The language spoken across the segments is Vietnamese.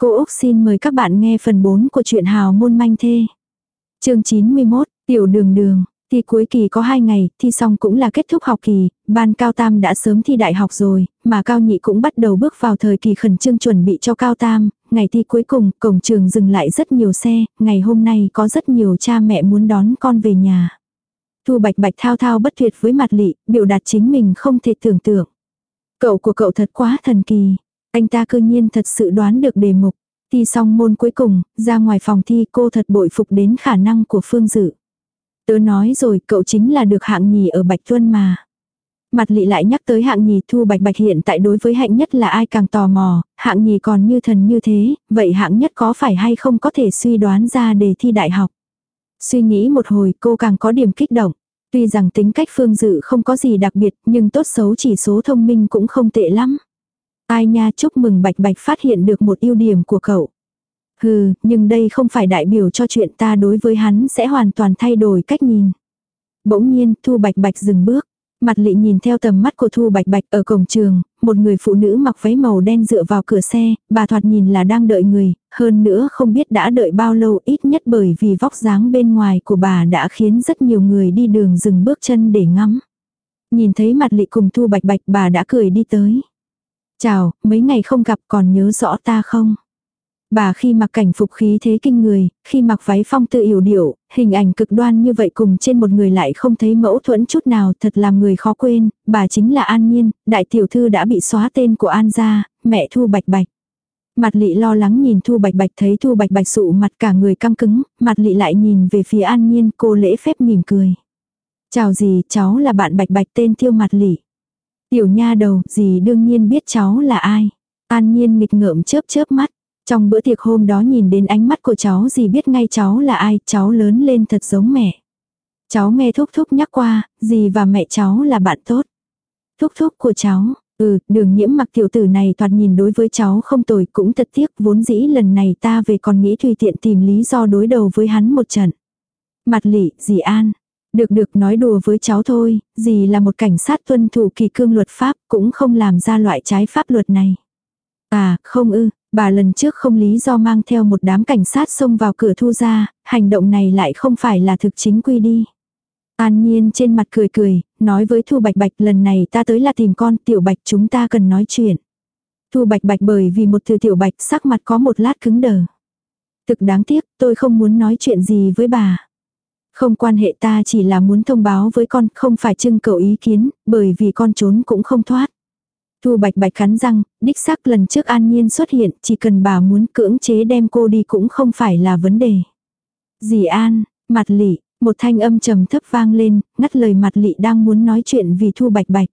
Cô Úc xin mời các bạn nghe phần 4 của truyện Hào môn manh thê. chương 91, Tiểu đường đường, thi cuối kỳ có 2 ngày, thi xong cũng là kết thúc học kỳ, ban cao tam đã sớm thi đại học rồi, mà cao nhị cũng bắt đầu bước vào thời kỳ khẩn trương chuẩn bị cho cao tam, ngày thi cuối cùng, cổng trường dừng lại rất nhiều xe, ngày hôm nay có rất nhiều cha mẹ muốn đón con về nhà. Thu bạch bạch thao thao bất tuyệt với mặt lị, biểu đạt chính mình không thể tưởng tượng. Cậu của cậu thật quá thần kỳ. Anh ta cư nhiên thật sự đoán được đề mục. Thi xong môn cuối cùng, ra ngoài phòng thi cô thật bội phục đến khả năng của Phương Dự. Tớ nói rồi cậu chính là được hạng nhì ở Bạch Tuân mà. Mặt lị lại nhắc tới hạng nhì thu bạch bạch hiện tại đối với hạnh nhất là ai càng tò mò, hạng nhì còn như thần như thế, vậy hạng nhất có phải hay không có thể suy đoán ra đề thi đại học. Suy nghĩ một hồi cô càng có điểm kích động. Tuy rằng tính cách phương dự không có gì đặc biệt nhưng tốt xấu chỉ số thông minh cũng không tệ lắm. Ai nha chúc mừng bạch bạch phát hiện được một ưu điểm của cậu. Hừ, nhưng đây không phải đại biểu cho chuyện ta đối với hắn sẽ hoàn toàn thay đổi cách nhìn. Bỗng nhiên, Thu Bạch Bạch dừng bước. Mặt lị nhìn theo tầm mắt của Thu Bạch Bạch ở cổng trường, một người phụ nữ mặc váy màu đen dựa vào cửa xe, bà thoạt nhìn là đang đợi người, hơn nữa không biết đã đợi bao lâu ít nhất bởi vì vóc dáng bên ngoài của bà đã khiến rất nhiều người đi đường dừng bước chân để ngắm. Nhìn thấy mặt lị cùng Thu Bạch Bạch bà đã cười đi tới. Chào, mấy ngày không gặp còn nhớ rõ ta không? Bà khi mặc cảnh phục khí thế kinh người, khi mặc váy phong tự yểu điệu, hình ảnh cực đoan như vậy cùng trên một người lại không thấy mẫu thuẫn chút nào thật làm người khó quên, bà chính là An Nhiên, đại tiểu thư đã bị xóa tên của An gia, mẹ Thu Bạch Bạch. Mặt lị lo lắng nhìn Thu Bạch Bạch thấy Thu Bạch Bạch sụ mặt cả người căng cứng, mặt lị lại nhìn về phía An Nhiên cô lễ phép mỉm cười. Chào gì, cháu là bạn Bạch Bạch tên Tiêu mặt lị. Tiểu nha đầu, gì đương nhiên biết cháu là ai. An Nhiên nghịch ngợm chớp chớp mắt. Trong bữa tiệc hôm đó nhìn đến ánh mắt của cháu gì biết ngay cháu là ai, cháu lớn lên thật giống mẹ. Cháu nghe thúc thúc nhắc qua, dì và mẹ cháu là bạn tốt. Thúc thúc của cháu, ừ, đường nhiễm mặc tiểu tử này thoạt nhìn đối với cháu không tồi cũng thật tiếc vốn dĩ lần này ta về còn nghĩ tùy tiện tìm lý do đối đầu với hắn một trận. Mặt lị, dì An. Được được nói đùa với cháu thôi, gì là một cảnh sát tuân thủ kỳ cương luật pháp cũng không làm ra loại trái pháp luật này. À, không ư, Bà lần trước không lý do mang theo một đám cảnh sát xông vào cửa thu ra, hành động này lại không phải là thực chính quy đi. An nhiên trên mặt cười cười, nói với Thu Bạch Bạch lần này ta tới là tìm con tiểu bạch chúng ta cần nói chuyện. Thu Bạch Bạch bởi vì một từ tiểu bạch sắc mặt có một lát cứng đờ. Thực đáng tiếc tôi không muốn nói chuyện gì với bà. Không quan hệ ta chỉ là muốn thông báo với con không phải trưng cầu ý kiến bởi vì con trốn cũng không thoát. Thu bạch bạch khắn răng, đích xác lần trước an nhiên xuất hiện, chỉ cần bà muốn cưỡng chế đem cô đi cũng không phải là vấn đề. Dì an, mặt lị, một thanh âm trầm thấp vang lên, ngắt lời mặt lị đang muốn nói chuyện vì thu bạch bạch.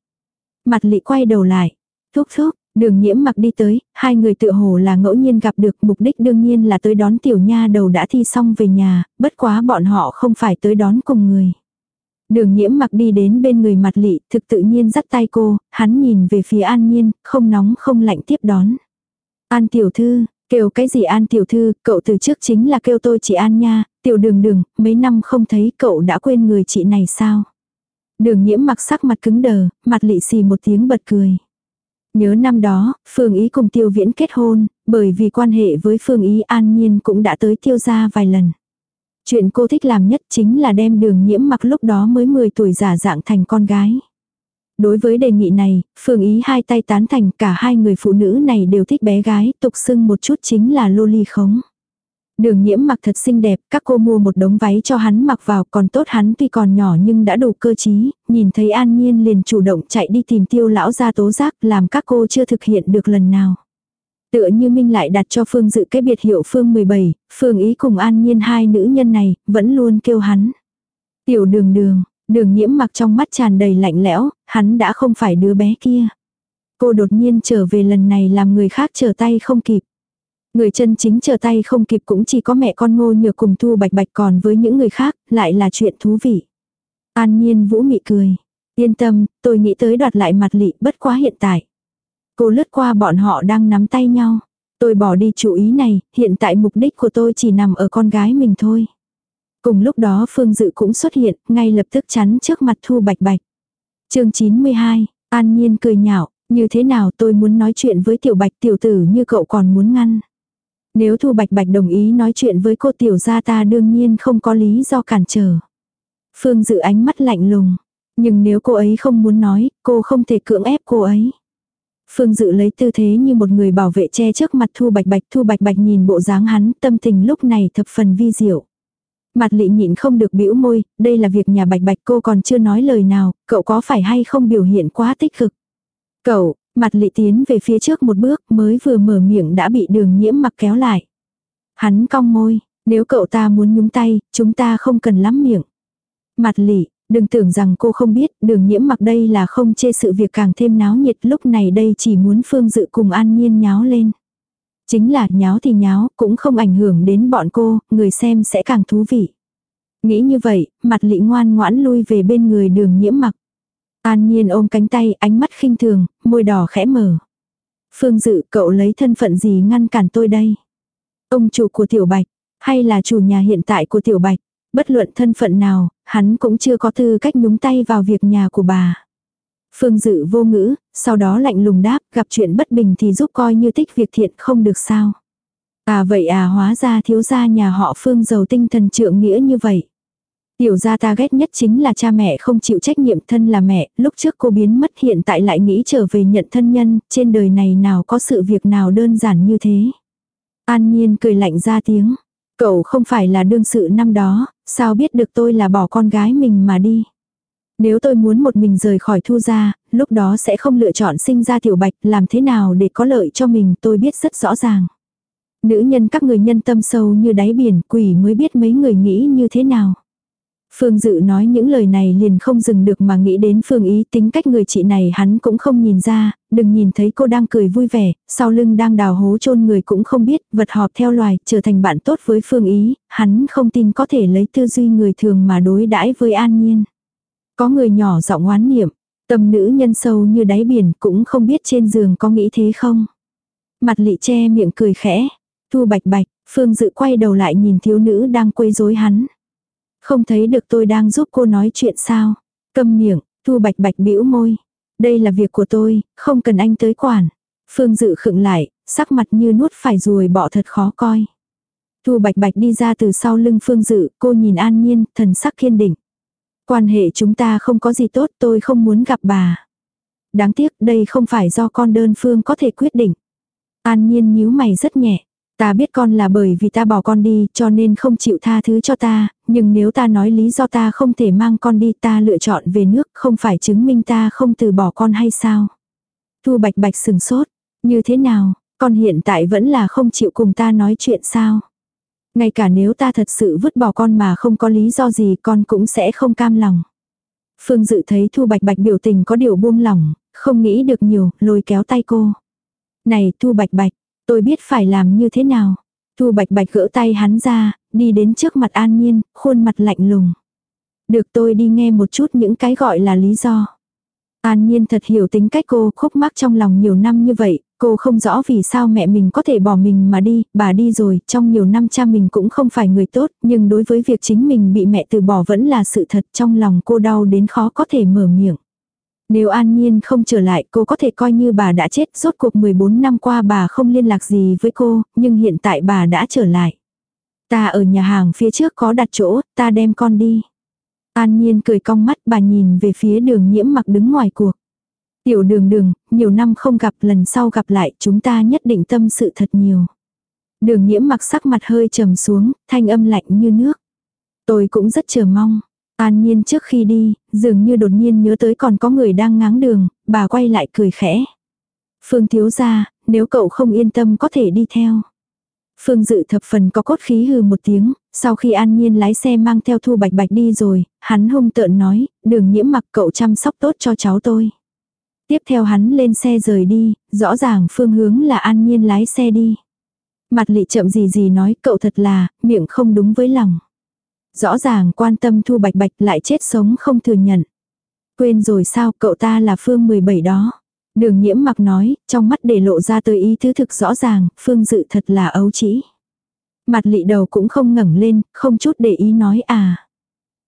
Mặt lị quay đầu lại, thúc thúc, đường nhiễm mặc đi tới, hai người tự hồ là ngẫu nhiên gặp được mục đích đương nhiên là tới đón tiểu nha đầu đã thi xong về nhà, bất quá bọn họ không phải tới đón cùng người. Đường nhiễm mặc đi đến bên người mặt lị, thực tự nhiên dắt tay cô, hắn nhìn về phía an nhiên, không nóng không lạnh tiếp đón. An tiểu thư, kêu cái gì an tiểu thư, cậu từ trước chính là kêu tôi chị an nha, tiểu đường đường, mấy năm không thấy cậu đã quên người chị này sao. Đường nhiễm mặc sắc mặt cứng đờ, mặt lị xì một tiếng bật cười. Nhớ năm đó, Phương Ý cùng Tiêu Viễn kết hôn, bởi vì quan hệ với Phương Ý an nhiên cũng đã tới tiêu gia vài lần. Chuyện cô thích làm nhất chính là đem đường nhiễm mặc lúc đó mới 10 tuổi giả dạng thành con gái. Đối với đề nghị này, Phương Ý hai tay tán thành cả hai người phụ nữ này đều thích bé gái, tục xưng một chút chính là loli khống. Đường nhiễm mặc thật xinh đẹp, các cô mua một đống váy cho hắn mặc vào, còn tốt hắn tuy còn nhỏ nhưng đã đủ cơ trí, nhìn thấy an nhiên liền chủ động chạy đi tìm tiêu lão ra tố giác làm các cô chưa thực hiện được lần nào. Tựa như Minh lại đặt cho Phương dự cái biệt hiệu Phương 17, Phương ý cùng an nhiên hai nữ nhân này, vẫn luôn kêu hắn. Tiểu đường đường, đường nhiễm mặc trong mắt tràn đầy lạnh lẽo, hắn đã không phải đứa bé kia. Cô đột nhiên trở về lần này làm người khác trở tay không kịp. Người chân chính chờ tay không kịp cũng chỉ có mẹ con ngô nhược cùng thu bạch bạch còn với những người khác, lại là chuyện thú vị. An nhiên vũ mị cười. Yên tâm, tôi nghĩ tới đoạt lại mặt lị bất quá hiện tại. Cô lướt qua bọn họ đang nắm tay nhau. Tôi bỏ đi chủ ý này, hiện tại mục đích của tôi chỉ nằm ở con gái mình thôi. Cùng lúc đó Phương Dự cũng xuất hiện, ngay lập tức chắn trước mặt Thu Bạch Bạch. chương 92, An Nhiên cười nhạo, như thế nào tôi muốn nói chuyện với Tiểu Bạch tiểu tử như cậu còn muốn ngăn. Nếu Thu Bạch Bạch đồng ý nói chuyện với cô tiểu gia ta đương nhiên không có lý do cản trở. Phương Dự ánh mắt lạnh lùng. Nhưng nếu cô ấy không muốn nói, cô không thể cưỡng ép cô ấy. Phương Dự lấy tư thế như một người bảo vệ che trước mặt Thu Bạch Bạch. Thu Bạch Bạch nhìn bộ dáng hắn, tâm tình lúc này thập phần vi diệu. Mặt lị nhịn không được bĩu môi, đây là việc nhà Bạch Bạch cô còn chưa nói lời nào, cậu có phải hay không biểu hiện quá tích cực. Cậu, mặt lị tiến về phía trước một bước mới vừa mở miệng đã bị đường nhiễm mặc kéo lại. Hắn cong môi, nếu cậu ta muốn nhúng tay, chúng ta không cần lắm miệng. Mặt lị, đừng tưởng rằng cô không biết, đường nhiễm mặc đây là không chê sự việc càng thêm náo nhiệt lúc này đây chỉ muốn phương dự cùng an nhiên nháo lên. Chính là nháo thì nháo, cũng không ảnh hưởng đến bọn cô, người xem sẽ càng thú vị. Nghĩ như vậy, mặt lị ngoan ngoãn lui về bên người đường nhiễm mặc. An nhiên ôm cánh tay, ánh mắt khinh thường, môi đỏ khẽ mở. Phương dự, cậu lấy thân phận gì ngăn cản tôi đây? Ông chủ của Tiểu Bạch, hay là chủ nhà hiện tại của Tiểu Bạch? Bất luận thân phận nào, hắn cũng chưa có tư cách nhúng tay vào việc nhà của bà. Phương dự vô ngữ, sau đó lạnh lùng đáp, gặp chuyện bất bình thì giúp coi như tích việc thiện không được sao. À vậy à hóa ra thiếu gia nhà họ Phương giàu tinh thần trượng nghĩa như vậy. Tiểu gia ta ghét nhất chính là cha mẹ không chịu trách nhiệm thân là mẹ, lúc trước cô biến mất hiện tại lại nghĩ trở về nhận thân nhân, trên đời này nào có sự việc nào đơn giản như thế. An nhiên cười lạnh ra tiếng, cậu không phải là đương sự năm đó, sao biết được tôi là bỏ con gái mình mà đi. Nếu tôi muốn một mình rời khỏi thu gia, lúc đó sẽ không lựa chọn sinh ra tiểu bạch, làm thế nào để có lợi cho mình tôi biết rất rõ ràng. Nữ nhân các người nhân tâm sâu như đáy biển quỷ mới biết mấy người nghĩ như thế nào. Phương Dự nói những lời này liền không dừng được mà nghĩ đến Phương Ý tính cách người chị này hắn cũng không nhìn ra, đừng nhìn thấy cô đang cười vui vẻ, sau lưng đang đào hố chôn người cũng không biết, vật họp theo loài, trở thành bạn tốt với Phương Ý, hắn không tin có thể lấy tư duy người thường mà đối đãi với An Nhiên. Có người nhỏ giọng oán niệm, tâm nữ nhân sâu như đáy biển cũng không biết trên giường có nghĩ thế không. Mặt lị che miệng cười khẽ, thu bạch bạch, Phương Dự quay đầu lại nhìn thiếu nữ đang quấy rối hắn. Không thấy được tôi đang giúp cô nói chuyện sao. Câm miệng, Thu Bạch Bạch bĩu môi. Đây là việc của tôi, không cần anh tới quản. Phương Dự khựng lại, sắc mặt như nuốt phải ruồi bỏ thật khó coi. Thu Bạch Bạch đi ra từ sau lưng Phương Dự, cô nhìn an nhiên, thần sắc kiên định. Quan hệ chúng ta không có gì tốt, tôi không muốn gặp bà. Đáng tiếc đây không phải do con đơn phương có thể quyết định. An nhiên nhíu mày rất nhẹ. Ta biết con là bởi vì ta bỏ con đi cho nên không chịu tha thứ cho ta, nhưng nếu ta nói lý do ta không thể mang con đi ta lựa chọn về nước không phải chứng minh ta không từ bỏ con hay sao? Thu bạch bạch sừng sốt, như thế nào, con hiện tại vẫn là không chịu cùng ta nói chuyện sao? Ngay cả nếu ta thật sự vứt bỏ con mà không có lý do gì con cũng sẽ không cam lòng. Phương dự thấy Thu Bạch Bạch biểu tình có điều buông lỏng, không nghĩ được nhiều, lôi kéo tay cô. Này Thu Bạch Bạch, Tôi biết phải làm như thế nào. Thu bạch bạch gỡ tay hắn ra, đi đến trước mặt an nhiên, khuôn mặt lạnh lùng. Được tôi đi nghe một chút những cái gọi là lý do. An nhiên thật hiểu tính cách cô khúc mắc trong lòng nhiều năm như vậy, cô không rõ vì sao mẹ mình có thể bỏ mình mà đi, bà đi rồi, trong nhiều năm cha mình cũng không phải người tốt, nhưng đối với việc chính mình bị mẹ từ bỏ vẫn là sự thật trong lòng cô đau đến khó có thể mở miệng. Nếu an nhiên không trở lại cô có thể coi như bà đã chết, rốt cuộc 14 năm qua bà không liên lạc gì với cô, nhưng hiện tại bà đã trở lại. Ta ở nhà hàng phía trước có đặt chỗ, ta đem con đi. An nhiên cười cong mắt bà nhìn về phía đường nhiễm mặc đứng ngoài cuộc. Tiểu đường đường, nhiều năm không gặp lần sau gặp lại chúng ta nhất định tâm sự thật nhiều. Đường nhiễm mặc sắc mặt hơi trầm xuống, thanh âm lạnh như nước. Tôi cũng rất chờ mong. An nhiên trước khi đi, dường như đột nhiên nhớ tới còn có người đang ngáng đường, bà quay lại cười khẽ. Phương thiếu ra, nếu cậu không yên tâm có thể đi theo. Phương dự thập phần có cốt khí hừ một tiếng, sau khi an nhiên lái xe mang theo thu bạch bạch đi rồi, hắn hung tợn nói, đường nhiễm mặc cậu chăm sóc tốt cho cháu tôi. Tiếp theo hắn lên xe rời đi, rõ ràng phương hướng là an nhiên lái xe đi. Mặt lị chậm gì gì nói cậu thật là, miệng không đúng với lòng. Rõ ràng quan tâm Thu Bạch Bạch lại chết sống không thừa nhận. Quên rồi sao cậu ta là Phương 17 đó. Đường nhiễm mặc nói, trong mắt để lộ ra tới ý thứ thực rõ ràng, Phương dự thật là ấu trĩ. Mặt lị đầu cũng không ngẩng lên, không chút để ý nói à.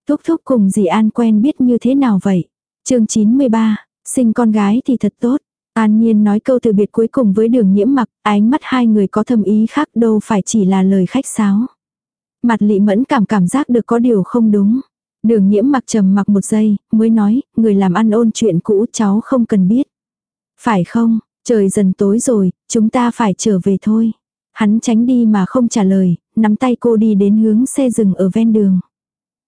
Thúc thúc cùng dì An quen biết như thế nào vậy? chương 93, sinh con gái thì thật tốt. An Nhiên nói câu từ biệt cuối cùng với đường nhiễm mặc, ánh mắt hai người có thâm ý khác đâu phải chỉ là lời khách sáo. Mặt lị mẫn cảm cảm giác được có điều không đúng. Đường nhiễm mặc trầm mặc một giây, mới nói, người làm ăn ôn chuyện cũ cháu không cần biết. Phải không, trời dần tối rồi, chúng ta phải trở về thôi. Hắn tránh đi mà không trả lời, nắm tay cô đi đến hướng xe dừng ở ven đường.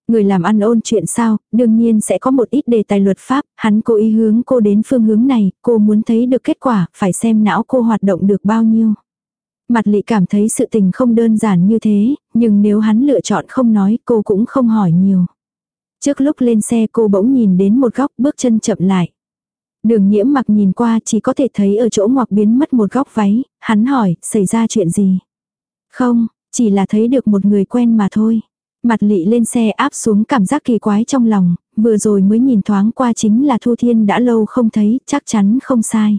Người làm ăn ôn chuyện sao, đương nhiên sẽ có một ít đề tài luật pháp, hắn cố ý hướng cô đến phương hướng này, cô muốn thấy được kết quả, phải xem não cô hoạt động được bao nhiêu. Mặt lị cảm thấy sự tình không đơn giản như thế, nhưng nếu hắn lựa chọn không nói cô cũng không hỏi nhiều. Trước lúc lên xe cô bỗng nhìn đến một góc bước chân chậm lại. Đường nhiễm mặc nhìn qua chỉ có thể thấy ở chỗ ngoặc biến mất một góc váy, hắn hỏi, xảy ra chuyện gì? Không, chỉ là thấy được một người quen mà thôi. Mặt lị lên xe áp xuống cảm giác kỳ quái trong lòng, vừa rồi mới nhìn thoáng qua chính là Thu Thiên đã lâu không thấy, chắc chắn không sai.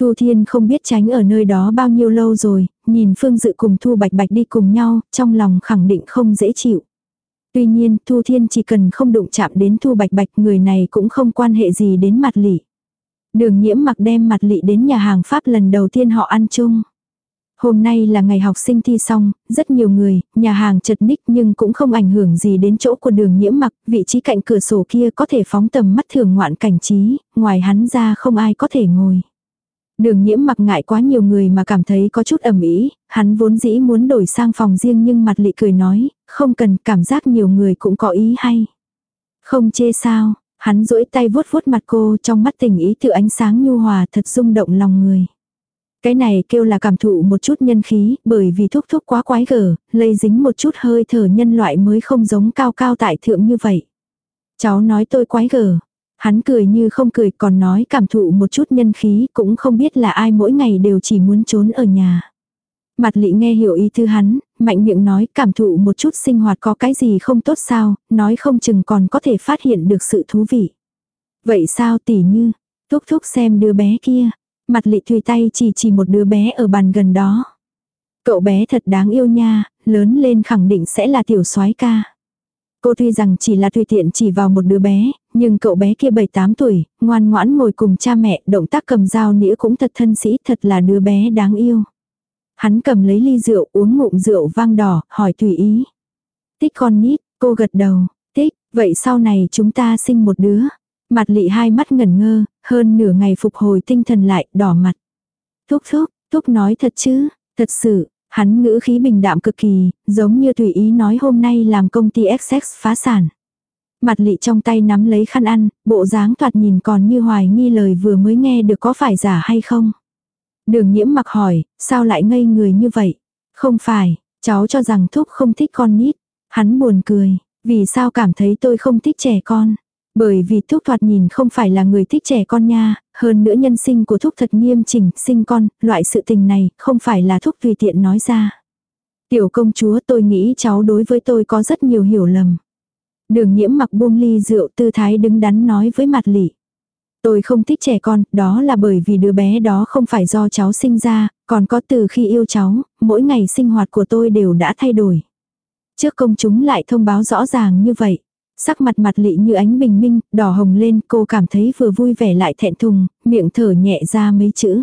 Thu Thiên không biết tránh ở nơi đó bao nhiêu lâu rồi, nhìn Phương Dự cùng Thu Bạch Bạch đi cùng nhau, trong lòng khẳng định không dễ chịu. Tuy nhiên, Thu Thiên chỉ cần không đụng chạm đến Thu Bạch Bạch người này cũng không quan hệ gì đến mặt lị. Đường nhiễm mặc đem mặt lị đến nhà hàng Pháp lần đầu tiên họ ăn chung. Hôm nay là ngày học sinh thi xong, rất nhiều người, nhà hàng chật ních nhưng cũng không ảnh hưởng gì đến chỗ của đường nhiễm mặc, vị trí cạnh cửa sổ kia có thể phóng tầm mắt thường ngoạn cảnh trí, ngoài hắn ra không ai có thể ngồi. Đường nhiễm mặc ngại quá nhiều người mà cảm thấy có chút ẩm ý, hắn vốn dĩ muốn đổi sang phòng riêng nhưng mặt lị cười nói, không cần cảm giác nhiều người cũng có ý hay. Không chê sao, hắn duỗi tay vuốt vuốt mặt cô trong mắt tình ý tự ánh sáng nhu hòa thật rung động lòng người. Cái này kêu là cảm thụ một chút nhân khí, bởi vì thuốc thuốc quá quái gở, lây dính một chút hơi thở nhân loại mới không giống cao cao tại thượng như vậy. Cháu nói tôi quái gở. Hắn cười như không cười còn nói cảm thụ một chút nhân khí cũng không biết là ai mỗi ngày đều chỉ muốn trốn ở nhà. Mặt lị nghe hiểu ý thư hắn, mạnh miệng nói cảm thụ một chút sinh hoạt có cái gì không tốt sao, nói không chừng còn có thể phát hiện được sự thú vị. Vậy sao tỉ như, thúc thúc xem đứa bé kia, Mặt lị tùy tay chỉ chỉ một đứa bé ở bàn gần đó. Cậu bé thật đáng yêu nha, lớn lên khẳng định sẽ là tiểu soái ca. Cô tuy rằng chỉ là tùy tiện chỉ vào một đứa bé, nhưng cậu bé kia 7-8 tuổi, ngoan ngoãn ngồi cùng cha mẹ, động tác cầm dao nĩa cũng thật thân sĩ, thật là đứa bé đáng yêu. Hắn cầm lấy ly rượu uống ngụm rượu vang đỏ, hỏi tùy ý. Tích con nít, cô gật đầu, tích, vậy sau này chúng ta sinh một đứa. Mặt lị hai mắt ngẩn ngơ, hơn nửa ngày phục hồi tinh thần lại, đỏ mặt. Thúc thúc, thúc nói thật chứ, thật sự, hắn ngữ khí bình đạm cực kỳ, giống như tùy ý nói hôm nay làm công ty XX phá sản. Mặt lị trong tay nắm lấy khăn ăn, bộ dáng thoạt nhìn còn như hoài nghi lời vừa mới nghe được có phải giả hay không. Đường nhiễm mặc hỏi, sao lại ngây người như vậy? Không phải, cháu cho rằng thúc không thích con nít. Hắn buồn cười, vì sao cảm thấy tôi không thích trẻ con? Bởi vì thúc thoạt nhìn không phải là người thích trẻ con nha, hơn nữa nhân sinh của thúc thật nghiêm chỉnh, sinh con, loại sự tình này không phải là thúc tùy tiện nói ra. Tiểu công chúa tôi nghĩ cháu đối với tôi có rất nhiều hiểu lầm. Đường nhiễm mặc buông ly rượu tư thái đứng đắn nói với mặt lị. Tôi không thích trẻ con, đó là bởi vì đứa bé đó không phải do cháu sinh ra, còn có từ khi yêu cháu, mỗi ngày sinh hoạt của tôi đều đã thay đổi. Trước công chúng lại thông báo rõ ràng như vậy. Sắc mặt mặt lị như ánh bình minh, đỏ hồng lên, cô cảm thấy vừa vui vẻ lại thẹn thùng, miệng thở nhẹ ra mấy chữ.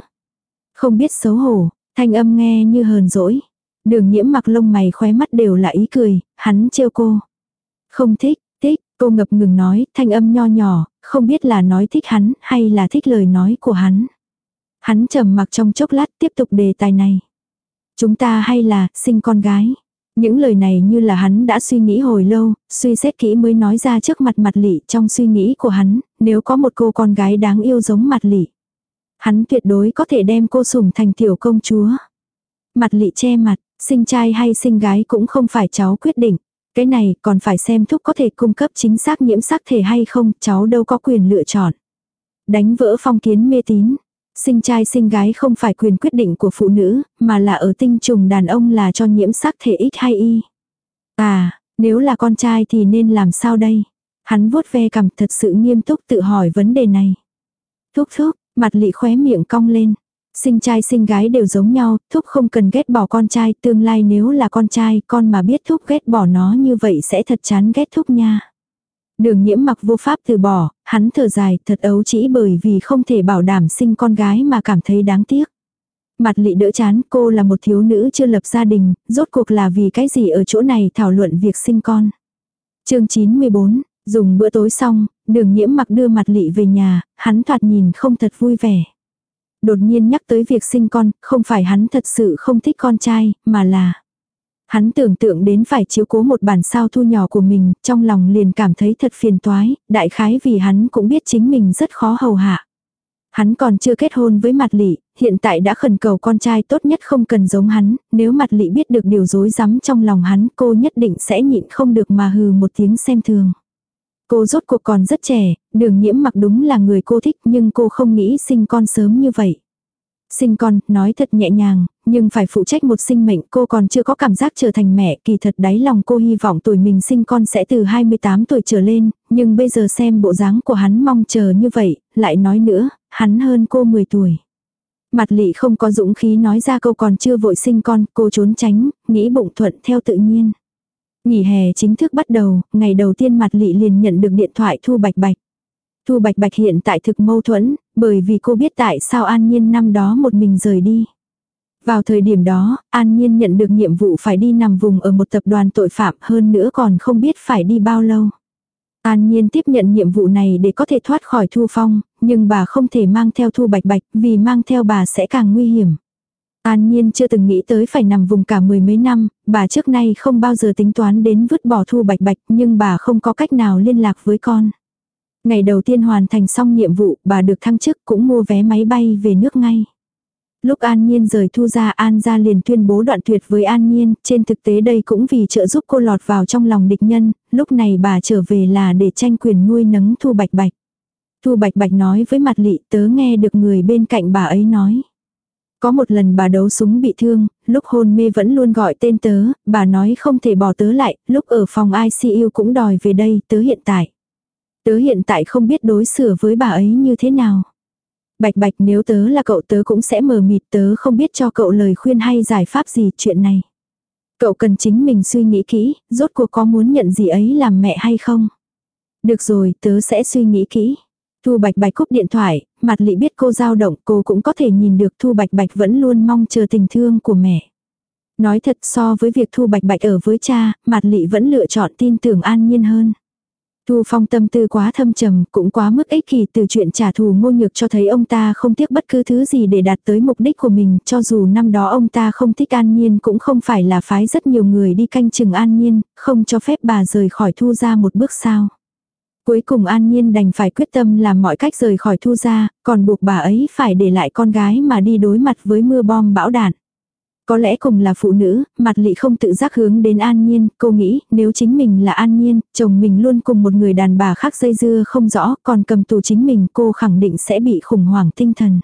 Không biết xấu hổ, thanh âm nghe như hờn dỗi. Đường nhiễm mặc lông mày khóe mắt đều là ý cười, hắn trêu cô. Không thích, thích, cô ngập ngừng nói, thanh âm nho nhỏ, không biết là nói thích hắn hay là thích lời nói của hắn. Hắn trầm mặc trong chốc lát tiếp tục đề tài này. Chúng ta hay là sinh con gái. Những lời này như là hắn đã suy nghĩ hồi lâu, suy xét kỹ mới nói ra trước mặt mặt lị trong suy nghĩ của hắn, nếu có một cô con gái đáng yêu giống mặt lị. Hắn tuyệt đối có thể đem cô sủng thành tiểu công chúa. Mặt lị che mặt, sinh trai hay sinh gái cũng không phải cháu quyết định. Cái này còn phải xem thúc có thể cung cấp chính xác nhiễm sắc thể hay không, cháu đâu có quyền lựa chọn. Đánh vỡ phong kiến mê tín, Sinh trai sinh gái không phải quyền quyết định của phụ nữ, mà là ở tinh trùng đàn ông là cho nhiễm sắc thể X hay Y. À, nếu là con trai thì nên làm sao đây? Hắn vuốt ve cằm thật sự nghiêm túc tự hỏi vấn đề này. Thúc thúc, mặt lị khóe miệng cong lên. Sinh trai sinh gái đều giống nhau, thúc không cần ghét bỏ con trai, tương lai nếu là con trai, con mà biết thúc ghét bỏ nó như vậy sẽ thật chán ghét thúc nha. Đường nhiễm mặc vô pháp từ bỏ, hắn thở dài thật ấu chỉ bởi vì không thể bảo đảm sinh con gái mà cảm thấy đáng tiếc. Mặt lị đỡ chán cô là một thiếu nữ chưa lập gia đình, rốt cuộc là vì cái gì ở chỗ này thảo luận việc sinh con. chương 94, dùng bữa tối xong, đường nhiễm mặc đưa mặt lị về nhà, hắn thoạt nhìn không thật vui vẻ. Đột nhiên nhắc tới việc sinh con, không phải hắn thật sự không thích con trai, mà là Hắn tưởng tượng đến phải chiếu cố một bản sao thu nhỏ của mình, trong lòng liền cảm thấy thật phiền toái, đại khái vì hắn cũng biết chính mình rất khó hầu hạ. Hắn còn chưa kết hôn với mặt lị, hiện tại đã khẩn cầu con trai tốt nhất không cần giống hắn, nếu mặt lị biết được điều dối rắm trong lòng hắn cô nhất định sẽ nhịn không được mà hừ một tiếng xem thường. Cô rốt cuộc còn rất trẻ, đường nhiễm mặc đúng là người cô thích nhưng cô không nghĩ sinh con sớm như vậy. Sinh con, nói thật nhẹ nhàng, nhưng phải phụ trách một sinh mệnh cô còn chưa có cảm giác trở thành mẹ, kỳ thật đáy lòng cô hy vọng tuổi mình sinh con sẽ từ 28 tuổi trở lên, nhưng bây giờ xem bộ dáng của hắn mong chờ như vậy, lại nói nữa, hắn hơn cô 10 tuổi. Mặt lị không có dũng khí nói ra câu còn chưa vội sinh con, cô trốn tránh, nghĩ bụng thuận theo tự nhiên. Nghỉ hè chính thức bắt đầu, ngày đầu tiên mặt lị liền nhận được điện thoại thu bạch bạch. Thu bạch bạch hiện tại thực mâu thuẫn, bởi vì cô biết tại sao an nhiên năm đó một mình rời đi. Vào thời điểm đó, An Nhiên nhận được nhiệm vụ phải đi nằm vùng ở một tập đoàn tội phạm hơn nữa còn không biết phải đi bao lâu. An Nhiên tiếp nhận nhiệm vụ này để có thể thoát khỏi Thu Phong, nhưng bà không thể mang theo Thu Bạch Bạch vì mang theo bà sẽ càng nguy hiểm. An Nhiên chưa từng nghĩ tới phải nằm vùng cả mười mấy năm, bà trước nay không bao giờ tính toán đến vứt bỏ Thu Bạch Bạch nhưng bà không có cách nào liên lạc với con. Ngày đầu tiên hoàn thành xong nhiệm vụ, bà được thăng chức cũng mua vé máy bay về nước ngay. Lúc An Nhiên rời Thu ra An ra liền tuyên bố đoạn tuyệt với An Nhiên, trên thực tế đây cũng vì trợ giúp cô lọt vào trong lòng địch nhân, lúc này bà trở về là để tranh quyền nuôi nấng Thu Bạch Bạch. Thu Bạch Bạch nói với mặt lị tớ nghe được người bên cạnh bà ấy nói. Có một lần bà đấu súng bị thương, lúc hôn mê vẫn luôn gọi tên tớ, bà nói không thể bỏ tớ lại, lúc ở phòng ICU cũng đòi về đây, tớ hiện tại. Tớ hiện tại không biết đối xử với bà ấy như thế nào. Bạch bạch nếu tớ là cậu tớ cũng sẽ mờ mịt tớ không biết cho cậu lời khuyên hay giải pháp gì chuyện này. Cậu cần chính mình suy nghĩ kỹ, rốt cuộc có muốn nhận gì ấy làm mẹ hay không? Được rồi, tớ sẽ suy nghĩ kỹ. Thu Bạch Bạch cúp điện thoại, mặt lị biết cô dao động, cô cũng có thể nhìn được Thu Bạch Bạch vẫn luôn mong chờ tình thương của mẹ. Nói thật so với việc Thu Bạch Bạch ở với cha, mặt lị vẫn lựa chọn tin tưởng an nhiên hơn. Thu Phong tâm tư quá thâm trầm, cũng quá mức ích kỷ từ chuyện trả thù ngô nhược cho thấy ông ta không tiếc bất cứ thứ gì để đạt tới mục đích của mình, cho dù năm đó ông ta không thích an nhiên cũng không phải là phái rất nhiều người đi canh chừng an nhiên, không cho phép bà rời khỏi thu ra một bước sao. Cuối cùng an nhiên đành phải quyết tâm làm mọi cách rời khỏi thu ra, còn buộc bà ấy phải để lại con gái mà đi đối mặt với mưa bom bão đạn. Có lẽ cùng là phụ nữ, mặt lị không tự giác hướng đến an nhiên, cô nghĩ nếu chính mình là an nhiên, chồng mình luôn cùng một người đàn bà khác dây dưa không rõ, còn cầm tù chính mình cô khẳng định sẽ bị khủng hoảng tinh thần.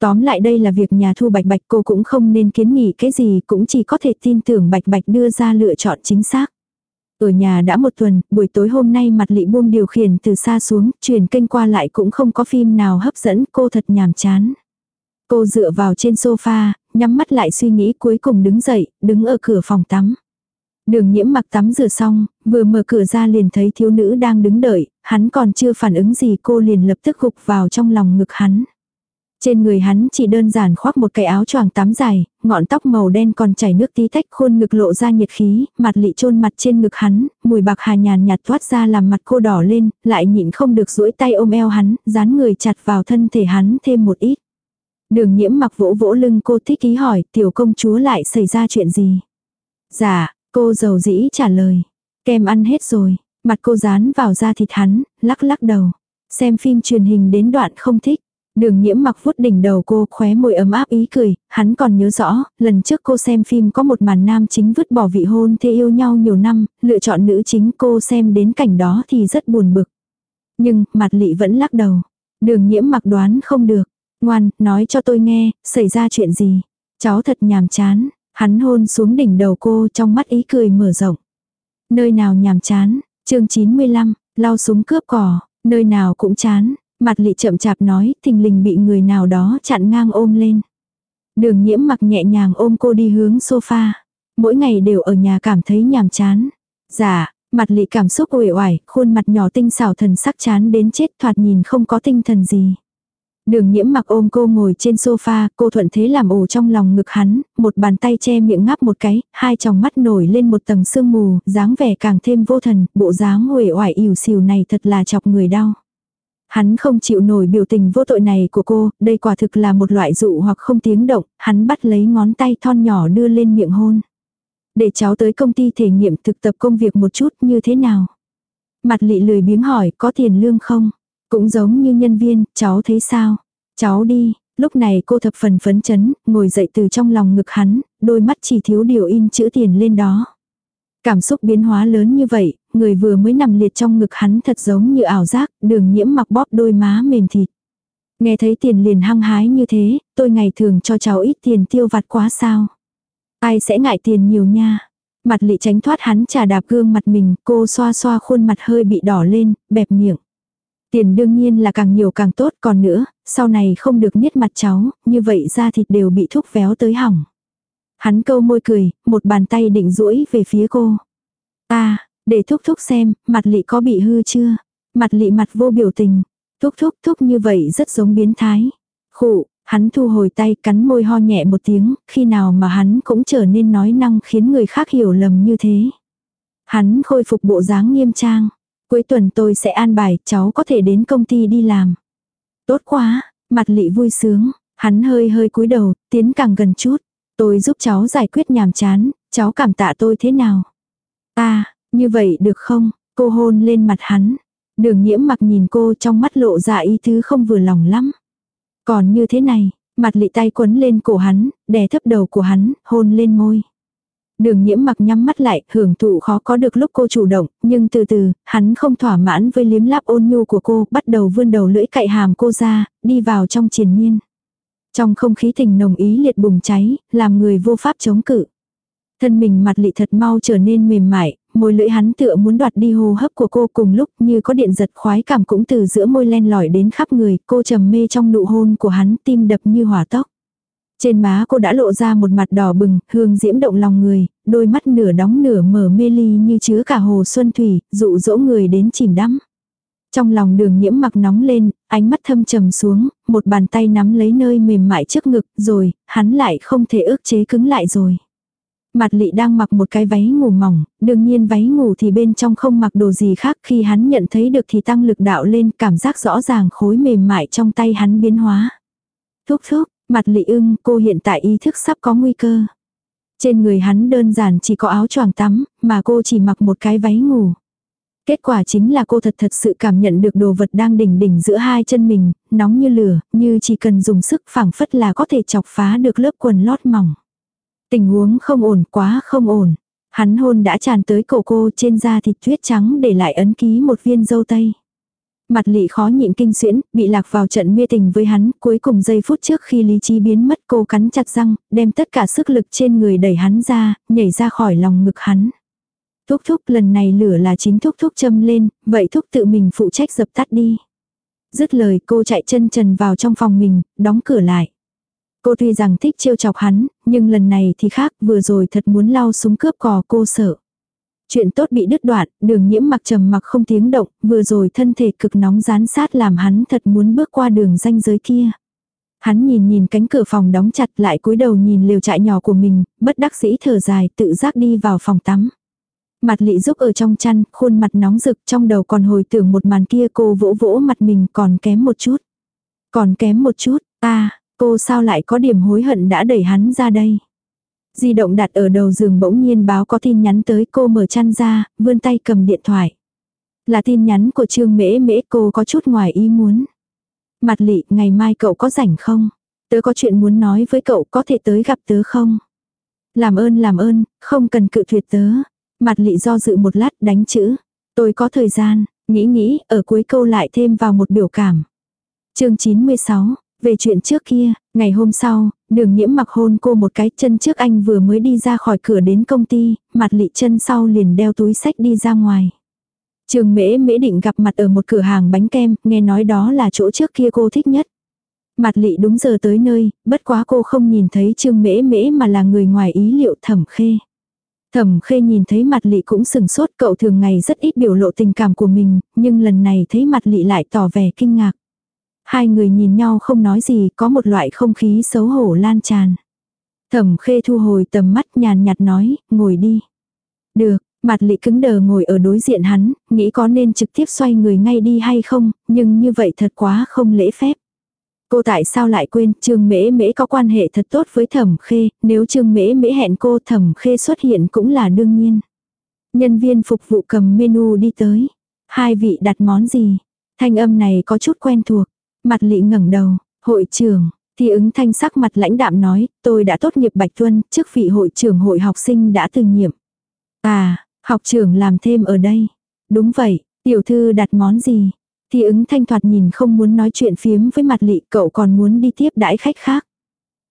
Tóm lại đây là việc nhà thu bạch bạch cô cũng không nên kiến nghị cái gì cũng chỉ có thể tin tưởng bạch bạch đưa ra lựa chọn chính xác. Ở nhà đã một tuần, buổi tối hôm nay mặt lị buông điều khiển từ xa xuống, truyền kênh qua lại cũng không có phim nào hấp dẫn cô thật nhàm chán. Cô dựa vào trên sofa, nhắm mắt lại suy nghĩ cuối cùng đứng dậy, đứng ở cửa phòng tắm. Đường nhiễm mặc tắm rửa xong, vừa mở cửa ra liền thấy thiếu nữ đang đứng đợi, hắn còn chưa phản ứng gì cô liền lập tức gục vào trong lòng ngực hắn. Trên người hắn chỉ đơn giản khoác một cái áo choàng tắm dài, ngọn tóc màu đen còn chảy nước tí tách khuôn ngực lộ ra nhiệt khí, mặt lị chôn mặt trên ngực hắn, mùi bạc hà nhàn nhạt thoát ra làm mặt cô đỏ lên, lại nhịn không được duỗi tay ôm eo hắn, dán người chặt vào thân thể hắn thêm một ít. Đường nhiễm mặc vỗ vỗ lưng cô thích ý hỏi tiểu công chúa lại xảy ra chuyện gì. Dạ, cô giàu dĩ trả lời. Kem ăn hết rồi, mặt cô dán vào da thịt hắn, lắc lắc đầu. Xem phim truyền hình đến đoạn không thích. Đường nhiễm mặc vuốt đỉnh đầu cô khóe môi ấm áp ý cười, hắn còn nhớ rõ, lần trước cô xem phim có một màn nam chính vứt bỏ vị hôn thê yêu nhau nhiều năm, lựa chọn nữ chính cô xem đến cảnh đó thì rất buồn bực. Nhưng, mặt lị vẫn lắc đầu. Đường nhiễm mặc đoán không được, Ngoan, nói cho tôi nghe, xảy ra chuyện gì. Cháu thật nhàm chán. Hắn hôn xuống đỉnh đầu cô trong mắt ý cười mở rộng. Nơi nào nhàm chán, chương 95, lau súng cướp cỏ, nơi nào cũng chán. Mặt lị chậm chạp nói, thình lình bị người nào đó chặn ngang ôm lên. Đường nhiễm mặc nhẹ nhàng ôm cô đi hướng sofa. Mỗi ngày đều ở nhà cảm thấy nhàm chán. Dạ, Mặt lị cảm xúc uể oải, khuôn mặt nhỏ tinh xảo thần sắc chán đến chết thoạt nhìn không có tinh thần gì. Đường nhiễm mặc ôm cô ngồi trên sofa, cô thuận thế làm ổ trong lòng ngực hắn, một bàn tay che miệng ngáp một cái, hai tròng mắt nổi lên một tầng sương mù, dáng vẻ càng thêm vô thần, bộ dáng uể oải ỉu xìu này thật là chọc người đau. Hắn không chịu nổi biểu tình vô tội này của cô, đây quả thực là một loại dụ hoặc không tiếng động, hắn bắt lấy ngón tay thon nhỏ đưa lên miệng hôn. Để cháu tới công ty thể nghiệm thực tập công việc một chút như thế nào? Mặt lị lười biếng hỏi có tiền lương không? Cũng giống như nhân viên, cháu thấy sao? Cháu đi, lúc này cô thập phần phấn chấn, ngồi dậy từ trong lòng ngực hắn, đôi mắt chỉ thiếu điều in chữ tiền lên đó. Cảm xúc biến hóa lớn như vậy, người vừa mới nằm liệt trong ngực hắn thật giống như ảo giác, đường nhiễm mặc bóp đôi má mềm thịt. Nghe thấy tiền liền hăng hái như thế, tôi ngày thường cho cháu ít tiền tiêu vặt quá sao. Ai sẽ ngại tiền nhiều nha. Mặt lị tránh thoát hắn trà đạp gương mặt mình, cô xoa xoa khuôn mặt hơi bị đỏ lên, bẹp miệng. Tiền đương nhiên là càng nhiều càng tốt còn nữa, sau này không được niết mặt cháu, như vậy da thịt đều bị thúc véo tới hỏng. Hắn câu môi cười, một bàn tay định duỗi về phía cô. Ta, để thúc thúc xem, mặt lị có bị hư chưa? Mặt lị mặt vô biểu tình. Thúc thúc thúc như vậy rất giống biến thái. Khụ, hắn thu hồi tay cắn môi ho nhẹ một tiếng, khi nào mà hắn cũng trở nên nói năng khiến người khác hiểu lầm như thế. Hắn khôi phục bộ dáng nghiêm trang. Cuối tuần tôi sẽ an bài, cháu có thể đến công ty đi làm. Tốt quá, mặt lị vui sướng, hắn hơi hơi cúi đầu, tiến càng gần chút. Tôi giúp cháu giải quyết nhàm chán, cháu cảm tạ tôi thế nào? À, như vậy được không? Cô hôn lên mặt hắn. Đường nhiễm mặc nhìn cô trong mắt lộ ra ý thứ không vừa lòng lắm. Còn như thế này, mặt lị tay quấn lên cổ hắn, đè thấp đầu của hắn, hôn lên môi. Đường nhiễm mặc nhắm mắt lại, hưởng thụ khó có được lúc cô chủ động, nhưng từ từ, hắn không thỏa mãn với liếm láp ôn nhu của cô, bắt đầu vươn đầu lưỡi cạy hàm cô ra, đi vào trong triền miên. Trong không khí tình nồng ý liệt bùng cháy, làm người vô pháp chống cự. Thân mình mặt lị thật mau trở nên mềm mại, môi lưỡi hắn tựa muốn đoạt đi hô hấp của cô cùng lúc như có điện giật khoái cảm cũng từ giữa môi len lỏi đến khắp người, cô trầm mê trong nụ hôn của hắn tim đập như hỏa tốc. Trên má cô đã lộ ra một mặt đỏ bừng, hương diễm động lòng người, đôi mắt nửa đóng nửa mở mê ly như chứa cả hồ xuân thủy, dụ dỗ người đến chìm đắm. Trong lòng đường nhiễm mặc nóng lên, ánh mắt thâm trầm xuống, một bàn tay nắm lấy nơi mềm mại trước ngực, rồi, hắn lại không thể ước chế cứng lại rồi. Mặt lị đang mặc một cái váy ngủ mỏng, đương nhiên váy ngủ thì bên trong không mặc đồ gì khác khi hắn nhận thấy được thì tăng lực đạo lên cảm giác rõ ràng khối mềm mại trong tay hắn biến hóa. Thúc thúc, mặt lị ưng cô hiện tại ý thức sắp có nguy cơ. Trên người hắn đơn giản chỉ có áo choàng tắm, mà cô chỉ mặc một cái váy ngủ. Kết quả chính là cô thật thật sự cảm nhận được đồ vật đang đỉnh đỉnh giữa hai chân mình, nóng như lửa, như chỉ cần dùng sức phẳng phất là có thể chọc phá được lớp quần lót mỏng. Tình huống không ổn, quá không ổn. Hắn hôn đã tràn tới cổ cô trên da thịt tuyết trắng để lại ấn ký một viên dâu tây. Mặt lị khó nhịn kinh xuyễn, bị lạc vào trận mê tình với hắn, cuối cùng giây phút trước khi lý trí biến mất cô cắn chặt răng, đem tất cả sức lực trên người đẩy hắn ra, nhảy ra khỏi lòng ngực hắn. Thúc thúc lần này lửa là chính thúc thúc châm lên, vậy thúc tự mình phụ trách dập tắt đi. Dứt lời cô chạy chân trần vào trong phòng mình, đóng cửa lại. Cô tuy rằng thích trêu chọc hắn, nhưng lần này thì khác, vừa rồi thật muốn lau súng cướp cò cô sợ. Chuyện tốt bị đứt đoạn, đường nhiễm mặc trầm mặc không tiếng động, vừa rồi thân thể cực nóng rán sát làm hắn thật muốn bước qua đường ranh giới kia. Hắn nhìn nhìn cánh cửa phòng đóng chặt lại cúi đầu nhìn liều trại nhỏ của mình, bất đắc dĩ thở dài tự giác đi vào phòng tắm. Mặt lị giúp ở trong chăn, khuôn mặt nóng rực trong đầu còn hồi tưởng một màn kia cô vỗ vỗ mặt mình còn kém một chút. Còn kém một chút, ta, cô sao lại có điểm hối hận đã đẩy hắn ra đây. Di động đặt ở đầu giường bỗng nhiên báo có tin nhắn tới cô mở chăn ra, vươn tay cầm điện thoại. Là tin nhắn của Trương Mễ Mễ cô có chút ngoài ý muốn. Mặt lị, ngày mai cậu có rảnh không? Tớ có chuyện muốn nói với cậu có thể tới gặp tớ không? Làm ơn làm ơn, không cần cự tuyệt tớ. Mặt lị do dự một lát đánh chữ. Tôi có thời gian, nghĩ nghĩ, ở cuối câu lại thêm vào một biểu cảm. chương 96, về chuyện trước kia, ngày hôm sau, đường nhiễm mặc hôn cô một cái chân trước anh vừa mới đi ra khỏi cửa đến công ty, mặt lị chân sau liền đeo túi sách đi ra ngoài. Trường mễ mễ định gặp mặt ở một cửa hàng bánh kem, nghe nói đó là chỗ trước kia cô thích nhất. Mặt lị đúng giờ tới nơi, bất quá cô không nhìn thấy trương mễ mễ mà là người ngoài ý liệu thẩm khê. Thẩm khê nhìn thấy mặt lị cũng sừng sốt cậu thường ngày rất ít biểu lộ tình cảm của mình, nhưng lần này thấy mặt lị lại tỏ vẻ kinh ngạc. Hai người nhìn nhau không nói gì, có một loại không khí xấu hổ lan tràn. Thẩm khê thu hồi tầm mắt nhàn nhạt nói, ngồi đi. Được, mặt lị cứng đờ ngồi ở đối diện hắn, nghĩ có nên trực tiếp xoay người ngay đi hay không, nhưng như vậy thật quá không lễ phép. Cô tại sao lại quên Trương Mễ Mễ có quan hệ thật tốt với Thẩm Khê, nếu Trương Mễ Mễ hẹn cô Thẩm Khê xuất hiện cũng là đương nhiên. Nhân viên phục vụ cầm menu đi tới. Hai vị đặt món gì? Thanh âm này có chút quen thuộc. Mặt lị ngẩng đầu, hội trưởng, thì ứng thanh sắc mặt lãnh đạm nói, tôi đã tốt nghiệp Bạch Tuân, trước vị hội trưởng hội học sinh đã từng nhiệm. À, học trưởng làm thêm ở đây. Đúng vậy, tiểu thư đặt món gì? Thì ứng thanh thoạt nhìn không muốn nói chuyện phiếm với mặt lị, cậu còn muốn đi tiếp đãi khách khác.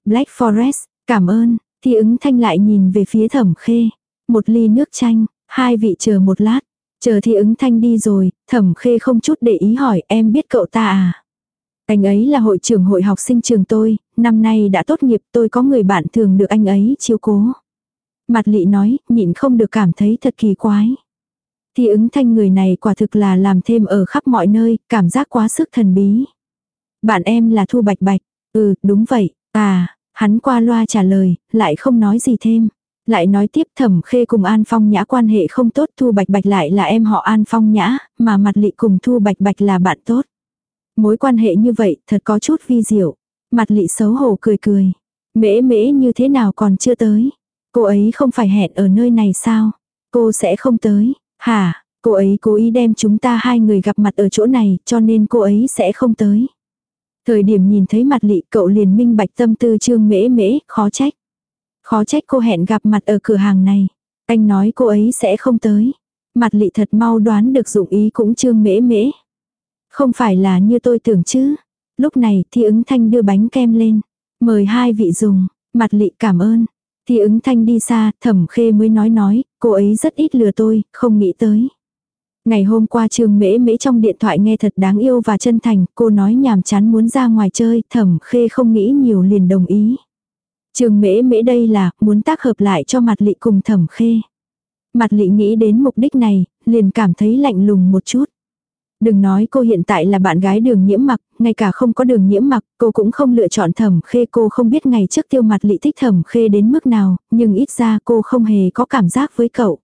Black Forest, cảm ơn, thì ứng thanh lại nhìn về phía thẩm khê. Một ly nước chanh, hai vị chờ một lát. Chờ thì ứng thanh đi rồi, thẩm khê không chút để ý hỏi em biết cậu ta à. Anh ấy là hội trưởng hội học sinh trường tôi, năm nay đã tốt nghiệp tôi có người bạn thường được anh ấy chiếu cố. Mặt lị nói, nhịn không được cảm thấy thật kỳ quái. Thì ứng thanh người này quả thực là làm thêm ở khắp mọi nơi, cảm giác quá sức thần bí. Bạn em là Thu Bạch Bạch. Ừ, đúng vậy. À, hắn qua loa trả lời, lại không nói gì thêm. Lại nói tiếp thẩm khê cùng An Phong Nhã quan hệ không tốt Thu Bạch Bạch lại là em họ An Phong Nhã, mà mặt lị cùng Thu Bạch Bạch là bạn tốt. Mối quan hệ như vậy thật có chút vi diệu. Mặt lị xấu hổ cười cười. Mễ mễ như thế nào còn chưa tới. Cô ấy không phải hẹn ở nơi này sao? Cô sẽ không tới. Hả, cô ấy cố ý đem chúng ta hai người gặp mặt ở chỗ này cho nên cô ấy sẽ không tới. Thời điểm nhìn thấy mặt lị cậu liền minh bạch tâm tư trương mễ mễ, khó trách. Khó trách cô hẹn gặp mặt ở cửa hàng này. Anh nói cô ấy sẽ không tới. Mặt lị thật mau đoán được dụng ý cũng trương mễ mễ. Không phải là như tôi tưởng chứ. Lúc này thì ứng thanh đưa bánh kem lên. Mời hai vị dùng. Mặt lị cảm ơn. Thì ứng thanh đi xa, thẩm khê mới nói nói, cô ấy rất ít lừa tôi, không nghĩ tới. Ngày hôm qua trường mễ mễ trong điện thoại nghe thật đáng yêu và chân thành, cô nói nhàm chán muốn ra ngoài chơi, thẩm khê không nghĩ nhiều liền đồng ý. Trường mễ mễ đây là, muốn tác hợp lại cho mặt lị cùng thẩm khê. Mặt lị nghĩ đến mục đích này, liền cảm thấy lạnh lùng một chút. Đừng nói cô hiện tại là bạn gái đường nhiễm mặc, ngay cả không có đường nhiễm mặc, cô cũng không lựa chọn thẩm khê cô không biết ngày trước tiêu mặt lị thích thẩm khê đến mức nào, nhưng ít ra cô không hề có cảm giác với cậu.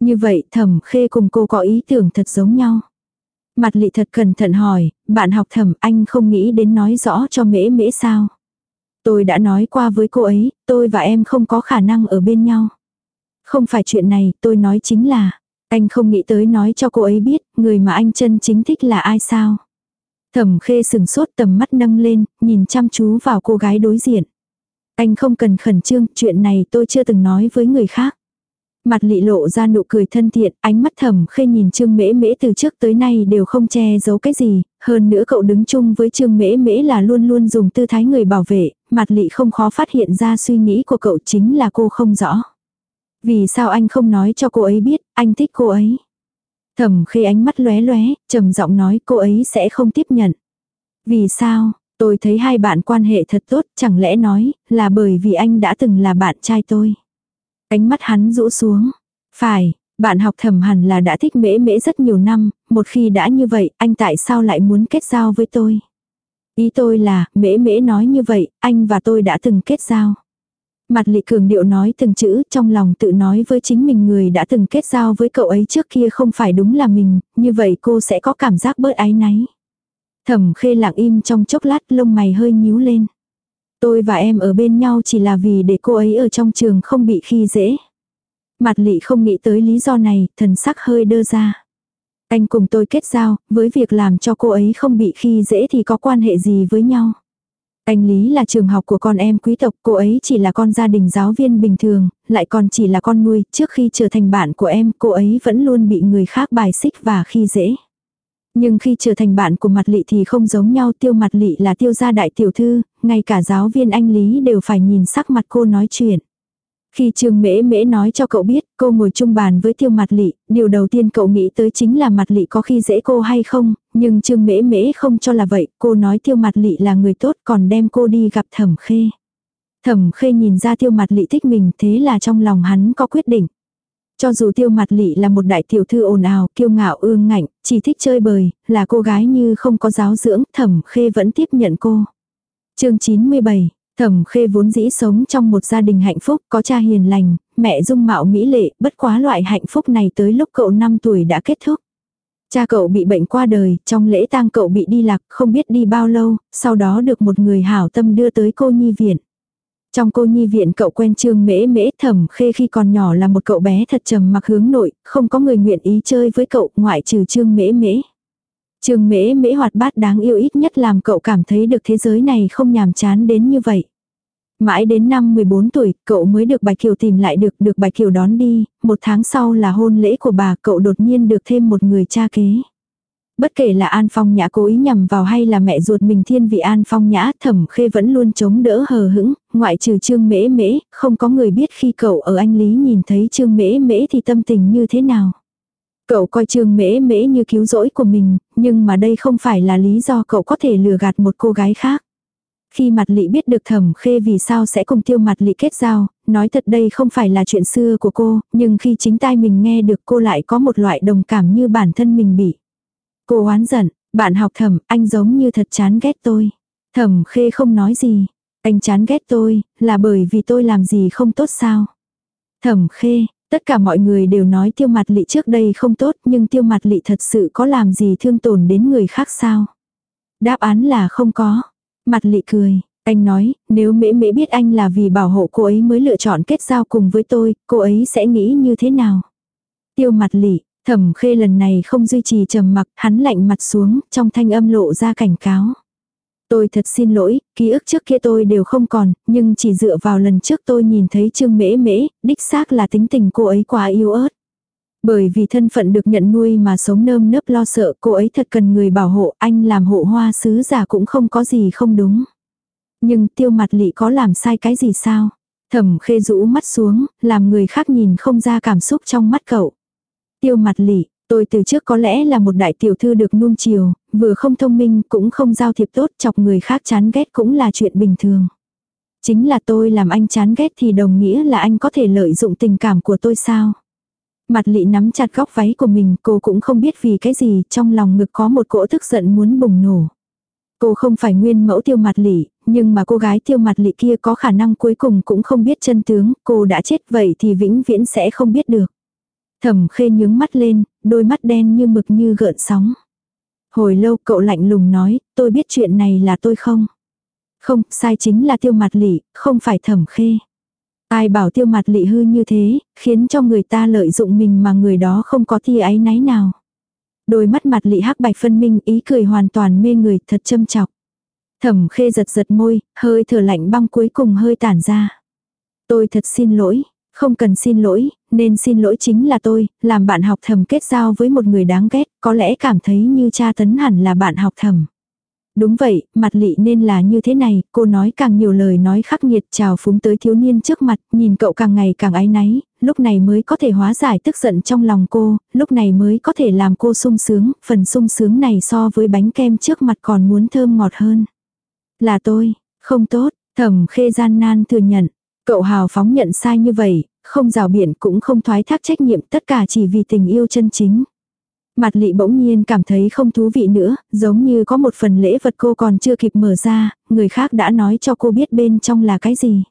Như vậy thẩm khê cùng cô có ý tưởng thật giống nhau. Mặt lị thật cẩn thận hỏi, bạn học thẩm anh không nghĩ đến nói rõ cho mễ mễ sao. Tôi đã nói qua với cô ấy, tôi và em không có khả năng ở bên nhau. Không phải chuyện này, tôi nói chính là, anh không nghĩ tới nói cho cô ấy biết, người mà anh chân chính thích là ai sao. Thẩm khê sừng sốt tầm mắt nâng lên, nhìn chăm chú vào cô gái đối diện. Anh không cần khẩn trương, chuyện này tôi chưa từng nói với người khác. Mặt lị lộ ra nụ cười thân thiện, ánh mắt thầm khê nhìn Trương Mễ Mễ từ trước tới nay đều không che giấu cái gì, hơn nữa cậu đứng chung với Trương Mễ Mễ là luôn luôn dùng tư thái người bảo vệ, mặt lị không khó phát hiện ra suy nghĩ của cậu chính là cô không rõ. Vì sao anh không nói cho cô ấy biết, anh thích cô ấy. Thẩm khê ánh mắt lóe lóe, trầm giọng nói cô ấy sẽ không tiếp nhận. Vì sao, tôi thấy hai bạn quan hệ thật tốt, chẳng lẽ nói, là bởi vì anh đã từng là bạn trai tôi. Ánh mắt hắn rũ xuống. Phải, bạn học thầm hẳn là đã thích mễ mễ rất nhiều năm, một khi đã như vậy, anh tại sao lại muốn kết giao với tôi? Ý tôi là, mễ mễ nói như vậy, anh và tôi đã từng kết giao. Mặt lị cường điệu nói từng chữ trong lòng tự nói với chính mình người đã từng kết giao với cậu ấy trước kia không phải đúng là mình, như vậy cô sẽ có cảm giác bớt áy náy. Thẩm khê lặng im trong chốc lát lông mày hơi nhíu lên. Tôi và em ở bên nhau chỉ là vì để cô ấy ở trong trường không bị khi dễ. Mặt lị không nghĩ tới lý do này, thần sắc hơi đơ ra. Anh cùng tôi kết giao, với việc làm cho cô ấy không bị khi dễ thì có quan hệ gì với nhau. Anh Lý là trường học của con em quý tộc, cô ấy chỉ là con gia đình giáo viên bình thường, lại còn chỉ là con nuôi, trước khi trở thành bạn của em, cô ấy vẫn luôn bị người khác bài xích và khi dễ. Nhưng khi trở thành bạn của mặt lị thì không giống nhau, tiêu mặt lị là tiêu gia đại tiểu thư, ngay cả giáo viên anh Lý đều phải nhìn sắc mặt cô nói chuyện. Khi Trương Mễ Mễ nói cho cậu biết cô ngồi chung bàn với tiêu mặt lị, điều đầu tiên cậu nghĩ tới chính là mặt lị có khi dễ cô hay không, nhưng Trương Mễ Mễ không cho là vậy, cô nói tiêu mặt lị là người tốt còn đem cô đi gặp thẩm khê. Thẩm khê nhìn ra tiêu mặt lị thích mình thế là trong lòng hắn có quyết định. Cho dù tiêu mặt lị là một đại tiểu thư ồn ào, kiêu ngạo ương ngạnh, chỉ thích chơi bời, là cô gái như không có giáo dưỡng, thẩm khê vẫn tiếp nhận cô. chương 97, thẩm khê vốn dĩ sống trong một gia đình hạnh phúc, có cha hiền lành, mẹ dung mạo mỹ lệ, bất quá loại hạnh phúc này tới lúc cậu 5 tuổi đã kết thúc. Cha cậu bị bệnh qua đời, trong lễ tang cậu bị đi lạc, không biết đi bao lâu, sau đó được một người hảo tâm đưa tới cô nhi viện. Trong cô nhi viện cậu quen trương mễ mễ thẩm khê khi còn nhỏ là một cậu bé thật trầm mặc hướng nội, không có người nguyện ý chơi với cậu ngoại trừ trương mễ mễ. Trương mễ mễ hoạt bát đáng yêu ít nhất làm cậu cảm thấy được thế giới này không nhàm chán đến như vậy. Mãi đến năm 14 tuổi, cậu mới được Bạch Kiều tìm lại được, được Bạch Kiều đón đi, một tháng sau là hôn lễ của bà, cậu đột nhiên được thêm một người cha kế. Bất kể là An Phong Nhã cố ý nhằm vào hay là mẹ ruột mình thiên vị An Phong Nhã, Thẩm Khê vẫn luôn chống đỡ hờ hững, ngoại trừ Trương Mễ Mễ, không có người biết khi cậu ở anh Lý nhìn thấy Trương Mễ Mễ thì tâm tình như thế nào. Cậu coi Trương Mễ Mễ như cứu rỗi của mình, nhưng mà đây không phải là lý do cậu có thể lừa gạt một cô gái khác. Khi mặt lị biết được thẩm khê vì sao sẽ cùng tiêu mặt lị kết giao, nói thật đây không phải là chuyện xưa của cô, nhưng khi chính tai mình nghe được cô lại có một loại đồng cảm như bản thân mình bị. Cô oán giận, bạn học thẩm, anh giống như thật chán ghét tôi. Thẩm khê không nói gì. Anh chán ghét tôi, là bởi vì tôi làm gì không tốt sao. Thẩm khê, tất cả mọi người đều nói tiêu mặt lị trước đây không tốt nhưng tiêu mặt lị thật sự có làm gì thương tổn đến người khác sao. Đáp án là không có. Mặt lị cười, anh nói, nếu mễ mễ biết anh là vì bảo hộ cô ấy mới lựa chọn kết giao cùng với tôi, cô ấy sẽ nghĩ như thế nào? Tiêu mặt lị, thẩm khê lần này không duy trì trầm mặc, hắn lạnh mặt xuống, trong thanh âm lộ ra cảnh cáo. Tôi thật xin lỗi, ký ức trước kia tôi đều không còn, nhưng chỉ dựa vào lần trước tôi nhìn thấy Trương Mễ Mễ, đích xác là tính tình cô ấy quá yếu ớt. Bởi vì thân phận được nhận nuôi mà sống nơm nớp lo sợ cô ấy thật cần người bảo hộ, anh làm hộ hoa sứ giả cũng không có gì không đúng. Nhưng tiêu mặt lị có làm sai cái gì sao? Thẩm khê rũ mắt xuống, làm người khác nhìn không ra cảm xúc trong mắt cậu. Tiêu mặt lị, tôi từ trước có lẽ là một đại tiểu thư được nuông chiều, vừa không thông minh cũng không giao thiệp tốt chọc người khác chán ghét cũng là chuyện bình thường. Chính là tôi làm anh chán ghét thì đồng nghĩa là anh có thể lợi dụng tình cảm của tôi sao? Mặt lị nắm chặt góc váy của mình, cô cũng không biết vì cái gì, trong lòng ngực có một cỗ tức giận muốn bùng nổ. Cô không phải nguyên mẫu tiêu mặt lị, nhưng mà cô gái tiêu mặt lị kia có khả năng cuối cùng cũng không biết chân tướng, cô đã chết vậy thì vĩnh viễn sẽ không biết được. Thẩm khê nhướng mắt lên, đôi mắt đen như mực như gợn sóng. Hồi lâu cậu lạnh lùng nói, tôi biết chuyện này là tôi không. Không, sai chính là tiêu mặt lị, không phải thẩm khê. Ai bảo tiêu mặt lị hư như thế, khiến cho người ta lợi dụng mình mà người đó không có thi ấy náy nào. Đôi mắt mặt lị hắc bạch phân minh ý cười hoàn toàn mê người thật châm chọc. Thẩm khê giật giật môi, hơi thở lạnh băng cuối cùng hơi tản ra. Tôi thật xin lỗi, không cần xin lỗi, nên xin lỗi chính là tôi, làm bạn học thầm kết giao với một người đáng ghét, có lẽ cảm thấy như cha tấn hẳn là bạn học thầm. Đúng vậy, mặt lị nên là như thế này, cô nói càng nhiều lời nói khắc nghiệt chào phúng tới thiếu niên trước mặt, nhìn cậu càng ngày càng áy náy, lúc này mới có thể hóa giải tức giận trong lòng cô, lúc này mới có thể làm cô sung sướng, phần sung sướng này so với bánh kem trước mặt còn muốn thơm ngọt hơn. Là tôi, không tốt, thẩm khê gian nan thừa nhận, cậu hào phóng nhận sai như vậy, không rào biển cũng không thoái thác trách nhiệm tất cả chỉ vì tình yêu chân chính. Mặt lị bỗng nhiên cảm thấy không thú vị nữa, giống như có một phần lễ vật cô còn chưa kịp mở ra, người khác đã nói cho cô biết bên trong là cái gì.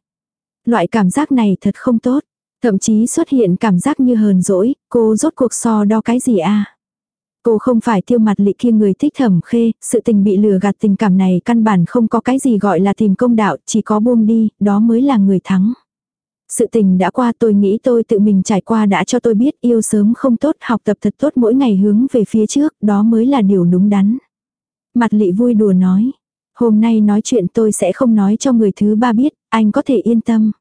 Loại cảm giác này thật không tốt, thậm chí xuất hiện cảm giác như hờn dỗi, cô rốt cuộc so đo cái gì à. Cô không phải tiêu mặt lị kia người thích thẩm khê, sự tình bị lừa gạt tình cảm này căn bản không có cái gì gọi là tìm công đạo, chỉ có buông đi, đó mới là người thắng. Sự tình đã qua tôi nghĩ tôi tự mình trải qua đã cho tôi biết yêu sớm không tốt, học tập thật tốt mỗi ngày hướng về phía trước, đó mới là điều đúng đắn. Mặt lị vui đùa nói, hôm nay nói chuyện tôi sẽ không nói cho người thứ ba biết, anh có thể yên tâm.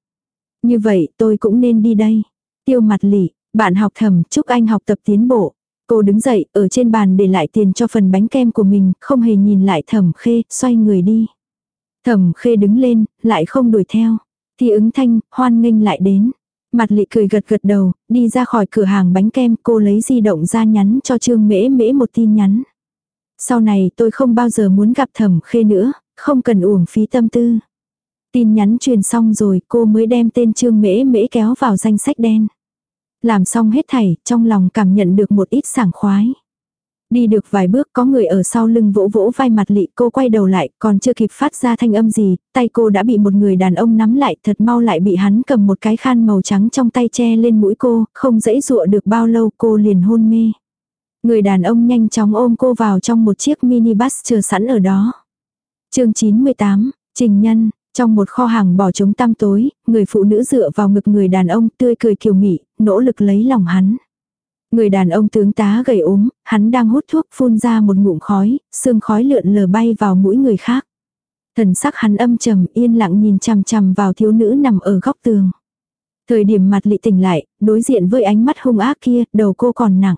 Như vậy tôi cũng nên đi đây. Tiêu mặt lị, bạn học thầm, chúc anh học tập tiến bộ. Cô đứng dậy, ở trên bàn để lại tiền cho phần bánh kem của mình, không hề nhìn lại thẩm khê, xoay người đi. Thẩm khê đứng lên, lại không đuổi theo. Thì ứng thanh, hoan nghênh lại đến. Mặt lị cười gật gật đầu, đi ra khỏi cửa hàng bánh kem cô lấy di động ra nhắn cho Trương Mễ Mễ một tin nhắn. Sau này tôi không bao giờ muốn gặp thẩm khê nữa, không cần uổng phí tâm tư. Tin nhắn truyền xong rồi cô mới đem tên Trương Mễ Mễ kéo vào danh sách đen. Làm xong hết thảy, trong lòng cảm nhận được một ít sảng khoái. Đi được vài bước có người ở sau lưng vỗ vỗ vai mặt lị cô quay đầu lại còn chưa kịp phát ra thanh âm gì, tay cô đã bị một người đàn ông nắm lại thật mau lại bị hắn cầm một cái khăn màu trắng trong tay che lên mũi cô, không dãy dụa được bao lâu cô liền hôn mê. Người đàn ông nhanh chóng ôm cô vào trong một chiếc minibus chờ sẵn ở đó. chương 98, Trình Nhân, trong một kho hàng bỏ trống tăm tối, người phụ nữ dựa vào ngực người đàn ông tươi cười kiều mị, nỗ lực lấy lòng hắn. Người đàn ông tướng tá gầy ốm, hắn đang hút thuốc phun ra một ngụm khói, sương khói lượn lờ bay vào mũi người khác. Thần sắc hắn âm trầm yên lặng nhìn chằm chằm vào thiếu nữ nằm ở góc tường. Thời điểm mặt lị tỉnh lại, đối diện với ánh mắt hung ác kia, đầu cô còn nặng.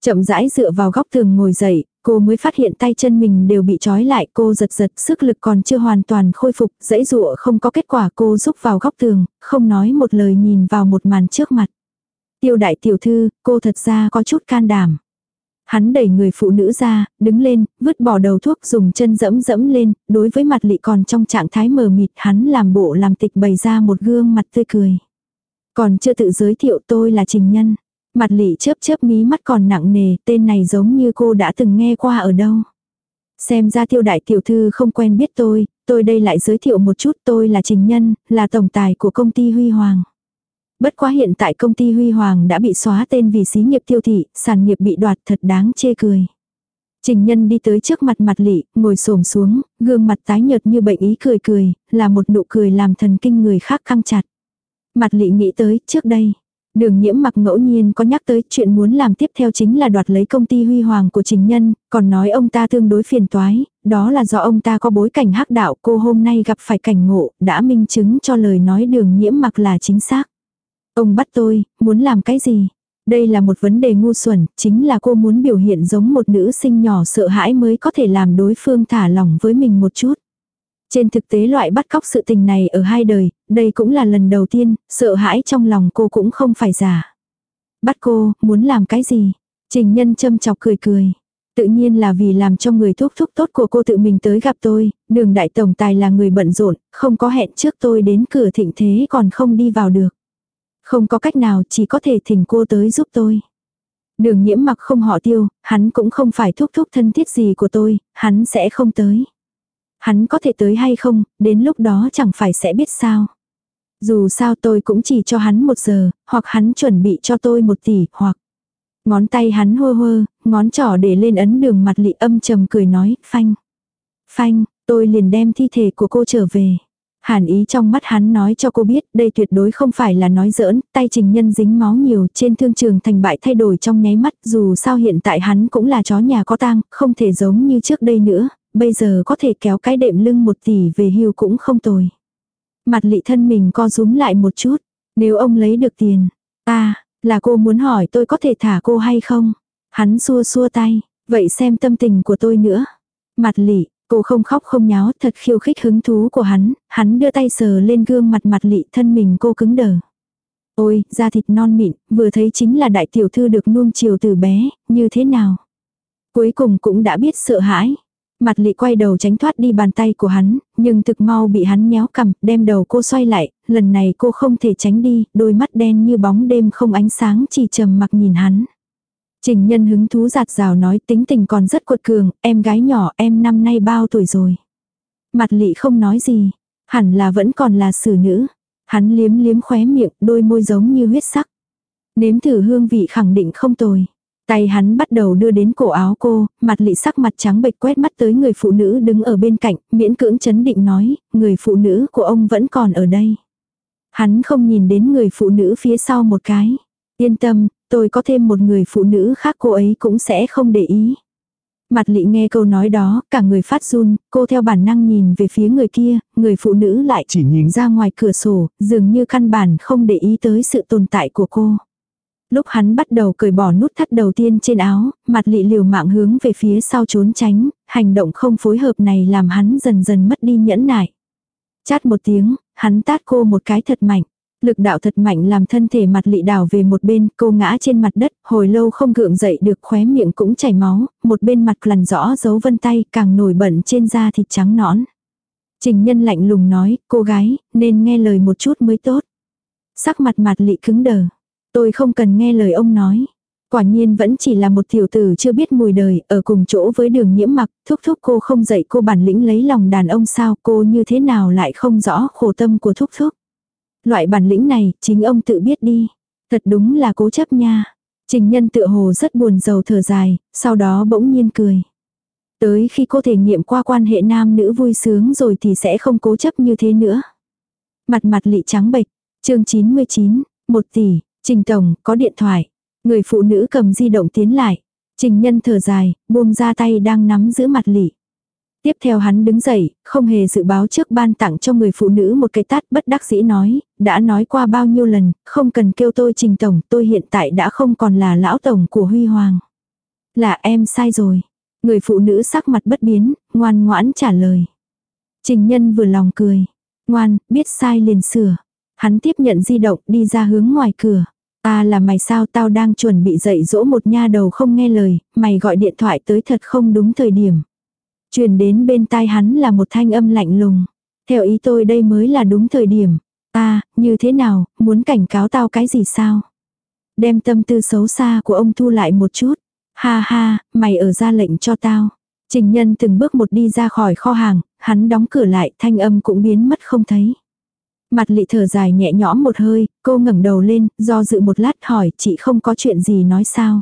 Chậm rãi dựa vào góc tường ngồi dậy, cô mới phát hiện tay chân mình đều bị trói lại, cô giật giật, sức lực còn chưa hoàn toàn khôi phục, dãy dụa không có kết quả cô rúc vào góc tường, không nói một lời nhìn vào một màn trước mặt. Tiêu đại tiểu thư, cô thật ra có chút can đảm. Hắn đẩy người phụ nữ ra, đứng lên, vứt bỏ đầu thuốc dùng chân dẫm dẫm lên, đối với mặt lị còn trong trạng thái mờ mịt hắn làm bộ làm tịch bày ra một gương mặt tươi cười. Còn chưa tự giới thiệu tôi là Trình Nhân. Mặt lị chớp chớp mí mắt còn nặng nề, tên này giống như cô đã từng nghe qua ở đâu. Xem ra tiêu đại tiểu thư không quen biết tôi, tôi đây lại giới thiệu một chút tôi là Trình Nhân, là tổng tài của công ty Huy Hoàng. Bất quá hiện tại công ty Huy Hoàng đã bị xóa tên vì xí nghiệp tiêu thị, sản nghiệp bị đoạt thật đáng chê cười. Trình nhân đi tới trước mặt mặt lị, ngồi xổm xuống, gương mặt tái nhợt như bệnh ý cười cười, là một nụ cười làm thần kinh người khác căng chặt. Mặt lị nghĩ tới, trước đây, Đường nhiễm mặc ngẫu nhiên có nhắc tới chuyện muốn làm tiếp theo chính là đoạt lấy công ty huy hoàng của trình nhân, còn nói ông ta tương đối phiền toái, đó là do ông ta có bối cảnh hắc đạo cô hôm nay gặp phải cảnh ngộ, đã minh chứng cho lời nói đường nhiễm mặc là chính xác. Ông bắt tôi, muốn làm cái gì? Đây là một vấn đề ngu xuẩn, chính là cô muốn biểu hiện giống một nữ sinh nhỏ sợ hãi mới có thể làm đối phương thả lỏng với mình một chút. Trên thực tế loại bắt cóc sự tình này ở hai đời, đây cũng là lần đầu tiên, sợ hãi trong lòng cô cũng không phải giả. Bắt cô, muốn làm cái gì? Trình nhân châm chọc cười cười. Tự nhiên là vì làm cho người thúc thúc tốt của cô tự mình tới gặp tôi, đường đại tổng tài là người bận rộn, không có hẹn trước tôi đến cửa thịnh thế còn không đi vào được. Không có cách nào chỉ có thể thỉnh cô tới giúp tôi. Đường nhiễm mặc không họ tiêu, hắn cũng không phải thúc thúc thân thiết gì của tôi, hắn sẽ không tới. Hắn có thể tới hay không, đến lúc đó chẳng phải sẽ biết sao. Dù sao tôi cũng chỉ cho hắn một giờ, hoặc hắn chuẩn bị cho tôi một tỷ, hoặc... Ngón tay hắn hơ hơ, ngón trỏ để lên ấn đường mặt lị âm trầm cười nói, phanh. Phanh, tôi liền đem thi thể của cô trở về. Hàn ý trong mắt hắn nói cho cô biết đây tuyệt đối không phải là nói giỡn, tay trình nhân dính máu nhiều trên thương trường thành bại thay đổi trong nháy mắt dù sao hiện tại hắn cũng là chó nhà có tang, không thể giống như trước đây nữa, bây giờ có thể kéo cái đệm lưng một tỷ về hưu cũng không tồi. Mặt lị thân mình co rúm lại một chút, nếu ông lấy được tiền, ta, là cô muốn hỏi tôi có thể thả cô hay không? Hắn xua xua tay, vậy xem tâm tình của tôi nữa. Mặt lị, Cô không khóc không nháo, thật khiêu khích hứng thú của hắn, hắn đưa tay sờ lên gương mặt mặt lị thân mình cô cứng đờ. Ôi, da thịt non mịn, vừa thấy chính là đại tiểu thư được nuông chiều từ bé, như thế nào? Cuối cùng cũng đã biết sợ hãi. Mặt lị quay đầu tránh thoát đi bàn tay của hắn, nhưng thực mau bị hắn nhéo cầm, đem đầu cô xoay lại, lần này cô không thể tránh đi, đôi mắt đen như bóng đêm không ánh sáng chỉ trầm mặc nhìn hắn. Trình nhân hứng thú giạt rào nói tính tình còn rất cuột cường, em gái nhỏ em năm nay bao tuổi rồi. Mặt lị không nói gì, hẳn là vẫn còn là xử nữ. Hắn liếm liếm khóe miệng, đôi môi giống như huyết sắc. Nếm thử hương vị khẳng định không tồi. Tay hắn bắt đầu đưa đến cổ áo cô, mặt lị sắc mặt trắng bệch quét mắt tới người phụ nữ đứng ở bên cạnh, miễn cưỡng chấn định nói, người phụ nữ của ông vẫn còn ở đây. Hắn không nhìn đến người phụ nữ phía sau một cái. Yên tâm, tôi có thêm một người phụ nữ khác cô ấy cũng sẽ không để ý. Mặt lị nghe câu nói đó, cả người phát run, cô theo bản năng nhìn về phía người kia, người phụ nữ lại chỉ nhìn ra ngoài cửa sổ, dường như căn bản không để ý tới sự tồn tại của cô. Lúc hắn bắt đầu cởi bỏ nút thắt đầu tiên trên áo, mặt lị liều mạng hướng về phía sau trốn tránh, hành động không phối hợp này làm hắn dần dần mất đi nhẫn nại. Chát một tiếng, hắn tát cô một cái thật mạnh. Lực đạo thật mạnh làm thân thể mặt lị đảo về một bên, cô ngã trên mặt đất, hồi lâu không gượng dậy được khóe miệng cũng chảy máu, một bên mặt lằn rõ dấu vân tay càng nổi bẩn trên da thịt trắng nõn. Trình nhân lạnh lùng nói, cô gái, nên nghe lời một chút mới tốt. Sắc mặt mặt lị cứng đờ. Tôi không cần nghe lời ông nói. Quả nhiên vẫn chỉ là một tiểu tử chưa biết mùi đời, ở cùng chỗ với đường nhiễm mặc, thúc thúc cô không dạy cô bản lĩnh lấy lòng đàn ông sao, cô như thế nào lại không rõ khổ tâm của thúc thúc. Loại bản lĩnh này, chính ông tự biết đi. Thật đúng là cố chấp nha. Trình nhân tự hồ rất buồn rầu thở dài, sau đó bỗng nhiên cười. Tới khi cô thể nghiệm qua quan hệ nam nữ vui sướng rồi thì sẽ không cố chấp như thế nữa. Mặt mặt lị trắng bệch, chương 99, 1 tỷ, Trình Tổng, có điện thoại. Người phụ nữ cầm di động tiến lại. Trình nhân thở dài, buông ra tay đang nắm giữ mặt lỉ. Tiếp theo hắn đứng dậy, không hề dự báo trước ban tặng cho người phụ nữ một cái tát bất đắc dĩ nói, đã nói qua bao nhiêu lần, không cần kêu tôi trình tổng, tôi hiện tại đã không còn là lão tổng của Huy Hoàng. Là em sai rồi. Người phụ nữ sắc mặt bất biến, ngoan ngoãn trả lời. Trình nhân vừa lòng cười. Ngoan, biết sai liền sửa. Hắn tiếp nhận di động đi ra hướng ngoài cửa. Ta là mày sao tao đang chuẩn bị dạy dỗ một nha đầu không nghe lời, mày gọi điện thoại tới thật không đúng thời điểm. Truyền đến bên tai hắn là một thanh âm lạnh lùng. Theo ý tôi đây mới là đúng thời điểm. Ta, như thế nào, muốn cảnh cáo tao cái gì sao? Đem tâm tư xấu xa của ông thu lại một chút. Ha ha, mày ở ra lệnh cho tao. Trình nhân từng bước một đi ra khỏi kho hàng, hắn đóng cửa lại, thanh âm cũng biến mất không thấy. Mặt lị thở dài nhẹ nhõm một hơi, cô ngẩng đầu lên, do dự một lát hỏi chị không có chuyện gì nói sao.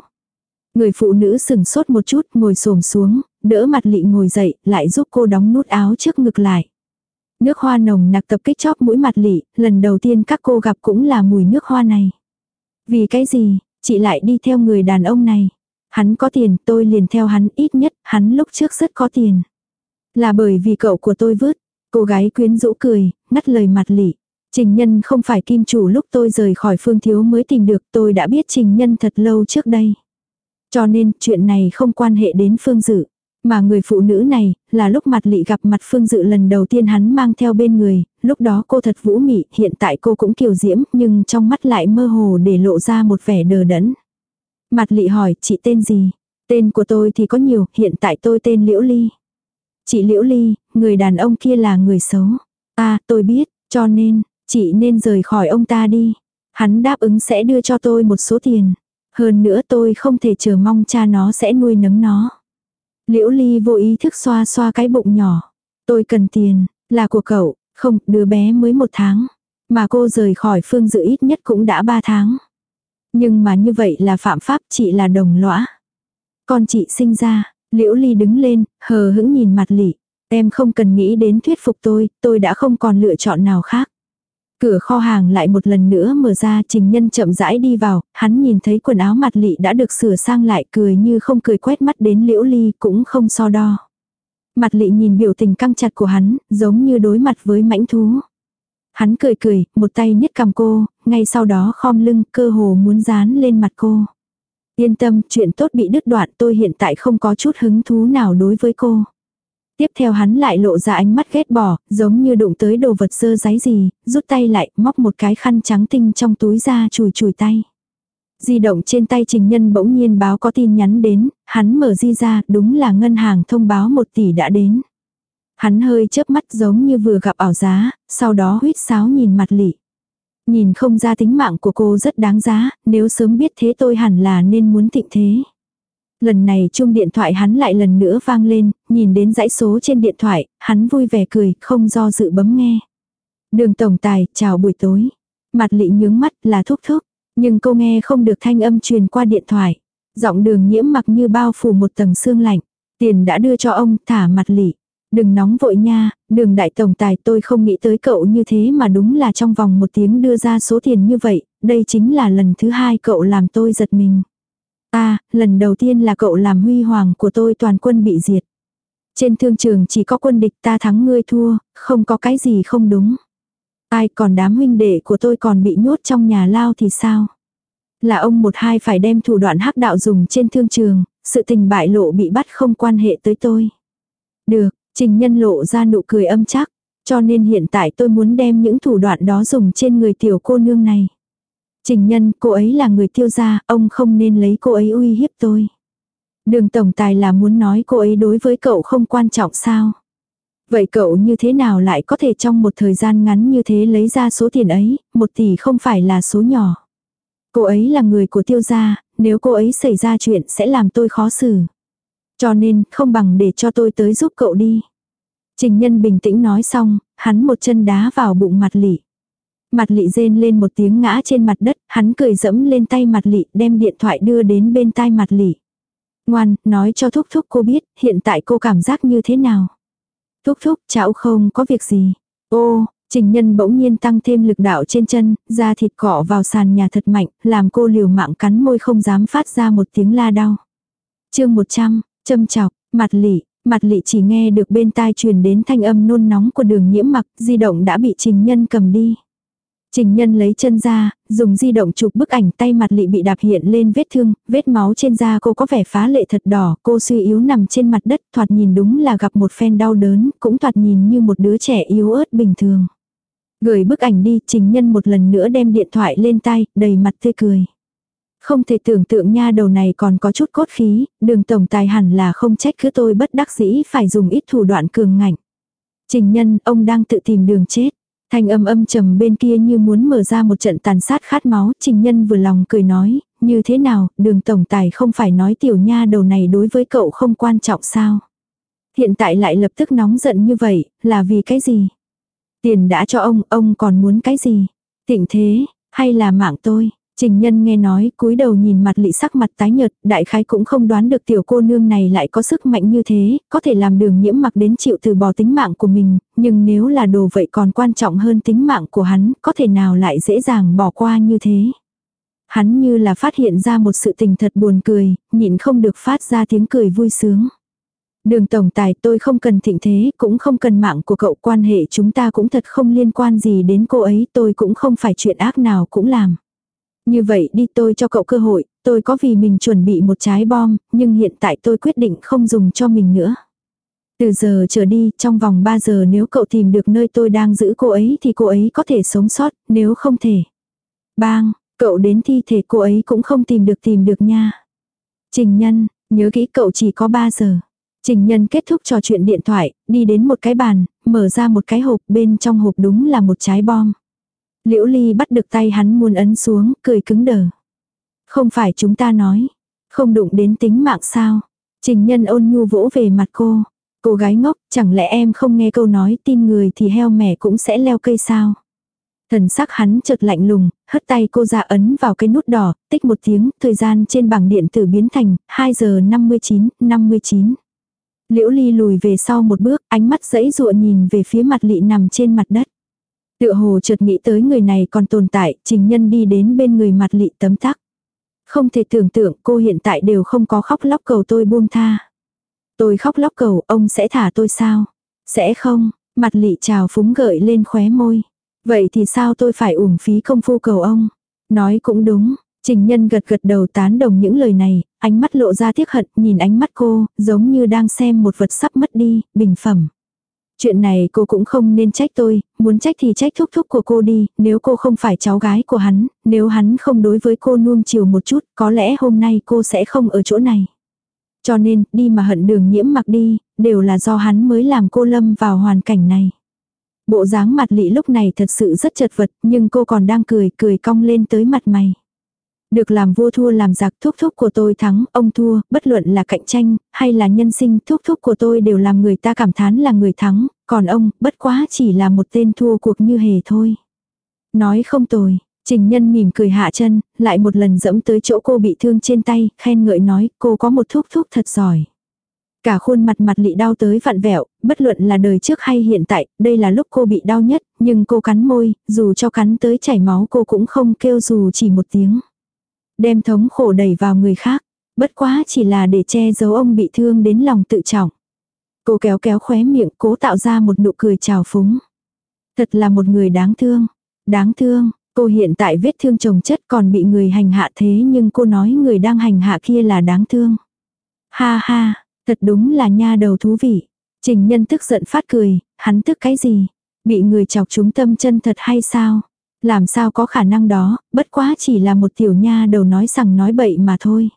Người phụ nữ sừng sốt một chút ngồi xổm xuống, đỡ mặt lị ngồi dậy, lại giúp cô đóng nút áo trước ngực lại. Nước hoa nồng nặc tập kích chóp mũi mặt lị, lần đầu tiên các cô gặp cũng là mùi nước hoa này. Vì cái gì, chị lại đi theo người đàn ông này. Hắn có tiền, tôi liền theo hắn ít nhất, hắn lúc trước rất có tiền. Là bởi vì cậu của tôi vứt. Cô gái quyến rũ cười, ngắt lời mặt lị. Trình nhân không phải kim chủ lúc tôi rời khỏi phương thiếu mới tìm được tôi đã biết trình nhân thật lâu trước đây. Cho nên chuyện này không quan hệ đến phương dự. Mà người phụ nữ này, là lúc mặt lị gặp mặt phương dự lần đầu tiên hắn mang theo bên người, lúc đó cô thật vũ mị, hiện tại cô cũng kiều diễm, nhưng trong mắt lại mơ hồ để lộ ra một vẻ đờ đẫn. Mặt lị hỏi, chị tên gì? Tên của tôi thì có nhiều, hiện tại tôi tên Liễu Ly. Chị Liễu Ly, người đàn ông kia là người xấu. À, tôi biết, cho nên, chị nên rời khỏi ông ta đi. Hắn đáp ứng sẽ đưa cho tôi một số tiền. Hơn nữa tôi không thể chờ mong cha nó sẽ nuôi nấng nó. Liễu Ly vô ý thức xoa xoa cái bụng nhỏ. Tôi cần tiền, là của cậu, không, đứa bé mới một tháng. Mà cô rời khỏi phương dự ít nhất cũng đã ba tháng. Nhưng mà như vậy là phạm pháp chị là đồng lõa. Con chị sinh ra, Liễu Ly đứng lên, hờ hững nhìn mặt lị. Em không cần nghĩ đến thuyết phục tôi, tôi đã không còn lựa chọn nào khác. Cửa kho hàng lại một lần nữa mở ra trình nhân chậm rãi đi vào, hắn nhìn thấy quần áo mặt lị đã được sửa sang lại cười như không cười quét mắt đến liễu ly cũng không so đo. Mặt lị nhìn biểu tình căng chặt của hắn, giống như đối mặt với mãnh thú. Hắn cười cười, một tay niết cầm cô, ngay sau đó khom lưng cơ hồ muốn dán lên mặt cô. Yên tâm, chuyện tốt bị đứt đoạn tôi hiện tại không có chút hứng thú nào đối với cô. Tiếp theo hắn lại lộ ra ánh mắt ghét bỏ, giống như đụng tới đồ vật sơ giấy gì, rút tay lại, móc một cái khăn trắng tinh trong túi ra chùi chùi tay. Di động trên tay trình nhân bỗng nhiên báo có tin nhắn đến, hắn mở di ra, đúng là ngân hàng thông báo một tỷ đã đến. Hắn hơi chớp mắt giống như vừa gặp ảo giá, sau đó huyết sáo nhìn mặt lị. Nhìn không ra tính mạng của cô rất đáng giá, nếu sớm biết thế tôi hẳn là nên muốn tịnh thế. Lần này chung điện thoại hắn lại lần nữa vang lên, nhìn đến dãy số trên điện thoại, hắn vui vẻ cười, không do dự bấm nghe. Đường tổng tài, chào buổi tối. Mặt lị nhướng mắt là thúc thúc, nhưng cô nghe không được thanh âm truyền qua điện thoại. Giọng đường nhiễm mặc như bao phủ một tầng xương lạnh. Tiền đã đưa cho ông, thả mặt lị. Đừng nóng vội nha, đường đại tổng tài tôi không nghĩ tới cậu như thế mà đúng là trong vòng một tiếng đưa ra số tiền như vậy, đây chính là lần thứ hai cậu làm tôi giật mình ta, lần đầu tiên là cậu làm huy hoàng của tôi toàn quân bị diệt. Trên thương trường chỉ có quân địch ta thắng ngươi thua, không có cái gì không đúng. Ai còn đám huynh đệ của tôi còn bị nhốt trong nhà lao thì sao? Là ông một hai phải đem thủ đoạn hắc đạo dùng trên thương trường, sự tình bại lộ bị bắt không quan hệ tới tôi. Được, trình nhân lộ ra nụ cười âm chắc, cho nên hiện tại tôi muốn đem những thủ đoạn đó dùng trên người tiểu cô nương này. Trình nhân, cô ấy là người tiêu gia, ông không nên lấy cô ấy uy hiếp tôi. Đường tổng tài là muốn nói cô ấy đối với cậu không quan trọng sao? Vậy cậu như thế nào lại có thể trong một thời gian ngắn như thế lấy ra số tiền ấy, một tỷ không phải là số nhỏ. Cô ấy là người của tiêu gia, nếu cô ấy xảy ra chuyện sẽ làm tôi khó xử. Cho nên, không bằng để cho tôi tới giúp cậu đi. Trình nhân bình tĩnh nói xong, hắn một chân đá vào bụng mặt lị. Mặt lị rên lên một tiếng ngã trên mặt đất, hắn cười dẫm lên tay mặt lị, đem điện thoại đưa đến bên tai mặt lị. Ngoan, nói cho thúc thúc cô biết, hiện tại cô cảm giác như thế nào. Thúc thúc, cháu không có việc gì. Ô, trình nhân bỗng nhiên tăng thêm lực đạo trên chân, da thịt cọ vào sàn nhà thật mạnh, làm cô liều mạng cắn môi không dám phát ra một tiếng la đau. chương 100, châm chọc, mặt lị, mặt lị chỉ nghe được bên tai truyền đến thanh âm nôn nóng của đường nhiễm mặc, di động đã bị trình nhân cầm đi. Trình nhân lấy chân ra, dùng di động chụp bức ảnh tay mặt lị bị đạp hiện lên vết thương, vết máu trên da cô có vẻ phá lệ thật đỏ, cô suy yếu nằm trên mặt đất, thoạt nhìn đúng là gặp một phen đau đớn, cũng thoạt nhìn như một đứa trẻ yếu ớt bình thường. Gửi bức ảnh đi, trình nhân một lần nữa đem điện thoại lên tay, đầy mặt tươi cười. Không thể tưởng tượng nha đầu này còn có chút cốt khí, đường tổng tài hẳn là không trách cứ tôi bất đắc dĩ phải dùng ít thủ đoạn cường ngạnh. Trình nhân, ông đang tự tìm đường chết. Thanh âm âm trầm bên kia như muốn mở ra một trận tàn sát khát máu, trình nhân vừa lòng cười nói, như thế nào, đường tổng tài không phải nói tiểu nha đầu này đối với cậu không quan trọng sao. Hiện tại lại lập tức nóng giận như vậy, là vì cái gì? Tiền đã cho ông, ông còn muốn cái gì? Tịnh thế, hay là mạng tôi? Trình nhân nghe nói, cúi đầu nhìn mặt lị sắc mặt tái nhợt, đại khái cũng không đoán được tiểu cô nương này lại có sức mạnh như thế, có thể làm đường nhiễm mặc đến chịu từ bỏ tính mạng của mình, nhưng nếu là đồ vậy còn quan trọng hơn tính mạng của hắn, có thể nào lại dễ dàng bỏ qua như thế. Hắn như là phát hiện ra một sự tình thật buồn cười, nhịn không được phát ra tiếng cười vui sướng. Đường tổng tài tôi không cần thịnh thế, cũng không cần mạng của cậu quan hệ chúng ta cũng thật không liên quan gì đến cô ấy, tôi cũng không phải chuyện ác nào cũng làm. Như vậy đi tôi cho cậu cơ hội, tôi có vì mình chuẩn bị một trái bom, nhưng hiện tại tôi quyết định không dùng cho mình nữa. Từ giờ trở đi, trong vòng 3 giờ nếu cậu tìm được nơi tôi đang giữ cô ấy thì cô ấy có thể sống sót, nếu không thể. Bang, cậu đến thi thể cô ấy cũng không tìm được tìm được nha. Trình nhân, nhớ kỹ cậu chỉ có 3 giờ. Trình nhân kết thúc trò chuyện điện thoại, đi đến một cái bàn, mở ra một cái hộp bên trong hộp đúng là một trái bom. Liễu Ly bắt được tay hắn muốn ấn xuống, cười cứng đờ. Không phải chúng ta nói. Không đụng đến tính mạng sao. Trình nhân ôn nhu vỗ về mặt cô. Cô gái ngốc, chẳng lẽ em không nghe câu nói tin người thì heo mẻ cũng sẽ leo cây sao. Thần sắc hắn chợt lạnh lùng, hất tay cô ra ấn vào cái nút đỏ, tích một tiếng, thời gian trên bảng điện tử biến thành 2 giờ 59, 59. Liễu Ly lùi về sau một bước, ánh mắt dãy dụa nhìn về phía mặt lị nằm trên mặt đất. Tựa hồ chợt nghĩ tới người này còn tồn tại, trình nhân đi đến bên người mặt lị tấm tắc. Không thể tưởng tượng cô hiện tại đều không có khóc lóc cầu tôi buông tha. Tôi khóc lóc cầu ông sẽ thả tôi sao? Sẽ không, mặt lị trào phúng gợi lên khóe môi. Vậy thì sao tôi phải uổng phí công phu cầu ông? Nói cũng đúng, trình nhân gật gật đầu tán đồng những lời này, ánh mắt lộ ra tiếc hận nhìn ánh mắt cô, giống như đang xem một vật sắp mất đi, bình phẩm. Chuyện này cô cũng không nên trách tôi, muốn trách thì trách thúc thúc của cô đi, nếu cô không phải cháu gái của hắn, nếu hắn không đối với cô nuông chiều một chút, có lẽ hôm nay cô sẽ không ở chỗ này. Cho nên, đi mà hận đường nhiễm mặc đi, đều là do hắn mới làm cô lâm vào hoàn cảnh này. Bộ dáng mặt lị lúc này thật sự rất chật vật, nhưng cô còn đang cười, cười cong lên tới mặt mày. Được làm vua thua làm giặc thúc thúc của tôi thắng, ông thua, bất luận là cạnh tranh, hay là nhân sinh thúc thúc của tôi đều làm người ta cảm thán là người thắng, còn ông, bất quá chỉ là một tên thua cuộc như hề thôi. Nói không tồi, trình nhân mỉm cười hạ chân, lại một lần dẫm tới chỗ cô bị thương trên tay, khen ngợi nói cô có một thúc thúc thật giỏi. Cả khuôn mặt mặt lị đau tới vặn vẹo, bất luận là đời trước hay hiện tại, đây là lúc cô bị đau nhất, nhưng cô cắn môi, dù cho cắn tới chảy máu cô cũng không kêu dù chỉ một tiếng. Đem thống khổ đẩy vào người khác. Bất quá chỉ là để che giấu ông bị thương đến lòng tự trọng. Cô kéo kéo khóe miệng cố tạo ra một nụ cười trào phúng. Thật là một người đáng thương. Đáng thương, cô hiện tại vết thương chồng chất còn bị người hành hạ thế nhưng cô nói người đang hành hạ kia là đáng thương. Ha ha, thật đúng là nha đầu thú vị. Trình nhân tức giận phát cười, hắn tức cái gì? Bị người chọc trúng tâm chân thật hay sao? Làm sao có khả năng đó, bất quá chỉ là một tiểu nha đầu nói rằng nói bậy mà thôi.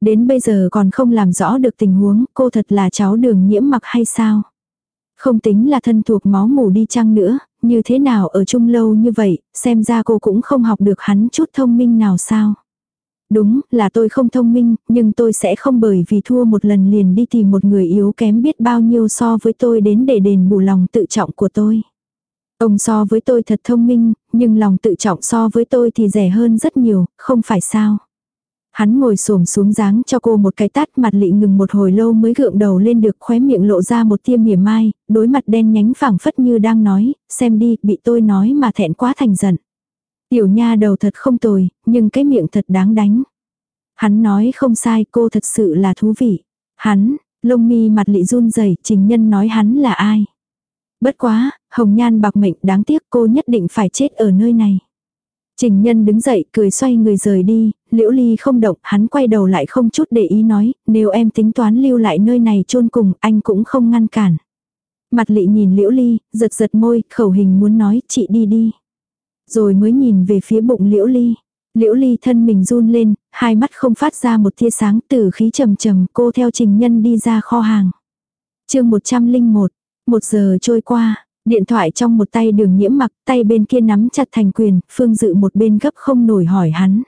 Đến bây giờ còn không làm rõ được tình huống, cô thật là cháu đường nhiễm mặc hay sao? Không tính là thân thuộc máu mủ đi chăng nữa, như thế nào ở chung lâu như vậy, xem ra cô cũng không học được hắn chút thông minh nào sao. Đúng là tôi không thông minh, nhưng tôi sẽ không bởi vì thua một lần liền đi tìm một người yếu kém biết bao nhiêu so với tôi đến để đền bù lòng tự trọng của tôi. Ông so với tôi thật thông minh, nhưng lòng tự trọng so với tôi thì rẻ hơn rất nhiều, không phải sao. Hắn ngồi xổm xuống dáng cho cô một cái tát mặt lị ngừng một hồi lâu mới gượng đầu lên được khóe miệng lộ ra một tia mỉa mai, đối mặt đen nhánh phẳng phất như đang nói, xem đi, bị tôi nói mà thẹn quá thành giận. Tiểu nha đầu thật không tồi, nhưng cái miệng thật đáng đánh. Hắn nói không sai cô thật sự là thú vị. Hắn, lông mi mặt lị run rẩy trình nhân nói hắn là ai. Bất quá, hồng nhan bạc mệnh đáng tiếc cô nhất định phải chết ở nơi này. Trình nhân đứng dậy cười xoay người rời đi, liễu ly không động, hắn quay đầu lại không chút để ý nói, nếu em tính toán lưu lại nơi này chôn cùng, anh cũng không ngăn cản. Mặt lị nhìn liễu ly, giật giật môi, khẩu hình muốn nói, chị đi đi. Rồi mới nhìn về phía bụng liễu ly. Liễu ly thân mình run lên, hai mắt không phát ra một tia sáng tử khí trầm trầm cô theo trình nhân đi ra kho hàng. chương 101, một giờ trôi qua, điện thoại trong một tay đường nhiễm mặc, tay bên kia nắm chặt thành quyền, phương dự một bên gấp không nổi hỏi hắn.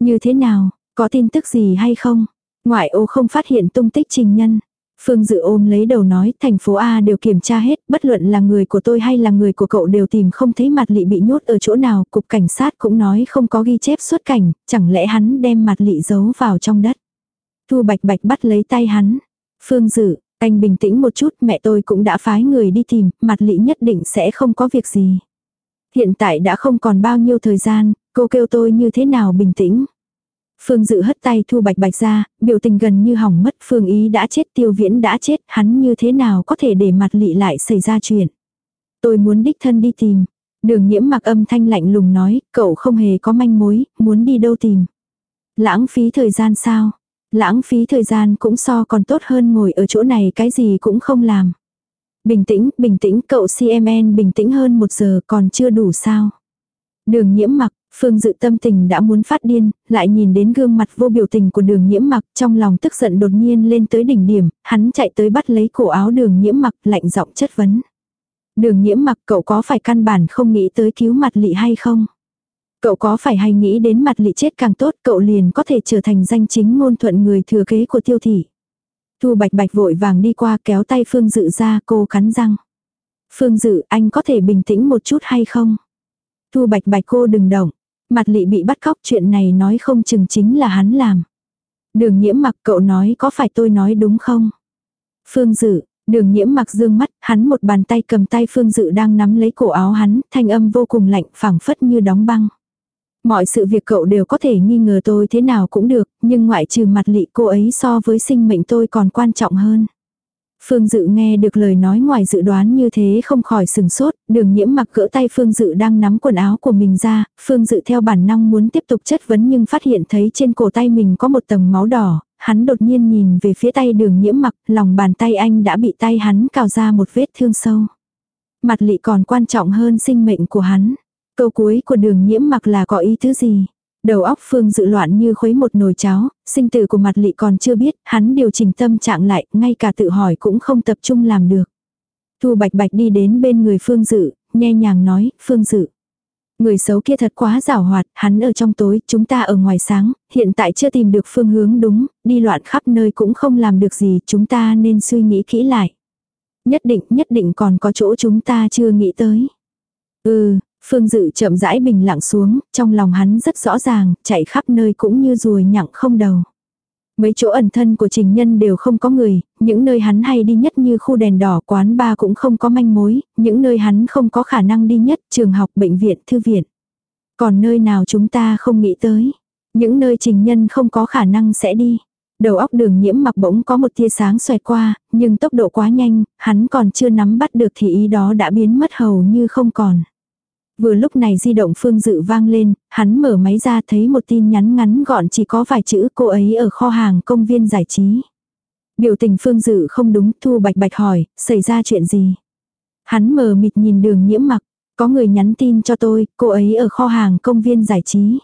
Như thế nào, có tin tức gì hay không? Ngoại ô không phát hiện tung tích trình nhân. Phương Dự ôm lấy đầu nói thành phố A đều kiểm tra hết, bất luận là người của tôi hay là người của cậu đều tìm không thấy mặt lị bị nhốt ở chỗ nào, cục cảnh sát cũng nói không có ghi chép xuất cảnh, chẳng lẽ hắn đem mặt lị giấu vào trong đất. Thu Bạch Bạch bắt lấy tay hắn. Phương Dự, anh bình tĩnh một chút, mẹ tôi cũng đã phái người đi tìm, mặt lị nhất định sẽ không có việc gì. Hiện tại đã không còn bao nhiêu thời gian, cô kêu tôi như thế nào bình tĩnh. Phương Dự hất tay Thu Bạch Bạch ra, biểu tình gần như hỏng mất, Phương Ý đã chết, Tiêu Viễn đã chết, hắn như thế nào có thể để mặt lị lại xảy ra chuyện. Tôi muốn đích thân đi tìm. Đường nhiễm mặc âm thanh lạnh lùng nói, cậu không hề có manh mối, muốn đi đâu tìm. Lãng phí thời gian sao? Lãng phí thời gian cũng so còn tốt hơn ngồi ở chỗ này cái gì cũng không làm. Bình tĩnh, bình tĩnh, cậu CMN bình tĩnh hơn một giờ còn chưa đủ sao. Đường nhiễm mặc, Phương dự tâm tình đã muốn phát điên, lại nhìn đến gương mặt vô biểu tình của đường nhiễm mặc trong lòng tức giận đột nhiên lên tới đỉnh điểm, hắn chạy tới bắt lấy cổ áo đường nhiễm mặc lạnh giọng chất vấn. Đường nhiễm mặc cậu có phải căn bản không nghĩ tới cứu mặt lị hay không? Cậu có phải hay nghĩ đến mặt lị chết càng tốt cậu liền có thể trở thành danh chính ngôn thuận người thừa kế của tiêu thị. Thu bạch bạch vội vàng đi qua kéo tay Phương Dự ra cô cắn răng. Phương Dự anh có thể bình tĩnh một chút hay không? Thu bạch bạch cô đừng động. Mặt lị bị bắt cóc chuyện này nói không chừng chính là hắn làm. Đường nhiễm mặc cậu nói có phải tôi nói đúng không? Phương Dự, đường nhiễm mặc dương mắt, hắn một bàn tay cầm tay Phương Dự đang nắm lấy cổ áo hắn, thanh âm vô cùng lạnh phảng phất như đóng băng. Mọi sự việc cậu đều có thể nghi ngờ tôi thế nào cũng được, nhưng ngoại trừ mặt lị cô ấy so với sinh mệnh tôi còn quan trọng hơn. Phương Dự nghe được lời nói ngoài dự đoán như thế không khỏi sừng sốt, đường nhiễm mặc gỡ tay Phương Dự đang nắm quần áo của mình ra, Phương Dự theo bản năng muốn tiếp tục chất vấn nhưng phát hiện thấy trên cổ tay mình có một tầng máu đỏ, hắn đột nhiên nhìn về phía tay đường nhiễm mặc, lòng bàn tay anh đã bị tay hắn cào ra một vết thương sâu. Mặt lị còn quan trọng hơn sinh mệnh của hắn. Câu cuối của đường nhiễm mặc là có ý thứ gì? Đầu óc Phương dự loạn như khuấy một nồi cháo, sinh tử của mặt lị còn chưa biết, hắn điều chỉnh tâm trạng lại, ngay cả tự hỏi cũng không tập trung làm được. Thu bạch bạch đi đến bên người Phương dự, nhẹ nhàng nói, Phương dự. Người xấu kia thật quá rảo hoạt, hắn ở trong tối, chúng ta ở ngoài sáng, hiện tại chưa tìm được phương hướng đúng, đi loạn khắp nơi cũng không làm được gì, chúng ta nên suy nghĩ kỹ lại. Nhất định, nhất định còn có chỗ chúng ta chưa nghĩ tới. Ừ, Phương Dự chậm rãi bình lặng xuống, trong lòng hắn rất rõ ràng, chạy khắp nơi cũng như ruồi nhặng không đầu. Mấy chỗ ẩn thân của trình nhân đều không có người, những nơi hắn hay đi nhất như khu đèn đỏ quán ba cũng không có manh mối, những nơi hắn không có khả năng đi nhất, trường học, bệnh viện, thư viện. Còn nơi nào chúng ta không nghĩ tới, những nơi trình nhân không có khả năng sẽ đi. Đầu óc đường nhiễm mặc bỗng có một tia sáng xoẹt qua, nhưng tốc độ quá nhanh, hắn còn chưa nắm bắt được thì ý đó đã biến mất hầu như không còn. Vừa lúc này di động Phương Dự vang lên, hắn mở máy ra thấy một tin nhắn ngắn gọn chỉ có vài chữ cô ấy ở kho hàng công viên giải trí. Biểu tình Phương Dự không đúng, Thu Bạch Bạch hỏi, xảy ra chuyện gì? Hắn mờ mịt nhìn đường nhiễm mặc, có người nhắn tin cho tôi, cô ấy ở kho hàng công viên giải trí.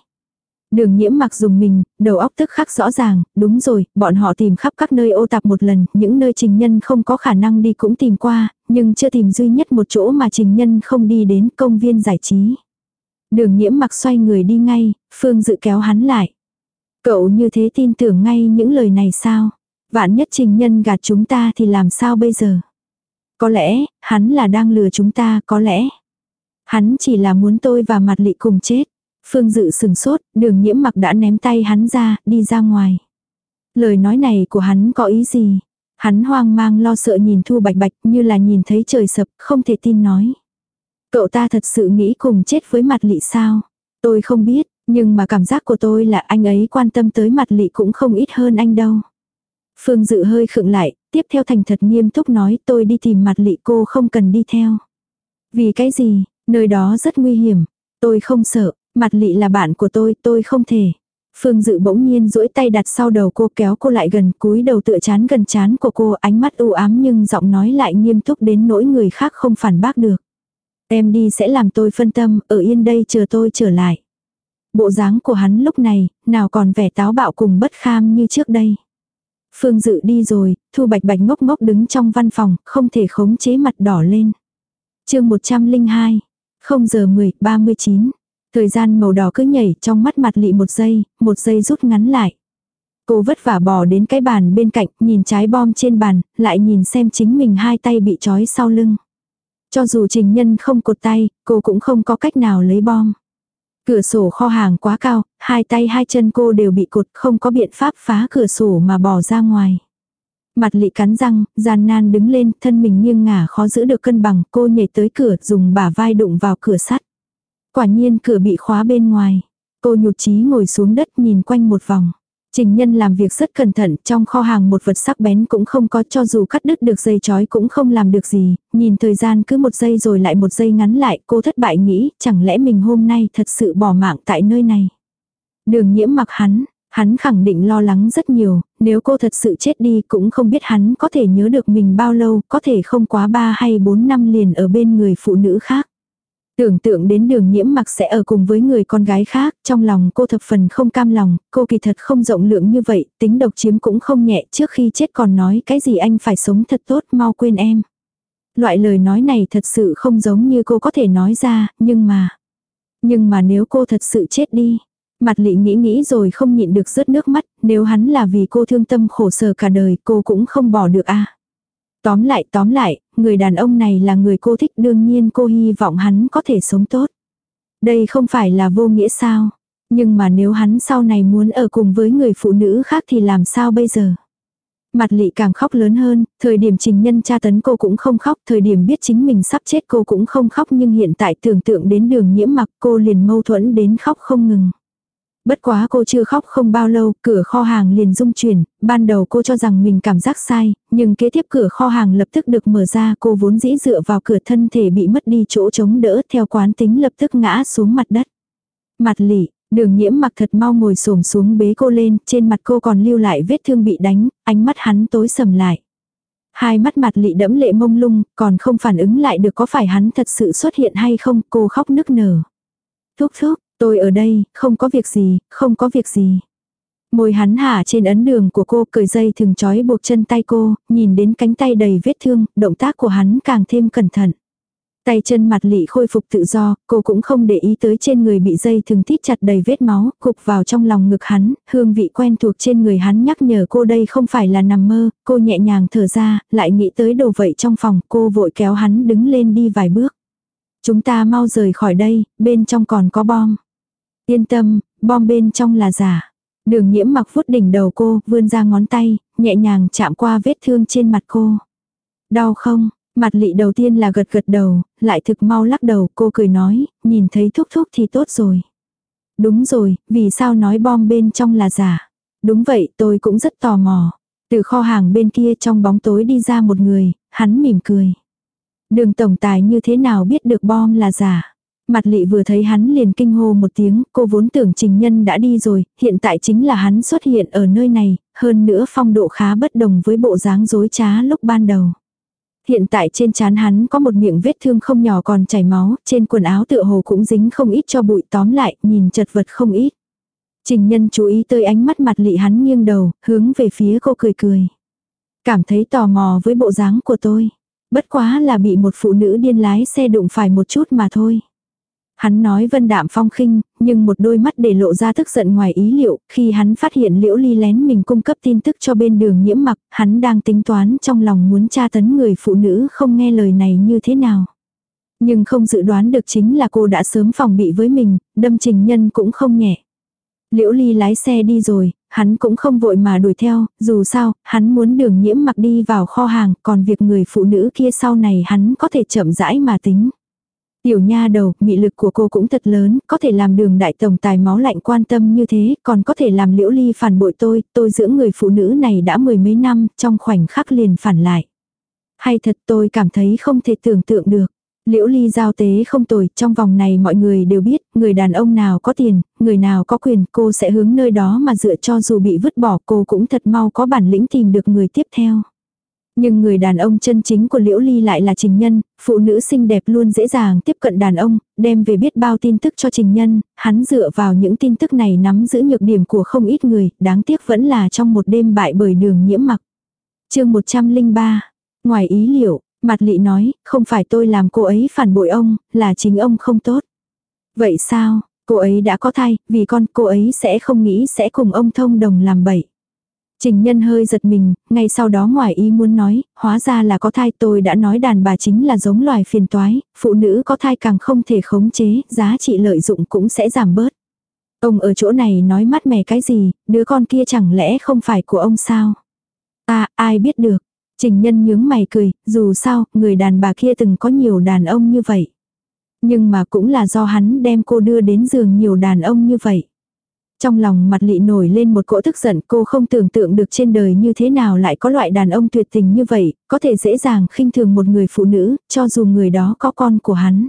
Đường nhiễm mặc dùng mình, đầu óc tức khắc rõ ràng, đúng rồi, bọn họ tìm khắp các nơi ô tạp một lần, những nơi trình nhân không có khả năng đi cũng tìm qua, nhưng chưa tìm duy nhất một chỗ mà trình nhân không đi đến công viên giải trí. Đường nhiễm mặc xoay người đi ngay, Phương dự kéo hắn lại. Cậu như thế tin tưởng ngay những lời này sao? Vạn nhất trình nhân gạt chúng ta thì làm sao bây giờ? Có lẽ, hắn là đang lừa chúng ta, có lẽ. Hắn chỉ là muốn tôi và mặt lị cùng chết. Phương dự sừng sốt, đường nhiễm mặc đã ném tay hắn ra, đi ra ngoài. Lời nói này của hắn có ý gì? Hắn hoang mang lo sợ nhìn Thu Bạch Bạch như là nhìn thấy trời sập, không thể tin nói. Cậu ta thật sự nghĩ cùng chết với mặt lị sao? Tôi không biết, nhưng mà cảm giác của tôi là anh ấy quan tâm tới mặt lị cũng không ít hơn anh đâu. Phương Dự hơi khựng lại, tiếp theo thành thật nghiêm túc nói tôi đi tìm mặt lị cô không cần đi theo. Vì cái gì, nơi đó rất nguy hiểm. Tôi không sợ, mặt lị là bạn của tôi, tôi không thể. Phương Dự bỗng nhiên duỗi tay đặt sau đầu cô kéo cô lại gần cúi đầu tựa chán gần chán của cô ánh mắt u ám nhưng giọng nói lại nghiêm túc đến nỗi người khác không phản bác được. Em đi sẽ làm tôi phân tâm, ở yên đây chờ tôi trở lại. Bộ dáng của hắn lúc này, nào còn vẻ táo bạo cùng bất kham như trước đây. Phương Dự đi rồi, Thu Bạch Bạch ngốc ngốc đứng trong văn phòng, không thể khống chế mặt đỏ lên. chương 102, 0 giờ 10, 39. Thời gian màu đỏ cứ nhảy trong mắt mặt lị một giây, một giây rút ngắn lại. Cô vất vả bỏ đến cái bàn bên cạnh, nhìn trái bom trên bàn, lại nhìn xem chính mình hai tay bị trói sau lưng. Cho dù trình nhân không cột tay, cô cũng không có cách nào lấy bom. Cửa sổ kho hàng quá cao, hai tay hai chân cô đều bị cột, không có biện pháp phá cửa sổ mà bỏ ra ngoài. Mặt lị cắn răng, gian nan đứng lên, thân mình nghiêng ngả khó giữ được cân bằng, cô nhảy tới cửa, dùng bả vai đụng vào cửa sắt. Quả nhiên cửa bị khóa bên ngoài. Cô nhụt chí ngồi xuống đất nhìn quanh một vòng. Trình nhân làm việc rất cẩn thận, trong kho hàng một vật sắc bén cũng không có cho dù cắt đứt được dây chói cũng không làm được gì, nhìn thời gian cứ một giây rồi lại một giây ngắn lại, cô thất bại nghĩ, chẳng lẽ mình hôm nay thật sự bỏ mạng tại nơi này. Đường nhiễm mặc hắn, hắn khẳng định lo lắng rất nhiều, nếu cô thật sự chết đi cũng không biết hắn có thể nhớ được mình bao lâu, có thể không quá 3 hay 4 năm liền ở bên người phụ nữ khác. Tưởng tượng đến đường nhiễm mặc sẽ ở cùng với người con gái khác, trong lòng cô thập phần không cam lòng, cô kỳ thật không rộng lượng như vậy, tính độc chiếm cũng không nhẹ trước khi chết còn nói cái gì anh phải sống thật tốt mau quên em. Loại lời nói này thật sự không giống như cô có thể nói ra, nhưng mà... Nhưng mà nếu cô thật sự chết đi, mặt lị nghĩ nghĩ rồi không nhịn được rớt nước mắt, nếu hắn là vì cô thương tâm khổ sở cả đời cô cũng không bỏ được a Tóm lại tóm lại, người đàn ông này là người cô thích đương nhiên cô hy vọng hắn có thể sống tốt. Đây không phải là vô nghĩa sao. Nhưng mà nếu hắn sau này muốn ở cùng với người phụ nữ khác thì làm sao bây giờ? Mặt lị càng khóc lớn hơn, thời điểm trình nhân tra tấn cô cũng không khóc, thời điểm biết chính mình sắp chết cô cũng không khóc nhưng hiện tại tưởng tượng đến đường nhiễm mặc cô liền mâu thuẫn đến khóc không ngừng. Bất quá cô chưa khóc không bao lâu, cửa kho hàng liền rung chuyển, ban đầu cô cho rằng mình cảm giác sai, nhưng kế tiếp cửa kho hàng lập tức được mở ra, cô vốn dĩ dựa vào cửa thân thể bị mất đi chỗ chống đỡ theo quán tính lập tức ngã xuống mặt đất. Mặt lỉ, đường nhiễm mặc thật mau ngồi xổm xuống bế cô lên, trên mặt cô còn lưu lại vết thương bị đánh, ánh mắt hắn tối sầm lại. Hai mắt mặt lị đẫm lệ mông lung, còn không phản ứng lại được có phải hắn thật sự xuất hiện hay không, cô khóc nức nở. Thúc thúc, Tôi ở đây, không có việc gì, không có việc gì. Môi hắn hạ trên ấn đường của cô cởi dây thường trói buộc chân tay cô, nhìn đến cánh tay đầy vết thương, động tác của hắn càng thêm cẩn thận. Tay chân mặt lị khôi phục tự do, cô cũng không để ý tới trên người bị dây thường thít chặt đầy vết máu, cục vào trong lòng ngực hắn, hương vị quen thuộc trên người hắn nhắc nhở cô đây không phải là nằm mơ, cô nhẹ nhàng thở ra, lại nghĩ tới đồ vậy trong phòng, cô vội kéo hắn đứng lên đi vài bước. Chúng ta mau rời khỏi đây, bên trong còn có bom. Yên tâm, bom bên trong là giả. Đường nhiễm mặc vuốt đỉnh đầu cô, vươn ra ngón tay, nhẹ nhàng chạm qua vết thương trên mặt cô. Đau không? Mặt lị đầu tiên là gật gật đầu, lại thực mau lắc đầu, cô cười nói, nhìn thấy thúc thúc thì tốt rồi. Đúng rồi, vì sao nói bom bên trong là giả? Đúng vậy, tôi cũng rất tò mò. Từ kho hàng bên kia trong bóng tối đi ra một người, hắn mỉm cười. Đường tổng tài như thế nào biết được bom là giả? Mặt lị vừa thấy hắn liền kinh hô một tiếng, cô vốn tưởng trình nhân đã đi rồi, hiện tại chính là hắn xuất hiện ở nơi này, hơn nữa phong độ khá bất đồng với bộ dáng dối trá lúc ban đầu. Hiện tại trên trán hắn có một miệng vết thương không nhỏ còn chảy máu, trên quần áo tựa hồ cũng dính không ít cho bụi tóm lại, nhìn chật vật không ít. Trình nhân chú ý tới ánh mắt mặt lị hắn nghiêng đầu, hướng về phía cô cười cười. Cảm thấy tò mò với bộ dáng của tôi. Bất quá là bị một phụ nữ điên lái xe đụng phải một chút mà thôi. Hắn nói vân đạm phong khinh, nhưng một đôi mắt để lộ ra tức giận ngoài ý liệu, khi hắn phát hiện liễu ly lén mình cung cấp tin tức cho bên đường nhiễm mặc, hắn đang tính toán trong lòng muốn tra tấn người phụ nữ không nghe lời này như thế nào. Nhưng không dự đoán được chính là cô đã sớm phòng bị với mình, đâm trình nhân cũng không nhẹ. Liễu ly lái xe đi rồi, hắn cũng không vội mà đuổi theo, dù sao, hắn muốn đường nhiễm mặc đi vào kho hàng, còn việc người phụ nữ kia sau này hắn có thể chậm rãi mà tính. Tiểu nha đầu, mị lực của cô cũng thật lớn, có thể làm đường đại tổng tài máu lạnh quan tâm như thế, còn có thể làm liễu ly phản bội tôi, tôi dưỡng người phụ nữ này đã mười mấy năm, trong khoảnh khắc liền phản lại. Hay thật tôi cảm thấy không thể tưởng tượng được. Liễu ly giao tế không tồi, trong vòng này mọi người đều biết, người đàn ông nào có tiền, người nào có quyền, cô sẽ hướng nơi đó mà dựa cho dù bị vứt bỏ cô cũng thật mau có bản lĩnh tìm được người tiếp theo. Nhưng người đàn ông chân chính của Liễu Ly lại là Trình Nhân, phụ nữ xinh đẹp luôn dễ dàng tiếp cận đàn ông, đem về biết bao tin tức cho Trình Nhân, hắn dựa vào những tin tức này nắm giữ nhược điểm của không ít người, đáng tiếc vẫn là trong một đêm bại bởi đường nhiễm mặc. chương 103, ngoài ý liệu, mặt lị nói, không phải tôi làm cô ấy phản bội ông, là chính ông không tốt. Vậy sao, cô ấy đã có thai, vì con cô ấy sẽ không nghĩ sẽ cùng ông thông đồng làm bậy. Trình nhân hơi giật mình, ngay sau đó ngoài ý muốn nói, hóa ra là có thai tôi đã nói đàn bà chính là giống loài phiền toái, phụ nữ có thai càng không thể khống chế, giá trị lợi dụng cũng sẽ giảm bớt. Ông ở chỗ này nói mắt mẻ cái gì, đứa con kia chẳng lẽ không phải của ông sao? À, ai biết được. Trình nhân nhướng mày cười, dù sao, người đàn bà kia từng có nhiều đàn ông như vậy. Nhưng mà cũng là do hắn đem cô đưa đến giường nhiều đàn ông như vậy. Trong lòng mặt lị nổi lên một cỗ tức giận cô không tưởng tượng được trên đời như thế nào lại có loại đàn ông tuyệt tình như vậy, có thể dễ dàng khinh thường một người phụ nữ, cho dù người đó có con của hắn.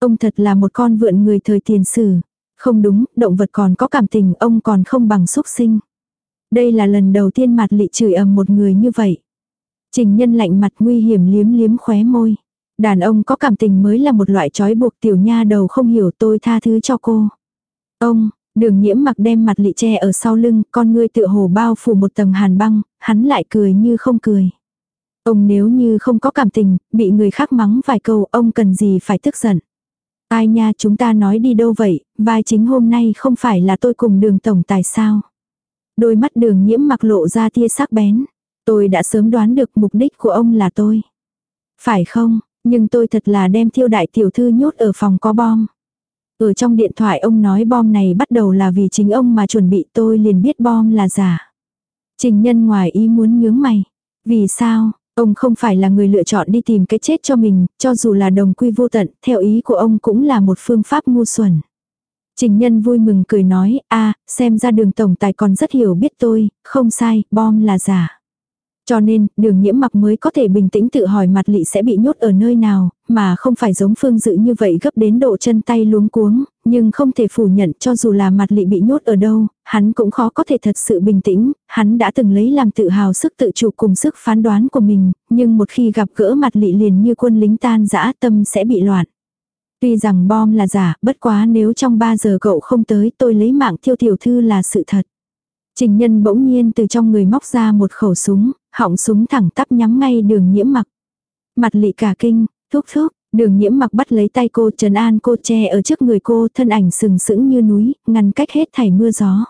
Ông thật là một con vượn người thời tiền sử. Không đúng, động vật còn có cảm tình, ông còn không bằng xúc sinh. Đây là lần đầu tiên mặt lị chửi ầm một người như vậy. Trình nhân lạnh mặt nguy hiểm liếm liếm khóe môi. Đàn ông có cảm tình mới là một loại trói buộc tiểu nha đầu không hiểu tôi tha thứ cho cô. Ông, Đường nhiễm mặc đem mặt lị che ở sau lưng, con ngươi tựa hồ bao phủ một tầng hàn băng, hắn lại cười như không cười. Ông nếu như không có cảm tình, bị người khác mắng vài câu, ông cần gì phải tức giận. Ai nha chúng ta nói đi đâu vậy, vai chính hôm nay không phải là tôi cùng đường tổng tài sao. Đôi mắt đường nhiễm mặc lộ ra tia sắc bén. Tôi đã sớm đoán được mục đích của ông là tôi. Phải không, nhưng tôi thật là đem thiêu đại tiểu thư nhốt ở phòng có bom. Ở trong điện thoại ông nói bom này bắt đầu là vì chính ông mà chuẩn bị tôi liền biết bom là giả. Trình nhân ngoài ý muốn nhướng mày. Vì sao, ông không phải là người lựa chọn đi tìm cái chết cho mình, cho dù là đồng quy vô tận, theo ý của ông cũng là một phương pháp ngu xuẩn. Trình nhân vui mừng cười nói, a xem ra đường tổng tài còn rất hiểu biết tôi, không sai, bom là giả. Cho nên, đường nhiễm mặc mới có thể bình tĩnh tự hỏi mặt lị sẽ bị nhốt ở nơi nào, mà không phải giống phương dự như vậy gấp đến độ chân tay luống cuống, nhưng không thể phủ nhận cho dù là mặt lị bị nhốt ở đâu, hắn cũng khó có thể thật sự bình tĩnh, hắn đã từng lấy làm tự hào sức tự chủ cùng sức phán đoán của mình, nhưng một khi gặp gỡ mặt lị liền như quân lính tan dã tâm sẽ bị loạn. Tuy rằng bom là giả, bất quá nếu trong 3 giờ cậu không tới tôi lấy mạng thiêu tiểu thư là sự thật. Trình nhân bỗng nhiên từ trong người móc ra một khẩu súng, họng súng thẳng tắp nhắm ngay đường nhiễm mặc. Mặt lị cả kinh, thúc thúc, đường nhiễm mặc bắt lấy tay cô trần an cô che ở trước người cô thân ảnh sừng sững như núi, ngăn cách hết thảy mưa gió.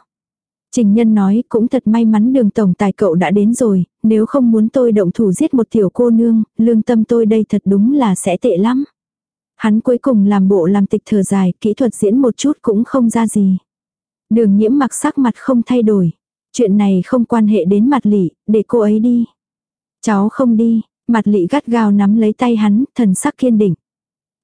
Trình nhân nói cũng thật may mắn đường tổng tài cậu đã đến rồi, nếu không muốn tôi động thủ giết một tiểu cô nương, lương tâm tôi đây thật đúng là sẽ tệ lắm. Hắn cuối cùng làm bộ làm tịch thở dài, kỹ thuật diễn một chút cũng không ra gì. Đường nhiễm mặc sắc mặt không thay đổi. Chuyện này không quan hệ đến mặt lị, để cô ấy đi. Cháu không đi, mặt lị gắt gao nắm lấy tay hắn, thần sắc kiên định.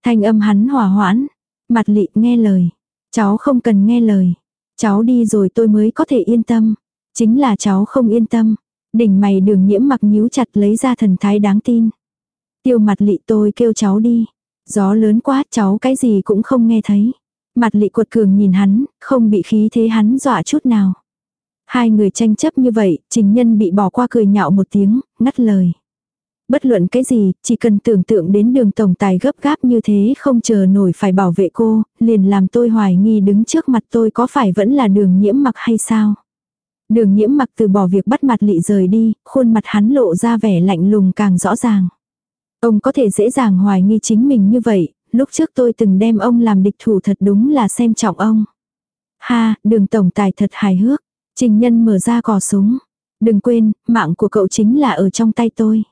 Thanh âm hắn hòa hoãn. Mặt lị nghe lời. Cháu không cần nghe lời. Cháu đi rồi tôi mới có thể yên tâm. Chính là cháu không yên tâm. Đỉnh mày đường nhiễm mặc nhíu chặt lấy ra thần thái đáng tin. Tiêu mặt lị tôi kêu cháu đi. Gió lớn quá cháu cái gì cũng không nghe thấy. Mặt lị quật cường nhìn hắn, không bị khí thế hắn dọa chút nào. Hai người tranh chấp như vậy, trình nhân bị bỏ qua cười nhạo một tiếng, ngắt lời. Bất luận cái gì, chỉ cần tưởng tượng đến đường tổng tài gấp gáp như thế không chờ nổi phải bảo vệ cô, liền làm tôi hoài nghi đứng trước mặt tôi có phải vẫn là đường nhiễm mặc hay sao. Đường nhiễm mặc từ bỏ việc bắt mặt lị rời đi, khuôn mặt hắn lộ ra vẻ lạnh lùng càng rõ ràng. Ông có thể dễ dàng hoài nghi chính mình như vậy, lúc trước tôi từng đem ông làm địch thủ thật đúng là xem trọng ông. Ha, đường tổng tài thật hài hước. Trình nhân mở ra cò súng. Đừng quên, mạng của cậu chính là ở trong tay tôi.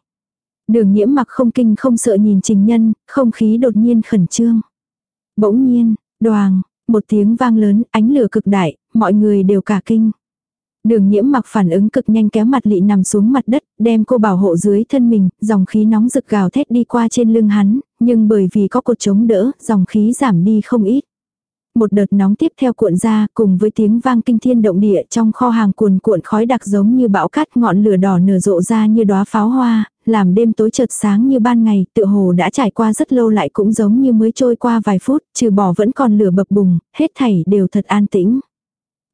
Đường nhiễm mặc không kinh không sợ nhìn trình nhân, không khí đột nhiên khẩn trương. Bỗng nhiên, đoàn, một tiếng vang lớn, ánh lửa cực đại, mọi người đều cả kinh. Đường nhiễm mặc phản ứng cực nhanh kéo mặt lị nằm xuống mặt đất, đem cô bảo hộ dưới thân mình, dòng khí nóng rực gào thét đi qua trên lưng hắn, nhưng bởi vì có cột chống đỡ, dòng khí giảm đi không ít. Một đợt nóng tiếp theo cuộn ra, cùng với tiếng vang kinh thiên động địa trong kho hàng cuồn cuộn khói đặc giống như bão cát ngọn lửa đỏ nở rộ ra như đóa pháo hoa, làm đêm tối chợt sáng như ban ngày, tựa hồ đã trải qua rất lâu lại cũng giống như mới trôi qua vài phút, trừ bỏ vẫn còn lửa bập bùng, hết thảy đều thật an tĩnh.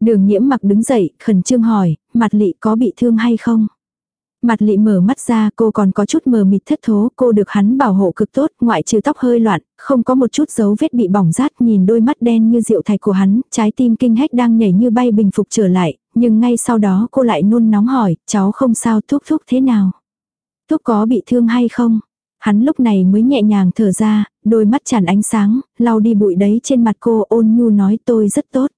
Đường nhiễm mặc đứng dậy, khẩn trương hỏi, mặt lị có bị thương hay không? Mặt lị mở mắt ra cô còn có chút mờ mịt thất thố, cô được hắn bảo hộ cực tốt, ngoại trừ tóc hơi loạn, không có một chút dấu vết bị bỏng rát nhìn đôi mắt đen như rượu thạch của hắn, trái tim kinh hách đang nhảy như bay bình phục trở lại, nhưng ngay sau đó cô lại nôn nóng hỏi, cháu không sao thúc thúc thế nào? Thúc có bị thương hay không? Hắn lúc này mới nhẹ nhàng thở ra, đôi mắt tràn ánh sáng, lau đi bụi đấy trên mặt cô ôn nhu nói tôi rất tốt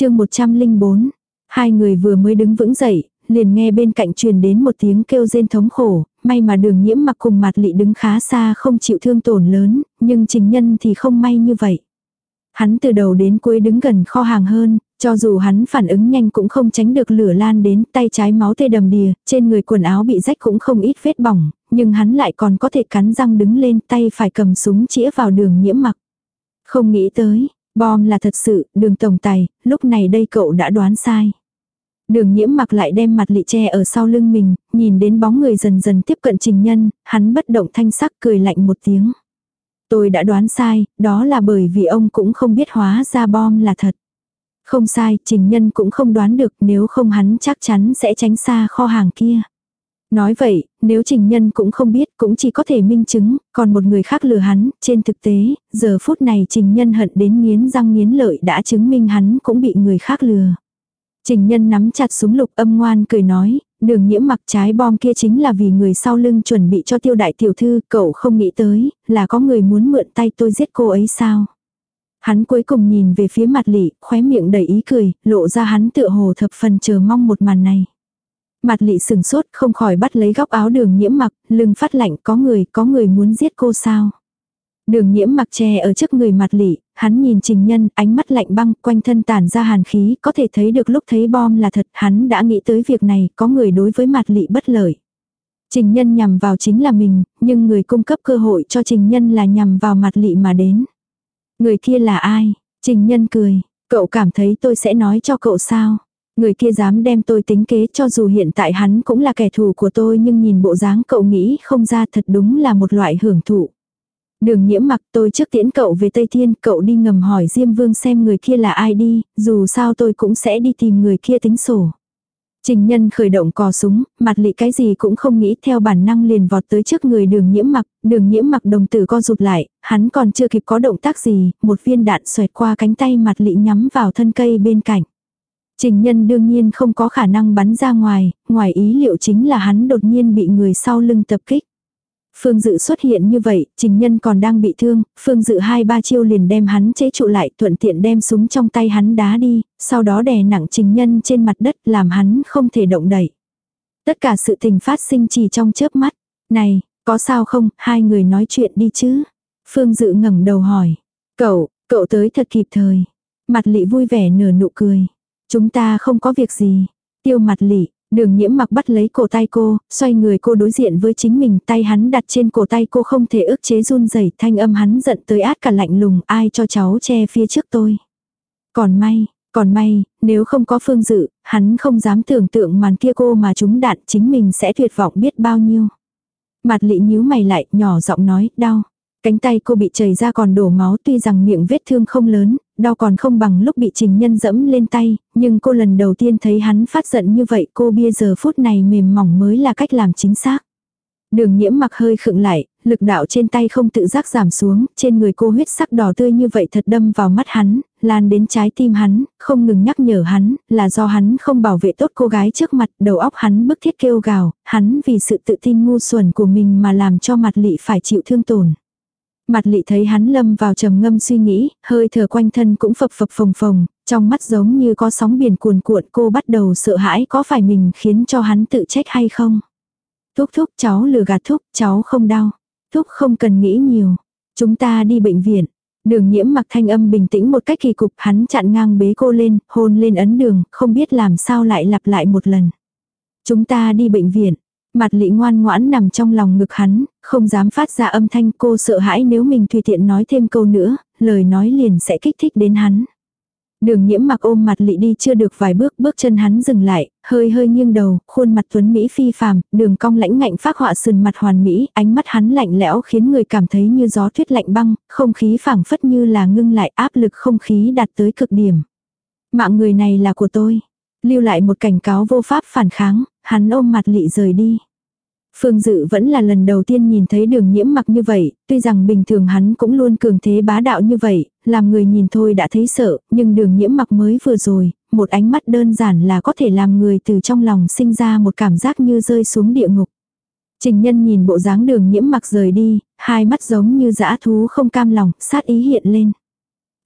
chương 104, hai người vừa mới đứng vững dậy, liền nghe bên cạnh truyền đến một tiếng kêu rên thống khổ, may mà đường nhiễm mặc cùng mặt lị đứng khá xa không chịu thương tổn lớn, nhưng trình nhân thì không may như vậy. Hắn từ đầu đến cuối đứng gần kho hàng hơn, cho dù hắn phản ứng nhanh cũng không tránh được lửa lan đến tay trái máu tê đầm đìa, trên người quần áo bị rách cũng không ít vết bỏng, nhưng hắn lại còn có thể cắn răng đứng lên tay phải cầm súng chĩa vào đường nhiễm mặc. Không nghĩ tới, bom là thật sự, đường tổng tài, lúc này đây cậu đã đoán sai. Đường nhiễm mặc lại đem mặt lị che ở sau lưng mình, nhìn đến bóng người dần dần tiếp cận trình nhân, hắn bất động thanh sắc cười lạnh một tiếng. Tôi đã đoán sai, đó là bởi vì ông cũng không biết hóa ra bom là thật. Không sai, trình nhân cũng không đoán được nếu không hắn chắc chắn sẽ tránh xa kho hàng kia. Nói vậy, nếu trình nhân cũng không biết cũng chỉ có thể minh chứng, còn một người khác lừa hắn, trên thực tế, giờ phút này trình nhân hận đến nghiến răng nghiến lợi đã chứng minh hắn cũng bị người khác lừa. Trình nhân nắm chặt súng lục âm ngoan cười nói, đường nhiễm mặc trái bom kia chính là vì người sau lưng chuẩn bị cho tiêu đại tiểu thư, cậu không nghĩ tới, là có người muốn mượn tay tôi giết cô ấy sao. Hắn cuối cùng nhìn về phía mặt lị, khóe miệng đầy ý cười, lộ ra hắn tựa hồ thập phần chờ mong một màn này. Mặt lị sừng sốt không khỏi bắt lấy góc áo đường nhiễm mặc, lưng phát lạnh có người, có người muốn giết cô sao. Đường nhiễm mặc che ở trước người mặt lị, hắn nhìn trình nhân, ánh mắt lạnh băng, quanh thân tản ra hàn khí, có thể thấy được lúc thấy bom là thật, hắn đã nghĩ tới việc này, có người đối với mặt lị bất lợi. Trình nhân nhằm vào chính là mình, nhưng người cung cấp cơ hội cho trình nhân là nhằm vào mặt lị mà đến. Người kia là ai? Trình nhân cười, cậu cảm thấy tôi sẽ nói cho cậu sao? Người kia dám đem tôi tính kế cho dù hiện tại hắn cũng là kẻ thù của tôi nhưng nhìn bộ dáng cậu nghĩ không ra thật đúng là một loại hưởng thụ. Đường nhiễm mặc tôi trước tiễn cậu về Tây Thiên, cậu đi ngầm hỏi Diêm Vương xem người kia là ai đi, dù sao tôi cũng sẽ đi tìm người kia tính sổ. Trình nhân khởi động cò súng, mặt lị cái gì cũng không nghĩ theo bản năng liền vọt tới trước người đường nhiễm mặc, đường nhiễm mặc đồng tử co rụt lại, hắn còn chưa kịp có động tác gì, một viên đạn xoẹt qua cánh tay mặt lị nhắm vào thân cây bên cạnh. Trình nhân đương nhiên không có khả năng bắn ra ngoài, ngoài ý liệu chính là hắn đột nhiên bị người sau lưng tập kích. Phương Dự xuất hiện như vậy, trình nhân còn đang bị thương, Phương Dự hai ba chiêu liền đem hắn chế trụ lại, thuận tiện đem súng trong tay hắn đá đi, sau đó đè nặng trình nhân trên mặt đất làm hắn không thể động đậy. Tất cả sự tình phát sinh chỉ trong chớp mắt. Này, có sao không, hai người nói chuyện đi chứ. Phương Dự ngẩng đầu hỏi. Cậu, cậu tới thật kịp thời. Mặt lị vui vẻ nở nụ cười. Chúng ta không có việc gì. Tiêu mặt lỉ, Đường nhiễm mặc bắt lấy cổ tay cô, xoay người cô đối diện với chính mình, tay hắn đặt trên cổ tay cô không thể ức chế run rẩy thanh âm hắn giận tới át cả lạnh lùng, ai cho cháu che phía trước tôi. Còn may, còn may, nếu không có phương dự, hắn không dám tưởng tượng màn kia cô mà chúng đạn chính mình sẽ tuyệt vọng biết bao nhiêu. Mặt lị nhíu mày lại, nhỏ giọng nói, đau. Cánh tay cô bị chảy ra còn đổ máu tuy rằng miệng vết thương không lớn, đau còn không bằng lúc bị trình nhân dẫm lên tay, nhưng cô lần đầu tiên thấy hắn phát giận như vậy cô bia giờ phút này mềm mỏng mới là cách làm chính xác. Đường nhiễm mặc hơi khựng lại, lực đạo trên tay không tự giác giảm xuống, trên người cô huyết sắc đỏ tươi như vậy thật đâm vào mắt hắn, lan đến trái tim hắn, không ngừng nhắc nhở hắn, là do hắn không bảo vệ tốt cô gái trước mặt, đầu óc hắn bức thiết kêu gào, hắn vì sự tự tin ngu xuẩn của mình mà làm cho mặt lị phải chịu thương tổn. Mặt lị thấy hắn lâm vào trầm ngâm suy nghĩ, hơi thở quanh thân cũng phập phập phồng phồng, trong mắt giống như có sóng biển cuồn cuộn cô bắt đầu sợ hãi có phải mình khiến cho hắn tự trách hay không. Thúc thúc cháu lừa gạt thúc, cháu không đau. Thúc không cần nghĩ nhiều. Chúng ta đi bệnh viện. Đường nhiễm mặc thanh âm bình tĩnh một cách kỳ cục hắn chặn ngang bế cô lên, hôn lên ấn đường, không biết làm sao lại lặp lại một lần. Chúng ta đi bệnh viện. Mặt lị ngoan ngoãn nằm trong lòng ngực hắn, không dám phát ra âm thanh cô sợ hãi nếu mình tùy tiện nói thêm câu nữa, lời nói liền sẽ kích thích đến hắn. Đường nhiễm mặc ôm mặt lị đi chưa được vài bước, bước chân hắn dừng lại, hơi hơi nghiêng đầu, khuôn mặt tuấn Mỹ phi phàm, đường cong lãnh ngạnh phác họa sườn mặt hoàn mỹ, ánh mắt hắn lạnh lẽo khiến người cảm thấy như gió tuyết lạnh băng, không khí phảng phất như là ngưng lại áp lực không khí đạt tới cực điểm. Mạng người này là của tôi. Lưu lại một cảnh cáo vô pháp phản kháng, hắn ôm mặt lị rời đi. Phương Dự vẫn là lần đầu tiên nhìn thấy đường nhiễm mặc như vậy, tuy rằng bình thường hắn cũng luôn cường thế bá đạo như vậy, làm người nhìn thôi đã thấy sợ, nhưng đường nhiễm mặc mới vừa rồi, một ánh mắt đơn giản là có thể làm người từ trong lòng sinh ra một cảm giác như rơi xuống địa ngục. Trình nhân nhìn bộ dáng đường nhiễm mặc rời đi, hai mắt giống như dã thú không cam lòng, sát ý hiện lên.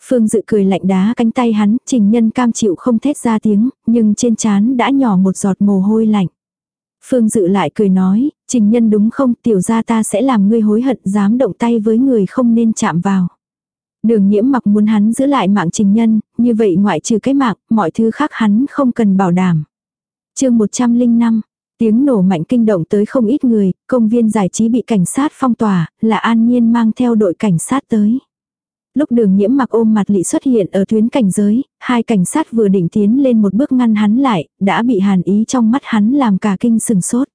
Phương Dự cười lạnh đá cánh tay hắn, trình nhân cam chịu không thét ra tiếng, nhưng trên trán đã nhỏ một giọt mồ hôi lạnh. Phương Dự lại cười nói, trình nhân đúng không, tiểu gia ta sẽ làm ngươi hối hận dám động tay với người không nên chạm vào. Đường nhiễm mặc muốn hắn giữ lại mạng trình nhân, như vậy ngoại trừ cái mạng, mọi thứ khác hắn không cần bảo đảm. chương 105, tiếng nổ mạnh kinh động tới không ít người, công viên giải trí bị cảnh sát phong tỏa, là an nhiên mang theo đội cảnh sát tới. Lúc đường nhiễm mặc ôm mặt lị xuất hiện ở tuyến cảnh giới, hai cảnh sát vừa định tiến lên một bước ngăn hắn lại, đã bị hàn ý trong mắt hắn làm cả kinh sừng sốt.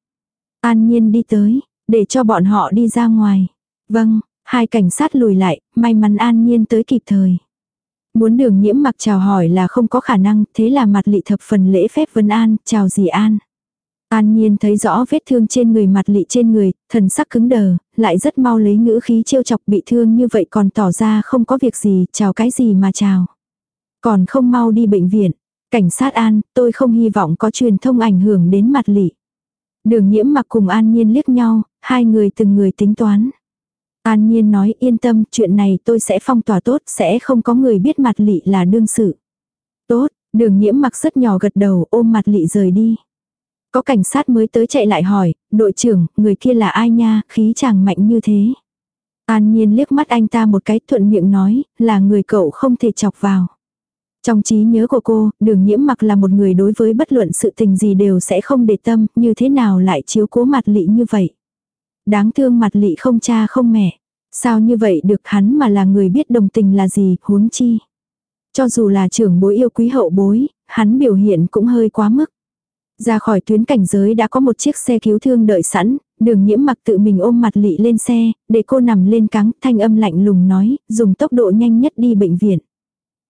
An nhiên đi tới, để cho bọn họ đi ra ngoài. Vâng, hai cảnh sát lùi lại, may mắn an nhiên tới kịp thời. Muốn đường nhiễm mặc chào hỏi là không có khả năng, thế là mặt lị thập phần lễ phép vân an, chào gì an. An nhiên thấy rõ vết thương trên người mặt lị trên người, thần sắc cứng đờ, lại rất mau lấy ngữ khí trêu chọc bị thương như vậy còn tỏ ra không có việc gì, chào cái gì mà chào. Còn không mau đi bệnh viện. Cảnh sát An, tôi không hy vọng có truyền thông ảnh hưởng đến mặt lị. Đường nhiễm mặc cùng An Nhiên liếc nhau, hai người từng người tính toán. An Nhiên nói yên tâm, chuyện này tôi sẽ phong tỏa tốt, sẽ không có người biết mặt lị là đương sự. Tốt, đường nhiễm mặc rất nhỏ gật đầu ôm mặt lị rời đi. Có cảnh sát mới tới chạy lại hỏi, đội trưởng, người kia là ai nha, khí chàng mạnh như thế. An nhiên liếc mắt anh ta một cái thuận miệng nói, là người cậu không thể chọc vào. Trong trí nhớ của cô, đường nhiễm mặc là một người đối với bất luận sự tình gì đều sẽ không để tâm, như thế nào lại chiếu cố mặt lị như vậy. Đáng thương mặt lị không cha không mẹ. Sao như vậy được hắn mà là người biết đồng tình là gì, huống chi. Cho dù là trưởng bối yêu quý hậu bối, hắn biểu hiện cũng hơi quá mức. Ra khỏi tuyến cảnh giới đã có một chiếc xe cứu thương đợi sẵn, đường nhiễm mặc tự mình ôm mặt lị lên xe, để cô nằm lên cáng, thanh âm lạnh lùng nói, dùng tốc độ nhanh nhất đi bệnh viện.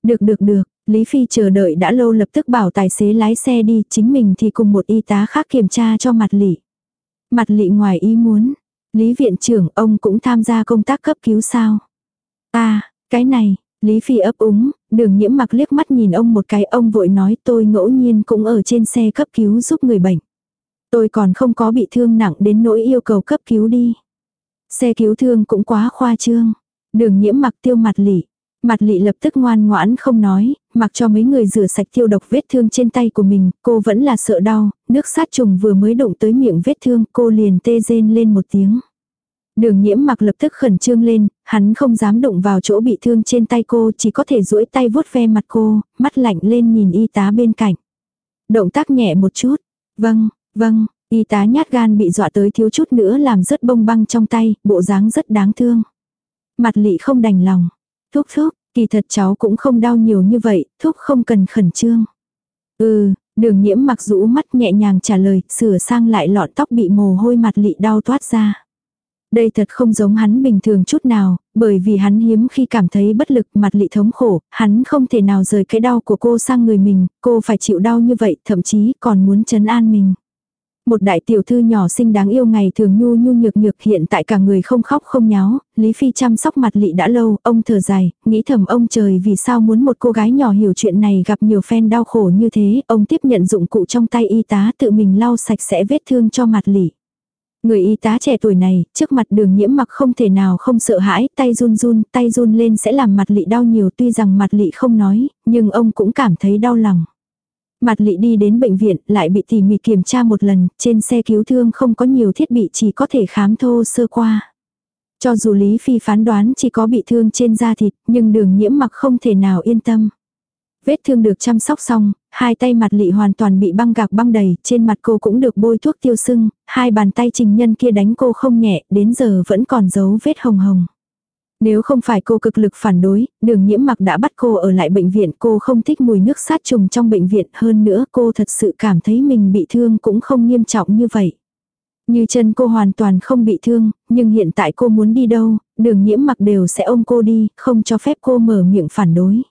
Được được được, Lý Phi chờ đợi đã lâu lập tức bảo tài xế lái xe đi, chính mình thì cùng một y tá khác kiểm tra cho mặt lị. Mặt lị ngoài ý muốn, Lý viện trưởng ông cũng tham gia công tác cấp cứu sao. À, cái này, Lý Phi ấp úng, đường nhiễm mặc liếc mắt nhìn ông một cái ông vội nói tôi ngẫu nhiên cũng ở trên xe cấp cứu giúp người bệnh. Tôi còn không có bị thương nặng đến nỗi yêu cầu cấp cứu đi. Xe cứu thương cũng quá khoa trương. Đường nhiễm mặc tiêu mặt lị. Mặt lị lập tức ngoan ngoãn không nói, mặc cho mấy người rửa sạch tiêu độc vết thương trên tay của mình, cô vẫn là sợ đau, nước sát trùng vừa mới đụng tới miệng vết thương, cô liền tê rên lên một tiếng. Đường nhiễm mặc lập tức khẩn trương lên, hắn không dám đụng vào chỗ bị thương trên tay cô, chỉ có thể duỗi tay vuốt ve mặt cô, mắt lạnh lên nhìn y tá bên cạnh. Động tác nhẹ một chút. Vâng, vâng, y tá nhát gan bị dọa tới thiếu chút nữa làm rớt bông băng trong tay, bộ dáng rất đáng thương. Mặt lị không đành lòng. Thúc thúc, kỳ thật cháu cũng không đau nhiều như vậy, thúc không cần khẩn trương. Ừ, đường nhiễm mặc rũ mắt nhẹ nhàng trả lời, sửa sang lại lọn tóc bị mồ hôi mặt lị đau toát ra. Đây thật không giống hắn bình thường chút nào, bởi vì hắn hiếm khi cảm thấy bất lực mặt lị thống khổ, hắn không thể nào rời cái đau của cô sang người mình, cô phải chịu đau như vậy, thậm chí còn muốn chấn an mình. Một đại tiểu thư nhỏ xinh đáng yêu ngày thường nhu nhu nhược nhược hiện tại cả người không khóc không nháo, Lý Phi chăm sóc mặt lị đã lâu, ông thở dài, nghĩ thầm ông trời vì sao muốn một cô gái nhỏ hiểu chuyện này gặp nhiều phen đau khổ như thế, ông tiếp nhận dụng cụ trong tay y tá tự mình lau sạch sẽ vết thương cho mặt lị. Người y tá trẻ tuổi này, trước mặt đường nhiễm mặc không thể nào không sợ hãi, tay run run, tay run lên sẽ làm mặt lị đau nhiều tuy rằng mặt lị không nói, nhưng ông cũng cảm thấy đau lòng. Mặt lị đi đến bệnh viện lại bị tỉ mỉ kiểm tra một lần, trên xe cứu thương không có nhiều thiết bị chỉ có thể khám thô sơ qua. Cho dù Lý Phi phán đoán chỉ có bị thương trên da thịt, nhưng đường nhiễm mặc không thể nào yên tâm. Vết thương được chăm sóc xong, hai tay mặt lị hoàn toàn bị băng gạc băng đầy, trên mặt cô cũng được bôi thuốc tiêu sưng, hai bàn tay trình nhân kia đánh cô không nhẹ, đến giờ vẫn còn dấu vết hồng hồng. Nếu không phải cô cực lực phản đối, đường nhiễm mặc đã bắt cô ở lại bệnh viện cô không thích mùi nước sát trùng trong bệnh viện hơn nữa cô thật sự cảm thấy mình bị thương cũng không nghiêm trọng như vậy. Như chân cô hoàn toàn không bị thương, nhưng hiện tại cô muốn đi đâu, đường nhiễm mặc đều sẽ ôm cô đi, không cho phép cô mở miệng phản đối.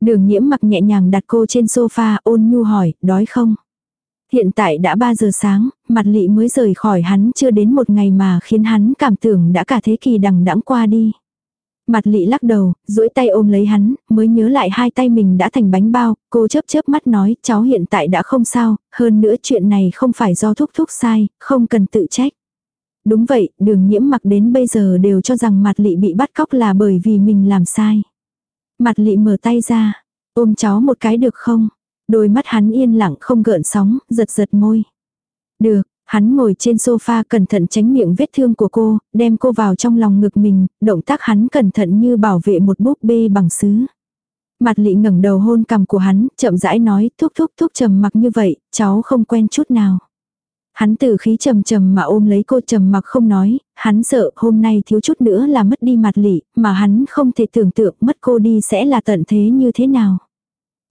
Đường nhiễm mặc nhẹ nhàng đặt cô trên sofa ôn nhu hỏi, đói không? Hiện tại đã 3 giờ sáng, mặt lị mới rời khỏi hắn chưa đến một ngày mà khiến hắn cảm tưởng đã cả thế kỷ đằng đẵng qua đi. Mặt lị lắc đầu, duỗi tay ôm lấy hắn, mới nhớ lại hai tay mình đã thành bánh bao, cô chớp chớp mắt nói cháu hiện tại đã không sao, hơn nữa chuyện này không phải do thúc thúc sai, không cần tự trách. Đúng vậy, đường nhiễm mặc đến bây giờ đều cho rằng mặt lị bị bắt cóc là bởi vì mình làm sai. Mặt lị mở tay ra, ôm cháu một cái được không? Đôi mắt hắn yên lặng không gợn sóng, giật giật môi. Được, Hắn ngồi trên sofa cẩn thận tránh miệng vết thương của cô, đem cô vào trong lòng ngực mình, động tác hắn cẩn thận như bảo vệ một búp bê bằng sứ. Mặt lị ngẩng đầu hôn cằm của hắn, chậm rãi nói, thúc thúc thúc trầm mặc như vậy, cháu không quen chút nào. Hắn từ khí trầm trầm mà ôm lấy cô trầm mặc không nói, hắn sợ hôm nay thiếu chút nữa là mất đi mặt lị, mà hắn không thể tưởng tượng mất cô đi sẽ là tận thế như thế nào.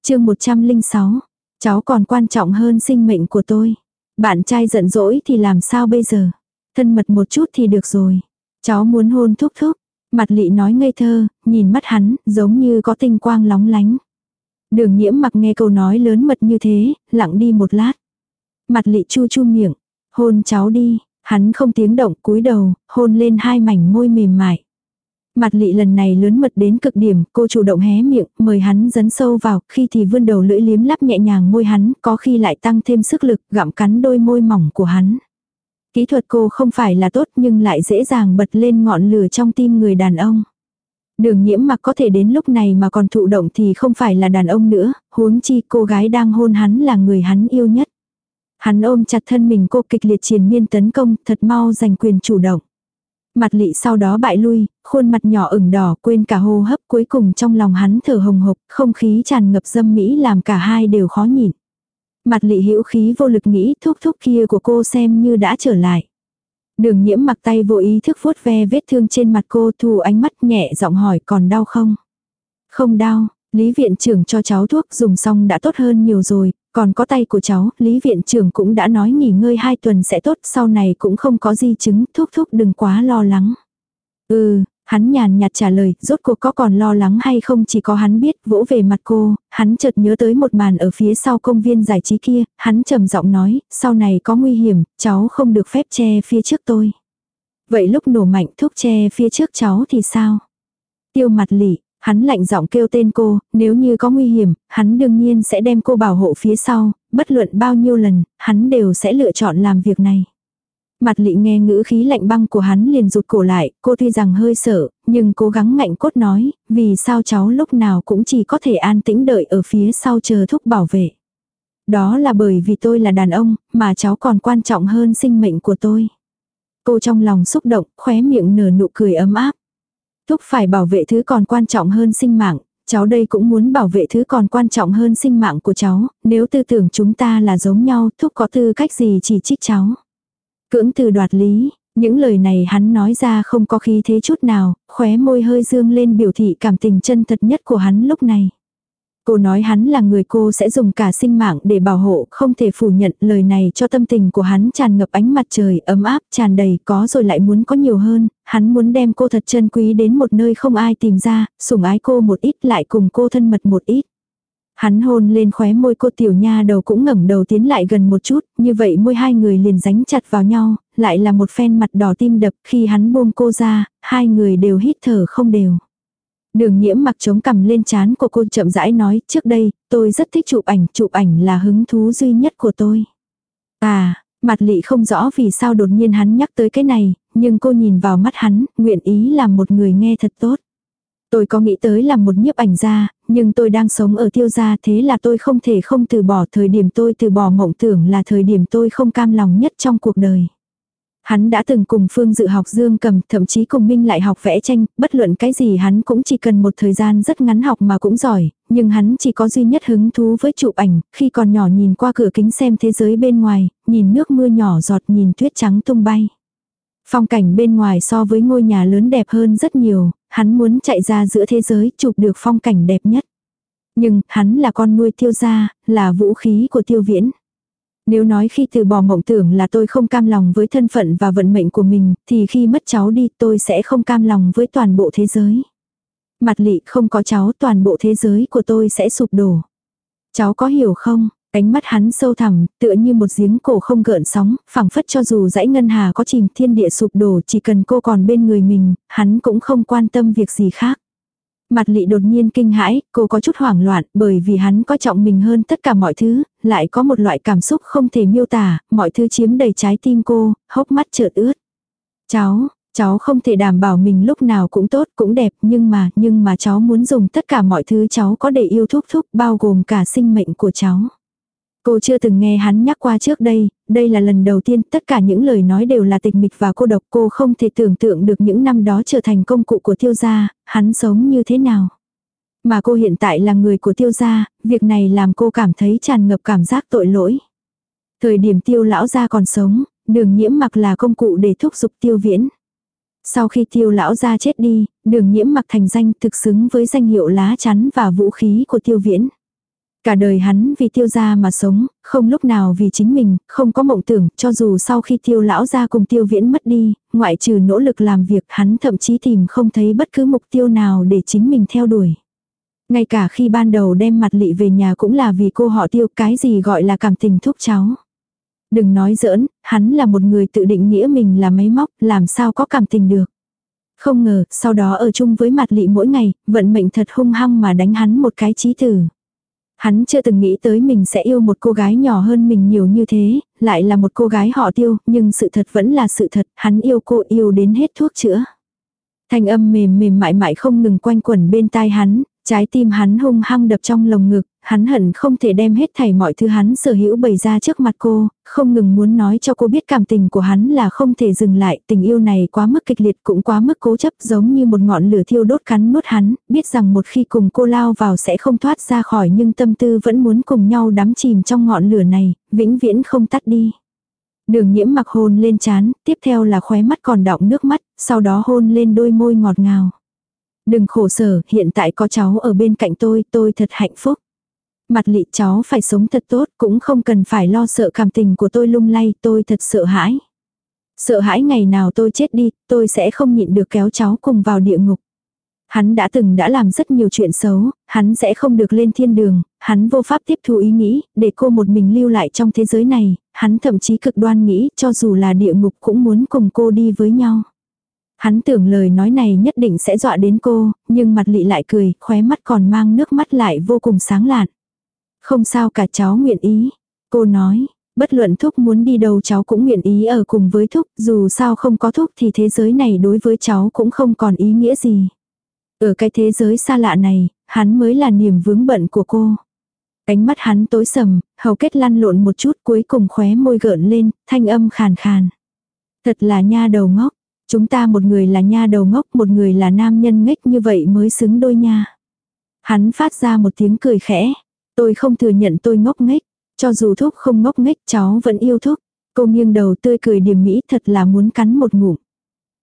chương 106, cháu còn quan trọng hơn sinh mệnh của tôi. Bạn trai giận dỗi thì làm sao bây giờ? Thân mật một chút thì được rồi. Cháu muốn hôn thúc thúc. Mặt lị nói ngây thơ, nhìn mắt hắn, giống như có tinh quang lóng lánh. Đường nhiễm mặc nghe câu nói lớn mật như thế, lặng đi một lát. Mặt lị chu chu miệng, hôn cháu đi, hắn không tiếng động cúi đầu, hôn lên hai mảnh môi mềm mại. Mặt lị lần này lớn mật đến cực điểm, cô chủ động hé miệng, mời hắn dấn sâu vào, khi thì vươn đầu lưỡi liếm lắp nhẹ nhàng môi hắn, có khi lại tăng thêm sức lực, gặm cắn đôi môi mỏng của hắn. Kỹ thuật cô không phải là tốt nhưng lại dễ dàng bật lên ngọn lửa trong tim người đàn ông. Đường nhiễm mặc có thể đến lúc này mà còn thụ động thì không phải là đàn ông nữa, huống chi cô gái đang hôn hắn là người hắn yêu nhất. Hắn ôm chặt thân mình cô kịch liệt triền miên tấn công, thật mau giành quyền chủ động. Mặt lị sau đó bại lui, khuôn mặt nhỏ ửng đỏ quên cả hô hấp cuối cùng trong lòng hắn thở hồng hộc, không khí tràn ngập dâm mỹ làm cả hai đều khó nhịn. Mặt lị hữu khí vô lực nghĩ thúc thúc kia của cô xem như đã trở lại. Đường nhiễm mặc tay vô ý thức vuốt ve vết thương trên mặt cô thù ánh mắt nhẹ giọng hỏi còn đau không? Không đau, Lý viện trưởng cho cháu thuốc dùng xong đã tốt hơn nhiều rồi, còn có tay của cháu, Lý viện trưởng cũng đã nói nghỉ ngơi hai tuần sẽ tốt, sau này cũng không có di chứng, thúc thúc đừng quá lo lắng. Ừ, hắn nhàn nhạt trả lời, rốt cuộc có còn lo lắng hay không chỉ có hắn biết, vỗ về mặt cô, hắn chợt nhớ tới một màn ở phía sau công viên giải trí kia, hắn trầm giọng nói, sau này có nguy hiểm, cháu không được phép che phía trước tôi. Vậy lúc nổ mạnh thúc che phía trước cháu thì sao? Tiêu mặt lỉ, Hắn lạnh giọng kêu tên cô, nếu như có nguy hiểm, hắn đương nhiên sẽ đem cô bảo hộ phía sau, bất luận bao nhiêu lần, hắn đều sẽ lựa chọn làm việc này. Mặt lị nghe ngữ khí lạnh băng của hắn liền rụt cổ lại, cô tuy rằng hơi sợ, nhưng cố gắng ngạnh cốt nói, vì sao cháu lúc nào cũng chỉ có thể an tĩnh đợi ở phía sau chờ thúc bảo vệ. Đó là bởi vì tôi là đàn ông, mà cháu còn quan trọng hơn sinh mệnh của tôi. Cô trong lòng xúc động, khóe miệng nở nụ cười ấm áp. Thúc phải bảo vệ thứ còn quan trọng hơn sinh mạng, cháu đây cũng muốn bảo vệ thứ còn quan trọng hơn sinh mạng của cháu, nếu tư tưởng chúng ta là giống nhau, thúc có tư cách gì chỉ trích cháu. Cưỡng từ đoạt lý, những lời này hắn nói ra không có khí thế chút nào, khóe môi hơi dương lên biểu thị cảm tình chân thật nhất của hắn lúc này. Cô nói hắn là người cô sẽ dùng cả sinh mạng để bảo hộ, không thể phủ nhận lời này cho tâm tình của hắn tràn ngập ánh mặt trời ấm áp, tràn đầy, có rồi lại muốn có nhiều hơn, hắn muốn đem cô thật chân quý đến một nơi không ai tìm ra, sủng ái cô một ít lại cùng cô thân mật một ít. Hắn hôn lên khóe môi cô tiểu nha đầu cũng ngẩng đầu tiến lại gần một chút, như vậy môi hai người liền ránh chặt vào nhau, lại là một phen mặt đỏ tim đập khi hắn buông cô ra, hai người đều hít thở không đều. Đường nhiễm mặc chống cằm lên chán của cô chậm rãi nói, trước đây, tôi rất thích chụp ảnh, chụp ảnh là hứng thú duy nhất của tôi. À, mặt lị không rõ vì sao đột nhiên hắn nhắc tới cái này, nhưng cô nhìn vào mắt hắn, nguyện ý làm một người nghe thật tốt. Tôi có nghĩ tới làm một nhiếp ảnh gia, nhưng tôi đang sống ở tiêu gia thế là tôi không thể không từ bỏ thời điểm tôi từ bỏ mộng tưởng là thời điểm tôi không cam lòng nhất trong cuộc đời. Hắn đã từng cùng Phương Dự học dương cầm, thậm chí cùng Minh lại học vẽ tranh, bất luận cái gì hắn cũng chỉ cần một thời gian rất ngắn học mà cũng giỏi, nhưng hắn chỉ có duy nhất hứng thú với chụp ảnh, khi còn nhỏ nhìn qua cửa kính xem thế giới bên ngoài, nhìn nước mưa nhỏ giọt nhìn tuyết trắng tung bay. Phong cảnh bên ngoài so với ngôi nhà lớn đẹp hơn rất nhiều, hắn muốn chạy ra giữa thế giới chụp được phong cảnh đẹp nhất. Nhưng, hắn là con nuôi tiêu gia, là vũ khí của tiêu viễn. Nếu nói khi từ bỏ mộng tưởng là tôi không cam lòng với thân phận và vận mệnh của mình, thì khi mất cháu đi tôi sẽ không cam lòng với toàn bộ thế giới. Mặt lị không có cháu toàn bộ thế giới của tôi sẽ sụp đổ. Cháu có hiểu không? Ánh mắt hắn sâu thẳm, tựa như một giếng cổ không gợn sóng, phẳng phất cho dù dãy ngân hà có chìm thiên địa sụp đổ chỉ cần cô còn bên người mình, hắn cũng không quan tâm việc gì khác. Mặt lị đột nhiên kinh hãi, cô có chút hoảng loạn bởi vì hắn coi trọng mình hơn tất cả mọi thứ, lại có một loại cảm xúc không thể miêu tả, mọi thứ chiếm đầy trái tim cô, hốc mắt trợt ướt. Cháu, cháu không thể đảm bảo mình lúc nào cũng tốt cũng đẹp nhưng mà, nhưng mà cháu muốn dùng tất cả mọi thứ cháu có để yêu thúc thúc bao gồm cả sinh mệnh của cháu. Cô chưa từng nghe hắn nhắc qua trước đây, đây là lần đầu tiên tất cả những lời nói đều là tịch mịch và cô độc cô không thể tưởng tượng được những năm đó trở thành công cụ của tiêu gia, hắn sống như thế nào. Mà cô hiện tại là người của tiêu gia, việc này làm cô cảm thấy tràn ngập cảm giác tội lỗi. Thời điểm tiêu lão gia còn sống, đường nhiễm mặc là công cụ để thúc giục tiêu viễn. Sau khi tiêu lão gia chết đi, đường nhiễm mặc thành danh thực xứng với danh hiệu lá chắn và vũ khí của tiêu viễn. Cả đời hắn vì tiêu gia mà sống, không lúc nào vì chính mình, không có mộng tưởng, cho dù sau khi tiêu lão gia cùng tiêu viễn mất đi, ngoại trừ nỗ lực làm việc hắn thậm chí tìm không thấy bất cứ mục tiêu nào để chính mình theo đuổi. Ngay cả khi ban đầu đem mặt lị về nhà cũng là vì cô họ tiêu cái gì gọi là cảm tình thúc cháu. Đừng nói giỡn, hắn là một người tự định nghĩa mình là máy móc, làm sao có cảm tình được. Không ngờ, sau đó ở chung với mặt lị mỗi ngày, vận mệnh thật hung hăng mà đánh hắn một cái trí tử. Hắn chưa từng nghĩ tới mình sẽ yêu một cô gái nhỏ hơn mình nhiều như thế, lại là một cô gái họ tiêu, nhưng sự thật vẫn là sự thật, hắn yêu cô yêu đến hết thuốc chữa. Thanh âm mềm mềm mại mại không ngừng quanh quẩn bên tai hắn, trái tim hắn hung hăng đập trong lồng ngực, hắn hận không thể đem hết thảy mọi thứ hắn sở hữu bày ra trước mặt cô, không ngừng muốn nói cho cô biết cảm tình của hắn là không thể dừng lại, tình yêu này quá mức kịch liệt cũng quá mức cố chấp giống như một ngọn lửa thiêu đốt cắn nuốt hắn, biết rằng một khi cùng cô lao vào sẽ không thoát ra khỏi nhưng tâm tư vẫn muốn cùng nhau đắm chìm trong ngọn lửa này, vĩnh viễn không tắt đi. Đường nhiễm mặc hôn lên chán, tiếp theo là khóe mắt còn đọng nước mắt, sau đó hôn lên đôi môi ngọt ngào. Đừng khổ sở, hiện tại có cháu ở bên cạnh tôi, tôi thật hạnh phúc. Mặt lị cháu phải sống thật tốt, cũng không cần phải lo sợ cảm tình của tôi lung lay, tôi thật sợ hãi. Sợ hãi ngày nào tôi chết đi, tôi sẽ không nhịn được kéo cháu cùng vào địa ngục. Hắn đã từng đã làm rất nhiều chuyện xấu, hắn sẽ không được lên thiên đường, hắn vô pháp tiếp thu ý nghĩ, để cô một mình lưu lại trong thế giới này, hắn thậm chí cực đoan nghĩ cho dù là địa ngục cũng muốn cùng cô đi với nhau. Hắn tưởng lời nói này nhất định sẽ dọa đến cô, nhưng mặt lị lại cười, khóe mắt còn mang nước mắt lại vô cùng sáng lạn. Không sao cả cháu nguyện ý. Cô nói, bất luận thúc muốn đi đâu cháu cũng nguyện ý ở cùng với thúc, dù sao không có thúc thì thế giới này đối với cháu cũng không còn ý nghĩa gì. Ở cái thế giới xa lạ này, hắn mới là niềm vướng bận của cô. Ánh mắt hắn tối sầm, hầu kết lăn lộn một chút cuối cùng khóe môi gợn lên, thanh âm khàn khàn. Thật là nha đầu ngốc, chúng ta một người là nha đầu ngốc, một người là nam nhân nghếch như vậy mới xứng đôi nha. Hắn phát ra một tiếng cười khẽ, Tôi không thừa nhận tôi ngốc nghếch, cho dù thúc không ngốc nghếch cháu vẫn yêu thúc. Cô nghiêng đầu tươi cười điềm mỹ thật là muốn cắn một ngụm.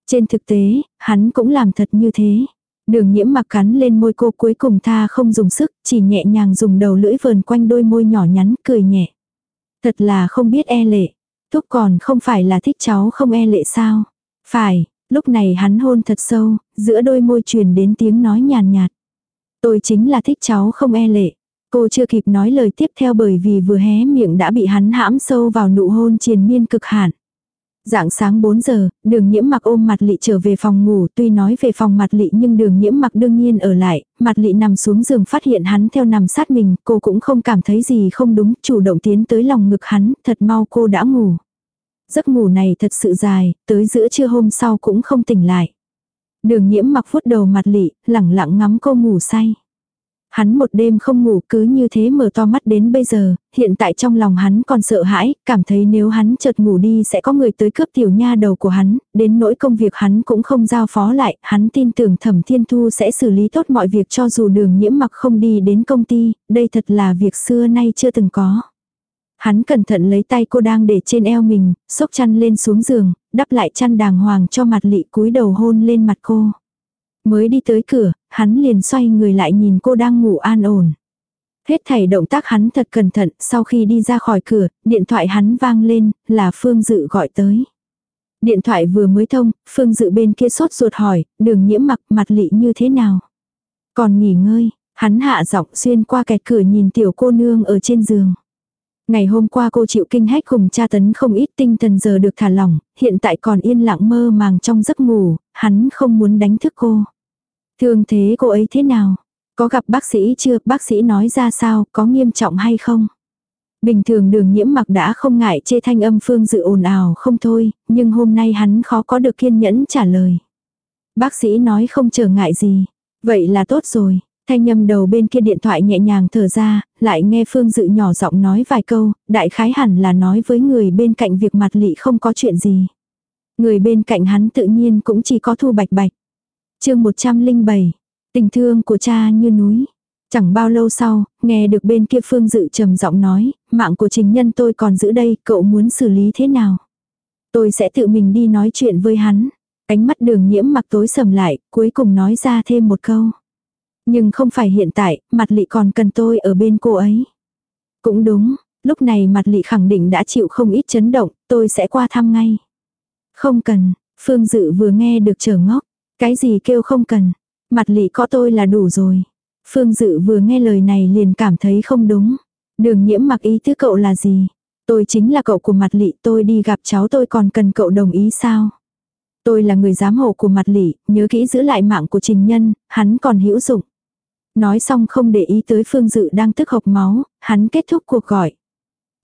Trên thực tế, hắn cũng làm thật như thế. Đường nhiễm mặc cắn lên môi cô cuối cùng tha không dùng sức, chỉ nhẹ nhàng dùng đầu lưỡi vờn quanh đôi môi nhỏ nhắn, cười nhẹ. Thật là không biết e lệ. Thúc còn không phải là thích cháu không e lệ sao? Phải, lúc này hắn hôn thật sâu, giữa đôi môi truyền đến tiếng nói nhàn nhạt. Tôi chính là thích cháu không e lệ. Cô chưa kịp nói lời tiếp theo bởi vì vừa hé miệng đã bị hắn hãm sâu vào nụ hôn triền miên cực hạn. Dạng sáng 4 giờ, đường nhiễm mặc ôm mặt lị trở về phòng ngủ tuy nói về phòng mặt lị nhưng đường nhiễm mặc đương nhiên ở lại, mặt lị nằm xuống giường phát hiện hắn theo nằm sát mình, cô cũng không cảm thấy gì không đúng, chủ động tiến tới lòng ngực hắn, thật mau cô đã ngủ. Giấc ngủ này thật sự dài, tới giữa trưa hôm sau cũng không tỉnh lại. Đường nhiễm mặc vuốt đầu mặt lị, lẳng lặng ngắm cô ngủ say. Hắn một đêm không ngủ cứ như thế mở to mắt đến bây giờ, hiện tại trong lòng hắn còn sợ hãi, cảm thấy nếu hắn chợt ngủ đi sẽ có người tới cướp tiểu nha đầu của hắn, đến nỗi công việc hắn cũng không giao phó lại, hắn tin tưởng thẩm thiên thu sẽ xử lý tốt mọi việc cho dù đường nhiễm mặc không đi đến công ty, đây thật là việc xưa nay chưa từng có. Hắn cẩn thận lấy tay cô đang để trên eo mình, xốc chăn lên xuống giường, đắp lại chăn đàng hoàng cho mặt lị cúi đầu hôn lên mặt cô. Mới đi tới cửa, hắn liền xoay người lại nhìn cô đang ngủ an ổn. Hết thảy động tác hắn thật cẩn thận, sau khi đi ra khỏi cửa, điện thoại hắn vang lên, là Phương Dự gọi tới. Điện thoại vừa mới thông, Phương Dự bên kia sốt ruột hỏi, đường nhiễm mặc mặt lị như thế nào. Còn nghỉ ngơi, hắn hạ giọng xuyên qua kẹt cửa nhìn tiểu cô nương ở trên giường. Ngày hôm qua cô chịu kinh hách cùng cha tấn không ít tinh thần giờ được thả lỏng, hiện tại còn yên lặng mơ màng trong giấc ngủ, hắn không muốn đánh thức cô. Thương thế cô ấy thế nào? Có gặp bác sĩ chưa? Bác sĩ nói ra sao? Có nghiêm trọng hay không? Bình thường đường nhiễm mặc đã không ngại chê thanh âm phương dự ồn ào không thôi, nhưng hôm nay hắn khó có được kiên nhẫn trả lời. Bác sĩ nói không trở ngại gì. Vậy là tốt rồi. Thanh nhâm đầu bên kia điện thoại nhẹ nhàng thở ra, lại nghe Phương Dự nhỏ giọng nói vài câu, đại khái hẳn là nói với người bên cạnh việc mặt lị không có chuyện gì. Người bên cạnh hắn tự nhiên cũng chỉ có thu bạch bạch chương 107, tình thương của cha như núi. Chẳng bao lâu sau, nghe được bên kia phương dự trầm giọng nói, mạng của trình nhân tôi còn giữ đây, cậu muốn xử lý thế nào? Tôi sẽ tự mình đi nói chuyện với hắn. Ánh mắt đường nhiễm mặc tối sầm lại, cuối cùng nói ra thêm một câu. Nhưng không phải hiện tại, mặt lị còn cần tôi ở bên cô ấy. Cũng đúng, lúc này mặt lị khẳng định đã chịu không ít chấn động, tôi sẽ qua thăm ngay. Không cần, Phương Dự vừa nghe được chờ ngốc. Cái gì kêu không cần. Mặt lị có tôi là đủ rồi. Phương Dự vừa nghe lời này liền cảm thấy không đúng. Đường nhiễm mặc ý tứ cậu là gì? Tôi chính là cậu của mặt lị tôi đi gặp cháu tôi còn cần cậu đồng ý sao? Tôi là người giám hộ của mặt lị, nhớ kỹ giữ lại mạng của trình nhân, hắn còn hữu dụng. Nói xong không để ý tới phương dự đang tức hộc máu, hắn kết thúc cuộc gọi.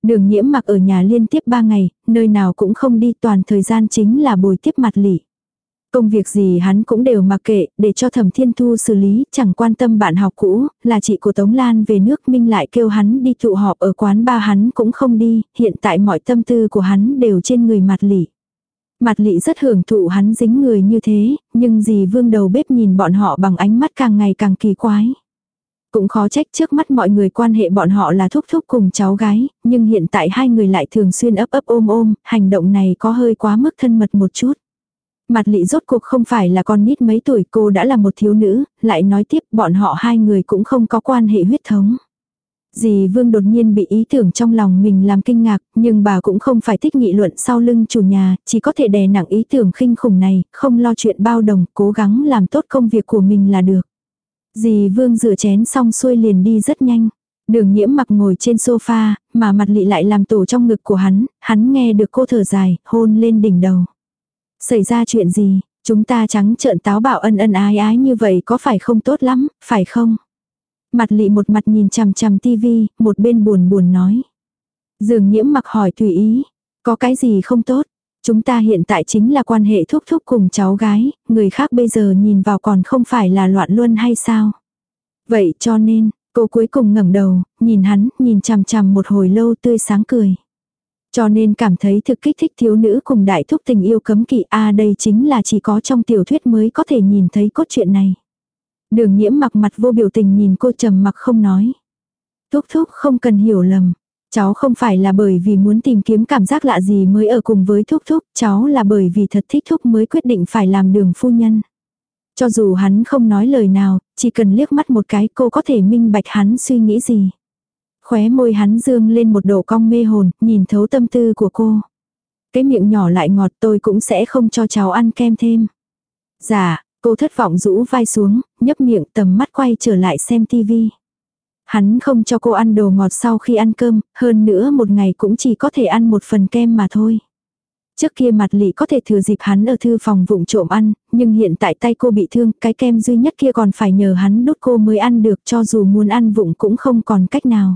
Đường nhiễm mặc ở nhà liên tiếp 3 ngày, nơi nào cũng không đi toàn thời gian chính là bồi tiếp mặt lỉ. Công việc gì hắn cũng đều mặc kệ, để cho thẩm thiên thu xử lý, chẳng quan tâm bạn học cũ, là chị của Tống Lan về nước Minh lại kêu hắn đi tụ họp ở quán ba hắn cũng không đi, hiện tại mọi tâm tư của hắn đều trên người mặt lỉ. Mặt lị rất hưởng thụ hắn dính người như thế, nhưng dì vương đầu bếp nhìn bọn họ bằng ánh mắt càng ngày càng kỳ quái. Cũng khó trách trước mắt mọi người quan hệ bọn họ là thúc thúc cùng cháu gái, nhưng hiện tại hai người lại thường xuyên ấp ấp ôm ôm, hành động này có hơi quá mức thân mật một chút. Mặt lị rốt cuộc không phải là con nít mấy tuổi cô đã là một thiếu nữ, lại nói tiếp bọn họ hai người cũng không có quan hệ huyết thống. Dì Vương đột nhiên bị ý tưởng trong lòng mình làm kinh ngạc, nhưng bà cũng không phải thích nghị luận sau lưng chủ nhà, chỉ có thể đè nặng ý tưởng khinh khủng này, không lo chuyện bao đồng, cố gắng làm tốt công việc của mình là được. Dì Vương rửa chén xong xuôi liền đi rất nhanh. Đường nhiễm mặc ngồi trên sofa, mà mặt lị lại làm tổ trong ngực của hắn, hắn nghe được cô thở dài, hôn lên đỉnh đầu. Xảy ra chuyện gì, chúng ta trắng trợn táo bạo ân ân ái ái như vậy có phải không tốt lắm, phải không? Mặt lị một mặt nhìn chằm chằm tivi, một bên buồn buồn nói. Dường nhiễm mặc hỏi tùy ý, có cái gì không tốt? Chúng ta hiện tại chính là quan hệ thúc thúc cùng cháu gái, người khác bây giờ nhìn vào còn không phải là loạn luân hay sao? Vậy cho nên, cô cuối cùng ngẩng đầu, nhìn hắn, nhìn chằm chằm một hồi lâu tươi sáng cười. Cho nên cảm thấy thực kích thích thiếu nữ cùng đại thúc tình yêu cấm kỵ a đây chính là chỉ có trong tiểu thuyết mới có thể nhìn thấy cốt truyện này. Đường nhiễm mặc mặt vô biểu tình nhìn cô trầm mặc không nói. Thúc thúc không cần hiểu lầm. Cháu không phải là bởi vì muốn tìm kiếm cảm giác lạ gì mới ở cùng với thúc thúc, cháu là bởi vì thật thích thúc mới quyết định phải làm đường phu nhân. Cho dù hắn không nói lời nào, chỉ cần liếc mắt một cái cô có thể minh bạch hắn suy nghĩ gì. Khóe môi hắn dương lên một độ cong mê hồn, nhìn thấu tâm tư của cô. Cái miệng nhỏ lại ngọt tôi cũng sẽ không cho cháu ăn kem thêm. Dạ, cô thất vọng rũ vai xuống, nhấp miệng tầm mắt quay trở lại xem tivi. Hắn không cho cô ăn đồ ngọt sau khi ăn cơm, hơn nữa một ngày cũng chỉ có thể ăn một phần kem mà thôi. Trước kia mặt lị có thể thừa dịp hắn ở thư phòng vụng trộm ăn, nhưng hiện tại tay cô bị thương, cái kem duy nhất kia còn phải nhờ hắn đút cô mới ăn được cho dù muốn ăn vụng cũng không còn cách nào.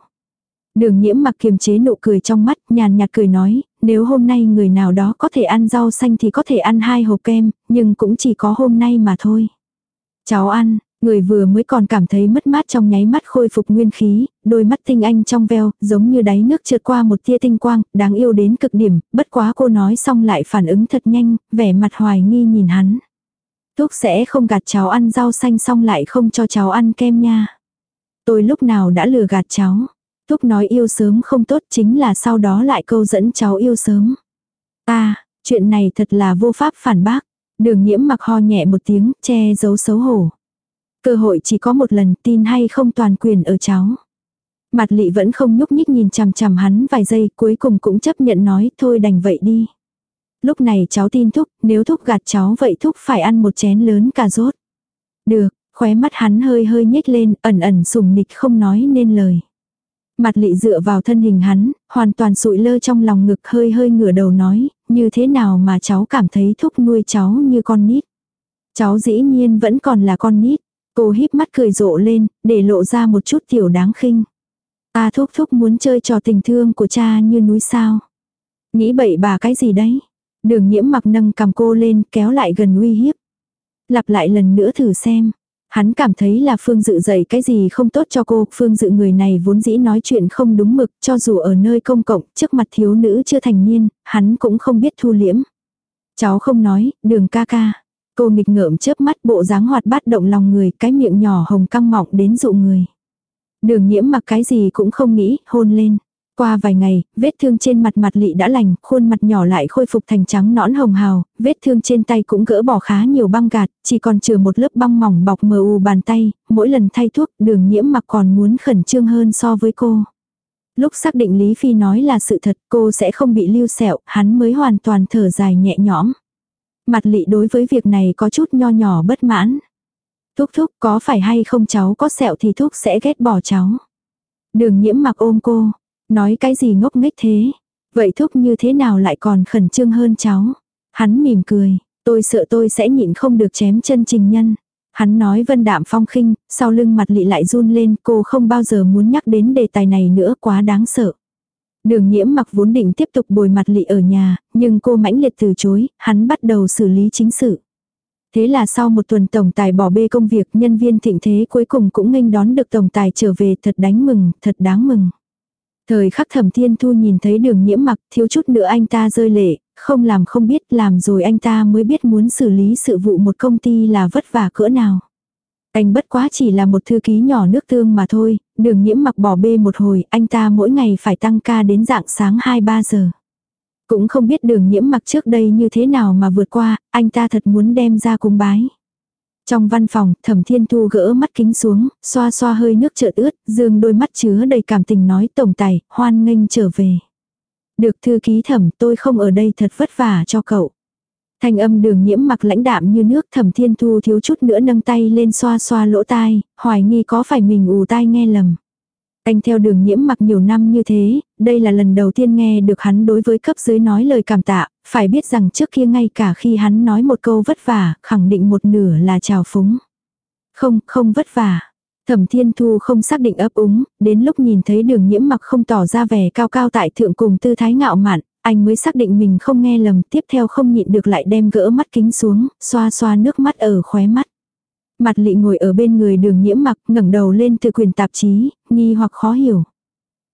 Đường nhiễm mặc kiềm chế nụ cười trong mắt, nhàn nhạt cười nói, nếu hôm nay người nào đó có thể ăn rau xanh thì có thể ăn hai hộp kem, nhưng cũng chỉ có hôm nay mà thôi. Cháu ăn, người vừa mới còn cảm thấy mất mát trong nháy mắt khôi phục nguyên khí, đôi mắt tinh anh trong veo, giống như đáy nước trượt qua một tia tinh quang, đáng yêu đến cực điểm, bất quá cô nói xong lại phản ứng thật nhanh, vẻ mặt hoài nghi nhìn hắn. Thuốc sẽ không gạt cháu ăn rau xanh xong lại không cho cháu ăn kem nha. Tôi lúc nào đã lừa gạt cháu. Thúc nói yêu sớm không tốt chính là sau đó lại câu dẫn cháu yêu sớm. À, chuyện này thật là vô pháp phản bác. Đường nhiễm mặc ho nhẹ một tiếng, che giấu xấu hổ. Cơ hội chỉ có một lần tin hay không toàn quyền ở cháu. Mặt lị vẫn không nhúc nhích nhìn chằm chằm hắn vài giây cuối cùng cũng chấp nhận nói thôi đành vậy đi. Lúc này cháu tin thúc, nếu thúc gạt cháu vậy thúc phải ăn một chén lớn cà rốt. Được, khóe mắt hắn hơi hơi nhếch lên, ẩn ẩn sùng nịch không nói nên lời. Mặt lị dựa vào thân hình hắn, hoàn toàn sụi lơ trong lòng ngực hơi hơi ngửa đầu nói, như thế nào mà cháu cảm thấy thúc nuôi cháu như con nít. Cháu dĩ nhiên vẫn còn là con nít. Cô híp mắt cười rộ lên, để lộ ra một chút tiểu đáng khinh. Ta thúc thúc muốn chơi trò tình thương của cha như núi sao. Nghĩ bậy bà cái gì đấy. Đường nhiễm mặc nâng cầm cô lên kéo lại gần uy hiếp. Lặp lại lần nữa thử xem. Hắn cảm thấy là Phương Dự dạy cái gì không tốt cho cô, Phương Dự người này vốn dĩ nói chuyện không đúng mực, cho dù ở nơi công cộng, trước mặt thiếu nữ chưa thành niên, hắn cũng không biết thu liễm. Cháu không nói, đường ca ca. Cô nghịch ngợm chớp mắt bộ dáng hoạt bát động lòng người, cái miệng nhỏ hồng căng mọng đến dụ người. Đường nhiễm mặc cái gì cũng không nghĩ, hôn lên. Qua vài ngày, vết thương trên mặt mặt lị đã lành, khuôn mặt nhỏ lại khôi phục thành trắng nõn hồng hào, vết thương trên tay cũng gỡ bỏ khá nhiều băng gạt, chỉ còn chừa một lớp băng mỏng bọc mờ u bàn tay, mỗi lần thay thuốc đường nhiễm mặc còn muốn khẩn trương hơn so với cô. Lúc xác định Lý Phi nói là sự thật cô sẽ không bị lưu sẹo, hắn mới hoàn toàn thở dài nhẹ nhõm. Mặt lị đối với việc này có chút nho nhỏ bất mãn. Thúc thúc có phải hay không cháu có sẹo thì thúc sẽ ghét bỏ cháu. Đường nhiễm mặc ôm cô, Nói cái gì ngốc nghếch thế? Vậy thúc như thế nào lại còn khẩn trương hơn cháu? Hắn mỉm cười, tôi sợ tôi sẽ nhịn không được chém chân trình nhân. Hắn nói vân đạm phong khinh, sau lưng mặt lị lại run lên, cô không bao giờ muốn nhắc đến đề tài này nữa quá đáng sợ. Đường nhiễm mặc vốn định tiếp tục bồi mặt lị ở nhà, nhưng cô mãnh liệt từ chối, hắn bắt đầu xử lý chính sự. Thế là sau một tuần tổng tài bỏ bê công việc nhân viên thịnh thế cuối cùng cũng nghênh đón được tổng tài trở về thật đánh mừng, thật đáng mừng. Thời khắc thẩm thiên thu nhìn thấy đường nhiễm mặc thiếu chút nữa anh ta rơi lệ, không làm không biết làm rồi anh ta mới biết muốn xử lý sự vụ một công ty là vất vả cỡ nào. Anh bất quá chỉ là một thư ký nhỏ nước tương mà thôi, đường nhiễm mặc bỏ bê một hồi, anh ta mỗi ngày phải tăng ca đến dạng sáng 2-3 giờ. Cũng không biết đường nhiễm mặc trước đây như thế nào mà vượt qua, anh ta thật muốn đem ra cung bái. Trong văn phòng, thẩm thiên thu gỡ mắt kính xuống, xoa xoa hơi nước trợt ướt, dương đôi mắt chứa đầy cảm tình nói tổng tài, hoan nghênh trở về. Được thư ký thẩm tôi không ở đây thật vất vả cho cậu. Thanh âm đường nhiễm mặc lãnh đạm như nước thẩm thiên thu thiếu chút nữa nâng tay lên xoa xoa lỗ tai, hoài nghi có phải mình ù tai nghe lầm. Anh theo đường nhiễm mặc nhiều năm như thế, đây là lần đầu tiên nghe được hắn đối với cấp dưới nói lời cảm tạ, phải biết rằng trước kia ngay cả khi hắn nói một câu vất vả, khẳng định một nửa là trào phúng. Không, không vất vả. Thẩm Thiên Thu không xác định ấp úng, đến lúc nhìn thấy đường nhiễm mặc không tỏ ra vẻ cao cao tại thượng cùng tư thái ngạo mạn, anh mới xác định mình không nghe lầm, tiếp theo không nhịn được lại đem gỡ mắt kính xuống, xoa xoa nước mắt ở khóe mắt. Mặt lị ngồi ở bên người đường nhiễm mặc, ngẩng đầu lên từ quyền tạp chí, nghi hoặc khó hiểu.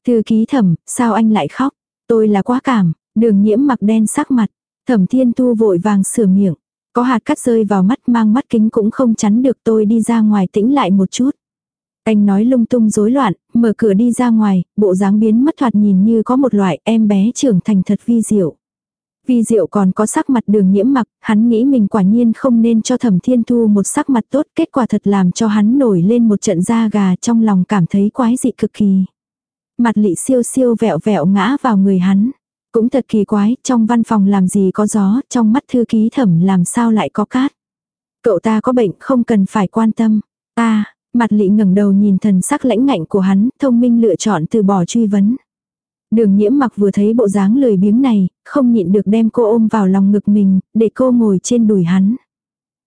Thư ký thẩm, sao anh lại khóc? Tôi là quá cảm, đường nhiễm mặc đen sắc mặt. Thẩm thiên thu vội vàng sửa miệng. Có hạt cắt rơi vào mắt mang mắt kính cũng không chắn được tôi đi ra ngoài tĩnh lại một chút. Anh nói lung tung rối loạn, mở cửa đi ra ngoài, bộ dáng biến mất thoạt nhìn như có một loại em bé trưởng thành thật vi diệu. Vi diệu còn có sắc mặt đường nhiễm mặc, hắn nghĩ mình quả nhiên không nên cho thẩm thiên thu một sắc mặt tốt, kết quả thật làm cho hắn nổi lên một trận da gà trong lòng cảm thấy quái dị cực kỳ. Mặt lị siêu siêu vẹo vẹo ngã vào người hắn. Cũng thật kỳ quái, trong văn phòng làm gì có gió, trong mắt thư ký thẩm làm sao lại có cát. Cậu ta có bệnh không cần phải quan tâm. Ta, Mặt lị ngẩng đầu nhìn thần sắc lãnh ngạnh của hắn, thông minh lựa chọn từ bỏ truy vấn. Đường nhiễm mặc vừa thấy bộ dáng lười biếng này, không nhịn được đem cô ôm vào lòng ngực mình, để cô ngồi trên đùi hắn.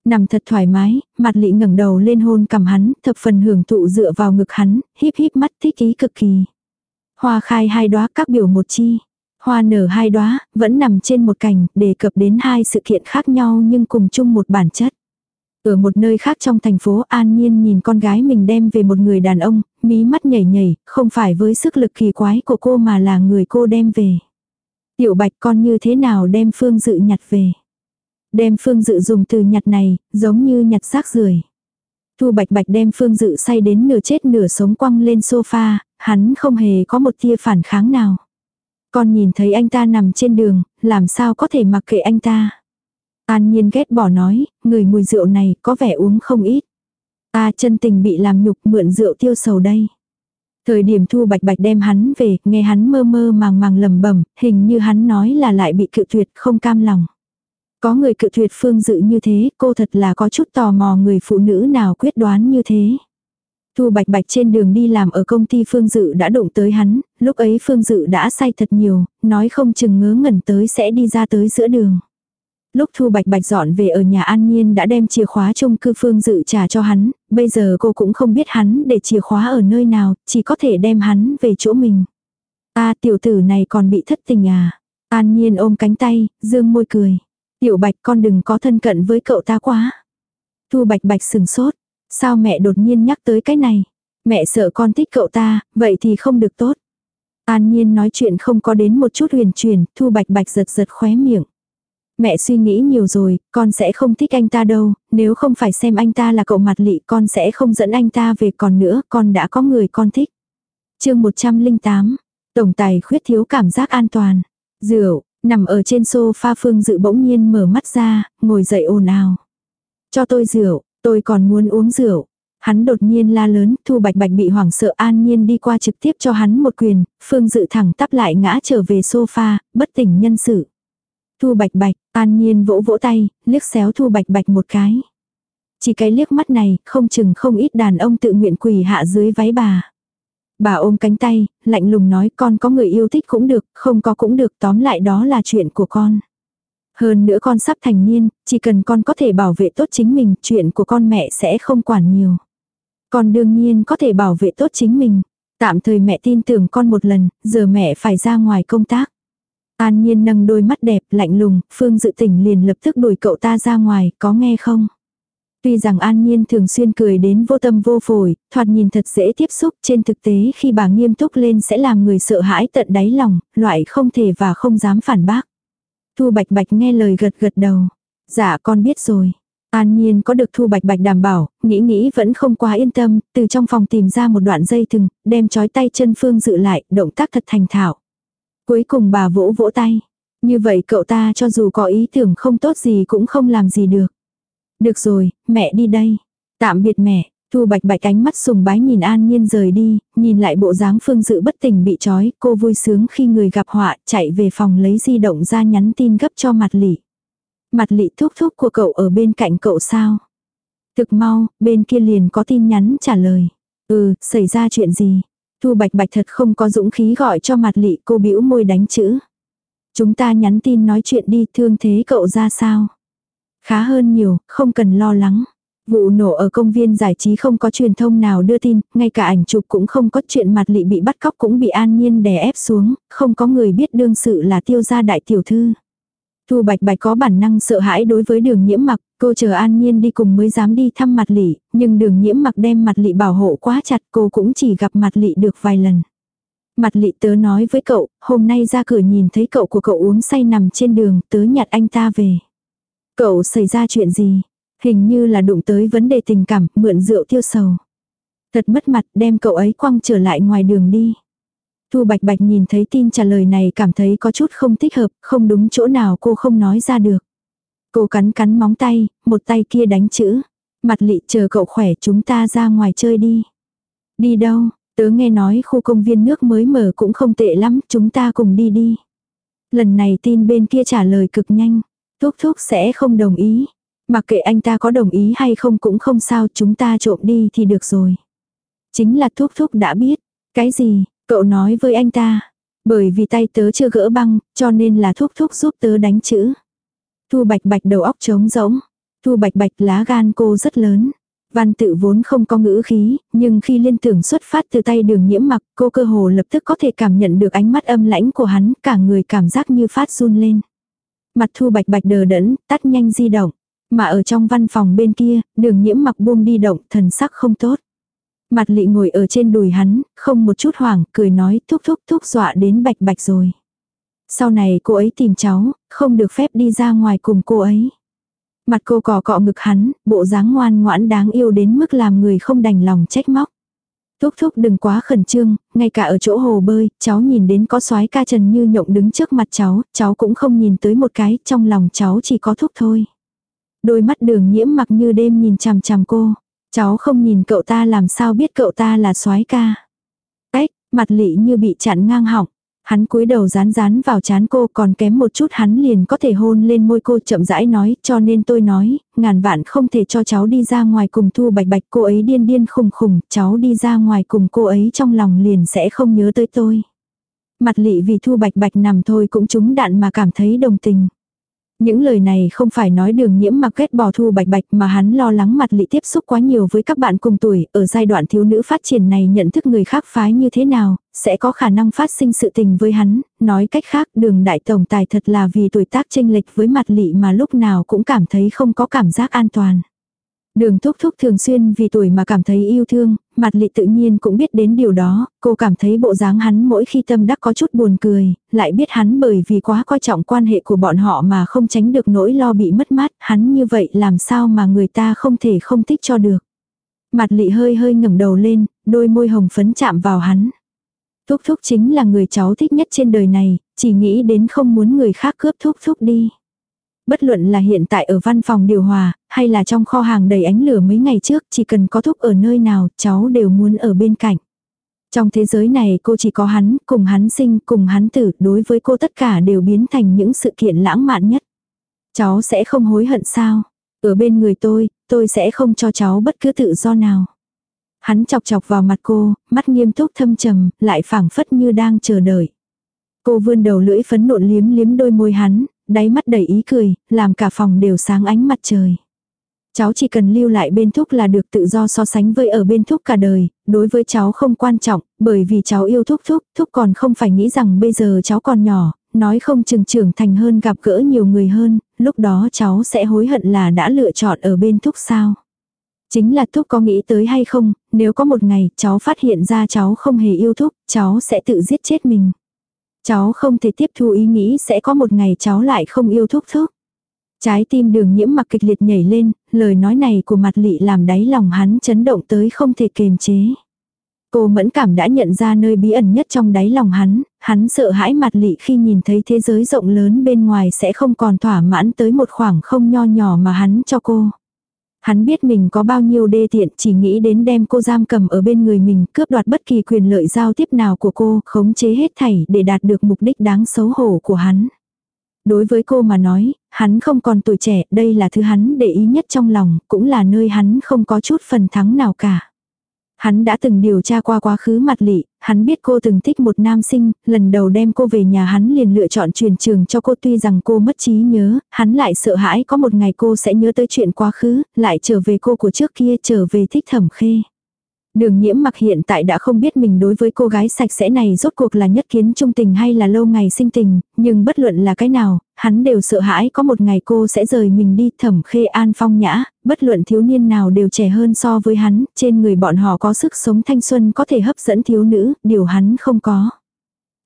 Nằm thật thoải mái, mặt lị ngẩng đầu lên hôn cầm hắn, thập phần hưởng thụ dựa vào ngực hắn, híp híp mắt thích ý cực kỳ. Hoa khai hai đóa các biểu một chi. Hoa nở hai đóa, vẫn nằm trên một cành, đề cập đến hai sự kiện khác nhau nhưng cùng chung một bản chất. Ở một nơi khác trong thành phố An Nhiên nhìn con gái mình đem về một người đàn ông, mí mắt nhảy nhảy, không phải với sức lực kỳ quái của cô mà là người cô đem về. Tiểu bạch con như thế nào đem phương dự nhặt về. Đem phương dự dùng từ nhặt này, giống như nhặt xác rưởi Thu bạch bạch đem phương dự say đến nửa chết nửa sống quăng lên sofa, hắn không hề có một tia phản kháng nào. Con nhìn thấy anh ta nằm trên đường, làm sao có thể mặc kệ anh ta. An nhiên ghét bỏ nói, người mùi rượu này có vẻ uống không ít. Ta chân tình bị làm nhục mượn rượu tiêu sầu đây. Thời điểm thu bạch bạch đem hắn về, nghe hắn mơ mơ màng màng lầm bẩm hình như hắn nói là lại bị cự tuyệt không cam lòng. Có người cự tuyệt phương dự như thế, cô thật là có chút tò mò người phụ nữ nào quyết đoán như thế. Thu bạch bạch trên đường đi làm ở công ty Phương Dự đã đụng tới hắn, lúc ấy Phương Dự đã say thật nhiều, nói không chừng ngớ ngẩn tới sẽ đi ra tới giữa đường. Lúc Thu Bạch Bạch dọn về ở nhà An Nhiên đã đem chìa khóa chung cư Phương Dự trả cho hắn, bây giờ cô cũng không biết hắn để chìa khóa ở nơi nào, chỉ có thể đem hắn về chỗ mình. Ta tiểu tử này còn bị thất tình à. An Nhiên ôm cánh tay, dương môi cười. Tiểu Bạch con đừng có thân cận với cậu ta quá. Thu Bạch Bạch sừng sốt. Sao mẹ đột nhiên nhắc tới cái này? Mẹ sợ con thích cậu ta, vậy thì không được tốt. An Nhiên nói chuyện không có đến một chút huyền truyền, Thu Bạch Bạch giật giật khóe miệng. Mẹ suy nghĩ nhiều rồi, con sẽ không thích anh ta đâu, nếu không phải xem anh ta là cậu mặt lị con sẽ không dẫn anh ta về còn nữa, con đã có người con thích. chương 108, Tổng tài khuyết thiếu cảm giác an toàn. Rượu, nằm ở trên sofa phương dự bỗng nhiên mở mắt ra, ngồi dậy ồn ào. Cho tôi rượu, tôi còn muốn uống rượu. Hắn đột nhiên la lớn, Thu Bạch Bạch bị hoảng sợ an nhiên đi qua trực tiếp cho hắn một quyền, Phương Dự thẳng tắp lại ngã trở về sofa, bất tỉnh nhân sự. Thu Bạch Bạch, an nhiên vỗ vỗ tay, liếc xéo Thu Bạch Bạch một cái. Chỉ cái liếc mắt này, không chừng không ít đàn ông tự nguyện quỳ hạ dưới váy bà. Bà ôm cánh tay, lạnh lùng nói con có người yêu thích cũng được, không có cũng được, tóm lại đó là chuyện của con. Hơn nữa con sắp thành niên, chỉ cần con có thể bảo vệ tốt chính mình, chuyện của con mẹ sẽ không quản nhiều. Con đương nhiên có thể bảo vệ tốt chính mình. Tạm thời mẹ tin tưởng con một lần, giờ mẹ phải ra ngoài công tác. An nhiên nâng đôi mắt đẹp, lạnh lùng, Phương dự tỉnh liền lập tức đuổi cậu ta ra ngoài, có nghe không? Tuy rằng An Nhiên thường xuyên cười đến vô tâm vô phổi, thoạt nhìn thật dễ tiếp xúc, trên thực tế khi bà nghiêm túc lên sẽ làm người sợ hãi tận đáy lòng, loại không thể và không dám phản bác. Thu Bạch Bạch nghe lời gật gật đầu. Dạ con biết rồi. An Nhiên có được Thu Bạch Bạch đảm bảo, nghĩ nghĩ vẫn không quá yên tâm, từ trong phòng tìm ra một đoạn dây thừng, đem chói tay chân Phương dự lại, động tác thật thành thạo. Cuối cùng bà vỗ vỗ tay. Như vậy cậu ta cho dù có ý tưởng không tốt gì cũng không làm gì được. Được rồi, mẹ đi đây. Tạm biệt mẹ. Thu bạch bạch ánh mắt sùng bái nhìn an nhiên rời đi, nhìn lại bộ dáng phương dự bất tỉnh bị trói, cô vui sướng khi người gặp họa, chạy về phòng lấy di động ra nhắn tin gấp cho mặt lị. Mặt lị thúc thúc của cậu ở bên cạnh cậu sao? Thực mau, bên kia liền có tin nhắn trả lời. Ừ, xảy ra chuyện gì? Thu bạch bạch thật không có dũng khí gọi cho mặt lị cô bĩu môi đánh chữ. Chúng ta nhắn tin nói chuyện đi thương thế cậu ra sao? Khá hơn nhiều, không cần lo lắng. Vụ nổ ở công viên giải trí không có truyền thông nào đưa tin, ngay cả ảnh chụp cũng không có chuyện mặt lị bị bắt cóc cũng bị an nhiên đè ép xuống, không có người biết đương sự là tiêu gia đại tiểu thư. Thu Bạch Bạch có bản năng sợ hãi đối với đường nhiễm mặc, cô chờ an nhiên đi cùng mới dám đi thăm mặt lị, nhưng đường nhiễm mặc đem mặt lị bảo hộ quá chặt cô cũng chỉ gặp mặt lị được vài lần. Mặt lị tớ nói với cậu, hôm nay ra cửa nhìn thấy cậu của cậu uống say nằm trên đường, tớ nhặt anh ta về. Cậu xảy ra chuyện gì? Hình như là đụng tới vấn đề tình cảm, mượn rượu tiêu sầu. Thật mất mặt đem cậu ấy quăng trở lại ngoài đường đi. Thu Bạch Bạch nhìn thấy tin trả lời này cảm thấy có chút không thích hợp, không đúng chỗ nào cô không nói ra được. Cô cắn cắn móng tay, một tay kia đánh chữ. Mặt lị chờ cậu khỏe chúng ta ra ngoài chơi đi. Đi đâu, tớ nghe nói khu công viên nước mới mở cũng không tệ lắm, chúng ta cùng đi đi. Lần này tin bên kia trả lời cực nhanh. Thúc thúc sẽ không đồng ý. Mặc kệ anh ta có đồng ý hay không cũng không sao, chúng ta trộm đi thì được rồi. Chính là thúc thúc đã biết. Cái gì, cậu nói với anh ta. Bởi vì tay tớ chưa gỡ băng, cho nên là thúc thúc giúp tớ đánh chữ. Thu bạch bạch đầu óc trống rỗng. Thu bạch bạch lá gan cô rất lớn. Văn tự vốn không có ngữ khí, nhưng khi liên tưởng xuất phát từ tay đường nhiễm mặc, cô cơ hồ lập tức có thể cảm nhận được ánh mắt âm lãnh của hắn, cả người cảm giác như phát run lên. Mặt thu bạch bạch đờ đẫn, tắt nhanh di động. Mà ở trong văn phòng bên kia, đường nhiễm mặc buông đi động, thần sắc không tốt. Mặt lị ngồi ở trên đùi hắn, không một chút hoảng, cười nói thúc thúc thúc dọa đến bạch bạch rồi. Sau này cô ấy tìm cháu, không được phép đi ra ngoài cùng cô ấy. Mặt cô cỏ cọ ngực hắn, bộ dáng ngoan ngoãn đáng yêu đến mức làm người không đành lòng trách móc. Thúc thúc đừng quá khẩn trương, ngay cả ở chỗ hồ bơi, cháu nhìn đến có soái ca Trần Như Nhộng đứng trước mặt cháu, cháu cũng không nhìn tới một cái, trong lòng cháu chỉ có thúc thôi. Đôi mắt đường nhiễm mặc như đêm nhìn chằm chằm cô. Cháu không nhìn cậu ta làm sao biết cậu ta là soái ca. Ếch, mặt lị như bị chặn ngang họng. Hắn cúi đầu rán rán vào chán cô còn kém một chút hắn liền có thể hôn lên môi cô chậm rãi nói cho nên tôi nói, ngàn vạn không thể cho cháu đi ra ngoài cùng thu bạch bạch cô ấy điên điên khùng khùng, cháu đi ra ngoài cùng cô ấy trong lòng liền sẽ không nhớ tới tôi. Mặt lị vì thu bạch bạch nằm thôi cũng trúng đạn mà cảm thấy đồng tình. Những lời này không phải nói đường nhiễm mặc ghét bỏ thu bạch bạch mà hắn lo lắng mặt lị tiếp xúc quá nhiều với các bạn cùng tuổi, ở giai đoạn thiếu nữ phát triển này nhận thức người khác phái như thế nào, sẽ có khả năng phát sinh sự tình với hắn, nói cách khác đường đại tổng tài thật là vì tuổi tác chênh lệch với mặt lị mà lúc nào cũng cảm thấy không có cảm giác an toàn. Đường thúc thúc thường xuyên vì tuổi mà cảm thấy yêu thương, mặt lị tự nhiên cũng biết đến điều đó, cô cảm thấy bộ dáng hắn mỗi khi tâm đắc có chút buồn cười, lại biết hắn bởi vì quá coi trọng quan hệ của bọn họ mà không tránh được nỗi lo bị mất mát, hắn như vậy làm sao mà người ta không thể không thích cho được. Mặt lị hơi hơi ngẩng đầu lên, đôi môi hồng phấn chạm vào hắn. Thúc thúc chính là người cháu thích nhất trên đời này, chỉ nghĩ đến không muốn người khác cướp thúc thúc đi. Bất luận là hiện tại ở văn phòng điều hòa, hay là trong kho hàng đầy ánh lửa mấy ngày trước, chỉ cần có thúc ở nơi nào, cháu đều muốn ở bên cạnh. Trong thế giới này cô chỉ có hắn, cùng hắn sinh, cùng hắn tử, đối với cô tất cả đều biến thành những sự kiện lãng mạn nhất. Cháu sẽ không hối hận sao? Ở bên người tôi, tôi sẽ không cho cháu bất cứ tự do nào. Hắn chọc chọc vào mặt cô, mắt nghiêm túc thâm trầm, lại phảng phất như đang chờ đợi. Cô vươn đầu lưỡi phấn nộn liếm liếm đôi môi hắn, đáy mắt đầy ý cười, làm cả phòng đều sáng ánh mặt trời. Cháu chỉ cần lưu lại bên thúc là được tự do so sánh với ở bên thúc cả đời, đối với cháu không quan trọng, bởi vì cháu yêu thúc thúc, thúc còn không phải nghĩ rằng bây giờ cháu còn nhỏ, nói không chừng trưởng thành hơn gặp gỡ nhiều người hơn, lúc đó cháu sẽ hối hận là đã lựa chọn ở bên thúc sao. Chính là thúc có nghĩ tới hay không, nếu có một ngày cháu phát hiện ra cháu không hề yêu thúc, cháu sẽ tự giết chết mình. Cháu không thể tiếp thu ý nghĩ sẽ có một ngày cháu lại không yêu thúc thúc. Trái tim đường nhiễm mặc kịch liệt nhảy lên, lời nói này của mặt lị làm đáy lòng hắn chấn động tới không thể kềm chế. Cô mẫn cảm đã nhận ra nơi bí ẩn nhất trong đáy lòng hắn, hắn sợ hãi mặt lị khi nhìn thấy thế giới rộng lớn bên ngoài sẽ không còn thỏa mãn tới một khoảng không nho nhỏ mà hắn cho cô. Hắn biết mình có bao nhiêu đê tiện chỉ nghĩ đến đem cô giam cầm ở bên người mình cướp đoạt bất kỳ quyền lợi giao tiếp nào của cô, khống chế hết thảy để đạt được mục đích đáng xấu hổ của hắn. Đối với cô mà nói, hắn không còn tuổi trẻ, đây là thứ hắn để ý nhất trong lòng, cũng là nơi hắn không có chút phần thắng nào cả. Hắn đã từng điều tra qua quá khứ mặt lị, hắn biết cô từng thích một nam sinh, lần đầu đem cô về nhà hắn liền lựa chọn truyền trường cho cô tuy rằng cô mất trí nhớ, hắn lại sợ hãi có một ngày cô sẽ nhớ tới chuyện quá khứ, lại trở về cô của trước kia trở về thích thẩm khê. Đường nhiễm mặc hiện tại đã không biết mình đối với cô gái sạch sẽ này rốt cuộc là nhất kiến trung tình hay là lâu ngày sinh tình, nhưng bất luận là cái nào, hắn đều sợ hãi có một ngày cô sẽ rời mình đi thẩm khê an phong nhã, bất luận thiếu niên nào đều trẻ hơn so với hắn, trên người bọn họ có sức sống thanh xuân có thể hấp dẫn thiếu nữ, điều hắn không có.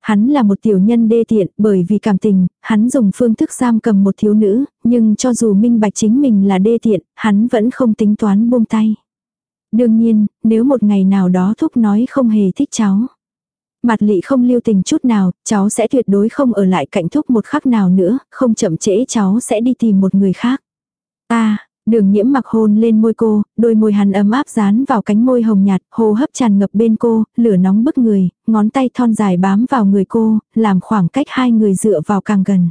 Hắn là một tiểu nhân đê tiện, bởi vì cảm tình, hắn dùng phương thức giam cầm một thiếu nữ, nhưng cho dù minh bạch chính mình là đê tiện, hắn vẫn không tính toán buông tay. Đương nhiên, nếu một ngày nào đó thúc nói không hề thích cháu. Mặt lị không lưu tình chút nào, cháu sẽ tuyệt đối không ở lại cạnh thúc một khắc nào nữa, không chậm trễ cháu sẽ đi tìm một người khác. Ta, đường nhiễm mặc hôn lên môi cô, đôi môi hắn ấm áp dán vào cánh môi hồng nhạt, hô hấp tràn ngập bên cô, lửa nóng bức người, ngón tay thon dài bám vào người cô, làm khoảng cách hai người dựa vào càng gần.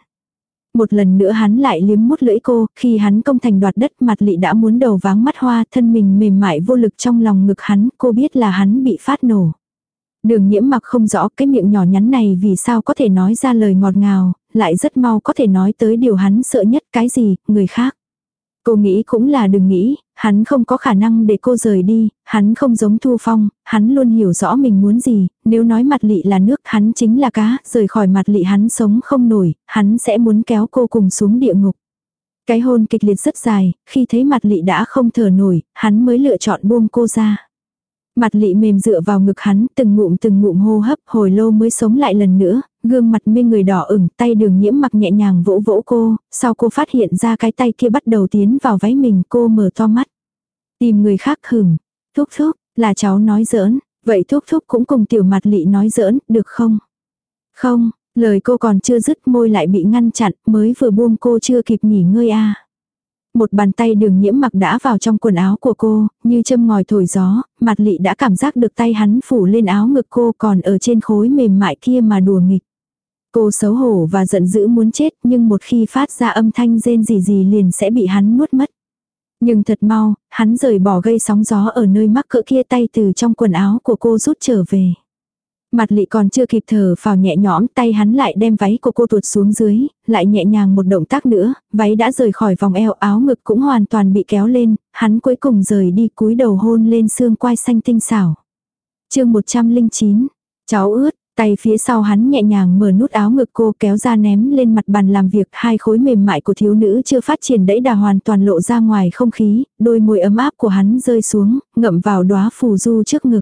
Một lần nữa hắn lại liếm mút lưỡi cô, khi hắn công thành đoạt đất mặt lị đã muốn đầu váng mắt hoa, thân mình mềm mại vô lực trong lòng ngực hắn, cô biết là hắn bị phát nổ. Đường nhiễm mặc không rõ cái miệng nhỏ nhắn này vì sao có thể nói ra lời ngọt ngào, lại rất mau có thể nói tới điều hắn sợ nhất cái gì, người khác. Cô nghĩ cũng là đừng nghĩ, hắn không có khả năng để cô rời đi, hắn không giống Thu Phong, hắn luôn hiểu rõ mình muốn gì, nếu nói mặt lị là nước hắn chính là cá, rời khỏi mặt lị hắn sống không nổi, hắn sẽ muốn kéo cô cùng xuống địa ngục. Cái hôn kịch liệt rất dài, khi thấy mặt lị đã không thở nổi, hắn mới lựa chọn buông cô ra. Mặt lị mềm dựa vào ngực hắn, từng ngụm từng ngụm hô hấp, hồi lâu mới sống lại lần nữa, gương mặt mê người đỏ ửng, tay đường nhiễm mặc nhẹ nhàng vỗ vỗ cô, sau cô phát hiện ra cái tay kia bắt đầu tiến vào váy mình, cô mở to mắt. Tìm người khác hửng, thúc thúc, là cháu nói giỡn, vậy thúc thúc cũng cùng tiểu mặt lị nói giỡn, được không? Không, lời cô còn chưa dứt môi lại bị ngăn chặn, mới vừa buông cô chưa kịp nghỉ ngơi a một bàn tay đường nhiễm mặc đã vào trong quần áo của cô, như châm ngòi thổi gió, mặt lị đã cảm giác được tay hắn phủ lên áo ngực cô còn ở trên khối mềm mại kia mà đùa nghịch. Cô xấu hổ và giận dữ muốn chết nhưng một khi phát ra âm thanh rên gì gì liền sẽ bị hắn nuốt mất. Nhưng thật mau, hắn rời bỏ gây sóng gió ở nơi mắc cỡ kia tay từ trong quần áo của cô rút trở về. Mặt lị còn chưa kịp thở vào nhẹ nhõm tay hắn lại đem váy của cô tuột xuống dưới, lại nhẹ nhàng một động tác nữa, váy đã rời khỏi vòng eo áo ngực cũng hoàn toàn bị kéo lên, hắn cuối cùng rời đi cúi đầu hôn lên xương quai xanh tinh xảo. chương 109, cháu ướt, Tay phía sau hắn nhẹ nhàng mở nút áo ngực cô kéo ra ném lên mặt bàn làm việc hai khối mềm mại của thiếu nữ chưa phát triển đẫy đà hoàn toàn lộ ra ngoài không khí, đôi môi ấm áp của hắn rơi xuống, ngậm vào đóa phù du trước ngực.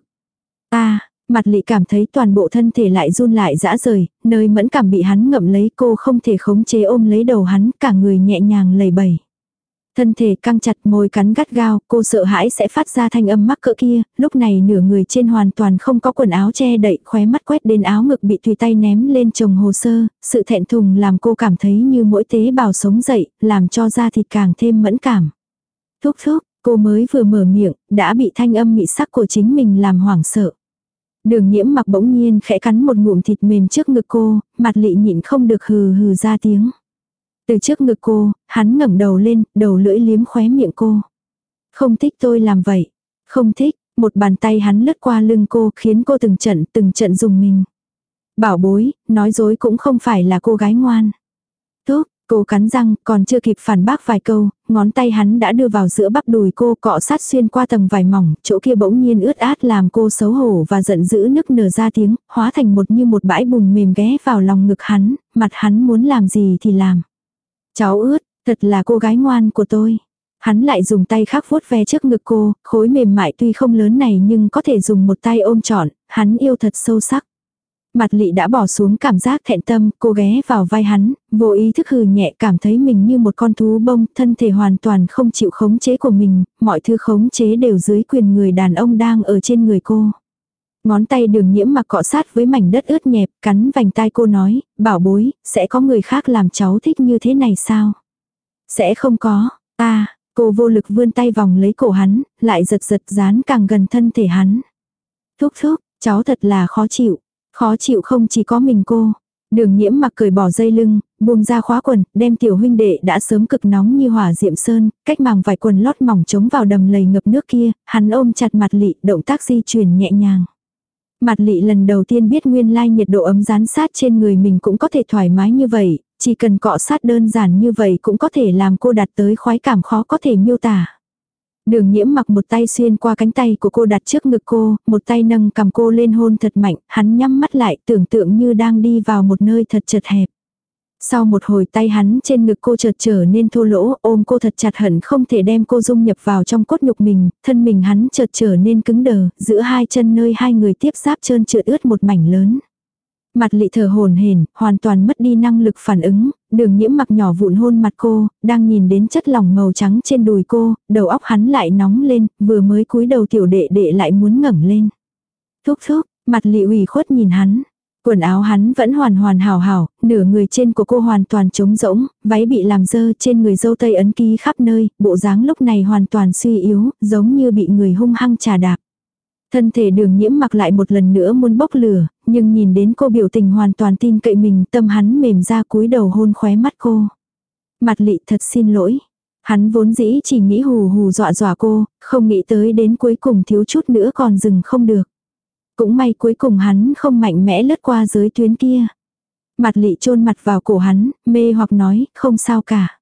Ta, mặt lị cảm thấy toàn bộ thân thể lại run lại dã rời, nơi mẫn cảm bị hắn ngậm lấy cô không thể khống chế ôm lấy đầu hắn, cả người nhẹ nhàng lầy bẩy. Thân thể căng chặt môi cắn gắt gao, cô sợ hãi sẽ phát ra thanh âm mắc cỡ kia, lúc này nửa người trên hoàn toàn không có quần áo che đậy, khóe mắt quét đến áo ngực bị tùy tay ném lên chồng hồ sơ, sự thẹn thùng làm cô cảm thấy như mỗi tế bào sống dậy, làm cho da thịt càng thêm mẫn cảm. Thúc thúc, cô mới vừa mở miệng, đã bị thanh âm mị sắc của chính mình làm hoảng sợ. Đường nhiễm mặc bỗng nhiên khẽ cắn một ngụm thịt mềm trước ngực cô, mặt lị nhịn không được hừ hừ ra tiếng. Từ trước ngực cô, hắn ngẩng đầu lên, đầu lưỡi liếm khóe miệng cô. Không thích tôi làm vậy. Không thích, một bàn tay hắn lướt qua lưng cô khiến cô từng trận từng trận dùng mình. Bảo bối, nói dối cũng không phải là cô gái ngoan. Tốt, cô cắn răng, còn chưa kịp phản bác vài câu, ngón tay hắn đã đưa vào giữa bắp đùi cô cọ sát xuyên qua tầng vải mỏng, chỗ kia bỗng nhiên ướt át làm cô xấu hổ và giận dữ nức nở ra tiếng, hóa thành một như một bãi bùn mềm ghé vào lòng ngực hắn, mặt hắn muốn làm gì thì làm. Cháu ướt, thật là cô gái ngoan của tôi. Hắn lại dùng tay khác vuốt ve trước ngực cô, khối mềm mại tuy không lớn này nhưng có thể dùng một tay ôm trọn, hắn yêu thật sâu sắc. Mặt lị đã bỏ xuống cảm giác thẹn tâm, cô ghé vào vai hắn, vô ý thức hừ nhẹ cảm thấy mình như một con thú bông, thân thể hoàn toàn không chịu khống chế của mình, mọi thứ khống chế đều dưới quyền người đàn ông đang ở trên người cô. Ngón tay đường nhiễm mặc cọ sát với mảnh đất ướt nhẹp, cắn vành tai cô nói, bảo bối, sẽ có người khác làm cháu thích như thế này sao? Sẽ không có, ta, cô vô lực vươn tay vòng lấy cổ hắn, lại giật giật dán càng gần thân thể hắn. Thúc thúc, cháu thật là khó chịu, khó chịu không chỉ có mình cô. Đường nhiễm mặc cười bỏ dây lưng, buông ra khóa quần, đem tiểu huynh đệ đã sớm cực nóng như hỏa diệm sơn, cách màng vải quần lót mỏng trống vào đầm lầy ngập nước kia, hắn ôm chặt mặt lị, động tác di chuyển nhẹ nhàng. Mặt lị lần đầu tiên biết nguyên lai nhiệt độ ấm rán sát trên người mình cũng có thể thoải mái như vậy, chỉ cần cọ sát đơn giản như vậy cũng có thể làm cô đạt tới khoái cảm khó có thể miêu tả. Đường nhiễm mặc một tay xuyên qua cánh tay của cô đặt trước ngực cô, một tay nâng cầm cô lên hôn thật mạnh, hắn nhắm mắt lại tưởng tượng như đang đi vào một nơi thật chật hẹp. Sau một hồi tay hắn trên ngực cô chợt trở nên thô lỗ, ôm cô thật chặt hận không thể đem cô dung nhập vào trong cốt nhục mình, thân mình hắn chợt trở nên cứng đờ, giữa hai chân nơi hai người tiếp giáp trơn trượt ướt một mảnh lớn. Mặt lị thở hồn hển, hoàn toàn mất đi năng lực phản ứng, đường nhiễm mặc nhỏ vụn hôn mặt cô, đang nhìn đến chất lỏng màu trắng trên đùi cô, đầu óc hắn lại nóng lên, vừa mới cúi đầu tiểu đệ đệ lại muốn ngẩng lên. Thúc thúc, mặt lị ủy khuất nhìn hắn, Quần áo hắn vẫn hoàn hoàn hảo hảo, nửa người trên của cô hoàn toàn trống rỗng, váy bị làm dơ trên người dâu tây ấn ký khắp nơi, bộ dáng lúc này hoàn toàn suy yếu, giống như bị người hung hăng trà đạp. Thân thể đường nhiễm mặc lại một lần nữa muốn bốc lửa, nhưng nhìn đến cô biểu tình hoàn toàn tin cậy mình tâm hắn mềm ra cúi đầu hôn khóe mắt cô. Mặt lị thật xin lỗi. Hắn vốn dĩ chỉ nghĩ hù hù dọa dọa cô, không nghĩ tới đến cuối cùng thiếu chút nữa còn dừng không được. Cũng may cuối cùng hắn không mạnh mẽ lướt qua giới tuyến kia. Mặt lị chôn mặt vào cổ hắn, mê hoặc nói, không sao cả.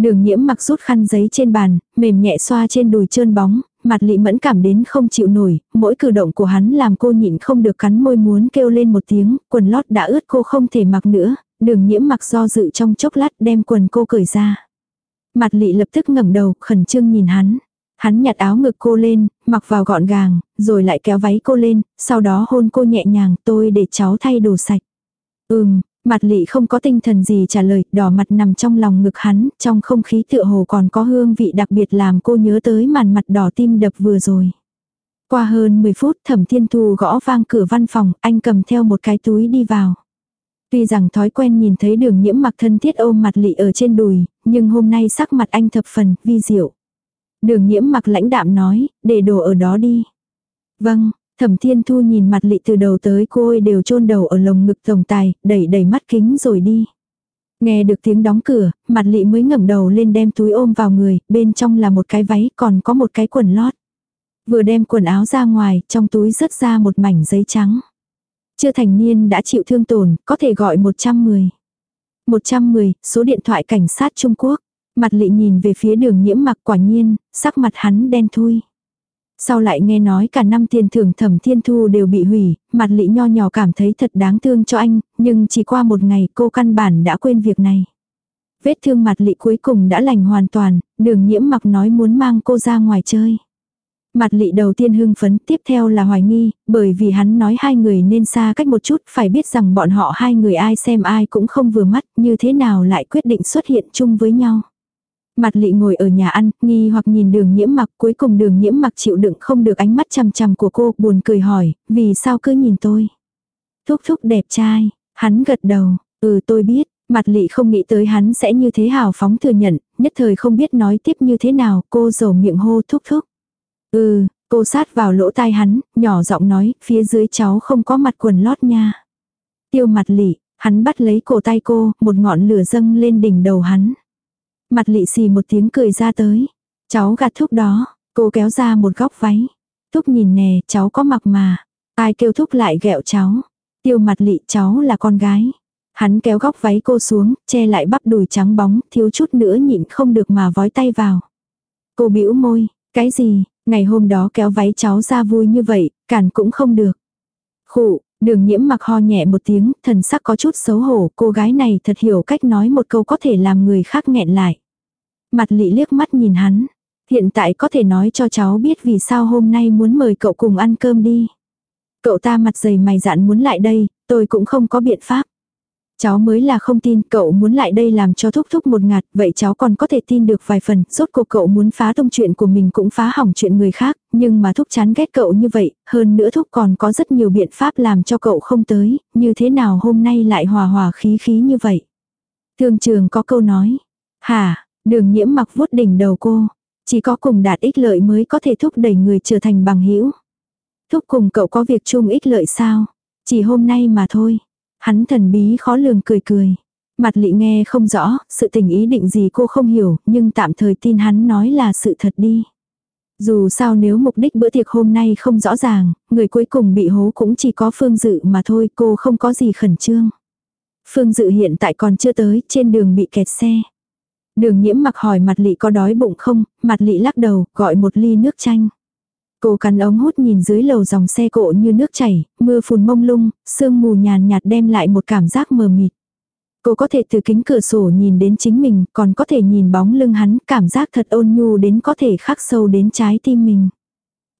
Đường nhiễm mặc rút khăn giấy trên bàn, mềm nhẹ xoa trên đùi trơn bóng, mặt lị mẫn cảm đến không chịu nổi, mỗi cử động của hắn làm cô nhịn không được cắn môi muốn kêu lên một tiếng, quần lót đã ướt cô không thể mặc nữa, đường nhiễm mặc do dự trong chốc lát đem quần cô cởi ra. Mặt lị lập tức ngẩng đầu, khẩn trương nhìn hắn. Hắn nhặt áo ngực cô lên, mặc vào gọn gàng, rồi lại kéo váy cô lên, sau đó hôn cô nhẹ nhàng, tôi để cháu thay đồ sạch. Ừm, mặt lị không có tinh thần gì trả lời, đỏ mặt nằm trong lòng ngực hắn, trong không khí tựa hồ còn có hương vị đặc biệt làm cô nhớ tới màn mặt đỏ tim đập vừa rồi. Qua hơn 10 phút thẩm thiên thu gõ vang cửa văn phòng, anh cầm theo một cái túi đi vào. Tuy rằng thói quen nhìn thấy đường nhiễm mặc thân thiết ôm mặt lị ở trên đùi, nhưng hôm nay sắc mặt anh thập phần, vi diệu. Đường nhiễm mặc lãnh đạm nói, để đồ ở đó đi. Vâng, thẩm thiên thu nhìn mặt lị từ đầu tới cô ơi đều chôn đầu ở lồng ngực tổng tài, đẩy đẩy mắt kính rồi đi. Nghe được tiếng đóng cửa, mặt lị mới ngẩng đầu lên đem túi ôm vào người, bên trong là một cái váy còn có một cái quần lót. Vừa đem quần áo ra ngoài, trong túi rớt ra một mảnh giấy trắng. Chưa thành niên đã chịu thương tổn, có thể gọi 110. 110, số điện thoại cảnh sát Trung Quốc. Mặt lị nhìn về phía đường nhiễm mặc quả nhiên, sắc mặt hắn đen thui. Sau lại nghe nói cả năm tiền thưởng thẩm thiên thu đều bị hủy, mặt lị nho nhỏ cảm thấy thật đáng thương cho anh, nhưng chỉ qua một ngày cô căn bản đã quên việc này. Vết thương mặt lị cuối cùng đã lành hoàn toàn, đường nhiễm mặc nói muốn mang cô ra ngoài chơi. Mặt lị đầu tiên hưng phấn, tiếp theo là hoài nghi, bởi vì hắn nói hai người nên xa cách một chút, phải biết rằng bọn họ hai người ai xem ai cũng không vừa mắt, như thế nào lại quyết định xuất hiện chung với nhau. Mặt lị ngồi ở nhà ăn, nghi hoặc nhìn đường nhiễm mặc, cuối cùng đường nhiễm mặc chịu đựng không được ánh mắt chằm chằm của cô, buồn cười hỏi, vì sao cứ nhìn tôi. Thúc thúc đẹp trai, hắn gật đầu, ừ tôi biết, mặt lị không nghĩ tới hắn sẽ như thế hào phóng thừa nhận, nhất thời không biết nói tiếp như thế nào, cô rầu miệng hô thúc thúc. Ừ, cô sát vào lỗ tai hắn, nhỏ giọng nói, phía dưới cháu không có mặt quần lót nha. Tiêu mặt lị, hắn bắt lấy cổ tay cô, một ngọn lửa dâng lên đỉnh đầu hắn. Mặt lị xì một tiếng cười ra tới. Cháu gạt thúc đó, cô kéo ra một góc váy. Thúc nhìn nè, cháu có mặc mà. Ai kêu thúc lại ghẹo cháu. Tiêu mặt lị cháu là con gái. Hắn kéo góc váy cô xuống, che lại bắp đùi trắng bóng, thiếu chút nữa nhịn không được mà vói tay vào. Cô bĩu môi, cái gì, ngày hôm đó kéo váy cháu ra vui như vậy, cản cũng không được. Khụ, đường nhiễm mặc ho nhẹ một tiếng, thần sắc có chút xấu hổ, cô gái này thật hiểu cách nói một câu có thể làm người khác nghẹn lại. Mặt lị liếc mắt nhìn hắn. Hiện tại có thể nói cho cháu biết vì sao hôm nay muốn mời cậu cùng ăn cơm đi. Cậu ta mặt dày mày dạn muốn lại đây, tôi cũng không có biện pháp. Cháu mới là không tin cậu muốn lại đây làm cho thúc thúc một ngạt, vậy cháu còn có thể tin được vài phần, rốt cuộc cậu muốn phá tông chuyện của mình cũng phá hỏng chuyện người khác, nhưng mà thúc chán ghét cậu như vậy, hơn nữa thúc còn có rất nhiều biện pháp làm cho cậu không tới, như thế nào hôm nay lại hòa hòa khí khí như vậy. thường trường có câu nói, hả, đường nhiễm mặc vuốt đỉnh đầu cô, chỉ có cùng đạt ích lợi mới có thể thúc đẩy người trở thành bằng hữu Thúc cùng cậu có việc chung ích lợi sao? Chỉ hôm nay mà thôi. Hắn thần bí khó lường cười cười. Mặt lị nghe không rõ, sự tình ý định gì cô không hiểu, nhưng tạm thời tin hắn nói là sự thật đi. Dù sao nếu mục đích bữa tiệc hôm nay không rõ ràng, người cuối cùng bị hố cũng chỉ có Phương Dự mà thôi, cô không có gì khẩn trương. Phương Dự hiện tại còn chưa tới, trên đường bị kẹt xe. Đường nhiễm mặc hỏi mặt lị có đói bụng không, mặt lị lắc đầu, gọi một ly nước chanh. Cô cắn ống hút nhìn dưới lầu dòng xe cộ như nước chảy, mưa phùn mông lung, sương mù nhàn nhạt đem lại một cảm giác mờ mịt. Cô có thể từ kính cửa sổ nhìn đến chính mình, còn có thể nhìn bóng lưng hắn, cảm giác thật ôn nhu đến có thể khắc sâu đến trái tim mình.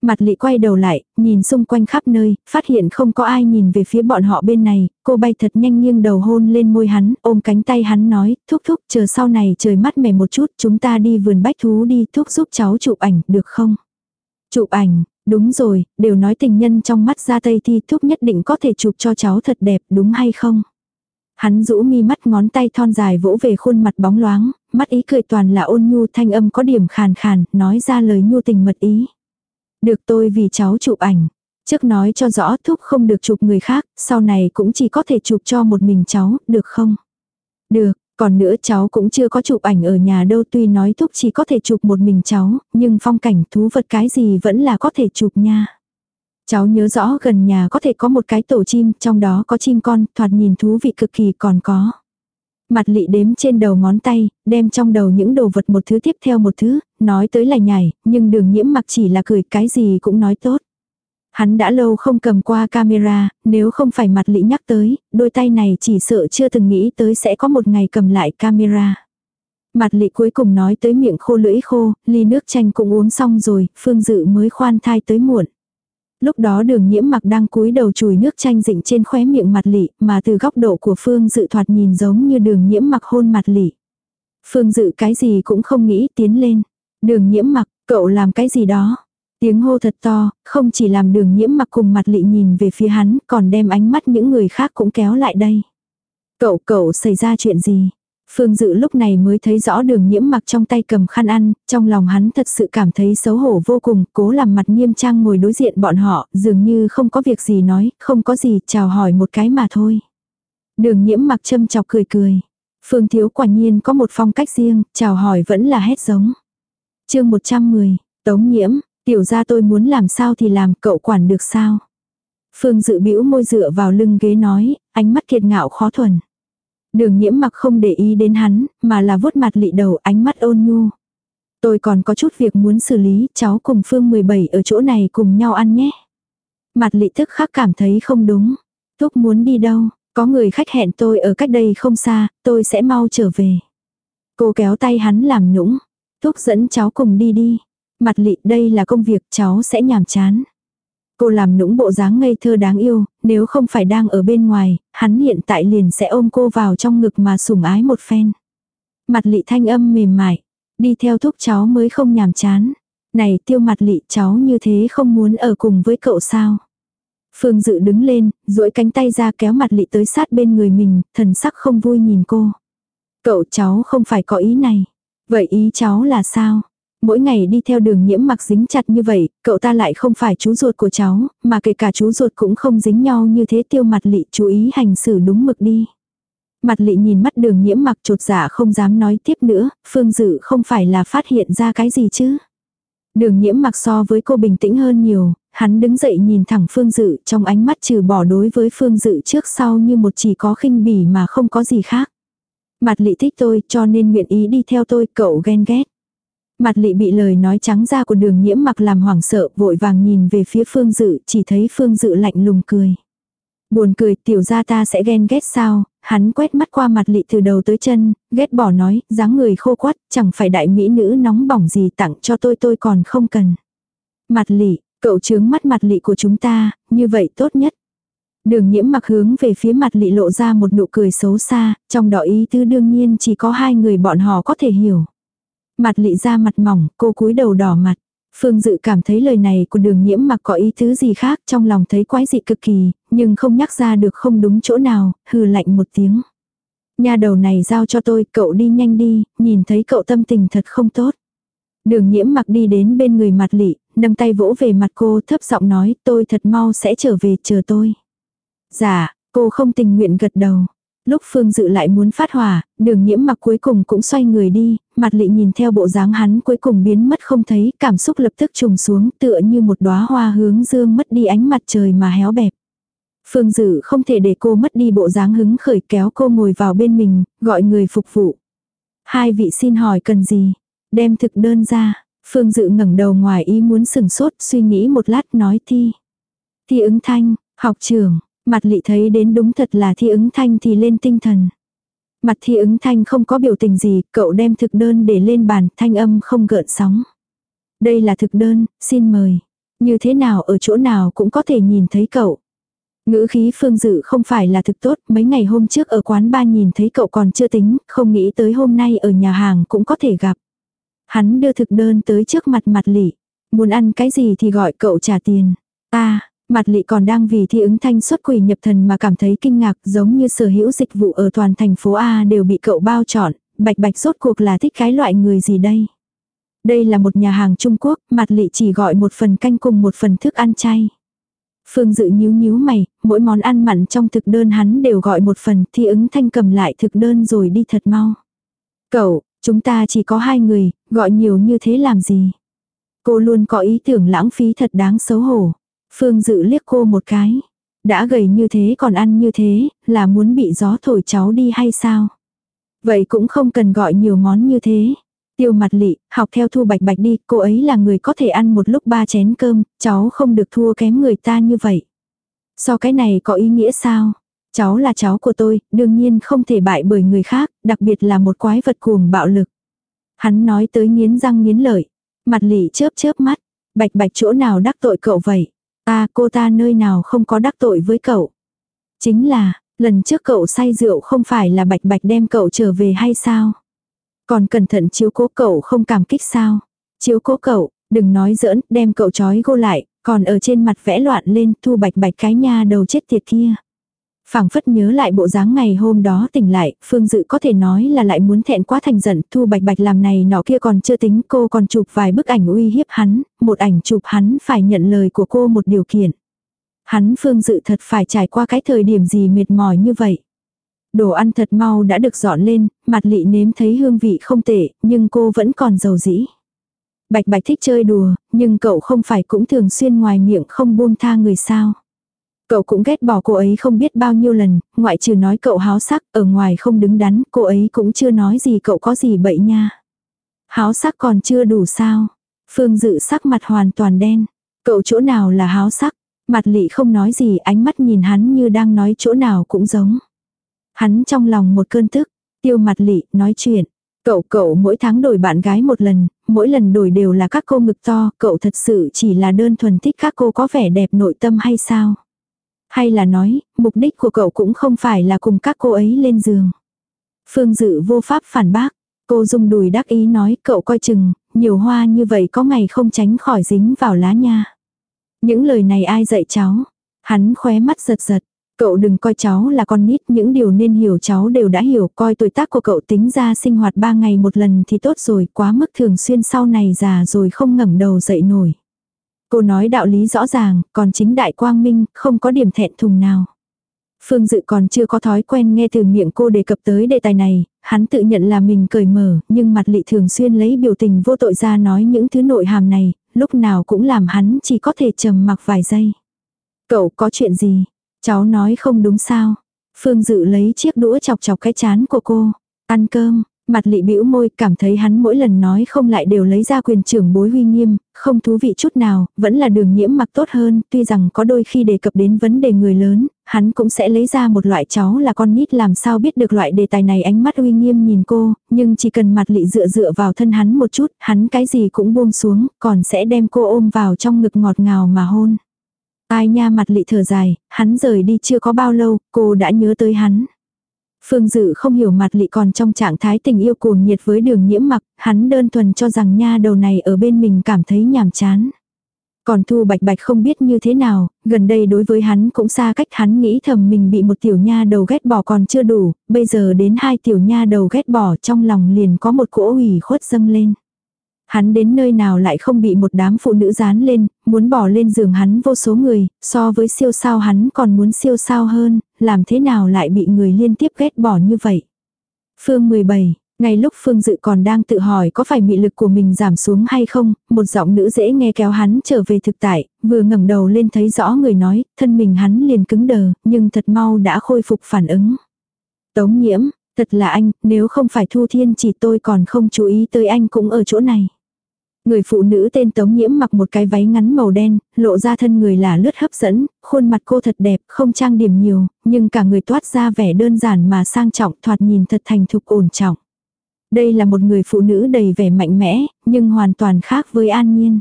Mặt lị quay đầu lại, nhìn xung quanh khắp nơi, phát hiện không có ai nhìn về phía bọn họ bên này, cô bay thật nhanh nghiêng đầu hôn lên môi hắn, ôm cánh tay hắn nói, thúc thúc, chờ sau này trời mát mẻ một chút, chúng ta đi vườn bách thú đi, thúc giúp cháu chụp ảnh, được không? Chụp ảnh, đúng rồi, đều nói tình nhân trong mắt ra tây thi thúc nhất định có thể chụp cho cháu thật đẹp, đúng hay không? Hắn rũ mi mắt ngón tay thon dài vỗ về khuôn mặt bóng loáng, mắt ý cười toàn là ôn nhu thanh âm có điểm khàn khàn, nói ra lời nhu tình mật ý. Được tôi vì cháu chụp ảnh. Trước nói cho rõ thúc không được chụp người khác, sau này cũng chỉ có thể chụp cho một mình cháu, được không? Được, còn nữa cháu cũng chưa có chụp ảnh ở nhà đâu tuy nói thúc chỉ có thể chụp một mình cháu, nhưng phong cảnh thú vật cái gì vẫn là có thể chụp nha. Cháu nhớ rõ gần nhà có thể có một cái tổ chim, trong đó có chim con, thoạt nhìn thú vị cực kỳ còn có. Mặt lị đếm trên đầu ngón tay, đem trong đầu những đồ vật một thứ tiếp theo một thứ, nói tới là nhảy, nhưng đường nhiễm mặc chỉ là cười cái gì cũng nói tốt. Hắn đã lâu không cầm qua camera, nếu không phải mặt lị nhắc tới, đôi tay này chỉ sợ chưa từng nghĩ tới sẽ có một ngày cầm lại camera. Mặt lị cuối cùng nói tới miệng khô lưỡi khô, ly nước chanh cũng uống xong rồi, phương dự mới khoan thai tới muộn. Lúc đó đường nhiễm mặc đang cúi đầu chùi nước chanh dịnh trên khóe miệng mặt lị, mà từ góc độ của phương dự thoạt nhìn giống như đường nhiễm mặc hôn mặt lị. Phương dự cái gì cũng không nghĩ tiến lên. Đường nhiễm mặc, cậu làm cái gì đó. Tiếng hô thật to, không chỉ làm đường nhiễm mặc cùng mặt lị nhìn về phía hắn, còn đem ánh mắt những người khác cũng kéo lại đây. Cậu, cậu xảy ra chuyện gì? Phương Dự lúc này mới thấy rõ đường nhiễm mặc trong tay cầm khăn ăn, trong lòng hắn thật sự cảm thấy xấu hổ vô cùng, cố làm mặt nghiêm trang ngồi đối diện bọn họ, dường như không có việc gì nói, không có gì, chào hỏi một cái mà thôi. Đường nhiễm mặc châm chọc cười cười. Phương Thiếu quả nhiên có một phong cách riêng, chào hỏi vẫn là hết giống. chương 110, Tống nhiễm, tiểu ra tôi muốn làm sao thì làm, cậu quản được sao? Phương dự bĩu môi dựa vào lưng ghế nói, ánh mắt kiệt ngạo khó thuần. Đường nhiễm mặc không để ý đến hắn, mà là vuốt mặt lị đầu ánh mắt ôn nhu. Tôi còn có chút việc muốn xử lý, cháu cùng Phương 17 ở chỗ này cùng nhau ăn nhé. Mặt lị thức khắc cảm thấy không đúng. Thúc muốn đi đâu, có người khách hẹn tôi ở cách đây không xa, tôi sẽ mau trở về. Cô kéo tay hắn làm nũng. Thúc dẫn cháu cùng đi đi. Mặt lị đây là công việc cháu sẽ nhàm chán. Cô làm nũng bộ dáng ngây thơ đáng yêu, nếu không phải đang ở bên ngoài, hắn hiện tại liền sẽ ôm cô vào trong ngực mà sủng ái một phen. Mặt lị thanh âm mềm mại, đi theo thúc cháu mới không nhàm chán. Này tiêu mặt lị cháu như thế không muốn ở cùng với cậu sao. Phương dự đứng lên, duỗi cánh tay ra kéo mặt lị tới sát bên người mình, thần sắc không vui nhìn cô. Cậu cháu không phải có ý này. Vậy ý cháu là sao? Mỗi ngày đi theo đường nhiễm mặc dính chặt như vậy, cậu ta lại không phải chú ruột của cháu, mà kể cả chú ruột cũng không dính nhau như thế tiêu mặt lị chú ý hành xử đúng mực đi. Mặt lị nhìn mắt đường nhiễm mặc trột dạ không dám nói tiếp nữa, phương dự không phải là phát hiện ra cái gì chứ. Đường nhiễm mặc so với cô bình tĩnh hơn nhiều, hắn đứng dậy nhìn thẳng phương dự trong ánh mắt trừ bỏ đối với phương dự trước sau như một chỉ có khinh bỉ mà không có gì khác. Mặt lị thích tôi cho nên nguyện ý đi theo tôi cậu ghen ghét. Mặt lị bị lời nói trắng ra của đường nhiễm mặc làm hoảng sợ vội vàng nhìn về phía phương dự chỉ thấy phương dự lạnh lùng cười. Buồn cười tiểu ra ta sẽ ghen ghét sao, hắn quét mắt qua mặt lị từ đầu tới chân, ghét bỏ nói, dáng người khô quắt, chẳng phải đại mỹ nữ nóng bỏng gì tặng cho tôi tôi còn không cần. Mặt lị, cậu chướng mắt mặt lị của chúng ta, như vậy tốt nhất. Đường nhiễm mặc hướng về phía mặt lị lộ ra một nụ cười xấu xa, trong đó ý tứ đương nhiên chỉ có hai người bọn họ có thể hiểu. Mặt lị ra mặt mỏng, cô cúi đầu đỏ mặt. Phương Dự cảm thấy lời này của đường nhiễm mặc có ý thứ gì khác trong lòng thấy quái dị cực kỳ, nhưng không nhắc ra được không đúng chỗ nào, hừ lạnh một tiếng. Nhà đầu này giao cho tôi, cậu đi nhanh đi, nhìn thấy cậu tâm tình thật không tốt. Đường nhiễm mặc đi đến bên người mặt lị, nâng tay vỗ về mặt cô thấp giọng nói tôi thật mau sẽ trở về chờ tôi. Dạ, cô không tình nguyện gật đầu. Lúc Phương Dự lại muốn phát hỏa, đường nhiễm mặc cuối cùng cũng xoay người đi, mặt lị nhìn theo bộ dáng hắn cuối cùng biến mất không thấy, cảm xúc lập tức trùng xuống tựa như một đóa hoa hướng dương mất đi ánh mặt trời mà héo bẹp. Phương Dự không thể để cô mất đi bộ dáng hứng khởi kéo cô ngồi vào bên mình, gọi người phục vụ. Hai vị xin hỏi cần gì? Đem thực đơn ra. Phương Dự ngẩng đầu ngoài ý muốn sừng sốt, suy nghĩ một lát nói thi. Thi ứng thanh, học trưởng, Mặt lị thấy đến đúng thật là thi ứng thanh thì lên tinh thần. Mặt thi ứng thanh không có biểu tình gì, cậu đem thực đơn để lên bàn, thanh âm không gợn sóng. Đây là thực đơn, xin mời. Như thế nào ở chỗ nào cũng có thể nhìn thấy cậu. Ngữ khí phương dự không phải là thực tốt, mấy ngày hôm trước ở quán ba nhìn thấy cậu còn chưa tính, không nghĩ tới hôm nay ở nhà hàng cũng có thể gặp. Hắn đưa thực đơn tới trước mặt mặt lị. Muốn ăn cái gì thì gọi cậu trả tiền. Ta, Mặt lị còn đang vì thi ứng thanh xuất quỷ nhập thần mà cảm thấy kinh ngạc giống như sở hữu dịch vụ ở toàn thành phố A đều bị cậu bao trọn, bạch bạch rốt cuộc là thích cái loại người gì đây. Đây là một nhà hàng Trung Quốc, mặt lị chỉ gọi một phần canh cùng một phần thức ăn chay. Phương Dự nhíu nhíu mày, mỗi món ăn mặn trong thực đơn hắn đều gọi một phần, thi ứng thanh cầm lại thực đơn rồi đi thật mau. Cậu, chúng ta chỉ có hai người, gọi nhiều như thế làm gì? Cô luôn có ý tưởng lãng phí thật đáng xấu hổ. Phương Dự liếc cô một cái. Đã gầy như thế còn ăn như thế, là muốn bị gió thổi cháu đi hay sao? Vậy cũng không cần gọi nhiều món như thế. Tiêu mặt lị, học theo thu bạch bạch đi, cô ấy là người có thể ăn một lúc ba chén cơm, cháu không được thua kém người ta như vậy. So cái này có ý nghĩa sao? Cháu là cháu của tôi, đương nhiên không thể bại bởi người khác, đặc biệt là một quái vật cuồng bạo lực. Hắn nói tới nghiến răng nghiến lợi. Mặt lị chớp chớp mắt. Bạch bạch chỗ nào đắc tội cậu vậy? Ta cô ta nơi nào không có đắc tội với cậu? Chính là, lần trước cậu say rượu không phải là bạch bạch đem cậu trở về hay sao? Còn cẩn thận chiếu cố cậu không cảm kích sao? Chiếu cố cậu, đừng nói giỡn, đem cậu trói gô lại, còn ở trên mặt vẽ loạn lên thu bạch bạch cái nha đầu chết tiệt kia phảng phất nhớ lại bộ dáng ngày hôm đó tỉnh lại, Phương Dự có thể nói là lại muốn thẹn quá thành giận, Thu Bạch Bạch làm này nọ kia còn chưa tính, cô còn chụp vài bức ảnh uy hiếp hắn, một ảnh chụp hắn phải nhận lời của cô một điều kiện. Hắn Phương Dự thật phải trải qua cái thời điểm gì mệt mỏi như vậy. Đồ ăn thật mau đã được dọn lên, mặt lị nếm thấy hương vị không tệ, nhưng cô vẫn còn giàu dĩ. Bạch Bạch thích chơi đùa, nhưng cậu không phải cũng thường xuyên ngoài miệng không buông tha người sao. Cậu cũng ghét bỏ cô ấy không biết bao nhiêu lần, ngoại trừ nói cậu háo sắc, ở ngoài không đứng đắn, cô ấy cũng chưa nói gì cậu có gì bậy nha. Háo sắc còn chưa đủ sao. Phương dự sắc mặt hoàn toàn đen. Cậu chỗ nào là háo sắc. Mặt lị không nói gì ánh mắt nhìn hắn như đang nói chỗ nào cũng giống. Hắn trong lòng một cơn tức. Tiêu mặt lị nói chuyện. Cậu cậu mỗi tháng đổi bạn gái một lần, mỗi lần đổi đều là các cô ngực to, cậu thật sự chỉ là đơn thuần thích các cô có vẻ đẹp nội tâm hay sao? Hay là nói, mục đích của cậu cũng không phải là cùng các cô ấy lên giường. Phương Dự vô pháp phản bác. Cô dung đùi đắc ý nói cậu coi chừng, nhiều hoa như vậy có ngày không tránh khỏi dính vào lá nha. Những lời này ai dạy cháu? Hắn khóe mắt giật giật. Cậu đừng coi cháu là con nít, những điều nên hiểu cháu đều đã hiểu, coi tuổi tác của cậu tính ra sinh hoạt ba ngày một lần thì tốt rồi, quá mức thường xuyên sau này già rồi không ngẩng đầu dậy nổi. Cô nói đạo lý rõ ràng, còn chính đại quang minh, không có điểm thẹn thùng nào. Phương Dự còn chưa có thói quen nghe từ miệng cô đề cập tới đề tài này, hắn tự nhận là mình cởi mở, nhưng mặt lị thường xuyên lấy biểu tình vô tội ra nói những thứ nội hàm này, lúc nào cũng làm hắn chỉ có thể trầm mặc vài giây. Cậu có chuyện gì? Cháu nói không đúng sao? Phương Dự lấy chiếc đũa chọc chọc cái chán của cô. Ăn cơm, Mặt lị bĩu môi, cảm thấy hắn mỗi lần nói không lại đều lấy ra quyền trưởng bối huy nghiêm, không thú vị chút nào, vẫn là đường nhiễm mặc tốt hơn, tuy rằng có đôi khi đề cập đến vấn đề người lớn, hắn cũng sẽ lấy ra một loại cháu là con nít làm sao biết được loại đề tài này ánh mắt uy nghiêm nhìn cô, nhưng chỉ cần mặt lị dựa dựa vào thân hắn một chút, hắn cái gì cũng buông xuống, còn sẽ đem cô ôm vào trong ngực ngọt ngào mà hôn. Ai nha mặt lị thở dài, hắn rời đi chưa có bao lâu, cô đã nhớ tới hắn. Phương Dự không hiểu mặt lị còn trong trạng thái tình yêu cuồng nhiệt với đường nhiễm mặc, hắn đơn thuần cho rằng nha đầu này ở bên mình cảm thấy nhàm chán. Còn Thu Bạch Bạch không biết như thế nào, gần đây đối với hắn cũng xa cách hắn nghĩ thầm mình bị một tiểu nha đầu ghét bỏ còn chưa đủ, bây giờ đến hai tiểu nha đầu ghét bỏ trong lòng liền có một cỗ ủy khuất dâng lên. Hắn đến nơi nào lại không bị một đám phụ nữ dán lên, muốn bỏ lên giường hắn vô số người, so với siêu sao hắn còn muốn siêu sao hơn, làm thế nào lại bị người liên tiếp ghét bỏ như vậy. Phương 17, ngay lúc Phương Dự còn đang tự hỏi có phải mị lực của mình giảm xuống hay không, một giọng nữ dễ nghe kéo hắn trở về thực tại, vừa ngẩng đầu lên thấy rõ người nói, thân mình hắn liền cứng đờ, nhưng thật mau đã khôi phục phản ứng. Tống nhiễm, thật là anh, nếu không phải Thu Thiên chỉ tôi còn không chú ý tới anh cũng ở chỗ này. Người phụ nữ tên Tống Nhiễm mặc một cái váy ngắn màu đen, lộ ra thân người là lướt hấp dẫn, khuôn mặt cô thật đẹp, không trang điểm nhiều, nhưng cả người toát ra vẻ đơn giản mà sang trọng thoạt nhìn thật thành thục ổn trọng. Đây là một người phụ nữ đầy vẻ mạnh mẽ, nhưng hoàn toàn khác với An Nhiên.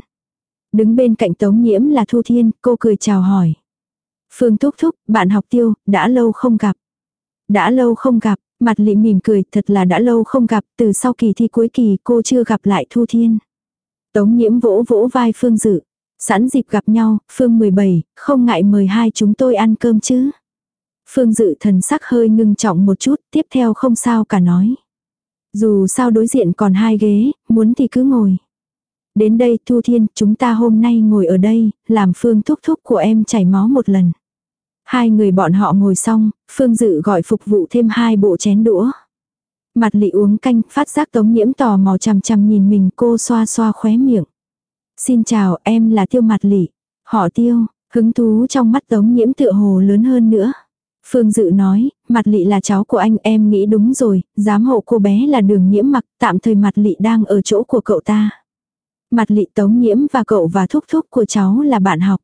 Đứng bên cạnh Tống Nhiễm là Thu Thiên, cô cười chào hỏi. Phương Thúc Thúc, bạn học tiêu, đã lâu không gặp. Đã lâu không gặp, mặt lị mỉm cười, thật là đã lâu không gặp, từ sau kỳ thi cuối kỳ cô chưa gặp lại Thu Thiên. Tống nhiễm vỗ vỗ vai Phương Dự. Sẵn dịp gặp nhau, Phương 17, không ngại mời hai chúng tôi ăn cơm chứ. Phương Dự thần sắc hơi ngưng trọng một chút, tiếp theo không sao cả nói. Dù sao đối diện còn hai ghế, muốn thì cứ ngồi. Đến đây Thu Thiên, chúng ta hôm nay ngồi ở đây, làm Phương thúc thúc của em chảy máu một lần. Hai người bọn họ ngồi xong, Phương Dự gọi phục vụ thêm hai bộ chén đũa. Mặt lị uống canh, phát giác tống nhiễm tò mò chằm chằm nhìn mình cô xoa xoa khóe miệng. Xin chào, em là tiêu mặt lị. Họ tiêu, hứng thú trong mắt tống nhiễm tựa hồ lớn hơn nữa. Phương Dự nói, mặt lị là cháu của anh em nghĩ đúng rồi, giám hộ cô bé là đường nhiễm mặc, tạm thời mặt lị đang ở chỗ của cậu ta. Mặt lị tống nhiễm và cậu và thúc thúc của cháu là bạn học.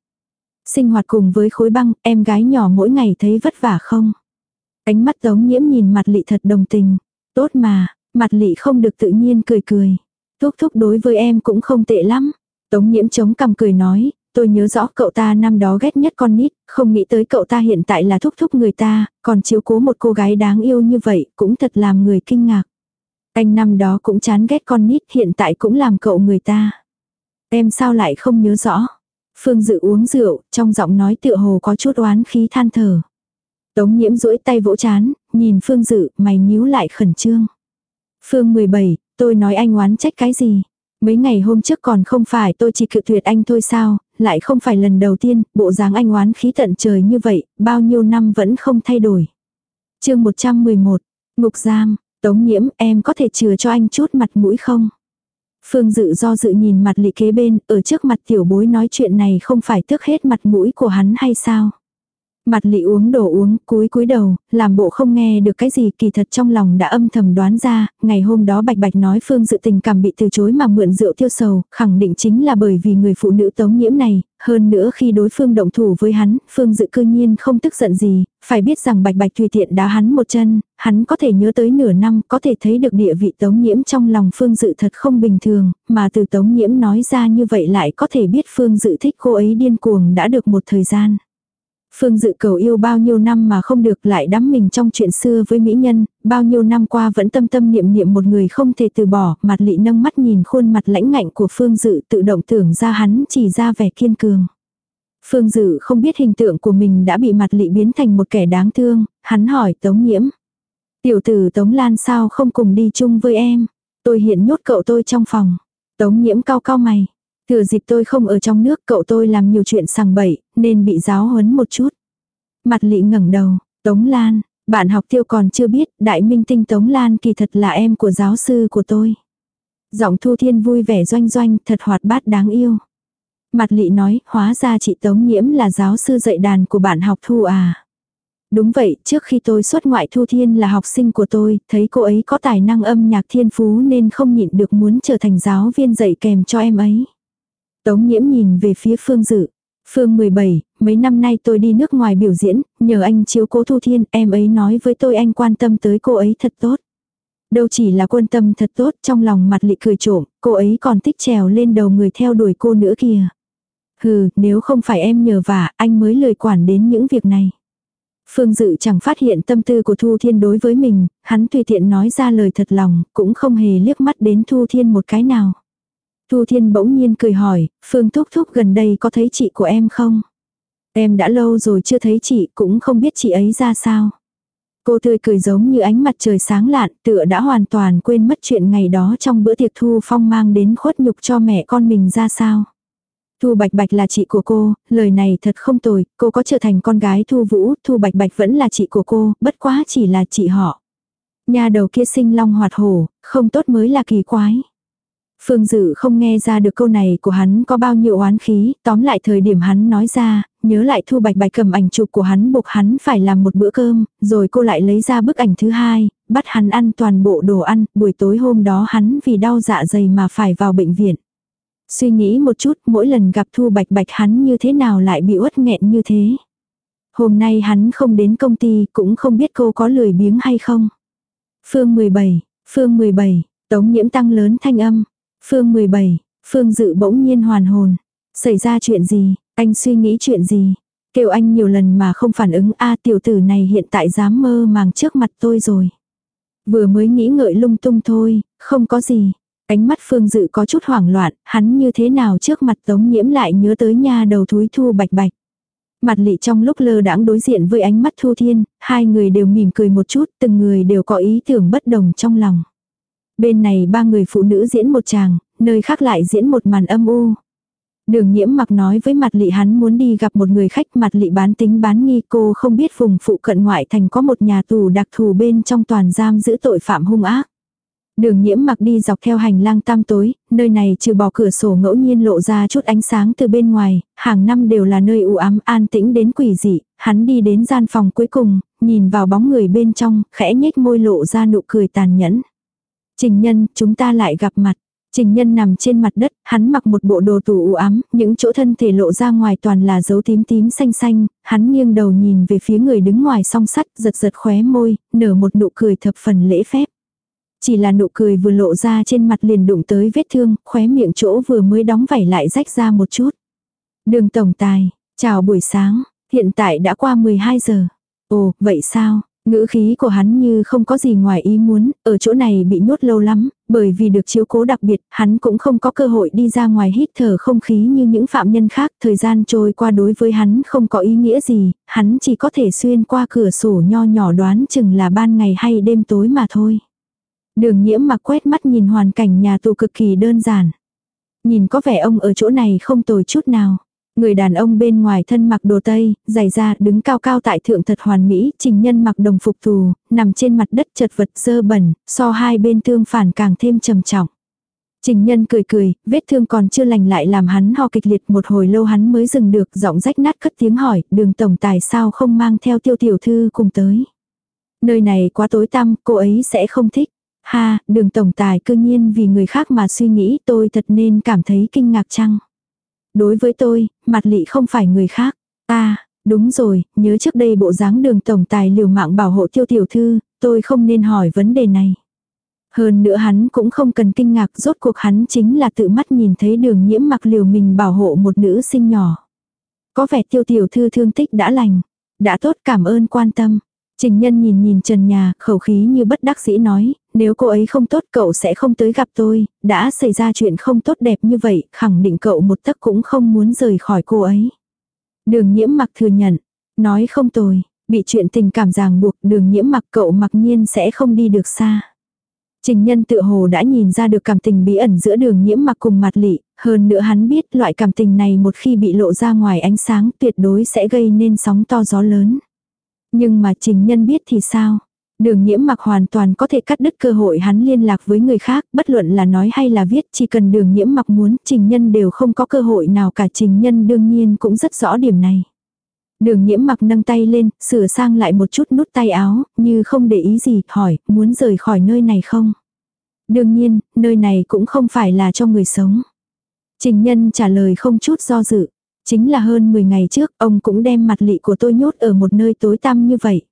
Sinh hoạt cùng với khối băng, em gái nhỏ mỗi ngày thấy vất vả không? Ánh mắt tống nhiễm nhìn mặt lị thật đồng tình. Tốt mà, mặt lị không được tự nhiên cười cười. Thúc thúc đối với em cũng không tệ lắm. Tống nhiễm chống cằm cười nói, tôi nhớ rõ cậu ta năm đó ghét nhất con nít, không nghĩ tới cậu ta hiện tại là thúc thúc người ta, còn chiếu cố một cô gái đáng yêu như vậy, cũng thật làm người kinh ngạc. Anh năm đó cũng chán ghét con nít, hiện tại cũng làm cậu người ta. Em sao lại không nhớ rõ. Phương Dự uống rượu, trong giọng nói tựa hồ có chút oán khí than thở. Tống nhiễm duỗi tay vỗ chán, nhìn Phương Dự, mày nhíu lại khẩn trương. Phương 17, tôi nói anh oán trách cái gì? Mấy ngày hôm trước còn không phải tôi chỉ cự tuyệt anh thôi sao, lại không phải lần đầu tiên, bộ dáng anh oán khí tận trời như vậy, bao nhiêu năm vẫn không thay đổi. chương 111, Ngục Giam, Tống Nhiễm em có thể chừa cho anh chút mặt mũi không? Phương Dự do dự nhìn mặt lị kế bên, ở trước mặt tiểu bối nói chuyện này không phải tước hết mặt mũi của hắn hay sao? Mặt lị uống đồ uống, cúi cúi đầu, làm bộ không nghe được cái gì kỳ thật trong lòng đã âm thầm đoán ra, ngày hôm đó bạch bạch nói phương dự tình cảm bị từ chối mà mượn rượu tiêu sầu, khẳng định chính là bởi vì người phụ nữ tống nhiễm này, hơn nữa khi đối phương động thủ với hắn, phương dự cư nhiên không tức giận gì, phải biết rằng bạch bạch tùy tiện đá hắn một chân, hắn có thể nhớ tới nửa năm, có thể thấy được địa vị tống nhiễm trong lòng phương dự thật không bình thường, mà từ tống nhiễm nói ra như vậy lại có thể biết phương dự thích cô ấy điên cuồng đã được một thời gian. Phương Dự cầu yêu bao nhiêu năm mà không được lại đắm mình trong chuyện xưa với mỹ nhân, bao nhiêu năm qua vẫn tâm tâm niệm niệm một người không thể từ bỏ, mặt lị nâng mắt nhìn khuôn mặt lãnh ngạnh của Phương Dự tự động tưởng ra hắn chỉ ra vẻ kiên cường. Phương Dự không biết hình tượng của mình đã bị mặt lị biến thành một kẻ đáng thương, hắn hỏi Tống Nhiễm. Tiểu tử Tống Lan sao không cùng đi chung với em? Tôi hiện nhốt cậu tôi trong phòng. Tống Nhiễm cao cao mày. Thừa dịp tôi không ở trong nước cậu tôi làm nhiều chuyện sằng bậy, nên bị giáo huấn một chút. Mặt lị ngẩng đầu, Tống Lan, bạn học tiêu còn chưa biết, đại minh tinh Tống Lan kỳ thật là em của giáo sư của tôi. Giọng Thu Thiên vui vẻ doanh doanh, thật hoạt bát đáng yêu. Mặt lị nói, hóa ra chị Tống Nhiễm là giáo sư dạy đàn của bạn học Thu à. Đúng vậy, trước khi tôi xuất ngoại Thu Thiên là học sinh của tôi, thấy cô ấy có tài năng âm nhạc thiên phú nên không nhịn được muốn trở thành giáo viên dạy kèm cho em ấy. Tống nhiễm nhìn về phía Phương Dự. Phương 17, mấy năm nay tôi đi nước ngoài biểu diễn, nhờ anh chiếu cố Thu Thiên, em ấy nói với tôi anh quan tâm tới cô ấy thật tốt. Đâu chỉ là quan tâm thật tốt, trong lòng mặt lị cười trộm, cô ấy còn thích trèo lên đầu người theo đuổi cô nữa kìa. Hừ, nếu không phải em nhờ vả, anh mới lời quản đến những việc này. Phương Dự chẳng phát hiện tâm tư của Thu Thiên đối với mình, hắn tùy tiện nói ra lời thật lòng, cũng không hề liếc mắt đến Thu Thiên một cái nào. Thu Thiên bỗng nhiên cười hỏi, Phương Thúc Thúc gần đây có thấy chị của em không? Em đã lâu rồi chưa thấy chị, cũng không biết chị ấy ra sao. Cô tươi cười giống như ánh mặt trời sáng lạn, tựa đã hoàn toàn quên mất chuyện ngày đó trong bữa tiệc Thu Phong mang đến khuất nhục cho mẹ con mình ra sao. Thu Bạch Bạch là chị của cô, lời này thật không tồi, cô có trở thành con gái Thu Vũ, Thu Bạch Bạch vẫn là chị của cô, bất quá chỉ là chị họ. Nhà đầu kia sinh long hoạt hổ, không tốt mới là kỳ quái. Phương Dự không nghe ra được câu này của hắn có bao nhiêu oán khí, tóm lại thời điểm hắn nói ra, nhớ lại Thu Bạch Bạch cầm ảnh chụp của hắn buộc hắn phải làm một bữa cơm, rồi cô lại lấy ra bức ảnh thứ hai, bắt hắn ăn toàn bộ đồ ăn, buổi tối hôm đó hắn vì đau dạ dày mà phải vào bệnh viện. Suy nghĩ một chút, mỗi lần gặp Thu Bạch Bạch hắn như thế nào lại bị uất nghẹn như thế. Hôm nay hắn không đến công ty, cũng không biết cô có lười biếng hay không. Phương 17, Phương 17, Tống nhiễm tăng lớn thanh âm, Phương 17, Phương Dự bỗng nhiên hoàn hồn. Xảy ra chuyện gì, anh suy nghĩ chuyện gì? Kêu anh nhiều lần mà không phản ứng a tiểu tử này hiện tại dám mơ màng trước mặt tôi rồi. Vừa mới nghĩ ngợi lung tung thôi, không có gì. Ánh mắt Phương Dự có chút hoảng loạn, hắn như thế nào trước mặt Tống Nhiễm lại nhớ tới nha đầu thúi thu bạch bạch. Mặt lị trong lúc lơ đãng đối diện với ánh mắt Thu Thiên, hai người đều mỉm cười một chút, từng người đều có ý tưởng bất đồng trong lòng. Bên này ba người phụ nữ diễn một chàng, nơi khác lại diễn một màn âm u. Đường nhiễm mặc nói với mặt lị hắn muốn đi gặp một người khách mặt lị bán tính bán nghi cô không biết vùng phụ cận ngoại thành có một nhà tù đặc thù bên trong toàn giam giữ tội phạm hung ác. Đường nhiễm mặc đi dọc theo hành lang tam tối, nơi này trừ bỏ cửa sổ ngẫu nhiên lộ ra chút ánh sáng từ bên ngoài, hàng năm đều là nơi u ám an tĩnh đến quỷ dị, hắn đi đến gian phòng cuối cùng, nhìn vào bóng người bên trong, khẽ nhếch môi lộ ra nụ cười tàn nhẫn. Trình nhân, chúng ta lại gặp mặt. Trình nhân nằm trên mặt đất, hắn mặc một bộ đồ tù u ám, những chỗ thân thể lộ ra ngoài toàn là dấu tím tím xanh xanh, hắn nghiêng đầu nhìn về phía người đứng ngoài song sắt, giật giật khóe môi, nở một nụ cười thập phần lễ phép. Chỉ là nụ cười vừa lộ ra trên mặt liền đụng tới vết thương, khóe miệng chỗ vừa mới đóng vảy lại rách ra một chút. Đường tổng tài, chào buổi sáng, hiện tại đã qua 12 giờ. Ồ, vậy sao? Ngữ khí của hắn như không có gì ngoài ý muốn, ở chỗ này bị nhốt lâu lắm, bởi vì được chiếu cố đặc biệt, hắn cũng không có cơ hội đi ra ngoài hít thở không khí như những phạm nhân khác, thời gian trôi qua đối với hắn không có ý nghĩa gì, hắn chỉ có thể xuyên qua cửa sổ nho nhỏ đoán chừng là ban ngày hay đêm tối mà thôi. Đường nhiễm mặc quét mắt nhìn hoàn cảnh nhà tù cực kỳ đơn giản. Nhìn có vẻ ông ở chỗ này không tồi chút nào. Người đàn ông bên ngoài thân mặc đồ tây, giày da đứng cao cao tại thượng thật hoàn mỹ, trình nhân mặc đồng phục tù, nằm trên mặt đất chật vật dơ bẩn, so hai bên tương phản càng thêm trầm trọng. Trình nhân cười cười, vết thương còn chưa lành lại làm hắn ho kịch liệt một hồi lâu hắn mới dừng được, giọng rách nát cất tiếng hỏi, đường tổng tài sao không mang theo tiêu tiểu thư cùng tới. Nơi này quá tối tăm, cô ấy sẽ không thích. Ha, đường tổng tài cư nhiên vì người khác mà suy nghĩ tôi thật nên cảm thấy kinh ngạc chăng. Đối với tôi, mặt lị không phải người khác. À, đúng rồi, nhớ trước đây bộ dáng đường tổng tài liều mạng bảo hộ tiêu tiểu thư, tôi không nên hỏi vấn đề này. Hơn nữa hắn cũng không cần kinh ngạc rốt cuộc hắn chính là tự mắt nhìn thấy đường nhiễm mặc liều mình bảo hộ một nữ sinh nhỏ. Có vẻ tiêu tiểu thư thương tích đã lành. Đã tốt cảm ơn quan tâm. Trình nhân nhìn nhìn trần nhà, khẩu khí như bất đắc dĩ nói, nếu cô ấy không tốt cậu sẽ không tới gặp tôi, đã xảy ra chuyện không tốt đẹp như vậy, khẳng định cậu một tấc cũng không muốn rời khỏi cô ấy. Đường nhiễm mặc thừa nhận, nói không tồi, bị chuyện tình cảm ràng buộc đường nhiễm mặc cậu mặc nhiên sẽ không đi được xa. Trình nhân tự hồ đã nhìn ra được cảm tình bí ẩn giữa đường nhiễm mặc cùng mặt lị, hơn nữa hắn biết loại cảm tình này một khi bị lộ ra ngoài ánh sáng tuyệt đối sẽ gây nên sóng to gió lớn. Nhưng mà trình nhân biết thì sao? Đường nhiễm mặc hoàn toàn có thể cắt đứt cơ hội hắn liên lạc với người khác, bất luận là nói hay là viết, chỉ cần đường nhiễm mặc muốn, trình nhân đều không có cơ hội nào cả trình nhân đương nhiên cũng rất rõ điểm này. Đường nhiễm mặc nâng tay lên, sửa sang lại một chút nút tay áo, như không để ý gì, hỏi, muốn rời khỏi nơi này không? Đương nhiên, nơi này cũng không phải là cho người sống. Trình nhân trả lời không chút do dự. Chính là hơn 10 ngày trước, ông cũng đem mặt lị của tôi nhốt ở một nơi tối tăm như vậy.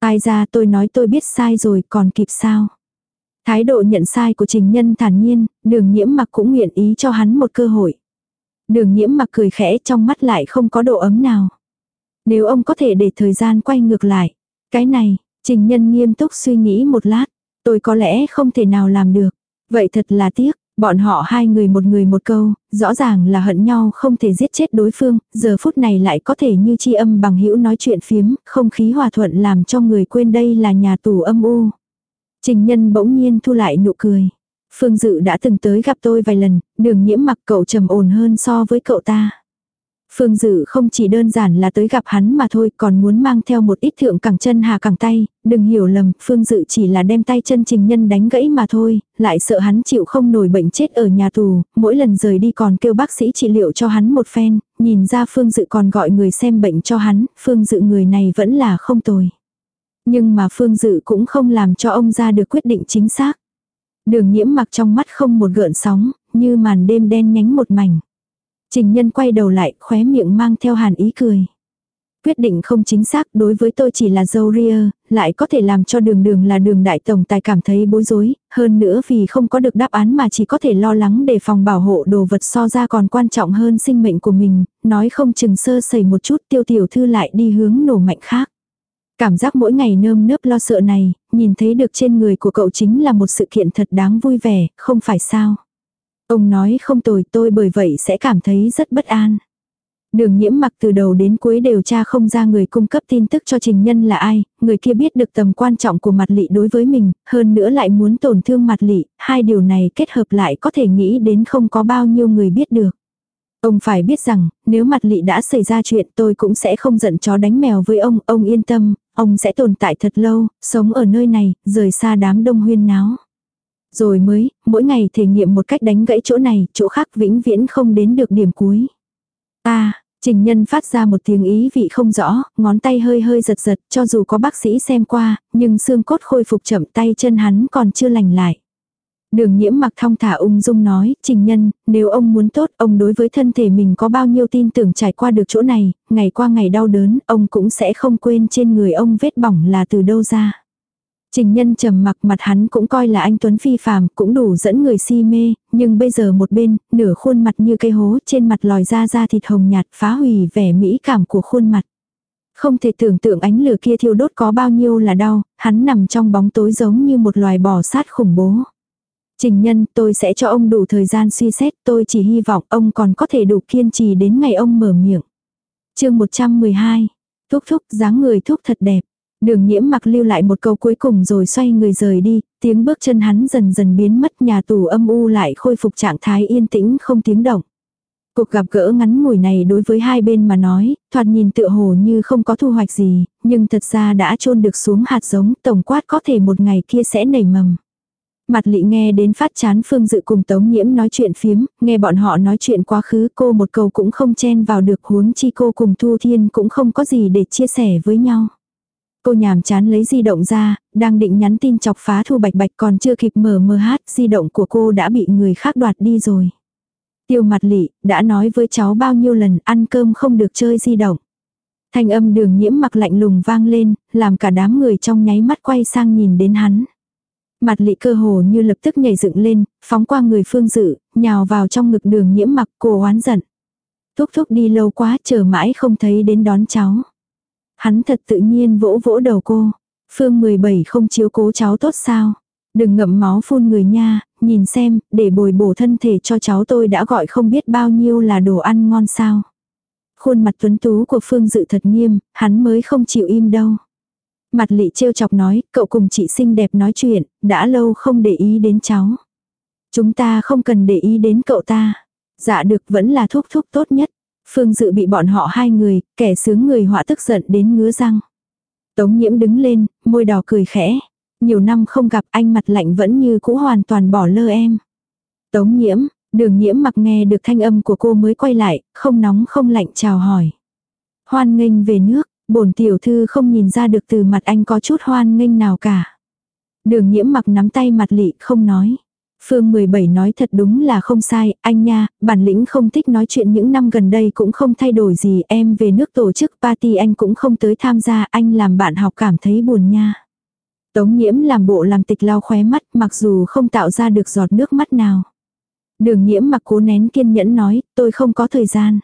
Ai ra tôi nói tôi biết sai rồi còn kịp sao. Thái độ nhận sai của trình nhân thản nhiên, đường nhiễm mặc cũng nguyện ý cho hắn một cơ hội. Đường nhiễm mặc cười khẽ trong mắt lại không có độ ấm nào. Nếu ông có thể để thời gian quay ngược lại. Cái này, trình nhân nghiêm túc suy nghĩ một lát. Tôi có lẽ không thể nào làm được. Vậy thật là tiếc. Bọn họ hai người một người một câu, rõ ràng là hận nhau không thể giết chết đối phương, giờ phút này lại có thể như chi âm bằng hữu nói chuyện phiếm, không khí hòa thuận làm cho người quên đây là nhà tù âm u. Trình nhân bỗng nhiên thu lại nụ cười. Phương Dự đã từng tới gặp tôi vài lần, đường nhiễm mặc cậu trầm ổn hơn so với cậu ta. Phương Dự không chỉ đơn giản là tới gặp hắn mà thôi còn muốn mang theo một ít thượng cẳng chân hà cẳng tay, đừng hiểu lầm, Phương Dự chỉ là đem tay chân trình nhân đánh gãy mà thôi, lại sợ hắn chịu không nổi bệnh chết ở nhà tù, mỗi lần rời đi còn kêu bác sĩ trị liệu cho hắn một phen, nhìn ra Phương Dự còn gọi người xem bệnh cho hắn, Phương Dự người này vẫn là không tồi. Nhưng mà Phương Dự cũng không làm cho ông ra được quyết định chính xác. Đường nhiễm mặc trong mắt không một gợn sóng, như màn đêm đen nhánh một mảnh. Trình nhân quay đầu lại, khóe miệng mang theo hàn ý cười. Quyết định không chính xác đối với tôi chỉ là dâu ria, lại có thể làm cho đường đường là đường đại tổng tài cảm thấy bối rối, hơn nữa vì không có được đáp án mà chỉ có thể lo lắng để phòng bảo hộ đồ vật so ra còn quan trọng hơn sinh mệnh của mình, nói không chừng sơ sẩy một chút tiêu tiểu thư lại đi hướng nổ mạnh khác. Cảm giác mỗi ngày nơm nớp lo sợ này, nhìn thấy được trên người của cậu chính là một sự kiện thật đáng vui vẻ, không phải sao. Ông nói không tồi tôi bởi vậy sẽ cảm thấy rất bất an. Đường nhiễm mặc từ đầu đến cuối đều tra không ra người cung cấp tin tức cho trình nhân là ai, người kia biết được tầm quan trọng của mặt lị đối với mình, hơn nữa lại muốn tổn thương mặt lị, hai điều này kết hợp lại có thể nghĩ đến không có bao nhiêu người biết được. Ông phải biết rằng, nếu mặt lị đã xảy ra chuyện tôi cũng sẽ không giận chó đánh mèo với ông, ông yên tâm, ông sẽ tồn tại thật lâu, sống ở nơi này, rời xa đám đông huyên náo. Rồi mới, mỗi ngày thể nghiệm một cách đánh gãy chỗ này, chỗ khác vĩnh viễn không đến được điểm cuối. À, trình nhân phát ra một tiếng ý vị không rõ, ngón tay hơi hơi giật giật, cho dù có bác sĩ xem qua, nhưng xương cốt khôi phục chậm tay chân hắn còn chưa lành lại. Đường nhiễm mặc thong thả ung dung nói, trình nhân, nếu ông muốn tốt, ông đối với thân thể mình có bao nhiêu tin tưởng trải qua được chỗ này, ngày qua ngày đau đớn, ông cũng sẽ không quên trên người ông vết bỏng là từ đâu ra. Trình nhân trầm mặc mặt hắn cũng coi là anh Tuấn phi phàm, cũng đủ dẫn người si mê, nhưng bây giờ một bên, nửa khuôn mặt như cây hố, trên mặt lòi ra da thịt hồng nhạt phá hủy vẻ mỹ cảm của khuôn mặt. Không thể tưởng tượng ánh lửa kia thiêu đốt có bao nhiêu là đau, hắn nằm trong bóng tối giống như một loài bò sát khủng bố. Trình nhân, tôi sẽ cho ông đủ thời gian suy xét, tôi chỉ hy vọng ông còn có thể đủ kiên trì đến ngày ông mở miệng. chương 112. Thúc thúc, dáng người thúc thật đẹp. Đường nhiễm mặc lưu lại một câu cuối cùng rồi xoay người rời đi, tiếng bước chân hắn dần dần biến mất nhà tù âm u lại khôi phục trạng thái yên tĩnh không tiếng động. Cuộc gặp gỡ ngắn ngủi này đối với hai bên mà nói, thoạt nhìn tựa hồ như không có thu hoạch gì, nhưng thật ra đã chôn được xuống hạt giống tổng quát có thể một ngày kia sẽ nảy mầm. Mặt lị nghe đến phát chán phương dự cùng tống nhiễm nói chuyện phiếm, nghe bọn họ nói chuyện quá khứ cô một câu cũng không chen vào được huống chi cô cùng Thu Thiên cũng không có gì để chia sẻ với nhau. Cô nhàm chán lấy di động ra, đang định nhắn tin chọc phá Thu Bạch Bạch còn chưa kịp mở mờ hát, di động của cô đã bị người khác đoạt đi rồi. Tiêu mặt lị, đã nói với cháu bao nhiêu lần ăn cơm không được chơi di động. Thanh âm đường nhiễm mặc lạnh lùng vang lên, làm cả đám người trong nháy mắt quay sang nhìn đến hắn. Mặt lị cơ hồ như lập tức nhảy dựng lên, phóng qua người phương dự, nhào vào trong ngực đường nhiễm mặc cô oán giận. Thúc thúc đi lâu quá chờ mãi không thấy đến đón cháu. Hắn thật tự nhiên vỗ vỗ đầu cô. Phương 17 không chiếu cố cháu tốt sao. Đừng ngậm máu phun người nha, nhìn xem, để bồi bổ thân thể cho cháu tôi đã gọi không biết bao nhiêu là đồ ăn ngon sao. Khuôn mặt tuấn tú của Phương Dự thật nghiêm, hắn mới không chịu im đâu. Mặt lị trêu chọc nói, cậu cùng chị xinh đẹp nói chuyện, đã lâu không để ý đến cháu. Chúng ta không cần để ý đến cậu ta. Dạ được vẫn là thuốc thuốc tốt nhất. Phương Dự bị bọn họ hai người, kẻ sướng người họa tức giận đến ngứa răng. Tống nhiễm đứng lên, môi đỏ cười khẽ. Nhiều năm không gặp anh mặt lạnh vẫn như cũ hoàn toàn bỏ lơ em. Tống nhiễm, đường nhiễm mặc nghe được thanh âm của cô mới quay lại, không nóng không lạnh chào hỏi. Hoan nghênh về nước, bổn tiểu thư không nhìn ra được từ mặt anh có chút hoan nghênh nào cả. Đường nhiễm mặc nắm tay mặt lị không nói. Phương 17 nói thật đúng là không sai, anh nha, bản lĩnh không thích nói chuyện những năm gần đây cũng không thay đổi gì, em về nước tổ chức party anh cũng không tới tham gia, anh làm bạn học cảm thấy buồn nha. Tống nhiễm làm bộ làm tịch lau khóe mắt mặc dù không tạo ra được giọt nước mắt nào. Đường nhiễm mặc cố nén kiên nhẫn nói, tôi không có thời gian.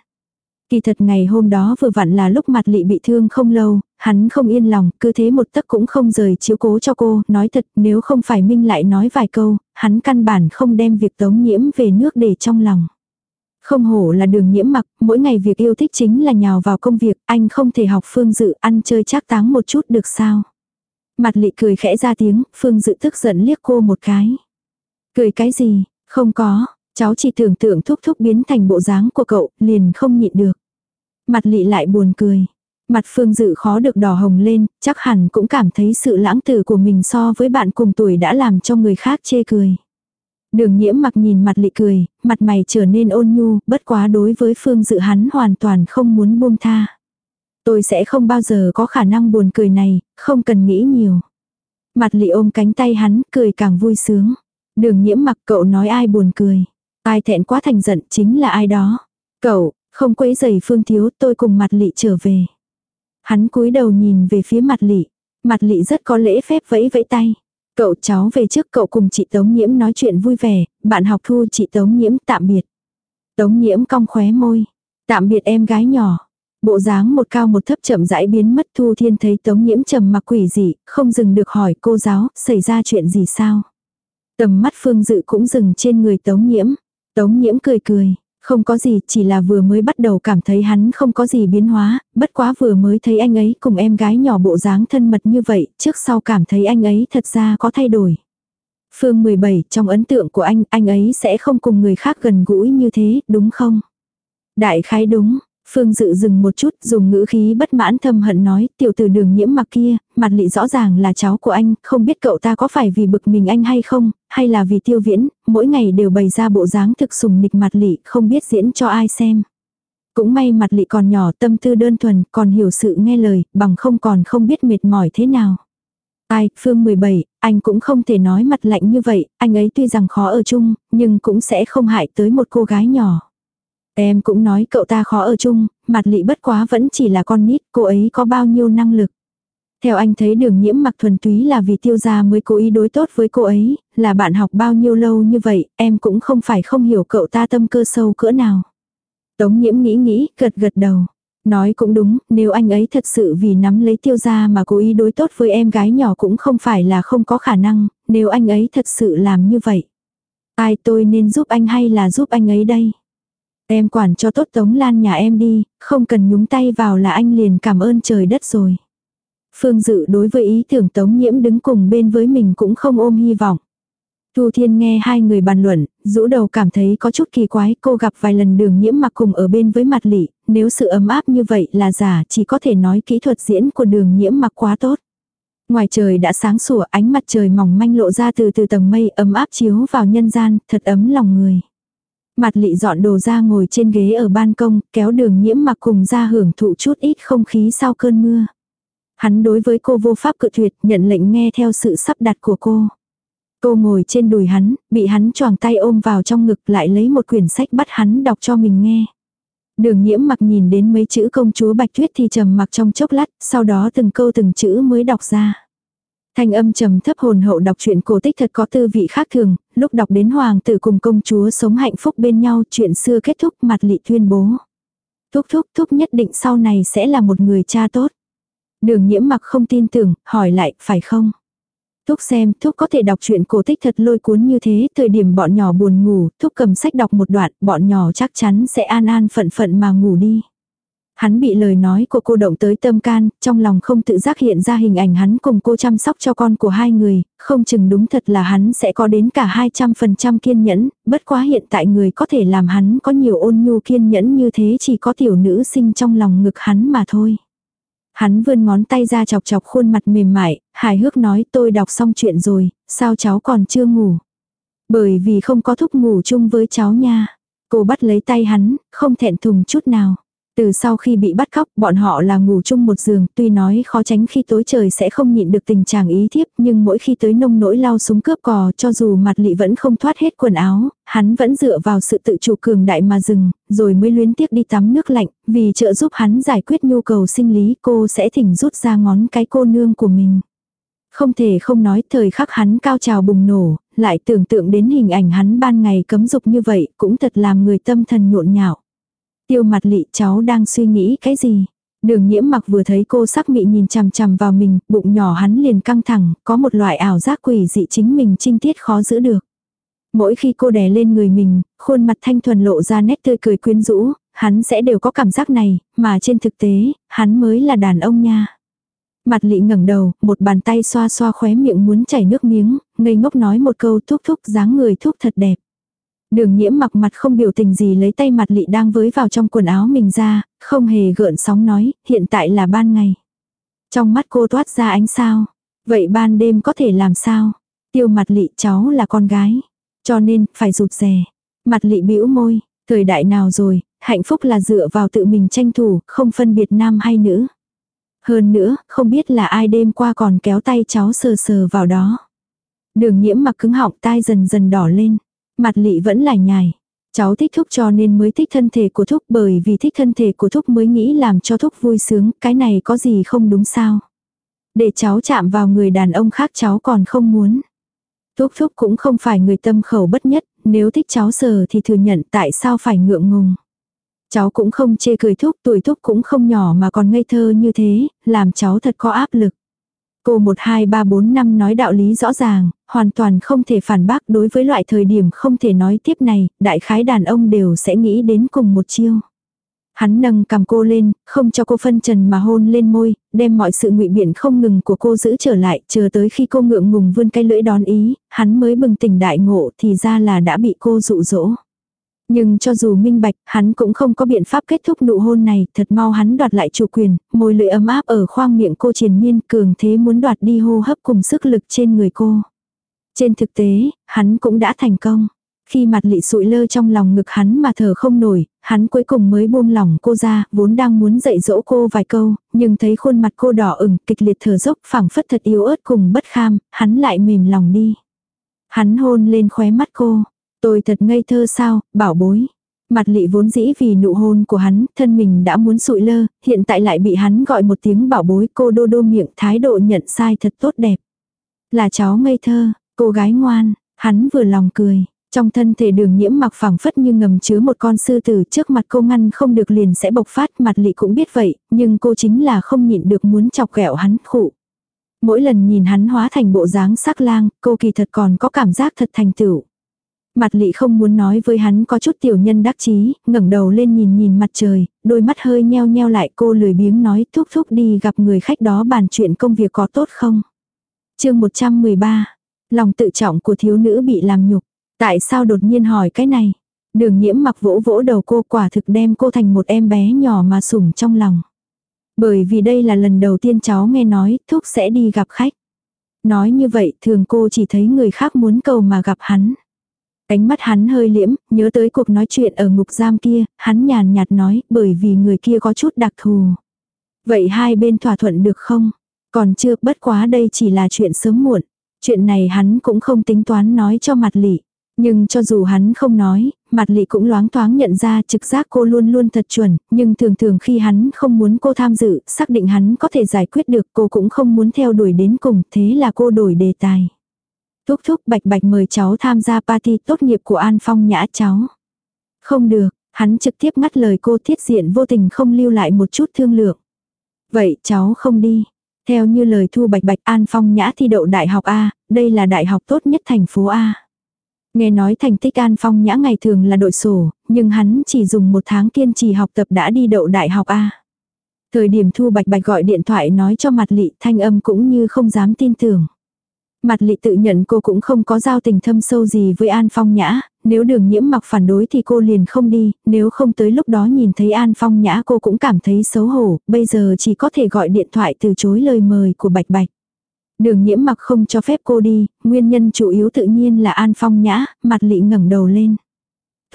Kỳ thật ngày hôm đó vừa vặn là lúc mặt lị bị thương không lâu, hắn không yên lòng, cứ thế một tấc cũng không rời chiếu cố cho cô, nói thật nếu không phải Minh lại nói vài câu, hắn căn bản không đem việc tống nhiễm về nước để trong lòng. Không hổ là đường nhiễm mặc, mỗi ngày việc yêu thích chính là nhào vào công việc, anh không thể học phương dự ăn chơi chắc táng một chút được sao. Mặt lị cười khẽ ra tiếng, phương dự tức giận liếc cô một cái. Cười cái gì, không có, cháu chỉ tưởng tượng thúc thúc biến thành bộ dáng của cậu, liền không nhịn được. Mặt lị lại buồn cười. Mặt phương dự khó được đỏ hồng lên, chắc hẳn cũng cảm thấy sự lãng tử của mình so với bạn cùng tuổi đã làm cho người khác chê cười. Đường nhiễm mặc nhìn mặt lị cười, mặt mày trở nên ôn nhu, bất quá đối với phương dự hắn hoàn toàn không muốn buông tha. Tôi sẽ không bao giờ có khả năng buồn cười này, không cần nghĩ nhiều. Mặt lị ôm cánh tay hắn, cười càng vui sướng. Đường nhiễm mặc cậu nói ai buồn cười. Ai thẹn quá thành giận chính là ai đó. Cậu, không quấy giày phương thiếu tôi cùng mặt lị trở về. Hắn cúi đầu nhìn về phía mặt lị. Mặt lị rất có lễ phép vẫy vẫy tay. Cậu cháu về trước cậu cùng chị Tống Nhiễm nói chuyện vui vẻ, bạn học thu chị Tống Nhiễm tạm biệt. Tống Nhiễm cong khóe môi. Tạm biệt em gái nhỏ. Bộ dáng một cao một thấp chậm rãi biến mất Thu Thiên thấy Tống Nhiễm trầm mặc quỷ dị, không dừng được hỏi cô giáo, xảy ra chuyện gì sao? Tầm mắt Phương Dự cũng dừng trên người Tống Nhiễm. Tống Nhiễm cười cười, Không có gì, chỉ là vừa mới bắt đầu cảm thấy hắn không có gì biến hóa, bất quá vừa mới thấy anh ấy cùng em gái nhỏ bộ dáng thân mật như vậy, trước sau cảm thấy anh ấy thật ra có thay đổi. Phương 17, trong ấn tượng của anh, anh ấy sẽ không cùng người khác gần gũi như thế, đúng không? Đại khái đúng, Phương Dự dừng một chút, dùng ngữ khí bất mãn thâm hận nói, tiểu tử đường nhiễm mặc kia, mặt lị rõ ràng là cháu của anh, không biết cậu ta có phải vì bực mình anh hay không, hay là vì tiêu viễn, mỗi ngày đều bày ra bộ dáng thực sùng nịch mặt lị, không biết diễn cho ai xem. Cũng may mặt lị còn nhỏ tâm tư đơn thuần, còn hiểu sự nghe lời, bằng không còn không biết mệt mỏi thế nào. Ai, Phương 17, anh cũng không thể nói mặt lạnh như vậy, anh ấy tuy rằng khó ở chung, nhưng cũng sẽ không hại tới một cô gái nhỏ. Em cũng nói cậu ta khó ở chung, mặt lị bất quá vẫn chỉ là con nít, cô ấy có bao nhiêu năng lực. Theo anh thấy đường nhiễm mặc thuần túy là vì tiêu gia mới cố ý đối tốt với cô ấy, là bạn học bao nhiêu lâu như vậy, em cũng không phải không hiểu cậu ta tâm cơ sâu cỡ nào. Tống nhiễm nghĩ nghĩ, gật gật đầu. Nói cũng đúng, nếu anh ấy thật sự vì nắm lấy tiêu gia mà cố ý đối tốt với em gái nhỏ cũng không phải là không có khả năng, nếu anh ấy thật sự làm như vậy. Ai tôi nên giúp anh hay là giúp anh ấy đây? Em quản cho tốt Tống Lan nhà em đi, không cần nhúng tay vào là anh liền cảm ơn trời đất rồi. Phương Dự đối với ý tưởng Tống Nhiễm đứng cùng bên với mình cũng không ôm hy vọng. Thu Thiên nghe hai người bàn luận, rũ đầu cảm thấy có chút kỳ quái, cô gặp vài lần đường nhiễm mặc cùng ở bên với mặt lị, nếu sự ấm áp như vậy là giả chỉ có thể nói kỹ thuật diễn của đường nhiễm mặc quá tốt. Ngoài trời đã sáng sủa ánh mặt trời mỏng manh lộ ra từ từ tầng mây ấm áp chiếu vào nhân gian, thật ấm lòng người. Mặt lị dọn đồ ra ngồi trên ghế ở ban công, kéo đường nhiễm mặc cùng ra hưởng thụ chút ít không khí sau cơn mưa. Hắn đối với cô vô pháp cự tuyệt, nhận lệnh nghe theo sự sắp đặt của cô. Cô ngồi trên đùi hắn, bị hắn choàng tay ôm vào trong ngực lại lấy một quyển sách bắt hắn đọc cho mình nghe. Đường nhiễm mặc nhìn đến mấy chữ công chúa Bạch Tuyết thì trầm mặc trong chốc lát, sau đó từng câu từng chữ mới đọc ra. Thanh âm trầm thấp hồn hậu đọc truyện cổ tích thật có tư vị khác thường, lúc đọc đến hoàng tử cùng công chúa sống hạnh phúc bên nhau chuyện xưa kết thúc mặt lị tuyên bố. Thúc thúc thúc nhất định sau này sẽ là một người cha tốt. Đường nhiễm mặc không tin tưởng, hỏi lại, phải không? Thúc xem, Thúc có thể đọc truyện cổ tích thật lôi cuốn như thế, thời điểm bọn nhỏ buồn ngủ, Thúc cầm sách đọc một đoạn, bọn nhỏ chắc chắn sẽ an an phận phận mà ngủ đi. Hắn bị lời nói của cô động tới tâm can, trong lòng không tự giác hiện ra hình ảnh hắn cùng cô chăm sóc cho con của hai người, không chừng đúng thật là hắn sẽ có đến cả 200% kiên nhẫn, bất quá hiện tại người có thể làm hắn có nhiều ôn nhu kiên nhẫn như thế chỉ có tiểu nữ sinh trong lòng ngực hắn mà thôi. Hắn vươn ngón tay ra chọc chọc khuôn mặt mềm mại, hài hước nói tôi đọc xong chuyện rồi, sao cháu còn chưa ngủ. Bởi vì không có thúc ngủ chung với cháu nha. Cô bắt lấy tay hắn, không thẹn thùng chút nào. Từ sau khi bị bắt cóc, bọn họ là ngủ chung một giường, tuy nói khó tránh khi tối trời sẽ không nhịn được tình trạng ý thiếp, nhưng mỗi khi tới nông nỗi lao súng cướp cò, cho dù mặt lị vẫn không thoát hết quần áo, hắn vẫn dựa vào sự tự chủ cường đại mà dừng, rồi mới luyến tiếc đi tắm nước lạnh, vì trợ giúp hắn giải quyết nhu cầu sinh lý, cô sẽ thỉnh rút ra ngón cái cô nương của mình. Không thể không nói thời khắc hắn cao trào bùng nổ, lại tưởng tượng đến hình ảnh hắn ban ngày cấm dục như vậy, cũng thật làm người tâm thần nhộn nhạo. Tiêu mặt lị cháu đang suy nghĩ cái gì? Đường nhiễm mặc vừa thấy cô sắc mị nhìn chằm chằm vào mình, bụng nhỏ hắn liền căng thẳng, có một loại ảo giác quỷ dị chính mình trinh tiết khó giữ được. Mỗi khi cô đè lên người mình, khuôn mặt thanh thuần lộ ra nét tươi cười quyến rũ, hắn sẽ đều có cảm giác này, mà trên thực tế, hắn mới là đàn ông nha. Mặt lị ngẩng đầu, một bàn tay xoa xoa khóe miệng muốn chảy nước miếng, ngây ngốc nói một câu thúc thúc dáng người thúc thật đẹp. Đường nhiễm mặc mặt không biểu tình gì lấy tay mặt lị đang với vào trong quần áo mình ra, không hề gợn sóng nói, hiện tại là ban ngày. Trong mắt cô toát ra ánh sao. Vậy ban đêm có thể làm sao? Tiêu mặt lị cháu là con gái. Cho nên, phải rụt rè. Mặt lị bĩu môi, thời đại nào rồi, hạnh phúc là dựa vào tự mình tranh thủ, không phân biệt nam hay nữ. Hơn nữa, không biết là ai đêm qua còn kéo tay cháu sờ sờ vào đó. Đường nhiễm mặc cứng họng tai dần dần đỏ lên. Mặt lị vẫn lải nhải. Cháu thích thúc cho nên mới thích thân thể của thúc bởi vì thích thân thể của thúc mới nghĩ làm cho thúc vui sướng, cái này có gì không đúng sao. Để cháu chạm vào người đàn ông khác cháu còn không muốn. Thúc thúc cũng không phải người tâm khẩu bất nhất, nếu thích cháu sờ thì thừa nhận tại sao phải ngượng ngùng. Cháu cũng không chê cười thúc, tuổi thúc cũng không nhỏ mà còn ngây thơ như thế, làm cháu thật có áp lực. Cô 1 2 3 4 năm nói đạo lý rõ ràng, hoàn toàn không thể phản bác đối với loại thời điểm không thể nói tiếp này, đại khái đàn ông đều sẽ nghĩ đến cùng một chiêu. Hắn nâng cầm cô lên, không cho cô phân trần mà hôn lên môi, đem mọi sự ngụy biện không ngừng của cô giữ trở lại, chờ tới khi cô ngượng ngùng vươn cái lưỡi đón ý, hắn mới bừng tỉnh đại ngộ thì ra là đã bị cô dụ dỗ. Nhưng cho dù minh bạch, hắn cũng không có biện pháp kết thúc nụ hôn này, thật mau hắn đoạt lại chủ quyền, môi lưỡi ấm áp ở khoang miệng cô triền miên cường thế muốn đoạt đi hô hấp cùng sức lực trên người cô. Trên thực tế, hắn cũng đã thành công. Khi mặt lị sụi lơ trong lòng ngực hắn mà thở không nổi, hắn cuối cùng mới buông lỏng cô ra, vốn đang muốn dạy dỗ cô vài câu, nhưng thấy khuôn mặt cô đỏ ửng, kịch liệt thở dốc phẳng phất thật yếu ớt cùng bất kham, hắn lại mềm lòng đi. Hắn hôn lên khóe mắt cô. Tôi thật ngây thơ sao, bảo bối. Mặt lị vốn dĩ vì nụ hôn của hắn, thân mình đã muốn sụi lơ, hiện tại lại bị hắn gọi một tiếng bảo bối cô đô đô miệng thái độ nhận sai thật tốt đẹp. Là cháu ngây thơ, cô gái ngoan, hắn vừa lòng cười. Trong thân thể đường nhiễm mặc phẳng phất như ngầm chứa một con sư tử trước mặt cô ngăn không được liền sẽ bộc phát mặt lị cũng biết vậy, nhưng cô chính là không nhịn được muốn chọc ghẹo hắn khụ. Mỗi lần nhìn hắn hóa thành bộ dáng sắc lang, cô kỳ thật còn có cảm giác thật thành tựu. Mặt lị không muốn nói với hắn có chút tiểu nhân đắc chí, ngẩng đầu lên nhìn nhìn mặt trời, đôi mắt hơi nheo nheo lại cô lười biếng nói thúc thúc đi gặp người khách đó bàn chuyện công việc có tốt không. chương 113, lòng tự trọng của thiếu nữ bị làm nhục. Tại sao đột nhiên hỏi cái này? Đường nhiễm mặc vỗ vỗ đầu cô quả thực đem cô thành một em bé nhỏ mà sủng trong lòng. Bởi vì đây là lần đầu tiên cháu nghe nói thúc sẽ đi gặp khách. Nói như vậy thường cô chỉ thấy người khác muốn cầu mà gặp hắn. Cánh mắt hắn hơi liễm, nhớ tới cuộc nói chuyện ở ngục giam kia, hắn nhàn nhạt nói bởi vì người kia có chút đặc thù. Vậy hai bên thỏa thuận được không? Còn chưa, bất quá đây chỉ là chuyện sớm muộn. Chuyện này hắn cũng không tính toán nói cho mặt lị. Nhưng cho dù hắn không nói, mặt lị cũng loáng thoáng nhận ra trực giác cô luôn luôn thật chuẩn, nhưng thường thường khi hắn không muốn cô tham dự, xác định hắn có thể giải quyết được cô cũng không muốn theo đuổi đến cùng, thế là cô đổi đề tài. Thúc thúc bạch bạch mời cháu tham gia party tốt nghiệp của An Phong nhã cháu. Không được, hắn trực tiếp ngắt lời cô thiết diện vô tình không lưu lại một chút thương lượng. Vậy cháu không đi. Theo như lời thu bạch bạch An Phong nhã thi đậu đại học A, đây là đại học tốt nhất thành phố A. Nghe nói thành tích An Phong nhã ngày thường là đội sổ, nhưng hắn chỉ dùng một tháng kiên trì học tập đã đi đậu đại học A. Thời điểm Thu Bạch Bạch gọi điện thoại nói cho mặt lị thanh âm cũng như không dám tin tưởng. Mặt lị tự nhận cô cũng không có giao tình thâm sâu gì với An Phong Nhã, nếu đường nhiễm mặc phản đối thì cô liền không đi, nếu không tới lúc đó nhìn thấy An Phong Nhã cô cũng cảm thấy xấu hổ, bây giờ chỉ có thể gọi điện thoại từ chối lời mời của Bạch Bạch. Đường nhiễm mặc không cho phép cô đi, nguyên nhân chủ yếu tự nhiên là An Phong Nhã, mặt lị ngẩng đầu lên.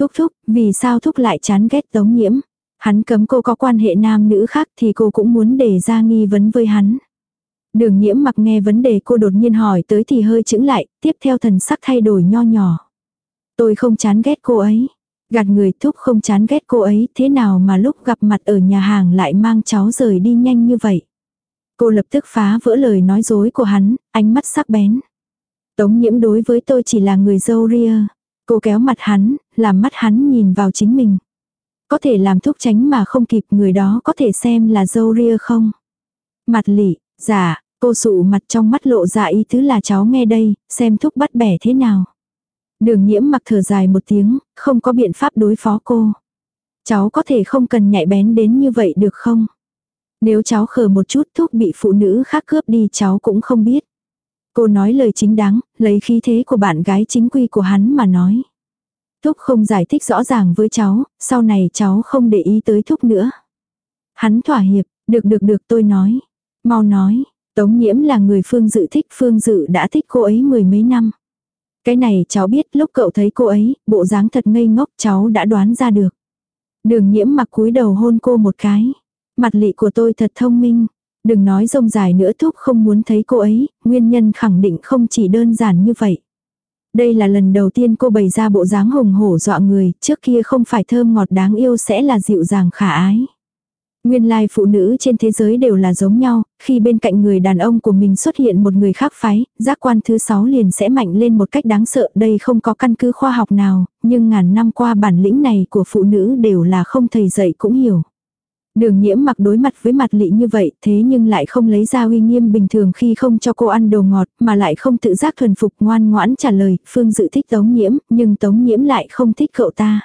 Thúc thúc, vì sao thúc lại chán ghét tống nhiễm? Hắn cấm cô có quan hệ nam nữ khác thì cô cũng muốn để ra nghi vấn với hắn. Đường nhiễm mặc nghe vấn đề cô đột nhiên hỏi tới thì hơi chững lại, tiếp theo thần sắc thay đổi nho nhỏ. Tôi không chán ghét cô ấy. Gạt người thúc không chán ghét cô ấy, thế nào mà lúc gặp mặt ở nhà hàng lại mang cháu rời đi nhanh như vậy. Cô lập tức phá vỡ lời nói dối của hắn, ánh mắt sắc bén. Tống nhiễm đối với tôi chỉ là người dâu ria. Cô kéo mặt hắn, làm mắt hắn nhìn vào chính mình. Có thể làm thúc tránh mà không kịp người đó có thể xem là dâu ria không? Mặt lỉ, dạ, cô sụ mặt trong mắt lộ ra ý thứ là cháu nghe đây, xem thúc bắt bẻ thế nào. Đường nhiễm mặc thở dài một tiếng, không có biện pháp đối phó cô. Cháu có thể không cần nhạy bén đến như vậy được không? Nếu cháu khờ một chút thúc bị phụ nữ khác cướp đi cháu cũng không biết. Cô nói lời chính đáng, lấy khí thế của bạn gái chính quy của hắn mà nói. Thúc không giải thích rõ ràng với cháu, sau này cháu không để ý tới thúc nữa. Hắn thỏa hiệp, được được được tôi nói. Mau nói, Tống Nhiễm là người Phương Dự thích, Phương Dự đã thích cô ấy mười mấy năm. Cái này cháu biết lúc cậu thấy cô ấy, bộ dáng thật ngây ngốc cháu đã đoán ra được. Đường nhiễm mặc cúi đầu hôn cô một cái. Mặt lị của tôi thật thông minh. Đừng nói rông dài nữa thúc không muốn thấy cô ấy, nguyên nhân khẳng định không chỉ đơn giản như vậy. Đây là lần đầu tiên cô bày ra bộ dáng hùng hổ dọa người, trước kia không phải thơm ngọt đáng yêu sẽ là dịu dàng khả ái. Nguyên lai phụ nữ trên thế giới đều là giống nhau, khi bên cạnh người đàn ông của mình xuất hiện một người khác phái, giác quan thứ sáu liền sẽ mạnh lên một cách đáng sợ. Đây không có căn cứ khoa học nào, nhưng ngàn năm qua bản lĩnh này của phụ nữ đều là không thầy dạy cũng hiểu. Đường nhiễm mặc đối mặt với mặt lị như vậy thế nhưng lại không lấy ra uy nghiêm bình thường khi không cho cô ăn đồ ngọt mà lại không tự giác thuần phục ngoan ngoãn trả lời Phương dự thích tống nhiễm nhưng tống nhiễm lại không thích cậu ta.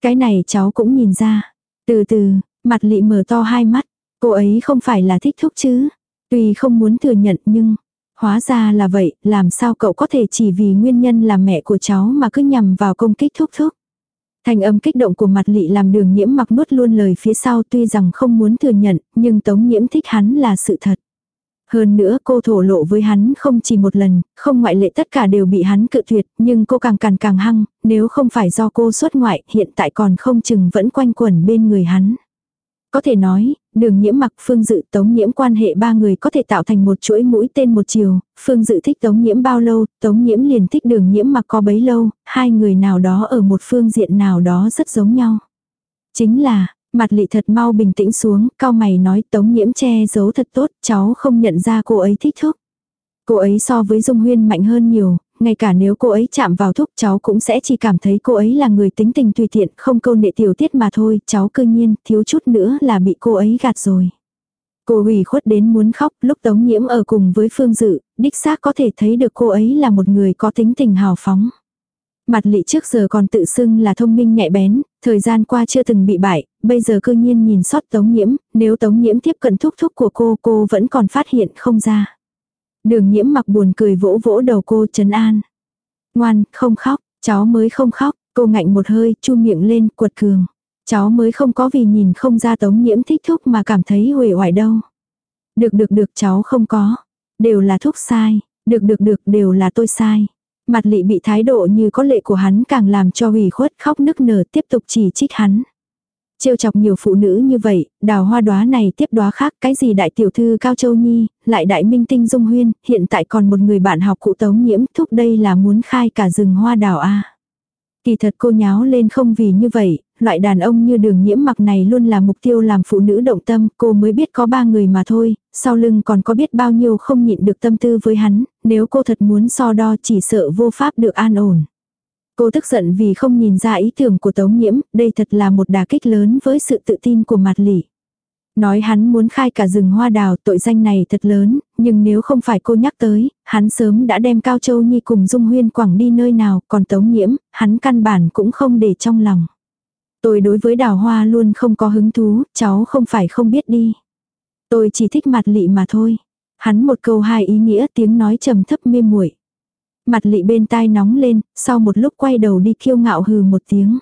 Cái này cháu cũng nhìn ra. Từ từ, mặt lị mở to hai mắt. Cô ấy không phải là thích thúc chứ. Tuy không muốn thừa nhận nhưng, hóa ra là vậy, làm sao cậu có thể chỉ vì nguyên nhân là mẹ của cháu mà cứ nhằm vào công kích thúc thúc. Thành âm kích động của mặt lị làm đường nhiễm mặc nuốt luôn lời phía sau tuy rằng không muốn thừa nhận, nhưng tống nhiễm thích hắn là sự thật. Hơn nữa cô thổ lộ với hắn không chỉ một lần, không ngoại lệ tất cả đều bị hắn cự tuyệt, nhưng cô càng càng càng hăng, nếu không phải do cô xuất ngoại, hiện tại còn không chừng vẫn quanh quẩn bên người hắn. Có thể nói, đường nhiễm mặc phương dự tống nhiễm quan hệ ba người có thể tạo thành một chuỗi mũi tên một chiều, phương dự thích tống nhiễm bao lâu, tống nhiễm liền thích đường nhiễm mặc có bấy lâu, hai người nào đó ở một phương diện nào đó rất giống nhau. Chính là, mặt lị thật mau bình tĩnh xuống, cao mày nói tống nhiễm che giấu thật tốt, cháu không nhận ra cô ấy thích thúc. Cô ấy so với Dung Huyên mạnh hơn nhiều, ngay cả nếu cô ấy chạm vào thúc cháu cũng sẽ chỉ cảm thấy cô ấy là người tính tình tùy tiện, không câu nệ tiểu tiết mà thôi, cháu cơ nhiên, thiếu chút nữa là bị cô ấy gạt rồi. Cô ủy khuất đến muốn khóc, lúc Tống Nhiễm ở cùng với Phương Dự, đích xác có thể thấy được cô ấy là một người có tính tình hào phóng. Mặt lị trước giờ còn tự xưng là thông minh nhạy bén, thời gian qua chưa từng bị bại, bây giờ cư nhiên nhìn sót Tống Nhiễm, nếu Tống Nhiễm tiếp cận thúc thúc của cô, cô vẫn còn phát hiện không ra. Đường nhiễm mặc buồn cười vỗ vỗ đầu cô trấn an. Ngoan, không khóc, cháu mới không khóc, cô ngạnh một hơi, chu miệng lên, cuột cường. Cháu mới không có vì nhìn không ra tống nhiễm thích thúc mà cảm thấy huệ hoài đâu. Được được được cháu không có. Đều là thúc sai. Được được được đều là tôi sai. Mặt lị bị thái độ như có lệ của hắn càng làm cho hủy khuất khóc nức nở tiếp tục chỉ trích hắn trêu chọc nhiều phụ nữ như vậy, đào hoa đóa này tiếp đóa khác, cái gì đại tiểu thư Cao Châu Nhi, lại đại minh tinh Dung Huyên, hiện tại còn một người bạn học cụ tống nhiễm, thúc đây là muốn khai cả rừng hoa đào a. Kỳ thật cô nháo lên không vì như vậy, loại đàn ông như đường nhiễm mặc này luôn là mục tiêu làm phụ nữ động tâm, cô mới biết có ba người mà thôi, sau lưng còn có biết bao nhiêu không nhịn được tâm tư với hắn, nếu cô thật muốn so đo chỉ sợ vô pháp được an ổn. Cô tức giận vì không nhìn ra ý tưởng của Tống Nhiễm, đây thật là một đả kích lớn với sự tự tin của mặt lỷ. Nói hắn muốn khai cả rừng hoa đào tội danh này thật lớn, nhưng nếu không phải cô nhắc tới, hắn sớm đã đem Cao Châu Nhi cùng Dung Huyên Quảng đi nơi nào, còn Tống Nhiễm, hắn căn bản cũng không để trong lòng. Tôi đối với đào hoa luôn không có hứng thú, cháu không phải không biết đi. Tôi chỉ thích mặt lị mà thôi. Hắn một câu hai ý nghĩa tiếng nói trầm thấp mê muội Mặt lị bên tai nóng lên, sau một lúc quay đầu đi kiêu ngạo hừ một tiếng.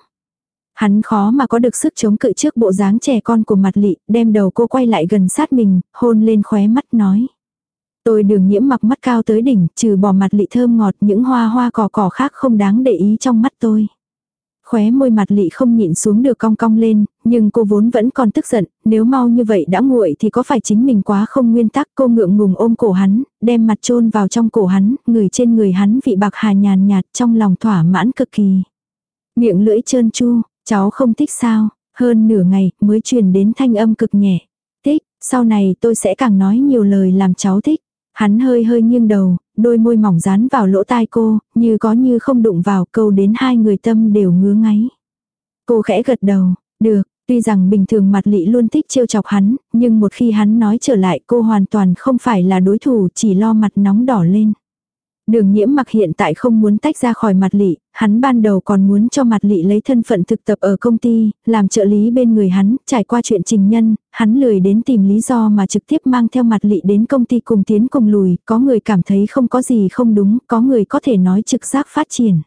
Hắn khó mà có được sức chống cự trước bộ dáng trẻ con của mặt lị, đem đầu cô quay lại gần sát mình, hôn lên khóe mắt nói. Tôi đường nhiễm mặc mắt cao tới đỉnh, trừ bỏ mặt lị thơm ngọt những hoa hoa cỏ cỏ khác không đáng để ý trong mắt tôi. Khóe môi mặt lị không nhịn xuống được cong cong lên, nhưng cô vốn vẫn còn tức giận, nếu mau như vậy đã nguội thì có phải chính mình quá không nguyên tắc cô ngượng ngùng ôm cổ hắn, đem mặt chôn vào trong cổ hắn, người trên người hắn vị bạc hà nhàn nhạt trong lòng thỏa mãn cực kỳ. Miệng lưỡi trơn chu, cháu không thích sao, hơn nửa ngày mới truyền đến thanh âm cực nhẹ. Thích, sau này tôi sẽ càng nói nhiều lời làm cháu thích. Hắn hơi hơi nghiêng đầu, đôi môi mỏng dán vào lỗ tai cô, như có như không đụng vào câu đến hai người tâm đều ngứa ngáy. Cô khẽ gật đầu, được, tuy rằng bình thường mặt lị luôn thích trêu chọc hắn, nhưng một khi hắn nói trở lại cô hoàn toàn không phải là đối thủ chỉ lo mặt nóng đỏ lên. Đường nhiễm mặc hiện tại không muốn tách ra khỏi mặt lị, hắn ban đầu còn muốn cho mặt lị lấy thân phận thực tập ở công ty, làm trợ lý bên người hắn, trải qua chuyện trình nhân, hắn lười đến tìm lý do mà trực tiếp mang theo mặt lị đến công ty cùng tiến cùng lùi, có người cảm thấy không có gì không đúng, có người có thể nói trực giác phát triển.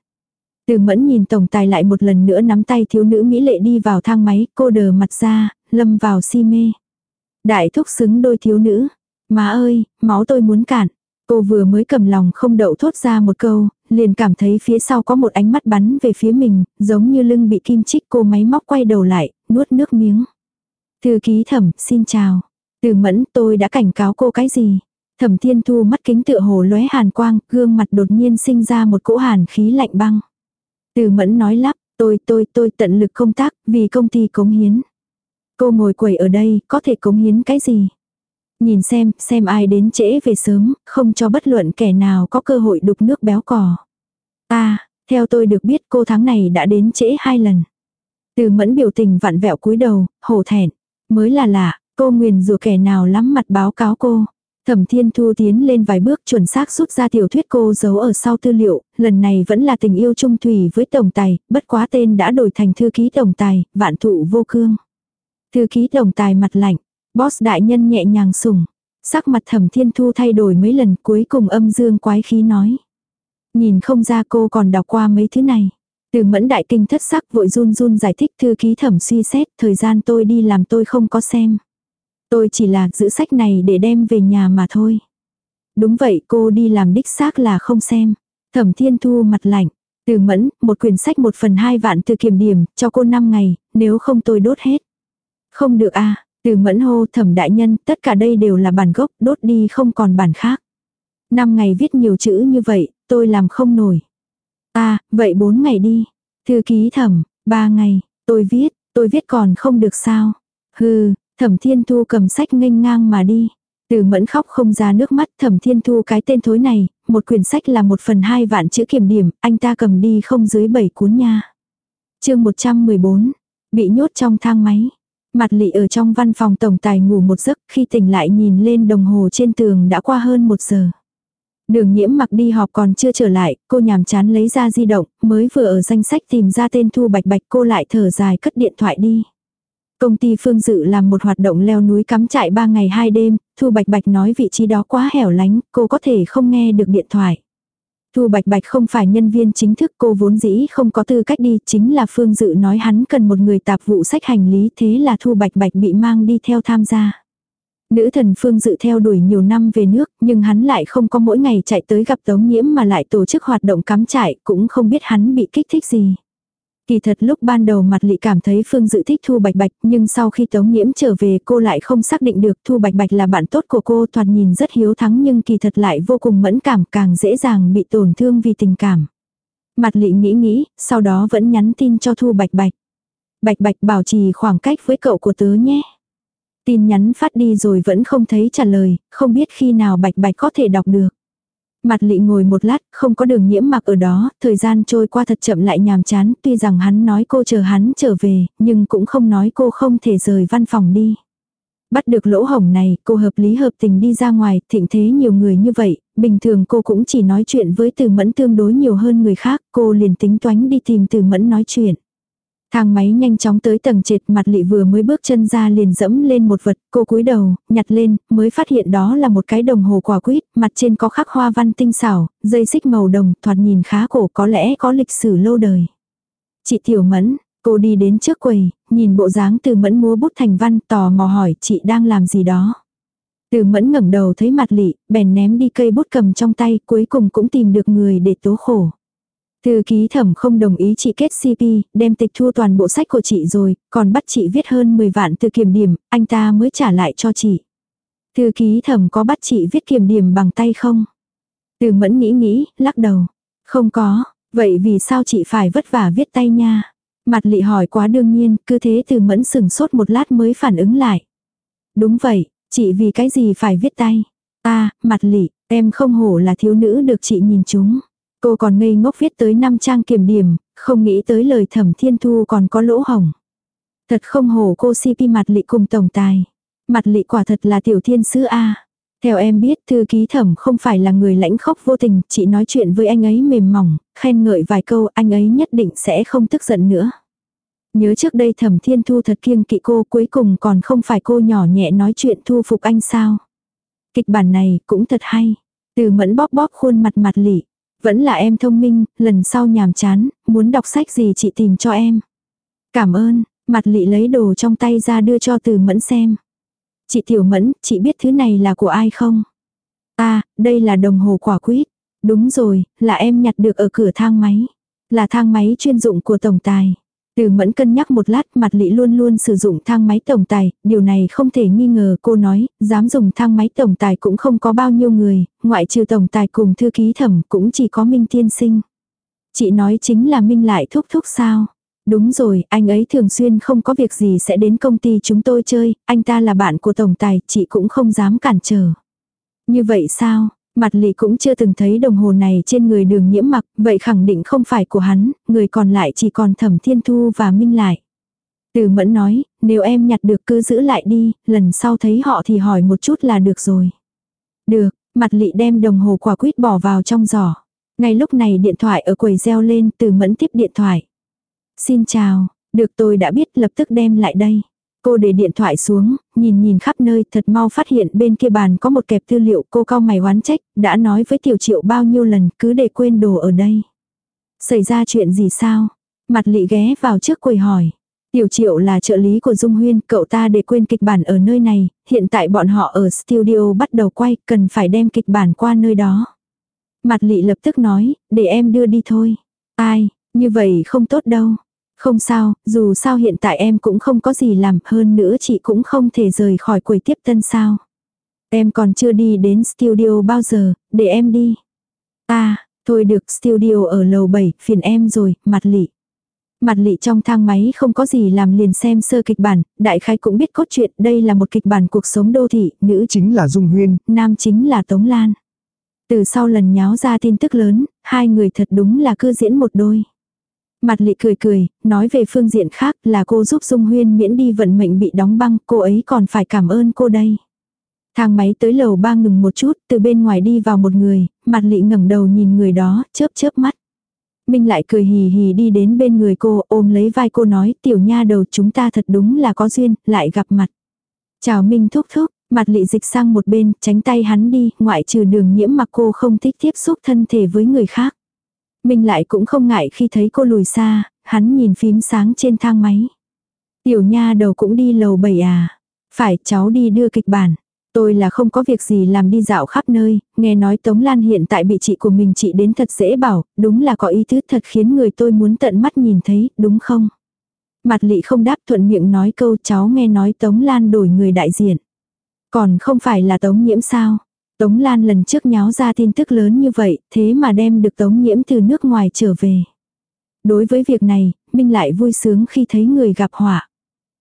Từ mẫn nhìn tổng tài lại một lần nữa nắm tay thiếu nữ Mỹ lệ đi vào thang máy, cô đờ mặt ra, lâm vào si mê. Đại thúc xứng đôi thiếu nữ. Má ơi, máu tôi muốn cạn. Cô vừa mới cầm lòng không đậu thốt ra một câu, liền cảm thấy phía sau có một ánh mắt bắn về phía mình, giống như lưng bị kim chích cô máy móc quay đầu lại, nuốt nước miếng. Thư ký thẩm, xin chào. Từ mẫn tôi đã cảnh cáo cô cái gì? Thẩm thiên thu mắt kính tựa hồ lóe hàn quang, gương mặt đột nhiên sinh ra một cỗ hàn khí lạnh băng. Từ mẫn nói lắp, tôi tôi tôi tận lực công tác, vì công ty cống hiến. Cô ngồi quẩy ở đây, có thể cống hiến cái gì? Nhìn xem, xem ai đến trễ về sớm, không cho bất luận kẻ nào có cơ hội đục nước béo cò. À, theo tôi được biết cô tháng này đã đến trễ hai lần. Từ mẫn biểu tình vặn vẹo cúi đầu, hổ thẹn. Mới là lạ, cô nguyền rủa kẻ nào lắm mặt báo cáo cô. Thẩm Thiên Thu tiến lên vài bước chuẩn xác rút ra tiểu thuyết cô giấu ở sau tư liệu, lần này vẫn là tình yêu trung thủy với tổng tài, bất quá tên đã đổi thành thư ký tổng tài, vạn thụ vô cương. Thư ký tổng tài mặt lạnh, boss đại nhân nhẹ nhàng sủng. Sắc mặt Thẩm Thiên Thu thay đổi mấy lần cuối cùng âm dương quái khí nói. Nhìn không ra cô còn đọc qua mấy thứ này. Từ mẫn đại kinh thất sắc vội run run giải thích thư ký thẩm suy xét, thời gian tôi đi làm tôi không có xem. Tôi chỉ là giữ sách này để đem về nhà mà thôi. Đúng vậy cô đi làm đích xác là không xem. Thẩm thiên thu mặt lạnh. Từ mẫn, một quyển sách một phần hai vạn từ kiểm điểm, cho cô 5 ngày, nếu không tôi đốt hết. Không được à, từ mẫn hô thẩm đại nhân, tất cả đây đều là bản gốc, đốt đi không còn bản khác. năm ngày viết nhiều chữ như vậy, tôi làm không nổi. À, vậy bốn ngày đi. Thư ký thẩm, ba ngày, tôi viết, tôi viết còn không được sao. Hừ, thẩm thiên thu cầm sách nghênh ngang mà đi. Từ mẫn khóc không ra nước mắt thẩm thiên thu cái tên thối này, một quyển sách là một phần hai vạn chữ kiểm điểm, anh ta cầm đi không dưới bảy cuốn nha. chương 114, bị nhốt trong thang máy. Mặt lị ở trong văn phòng tổng tài ngủ một giấc khi tỉnh lại nhìn lên đồng hồ trên tường đã qua hơn một giờ. Đường nhiễm mặc đi họp còn chưa trở lại, cô nhàm chán lấy ra di động, mới vừa ở danh sách tìm ra tên Thu Bạch Bạch cô lại thở dài cất điện thoại đi. Công ty Phương Dự làm một hoạt động leo núi cắm trại 3 ngày 2 đêm, Thu Bạch Bạch nói vị trí đó quá hẻo lánh, cô có thể không nghe được điện thoại. Thu Bạch Bạch không phải nhân viên chính thức cô vốn dĩ không có tư cách đi, chính là Phương Dự nói hắn cần một người tạp vụ sách hành lý thế là Thu Bạch Bạch bị mang đi theo tham gia. Nữ thần Phương Dự theo đuổi nhiều năm về nước, nhưng hắn lại không có mỗi ngày chạy tới gặp Tống Nhiễm mà lại tổ chức hoạt động cắm trại, cũng không biết hắn bị kích thích gì. Kỳ thật lúc ban đầu mặt lị cảm thấy Phương Dự thích Thu Bạch Bạch, nhưng sau khi Tống Nhiễm trở về cô lại không xác định được Thu Bạch Bạch là bạn tốt của cô thoạt nhìn rất hiếu thắng nhưng kỳ thật lại vô cùng mẫn cảm càng dễ dàng bị tổn thương vì tình cảm. Mặt lị nghĩ nghĩ, sau đó vẫn nhắn tin cho Thu Bạch Bạch. Bạch Bạch bảo trì khoảng cách với cậu của tớ nhé. Tin nhắn phát đi rồi vẫn không thấy trả lời, không biết khi nào Bạch Bạch có thể đọc được. Mặt lị ngồi một lát, không có đường nhiễm mặc ở đó, thời gian trôi qua thật chậm lại nhàm chán, tuy rằng hắn nói cô chờ hắn trở về, nhưng cũng không nói cô không thể rời văn phòng đi. Bắt được lỗ hổng này, cô hợp lý hợp tình đi ra ngoài, thịnh thế nhiều người như vậy, bình thường cô cũng chỉ nói chuyện với từ mẫn tương đối nhiều hơn người khác, cô liền tính toán đi tìm từ mẫn nói chuyện. Thang máy nhanh chóng tới tầng trệt mặt lị vừa mới bước chân ra liền dẫm lên một vật, cô cúi đầu, nhặt lên, mới phát hiện đó là một cái đồng hồ quả quýt, mặt trên có khắc hoa văn tinh xảo, dây xích màu đồng, thoạt nhìn khá cổ có lẽ có lịch sử lâu đời. Chị Tiểu Mẫn, cô đi đến trước quầy, nhìn bộ dáng từ mẫn múa bút thành văn tò mò hỏi chị đang làm gì đó. Từ mẫn ngẩng đầu thấy mặt lị, bèn ném đi cây bút cầm trong tay, cuối cùng cũng tìm được người để tố khổ. Thư ký thẩm không đồng ý chị kết CP, đem tịch thu toàn bộ sách của chị rồi, còn bắt chị viết hơn 10 vạn từ kiểm điểm, anh ta mới trả lại cho chị. Thư ký thẩm có bắt chị viết kiểm điểm bằng tay không? Từ mẫn nghĩ nghĩ, lắc đầu. Không có, vậy vì sao chị phải vất vả viết tay nha? Mặt lị hỏi quá đương nhiên, cứ thế từ mẫn sừng sốt một lát mới phản ứng lại. Đúng vậy, chị vì cái gì phải viết tay? Ta, mặt lị, em không hổ là thiếu nữ được chị nhìn chúng. Cô còn ngây ngốc viết tới 5 trang kiểm điểm, không nghĩ tới lời thẩm thiên thu còn có lỗ hồng. Thật không hổ cô CP mặt lị cùng tổng tài. Mặt lị quả thật là tiểu thiên sứ A. Theo em biết thư ký thẩm không phải là người lãnh khốc vô tình, chị nói chuyện với anh ấy mềm mỏng, khen ngợi vài câu anh ấy nhất định sẽ không tức giận nữa. Nhớ trước đây thẩm thiên thu thật kiêng kỵ cô cuối cùng còn không phải cô nhỏ nhẹ nói chuyện thu phục anh sao. Kịch bản này cũng thật hay. Từ mẫn bóp bóp khuôn mặt mặt lị. Vẫn là em thông minh, lần sau nhàm chán, muốn đọc sách gì chị tìm cho em. Cảm ơn, mặt lị lấy đồ trong tay ra đưa cho từ mẫn xem. Chị Tiểu Mẫn, chị biết thứ này là của ai không? À, đây là đồng hồ quả quýt. Đúng rồi, là em nhặt được ở cửa thang máy. Là thang máy chuyên dụng của tổng tài. Từ mẫn cân nhắc một lát mặt lị luôn luôn sử dụng thang máy tổng tài, điều này không thể nghi ngờ cô nói, dám dùng thang máy tổng tài cũng không có bao nhiêu người, ngoại trừ tổng tài cùng thư ký thẩm cũng chỉ có Minh Tiên Sinh. Chị nói chính là Minh lại thúc thúc sao. Đúng rồi, anh ấy thường xuyên không có việc gì sẽ đến công ty chúng tôi chơi, anh ta là bạn của tổng tài, chị cũng không dám cản trở. Như vậy sao, Mặt lị cũng chưa từng thấy đồng hồ này trên người đường nhiễm mặc, vậy khẳng định không phải của hắn, người còn lại chỉ còn thẩm thiên thu và minh lại. Từ mẫn nói, nếu em nhặt được cứ giữ lại đi, lần sau thấy họ thì hỏi một chút là được rồi. Được, mặt lị đem đồng hồ quả quýt bỏ vào trong giỏ. Ngay lúc này điện thoại ở quầy reo lên từ mẫn tiếp điện thoại. Xin chào, được tôi đã biết lập tức đem lại đây. Cô để điện thoại xuống, nhìn nhìn khắp nơi thật mau phát hiện bên kia bàn có một kẹp tư liệu cô cao mày oán trách, đã nói với tiểu triệu bao nhiêu lần cứ để quên đồ ở đây. Xảy ra chuyện gì sao? Mặt lị ghé vào trước quầy hỏi. Tiểu triệu là trợ lý của Dung Huyên, cậu ta để quên kịch bản ở nơi này, hiện tại bọn họ ở studio bắt đầu quay, cần phải đem kịch bản qua nơi đó. Mặt lị lập tức nói, để em đưa đi thôi. Ai, như vậy không tốt đâu. Không sao, dù sao hiện tại em cũng không có gì làm, hơn nữa chị cũng không thể rời khỏi quầy tiếp tân sao. Em còn chưa đi đến studio bao giờ, để em đi. À, thôi được, studio ở lầu 7, phiền em rồi, mặt lị. Mặt lị trong thang máy không có gì làm liền xem sơ kịch bản, đại khái cũng biết cốt truyện, đây là một kịch bản cuộc sống đô thị, nữ chính là Dung Huyên, nam chính là Tống Lan. Từ sau lần nháo ra tin tức lớn, hai người thật đúng là cư diễn một đôi. Mặt lị cười cười, nói về phương diện khác là cô giúp Dung Huyên miễn đi vận mệnh bị đóng băng, cô ấy còn phải cảm ơn cô đây. Thang máy tới lầu ba ngừng một chút, từ bên ngoài đi vào một người, mặt lị ngẩng đầu nhìn người đó, chớp chớp mắt. Minh lại cười hì hì đi đến bên người cô, ôm lấy vai cô nói, tiểu nha đầu chúng ta thật đúng là có duyên, lại gặp mặt. Chào Minh thúc thúc, mặt lị dịch sang một bên, tránh tay hắn đi, ngoại trừ đường nhiễm mà cô không thích tiếp xúc thân thể với người khác. Minh lại cũng không ngại khi thấy cô lùi xa, hắn nhìn phím sáng trên thang máy. Tiểu nha đầu cũng đi lầu bảy à. Phải cháu đi đưa kịch bản. Tôi là không có việc gì làm đi dạo khắp nơi, nghe nói Tống Lan hiện tại bị chị của mình chị đến thật dễ bảo, đúng là có ý tứ thật khiến người tôi muốn tận mắt nhìn thấy, đúng không? Mặt lị không đáp thuận miệng nói câu cháu nghe nói Tống Lan đổi người đại diện. Còn không phải là Tống Nhiễm sao? Tống Lan lần trước nháo ra tin tức lớn như vậy, thế mà đem được Tống Nhiễm từ nước ngoài trở về. Đối với việc này, Minh lại vui sướng khi thấy người gặp họa.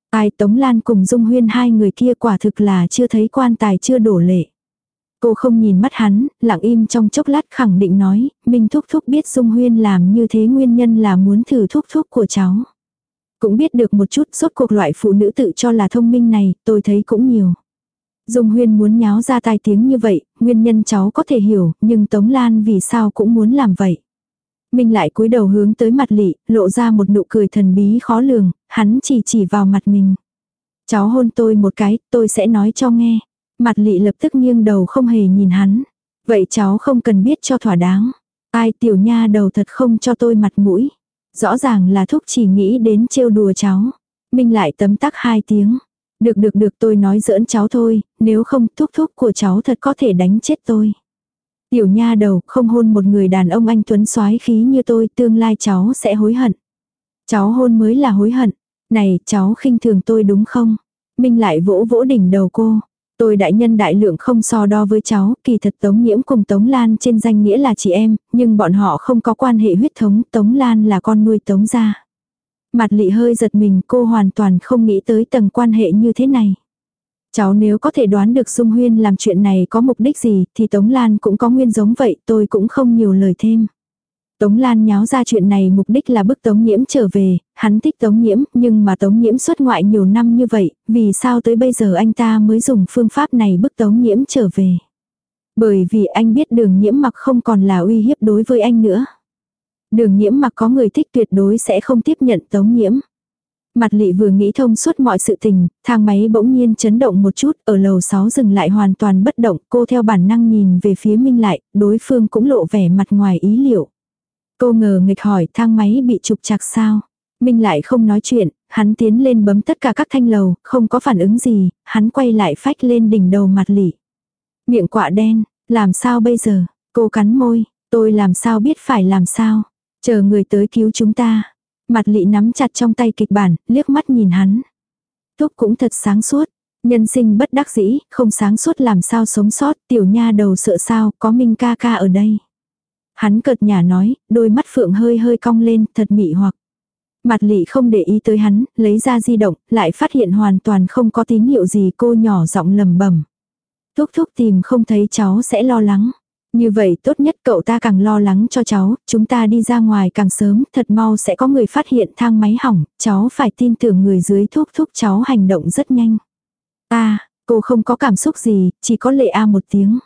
Ai Tống Lan cùng Dung Huyên hai người kia quả thực là chưa thấy quan tài chưa đổ lệ. Cô không nhìn mắt hắn, lặng im trong chốc lát khẳng định nói, Minh thúc thúc biết Dung Huyên làm như thế nguyên nhân là muốn thử thúc thúc của cháu. Cũng biết được một chút suốt cuộc loại phụ nữ tự cho là thông minh này, tôi thấy cũng nhiều. Dung Huyên muốn nháo ra tai tiếng như vậy, nguyên nhân cháu có thể hiểu, nhưng Tống Lan vì sao cũng muốn làm vậy. Minh lại cúi đầu hướng tới mặt lị, lộ ra một nụ cười thần bí khó lường, hắn chỉ chỉ vào mặt mình. Cháu hôn tôi một cái, tôi sẽ nói cho nghe. Mặt lị lập tức nghiêng đầu không hề nhìn hắn. Vậy cháu không cần biết cho thỏa đáng. Ai tiểu nha đầu thật không cho tôi mặt mũi. Rõ ràng là thúc chỉ nghĩ đến trêu đùa cháu. Minh lại tấm tắc hai tiếng. Được được được tôi nói giỡn cháu thôi, nếu không thuốc thuốc của cháu thật có thể đánh chết tôi. Tiểu nha đầu không hôn một người đàn ông anh tuấn soái khí như tôi tương lai cháu sẽ hối hận. Cháu hôn mới là hối hận. Này cháu khinh thường tôi đúng không? Minh lại vỗ vỗ đỉnh đầu cô. Tôi đại nhân đại lượng không so đo với cháu, kỳ thật Tống Nhiễm cùng Tống Lan trên danh nghĩa là chị em, nhưng bọn họ không có quan hệ huyết thống, Tống Lan là con nuôi Tống gia. Mặt lị hơi giật mình cô hoàn toàn không nghĩ tới tầng quan hệ như thế này. Cháu nếu có thể đoán được Dung Huyên làm chuyện này có mục đích gì thì Tống Lan cũng có nguyên giống vậy tôi cũng không nhiều lời thêm. Tống Lan nháo ra chuyện này mục đích là bức Tống Nhiễm trở về, hắn thích Tống Nhiễm nhưng mà Tống Nhiễm xuất ngoại nhiều năm như vậy, vì sao tới bây giờ anh ta mới dùng phương pháp này bức Tống Nhiễm trở về. Bởi vì anh biết đường nhiễm mặc không còn là uy hiếp đối với anh nữa. Đường nhiễm mặc có người thích tuyệt đối sẽ không tiếp nhận tống nhiễm. Mặt lị vừa nghĩ thông suốt mọi sự tình, thang máy bỗng nhiên chấn động một chút, ở lầu 6 dừng lại hoàn toàn bất động, cô theo bản năng nhìn về phía Minh lại, đối phương cũng lộ vẻ mặt ngoài ý liệu. Cô ngờ nghịch hỏi thang máy bị trục chặt sao. Minh lại không nói chuyện, hắn tiến lên bấm tất cả các thanh lầu, không có phản ứng gì, hắn quay lại phách lên đỉnh đầu mặt lị. Miệng quạ đen, làm sao bây giờ, cô cắn môi, tôi làm sao biết phải làm sao. Chờ người tới cứu chúng ta. Mặt lị nắm chặt trong tay kịch bản, liếc mắt nhìn hắn. Thúc cũng thật sáng suốt. Nhân sinh bất đắc dĩ, không sáng suốt làm sao sống sót, tiểu nha đầu sợ sao, có Minh ca ca ở đây. Hắn cợt nhả nói, đôi mắt phượng hơi hơi cong lên, thật mị hoặc. Mặt lị không để ý tới hắn, lấy ra di động, lại phát hiện hoàn toàn không có tín hiệu gì cô nhỏ giọng lầm bẩm Thúc thúc tìm không thấy cháu sẽ lo lắng. Như vậy tốt nhất cậu ta càng lo lắng cho cháu, chúng ta đi ra ngoài càng sớm, thật mau sẽ có người phát hiện thang máy hỏng, cháu phải tin tưởng người dưới thúc thúc cháu hành động rất nhanh. Ta, cô không có cảm xúc gì, chỉ có lệ a một tiếng.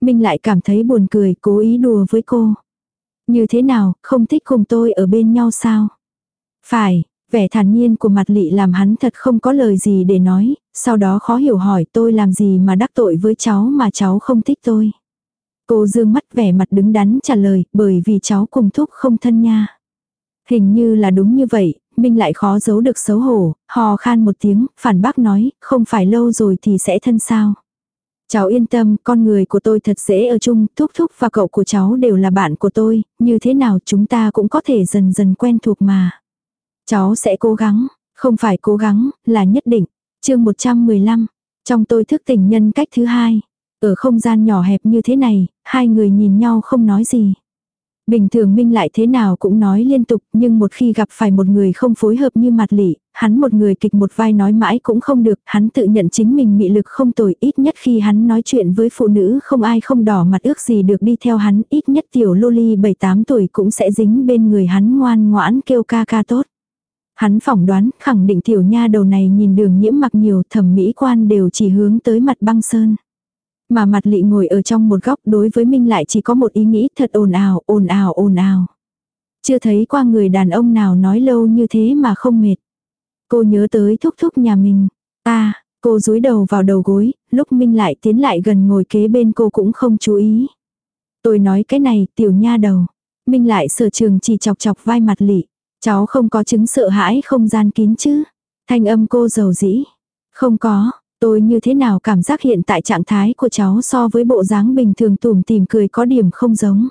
Minh lại cảm thấy buồn cười, cố ý đùa với cô. Như thế nào, không thích cùng tôi ở bên nhau sao? Phải, vẻ thản nhiên của mặt lị làm hắn thật không có lời gì để nói, sau đó khó hiểu hỏi tôi làm gì mà đắc tội với cháu mà cháu không thích tôi. Cô dương mắt vẻ mặt đứng đắn trả lời, bởi vì cháu cùng thúc không thân nha. Hình như là đúng như vậy, Minh lại khó giấu được xấu hổ, hò khan một tiếng, phản bác nói, không phải lâu rồi thì sẽ thân sao. Cháu yên tâm, con người của tôi thật dễ ở chung, thúc thúc và cậu của cháu đều là bạn của tôi, như thế nào chúng ta cũng có thể dần dần quen thuộc mà. Cháu sẽ cố gắng, không phải cố gắng, là nhất định. chương 115, trong tôi thức tỉnh nhân cách thứ hai. Ở không gian nhỏ hẹp như thế này, hai người nhìn nhau không nói gì. Bình thường Minh lại thế nào cũng nói liên tục, nhưng một khi gặp phải một người không phối hợp như mặt lỷ, hắn một người kịch một vai nói mãi cũng không được, hắn tự nhận chính mình mị lực không tồi, ít nhất khi hắn nói chuyện với phụ nữ không ai không đỏ mặt ước gì được đi theo hắn, ít nhất tiểu loli 7-8 tuổi cũng sẽ dính bên người hắn ngoan ngoãn kêu ca ca tốt. Hắn phỏng đoán, khẳng định tiểu nha đầu này nhìn đường nhiễm mặc nhiều thẩm mỹ quan đều chỉ hướng tới mặt băng sơn. Mà mặt lị ngồi ở trong một góc đối với Minh lại chỉ có một ý nghĩ thật ồn ào, ồn ào, ồn ào. Chưa thấy qua người đàn ông nào nói lâu như thế mà không mệt. Cô nhớ tới thúc thúc nhà mình. À, cô rúi đầu vào đầu gối, lúc Minh lại tiến lại gần ngồi kế bên cô cũng không chú ý. Tôi nói cái này, tiểu nha đầu. Minh lại sở trường chỉ chọc chọc vai mặt lị. Cháu không có chứng sợ hãi không gian kín chứ. Thanh âm cô giàu dĩ. Không có, tôi như thế nào cảm giác hiện tại trạng thái của cháu so với bộ dáng bình thường tùm tìm cười có điểm không giống.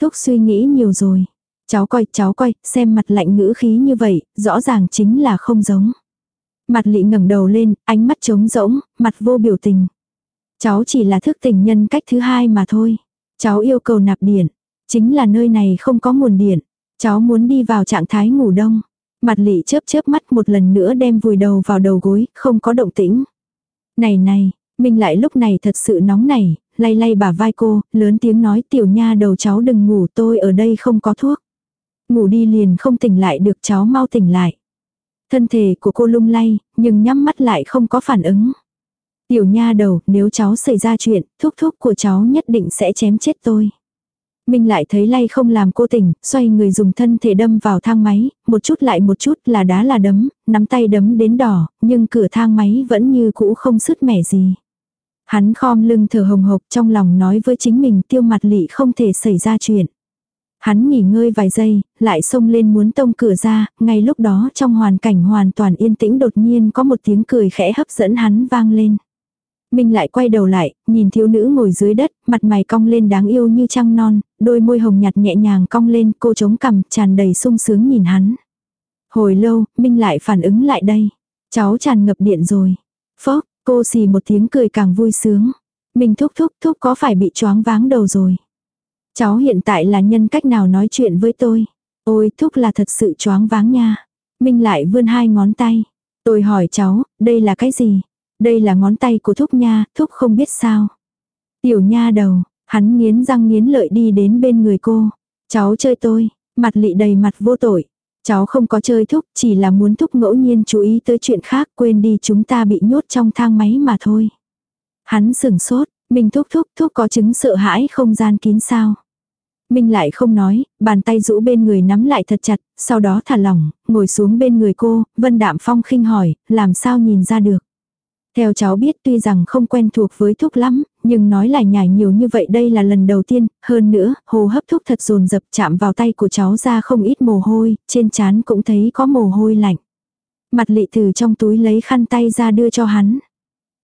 Thúc suy nghĩ nhiều rồi. Cháu coi, cháu coi, xem mặt lạnh ngữ khí như vậy, rõ ràng chính là không giống. Mặt lị ngẩng đầu lên, ánh mắt trống rỗng, mặt vô biểu tình. Cháu chỉ là thức tỉnh nhân cách thứ hai mà thôi. Cháu yêu cầu nạp điện. Chính là nơi này không có nguồn điện. Cháu muốn đi vào trạng thái ngủ đông. Mặt lị chớp chớp mắt một lần nữa đem vùi đầu vào đầu gối, không có động tĩnh. Này này, mình lại lúc này thật sự nóng nảy, lay lay bả vai cô, lớn tiếng nói tiểu nha đầu cháu đừng ngủ tôi ở đây không có thuốc. Ngủ đi liền không tỉnh lại được cháu mau tỉnh lại. Thân thể của cô lung lay, nhưng nhắm mắt lại không có phản ứng. Tiểu nha đầu, nếu cháu xảy ra chuyện, thuốc thuốc của cháu nhất định sẽ chém chết tôi. Minh lại thấy lay không làm cô tỉnh, xoay người dùng thân thể đâm vào thang máy, một chút lại một chút là đá là đấm, nắm tay đấm đến đỏ, nhưng cửa thang máy vẫn như cũ không sứt mẻ gì. Hắn khom lưng thở hồng hộc trong lòng nói với chính mình tiêu mặt lị không thể xảy ra chuyện. Hắn nghỉ ngơi vài giây, lại xông lên muốn tông cửa ra, ngay lúc đó trong hoàn cảnh hoàn toàn yên tĩnh đột nhiên có một tiếng cười khẽ hấp dẫn hắn vang lên. Minh lại quay đầu lại, nhìn thiếu nữ ngồi dưới đất, mặt mày cong lên đáng yêu như trăng non, đôi môi hồng nhạt nhẹ nhàng cong lên, cô chống cằm, tràn đầy sung sướng nhìn hắn. Hồi lâu, Minh lại phản ứng lại đây. Cháu tràn ngập điện rồi. Phốc, cô xì một tiếng cười càng vui sướng. Minh thúc thúc thúc có phải bị choáng váng đầu rồi. Cháu hiện tại là nhân cách nào nói chuyện với tôi. Ôi thúc là thật sự choáng váng nha. Minh lại vươn hai ngón tay. Tôi hỏi cháu, đây là cái gì? Đây là ngón tay của thúc nha, thúc không biết sao. Tiểu nha đầu, hắn nghiến răng nghiến lợi đi đến bên người cô. Cháu chơi tôi, mặt lị đầy mặt vô tội. Cháu không có chơi thúc, chỉ là muốn thúc ngẫu nhiên chú ý tới chuyện khác, quên đi chúng ta bị nhốt trong thang máy mà thôi. Hắn sừng sốt, mình thúc thúc thúc có chứng sợ hãi không gian kín sao. Minh lại không nói, bàn tay rũ bên người nắm lại thật chặt, sau đó thả lỏng, ngồi xuống bên người cô, Vân Đạm Phong khinh hỏi, làm sao nhìn ra được. Theo cháu biết tuy rằng không quen thuộc với thuốc lắm, nhưng nói lại nhảy nhiều như vậy đây là lần đầu tiên, hơn nữa, hồ hấp thuốc thật dồn dập chạm vào tay của cháu ra không ít mồ hôi, trên trán cũng thấy có mồ hôi lạnh. Mặt lị từ trong túi lấy khăn tay ra đưa cho hắn.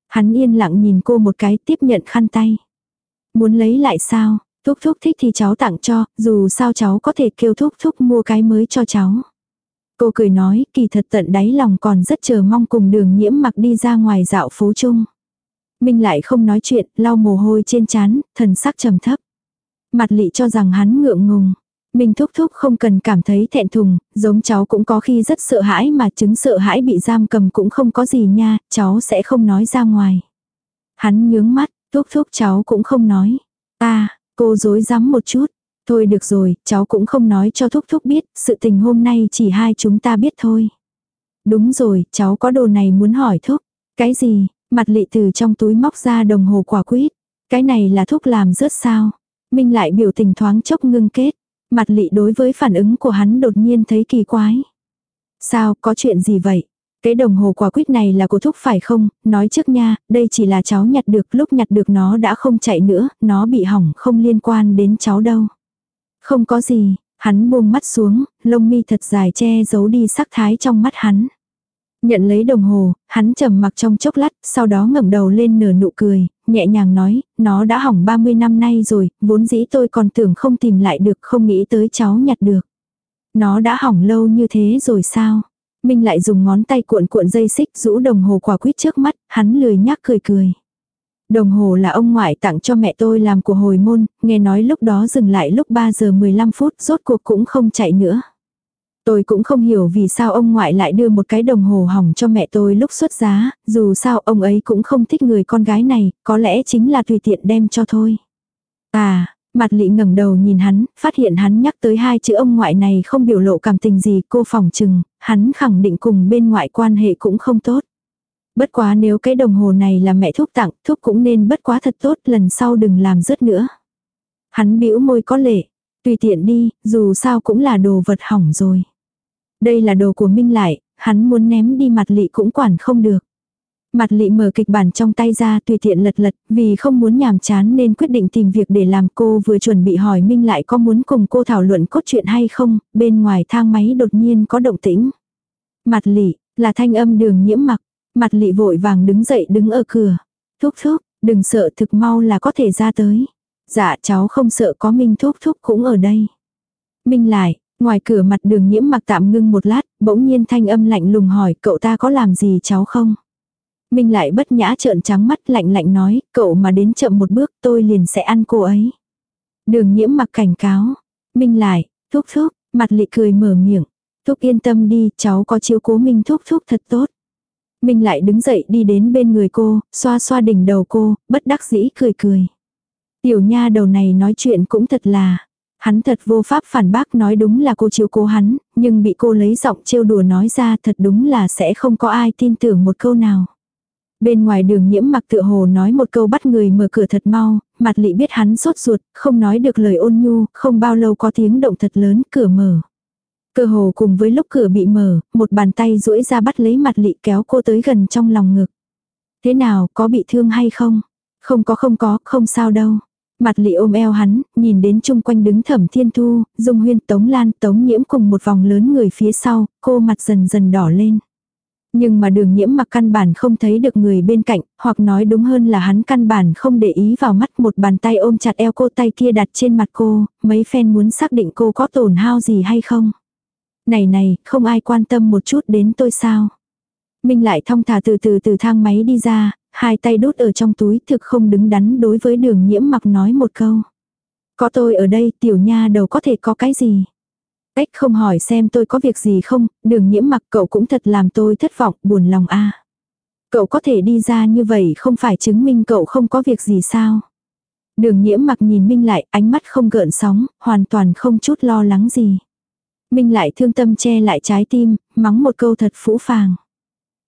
Hắn yên lặng nhìn cô một cái tiếp nhận khăn tay. Muốn lấy lại sao, thuốc thuốc thích thì cháu tặng cho, dù sao cháu có thể kêu thuốc thuốc mua cái mới cho cháu. Cô cười nói, kỳ thật tận đáy lòng còn rất chờ mong cùng đường nhiễm mặc đi ra ngoài dạo phố chung. Minh lại không nói chuyện, lau mồ hôi trên chán thần sắc trầm thấp. Mặt lị cho rằng hắn ngượng ngùng. Minh thúc thúc không cần cảm thấy thẹn thùng, giống cháu cũng có khi rất sợ hãi mà chứng sợ hãi bị giam cầm cũng không có gì nha, cháu sẽ không nói ra ngoài. Hắn nhướng mắt, thúc thúc cháu cũng không nói. Ta, Cô dối rắm một chút. Thôi được rồi, cháu cũng không nói cho thúc thúc biết, sự tình hôm nay chỉ hai chúng ta biết thôi. Đúng rồi, cháu có đồ này muốn hỏi thúc. Cái gì? Mặt lị từ trong túi móc ra đồng hồ quả quýt. Cái này là thúc làm rớt sao? Minh lại biểu tình thoáng chốc ngưng kết. Mặt lị đối với phản ứng của hắn đột nhiên thấy kỳ quái. Sao, có chuyện gì vậy? Cái đồng hồ quả quýt này là của thúc phải không? Nói trước nha, đây chỉ là cháu nhặt được, lúc nhặt được nó đã không chạy nữa, nó bị hỏng không liên quan đến cháu đâu. Không có gì, hắn buông mắt xuống, lông mi thật dài che giấu đi sắc thái trong mắt hắn. Nhận lấy đồng hồ, hắn trầm mặc trong chốc lát, sau đó ngẩng đầu lên nở nụ cười, nhẹ nhàng nói, nó đã hỏng 30 năm nay rồi, vốn dĩ tôi còn tưởng không tìm lại được, không nghĩ tới cháu nhặt được. Nó đã hỏng lâu như thế rồi sao? Minh lại dùng ngón tay cuộn cuộn dây xích rũ đồng hồ quả quýt trước mắt, hắn lười nhác cười cười. Đồng hồ là ông ngoại tặng cho mẹ tôi làm của hồi môn, nghe nói lúc đó dừng lại lúc 3 giờ 15 phút, rốt cuộc cũng không chạy nữa. Tôi cũng không hiểu vì sao ông ngoại lại đưa một cái đồng hồ hỏng cho mẹ tôi lúc xuất giá, dù sao ông ấy cũng không thích người con gái này, có lẽ chính là tùy tiện đem cho thôi. À, mặt lị ngẩng đầu nhìn hắn, phát hiện hắn nhắc tới hai chữ ông ngoại này không biểu lộ cảm tình gì cô phòng chừng, hắn khẳng định cùng bên ngoại quan hệ cũng không tốt. Bất quá nếu cái đồng hồ này là mẹ thuốc tặng, thuốc cũng nên bất quá thật tốt, lần sau đừng làm rớt nữa. Hắn bĩu môi có lệ, tùy tiện đi, dù sao cũng là đồ vật hỏng rồi. Đây là đồ của Minh lại, hắn muốn ném đi mặt lị cũng quản không được. Mặt lị mở kịch bản trong tay ra tùy tiện lật lật, vì không muốn nhàm chán nên quyết định tìm việc để làm cô vừa chuẩn bị hỏi Minh lại có muốn cùng cô thảo luận cốt truyện hay không, bên ngoài thang máy đột nhiên có động tĩnh. Mặt lị, là thanh âm đường nhiễm mặc, mặt lị vội vàng đứng dậy đứng ở cửa. Thúc thúc, đừng sợ thực mau là có thể ra tới. Dạ cháu không sợ có Minh thúc thúc cũng ở đây. Minh lại, Ngoài cửa mặt đường nhiễm mặc tạm ngưng một lát, bỗng nhiên thanh âm lạnh lùng hỏi cậu ta có làm gì cháu không? Minh lại bất nhã trợn trắng mắt lạnh lạnh nói, cậu mà đến chậm một bước tôi liền sẽ ăn cô ấy. Đường nhiễm mặc cảnh cáo. Minh lại, thúc thúc, mặt lị cười mở miệng. Thúc yên tâm đi, cháu có chiếu cố Minh thúc thúc thật tốt. Minh lại đứng dậy đi đến bên người cô, xoa xoa đỉnh đầu cô, bất đắc dĩ cười cười. Tiểu nha đầu này nói chuyện cũng thật là. Hắn thật vô pháp phản bác nói đúng là cô chiếu cố hắn, nhưng bị cô lấy giọng trêu đùa nói ra thật đúng là sẽ không có ai tin tưởng một câu nào. Bên ngoài đường nhiễm mặc tựa hồ nói một câu bắt người mở cửa thật mau, mặt lị biết hắn sốt ruột, không nói được lời ôn nhu, không bao lâu có tiếng động thật lớn, cửa mở. Cơ hồ cùng với lúc cửa bị mở, một bàn tay duỗi ra bắt lấy mặt lị kéo cô tới gần trong lòng ngực. Thế nào, có bị thương hay không? Không có không có, không sao đâu. Mặt lị ôm eo hắn, nhìn đến chung quanh đứng thẩm thiên thu, dung huyên tống lan tống nhiễm cùng một vòng lớn người phía sau, cô mặt dần dần đỏ lên. Nhưng mà đường nhiễm mặc căn bản không thấy được người bên cạnh, hoặc nói đúng hơn là hắn căn bản không để ý vào mắt một bàn tay ôm chặt eo cô tay kia đặt trên mặt cô, mấy phen muốn xác định cô có tổn hao gì hay không. Này này, không ai quan tâm một chút đến tôi sao. Minh lại thong thả từ từ từ thang máy đi ra, hai tay đút ở trong túi thực không đứng đắn đối với đường nhiễm mặc nói một câu. Có tôi ở đây tiểu nha đầu có thể có cái gì. Cách không hỏi xem tôi có việc gì không, đường nhiễm mặc cậu cũng thật làm tôi thất vọng, buồn lòng a Cậu có thể đi ra như vậy không phải chứng minh cậu không có việc gì sao. Đường nhiễm mặc nhìn Minh lại, ánh mắt không gợn sóng, hoàn toàn không chút lo lắng gì. Minh lại thương tâm che lại trái tim, mắng một câu thật phũ phàng.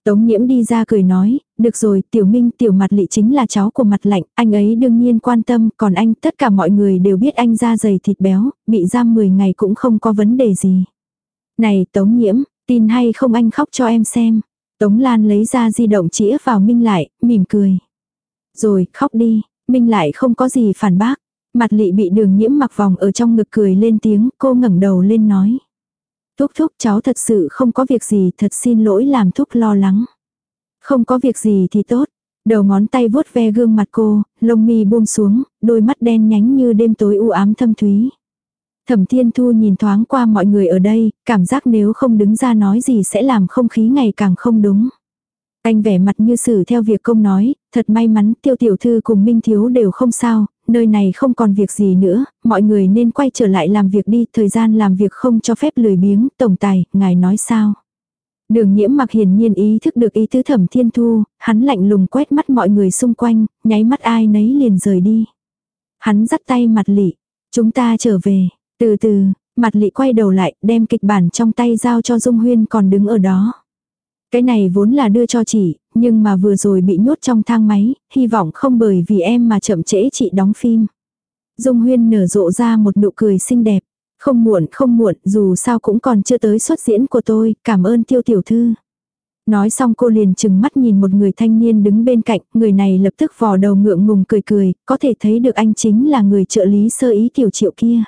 Tống nhiễm đi ra cười nói, được rồi, tiểu minh tiểu mặt lị chính là cháu của mặt lạnh, anh ấy đương nhiên quan tâm, còn anh tất cả mọi người đều biết anh da dày thịt béo, bị giam 10 ngày cũng không có vấn đề gì. Này tống nhiễm, tin hay không anh khóc cho em xem. Tống Lan lấy ra di động chĩa vào Minh lại, mỉm cười. Rồi, khóc đi, Minh lại không có gì phản bác. Mặt lị bị đường nhiễm mặc vòng ở trong ngực cười lên tiếng, cô ngẩng đầu lên nói. Thúc thúc cháu thật sự không có việc gì thật xin lỗi làm thúc lo lắng. Không có việc gì thì tốt. Đầu ngón tay vuốt ve gương mặt cô, lông mi buông xuống, đôi mắt đen nhánh như đêm tối u ám thâm thúy. Thẩm Thiên Thu nhìn thoáng qua mọi người ở đây, cảm giác nếu không đứng ra nói gì sẽ làm không khí ngày càng không đúng. Anh vẻ mặt như xử theo việc công nói, thật may mắn tiêu tiểu thư cùng Minh Thiếu đều không sao, nơi này không còn việc gì nữa, mọi người nên quay trở lại làm việc đi, thời gian làm việc không cho phép lười biếng, tổng tài, ngài nói sao. Đường nhiễm mặc hiển nhiên ý thức được ý tứ thẩm thiên thu, hắn lạnh lùng quét mắt mọi người xung quanh, nháy mắt ai nấy liền rời đi. Hắn dắt tay mặt lị. Chúng ta trở về. Từ từ, mặt lị quay đầu lại, đem kịch bản trong tay giao cho Dung Huyên còn đứng ở đó. Cái này vốn là đưa cho chị, nhưng mà vừa rồi bị nhốt trong thang máy, hy vọng không bởi vì em mà chậm trễ chị đóng phim. Dung Huyên nở rộ ra một nụ cười xinh đẹp. Không muộn không muộn, dù sao cũng còn chưa tới xuất diễn của tôi, cảm ơn tiêu tiểu thư. Nói xong cô liền chừng mắt nhìn một người thanh niên đứng bên cạnh, người này lập tức vò đầu ngượng ngùng cười cười, có thể thấy được anh chính là người trợ lý sơ ý tiểu triệu kia.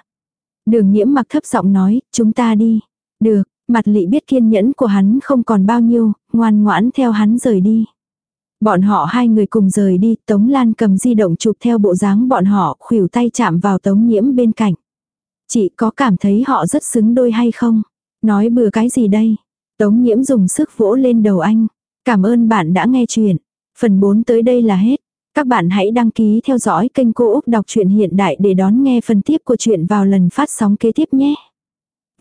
Đường nhiễm mặc thấp giọng nói, chúng ta đi. Được, mặt lị biết kiên nhẫn của hắn không còn bao nhiêu, ngoan ngoãn theo hắn rời đi. Bọn họ hai người cùng rời đi, Tống Lan cầm di động chụp theo bộ dáng bọn họ, khuỷu tay chạm vào Tống Nhiễm bên cạnh. Chị có cảm thấy họ rất xứng đôi hay không? Nói bừa cái gì đây? Tống Nhiễm dùng sức vỗ lên đầu anh. Cảm ơn bạn đã nghe chuyện. Phần 4 tới đây là hết. Các bạn hãy đăng ký theo dõi kênh Cô Úc Đọc truyện Hiện Đại để đón nghe phần tiếp của chuyện vào lần phát sóng kế tiếp nhé.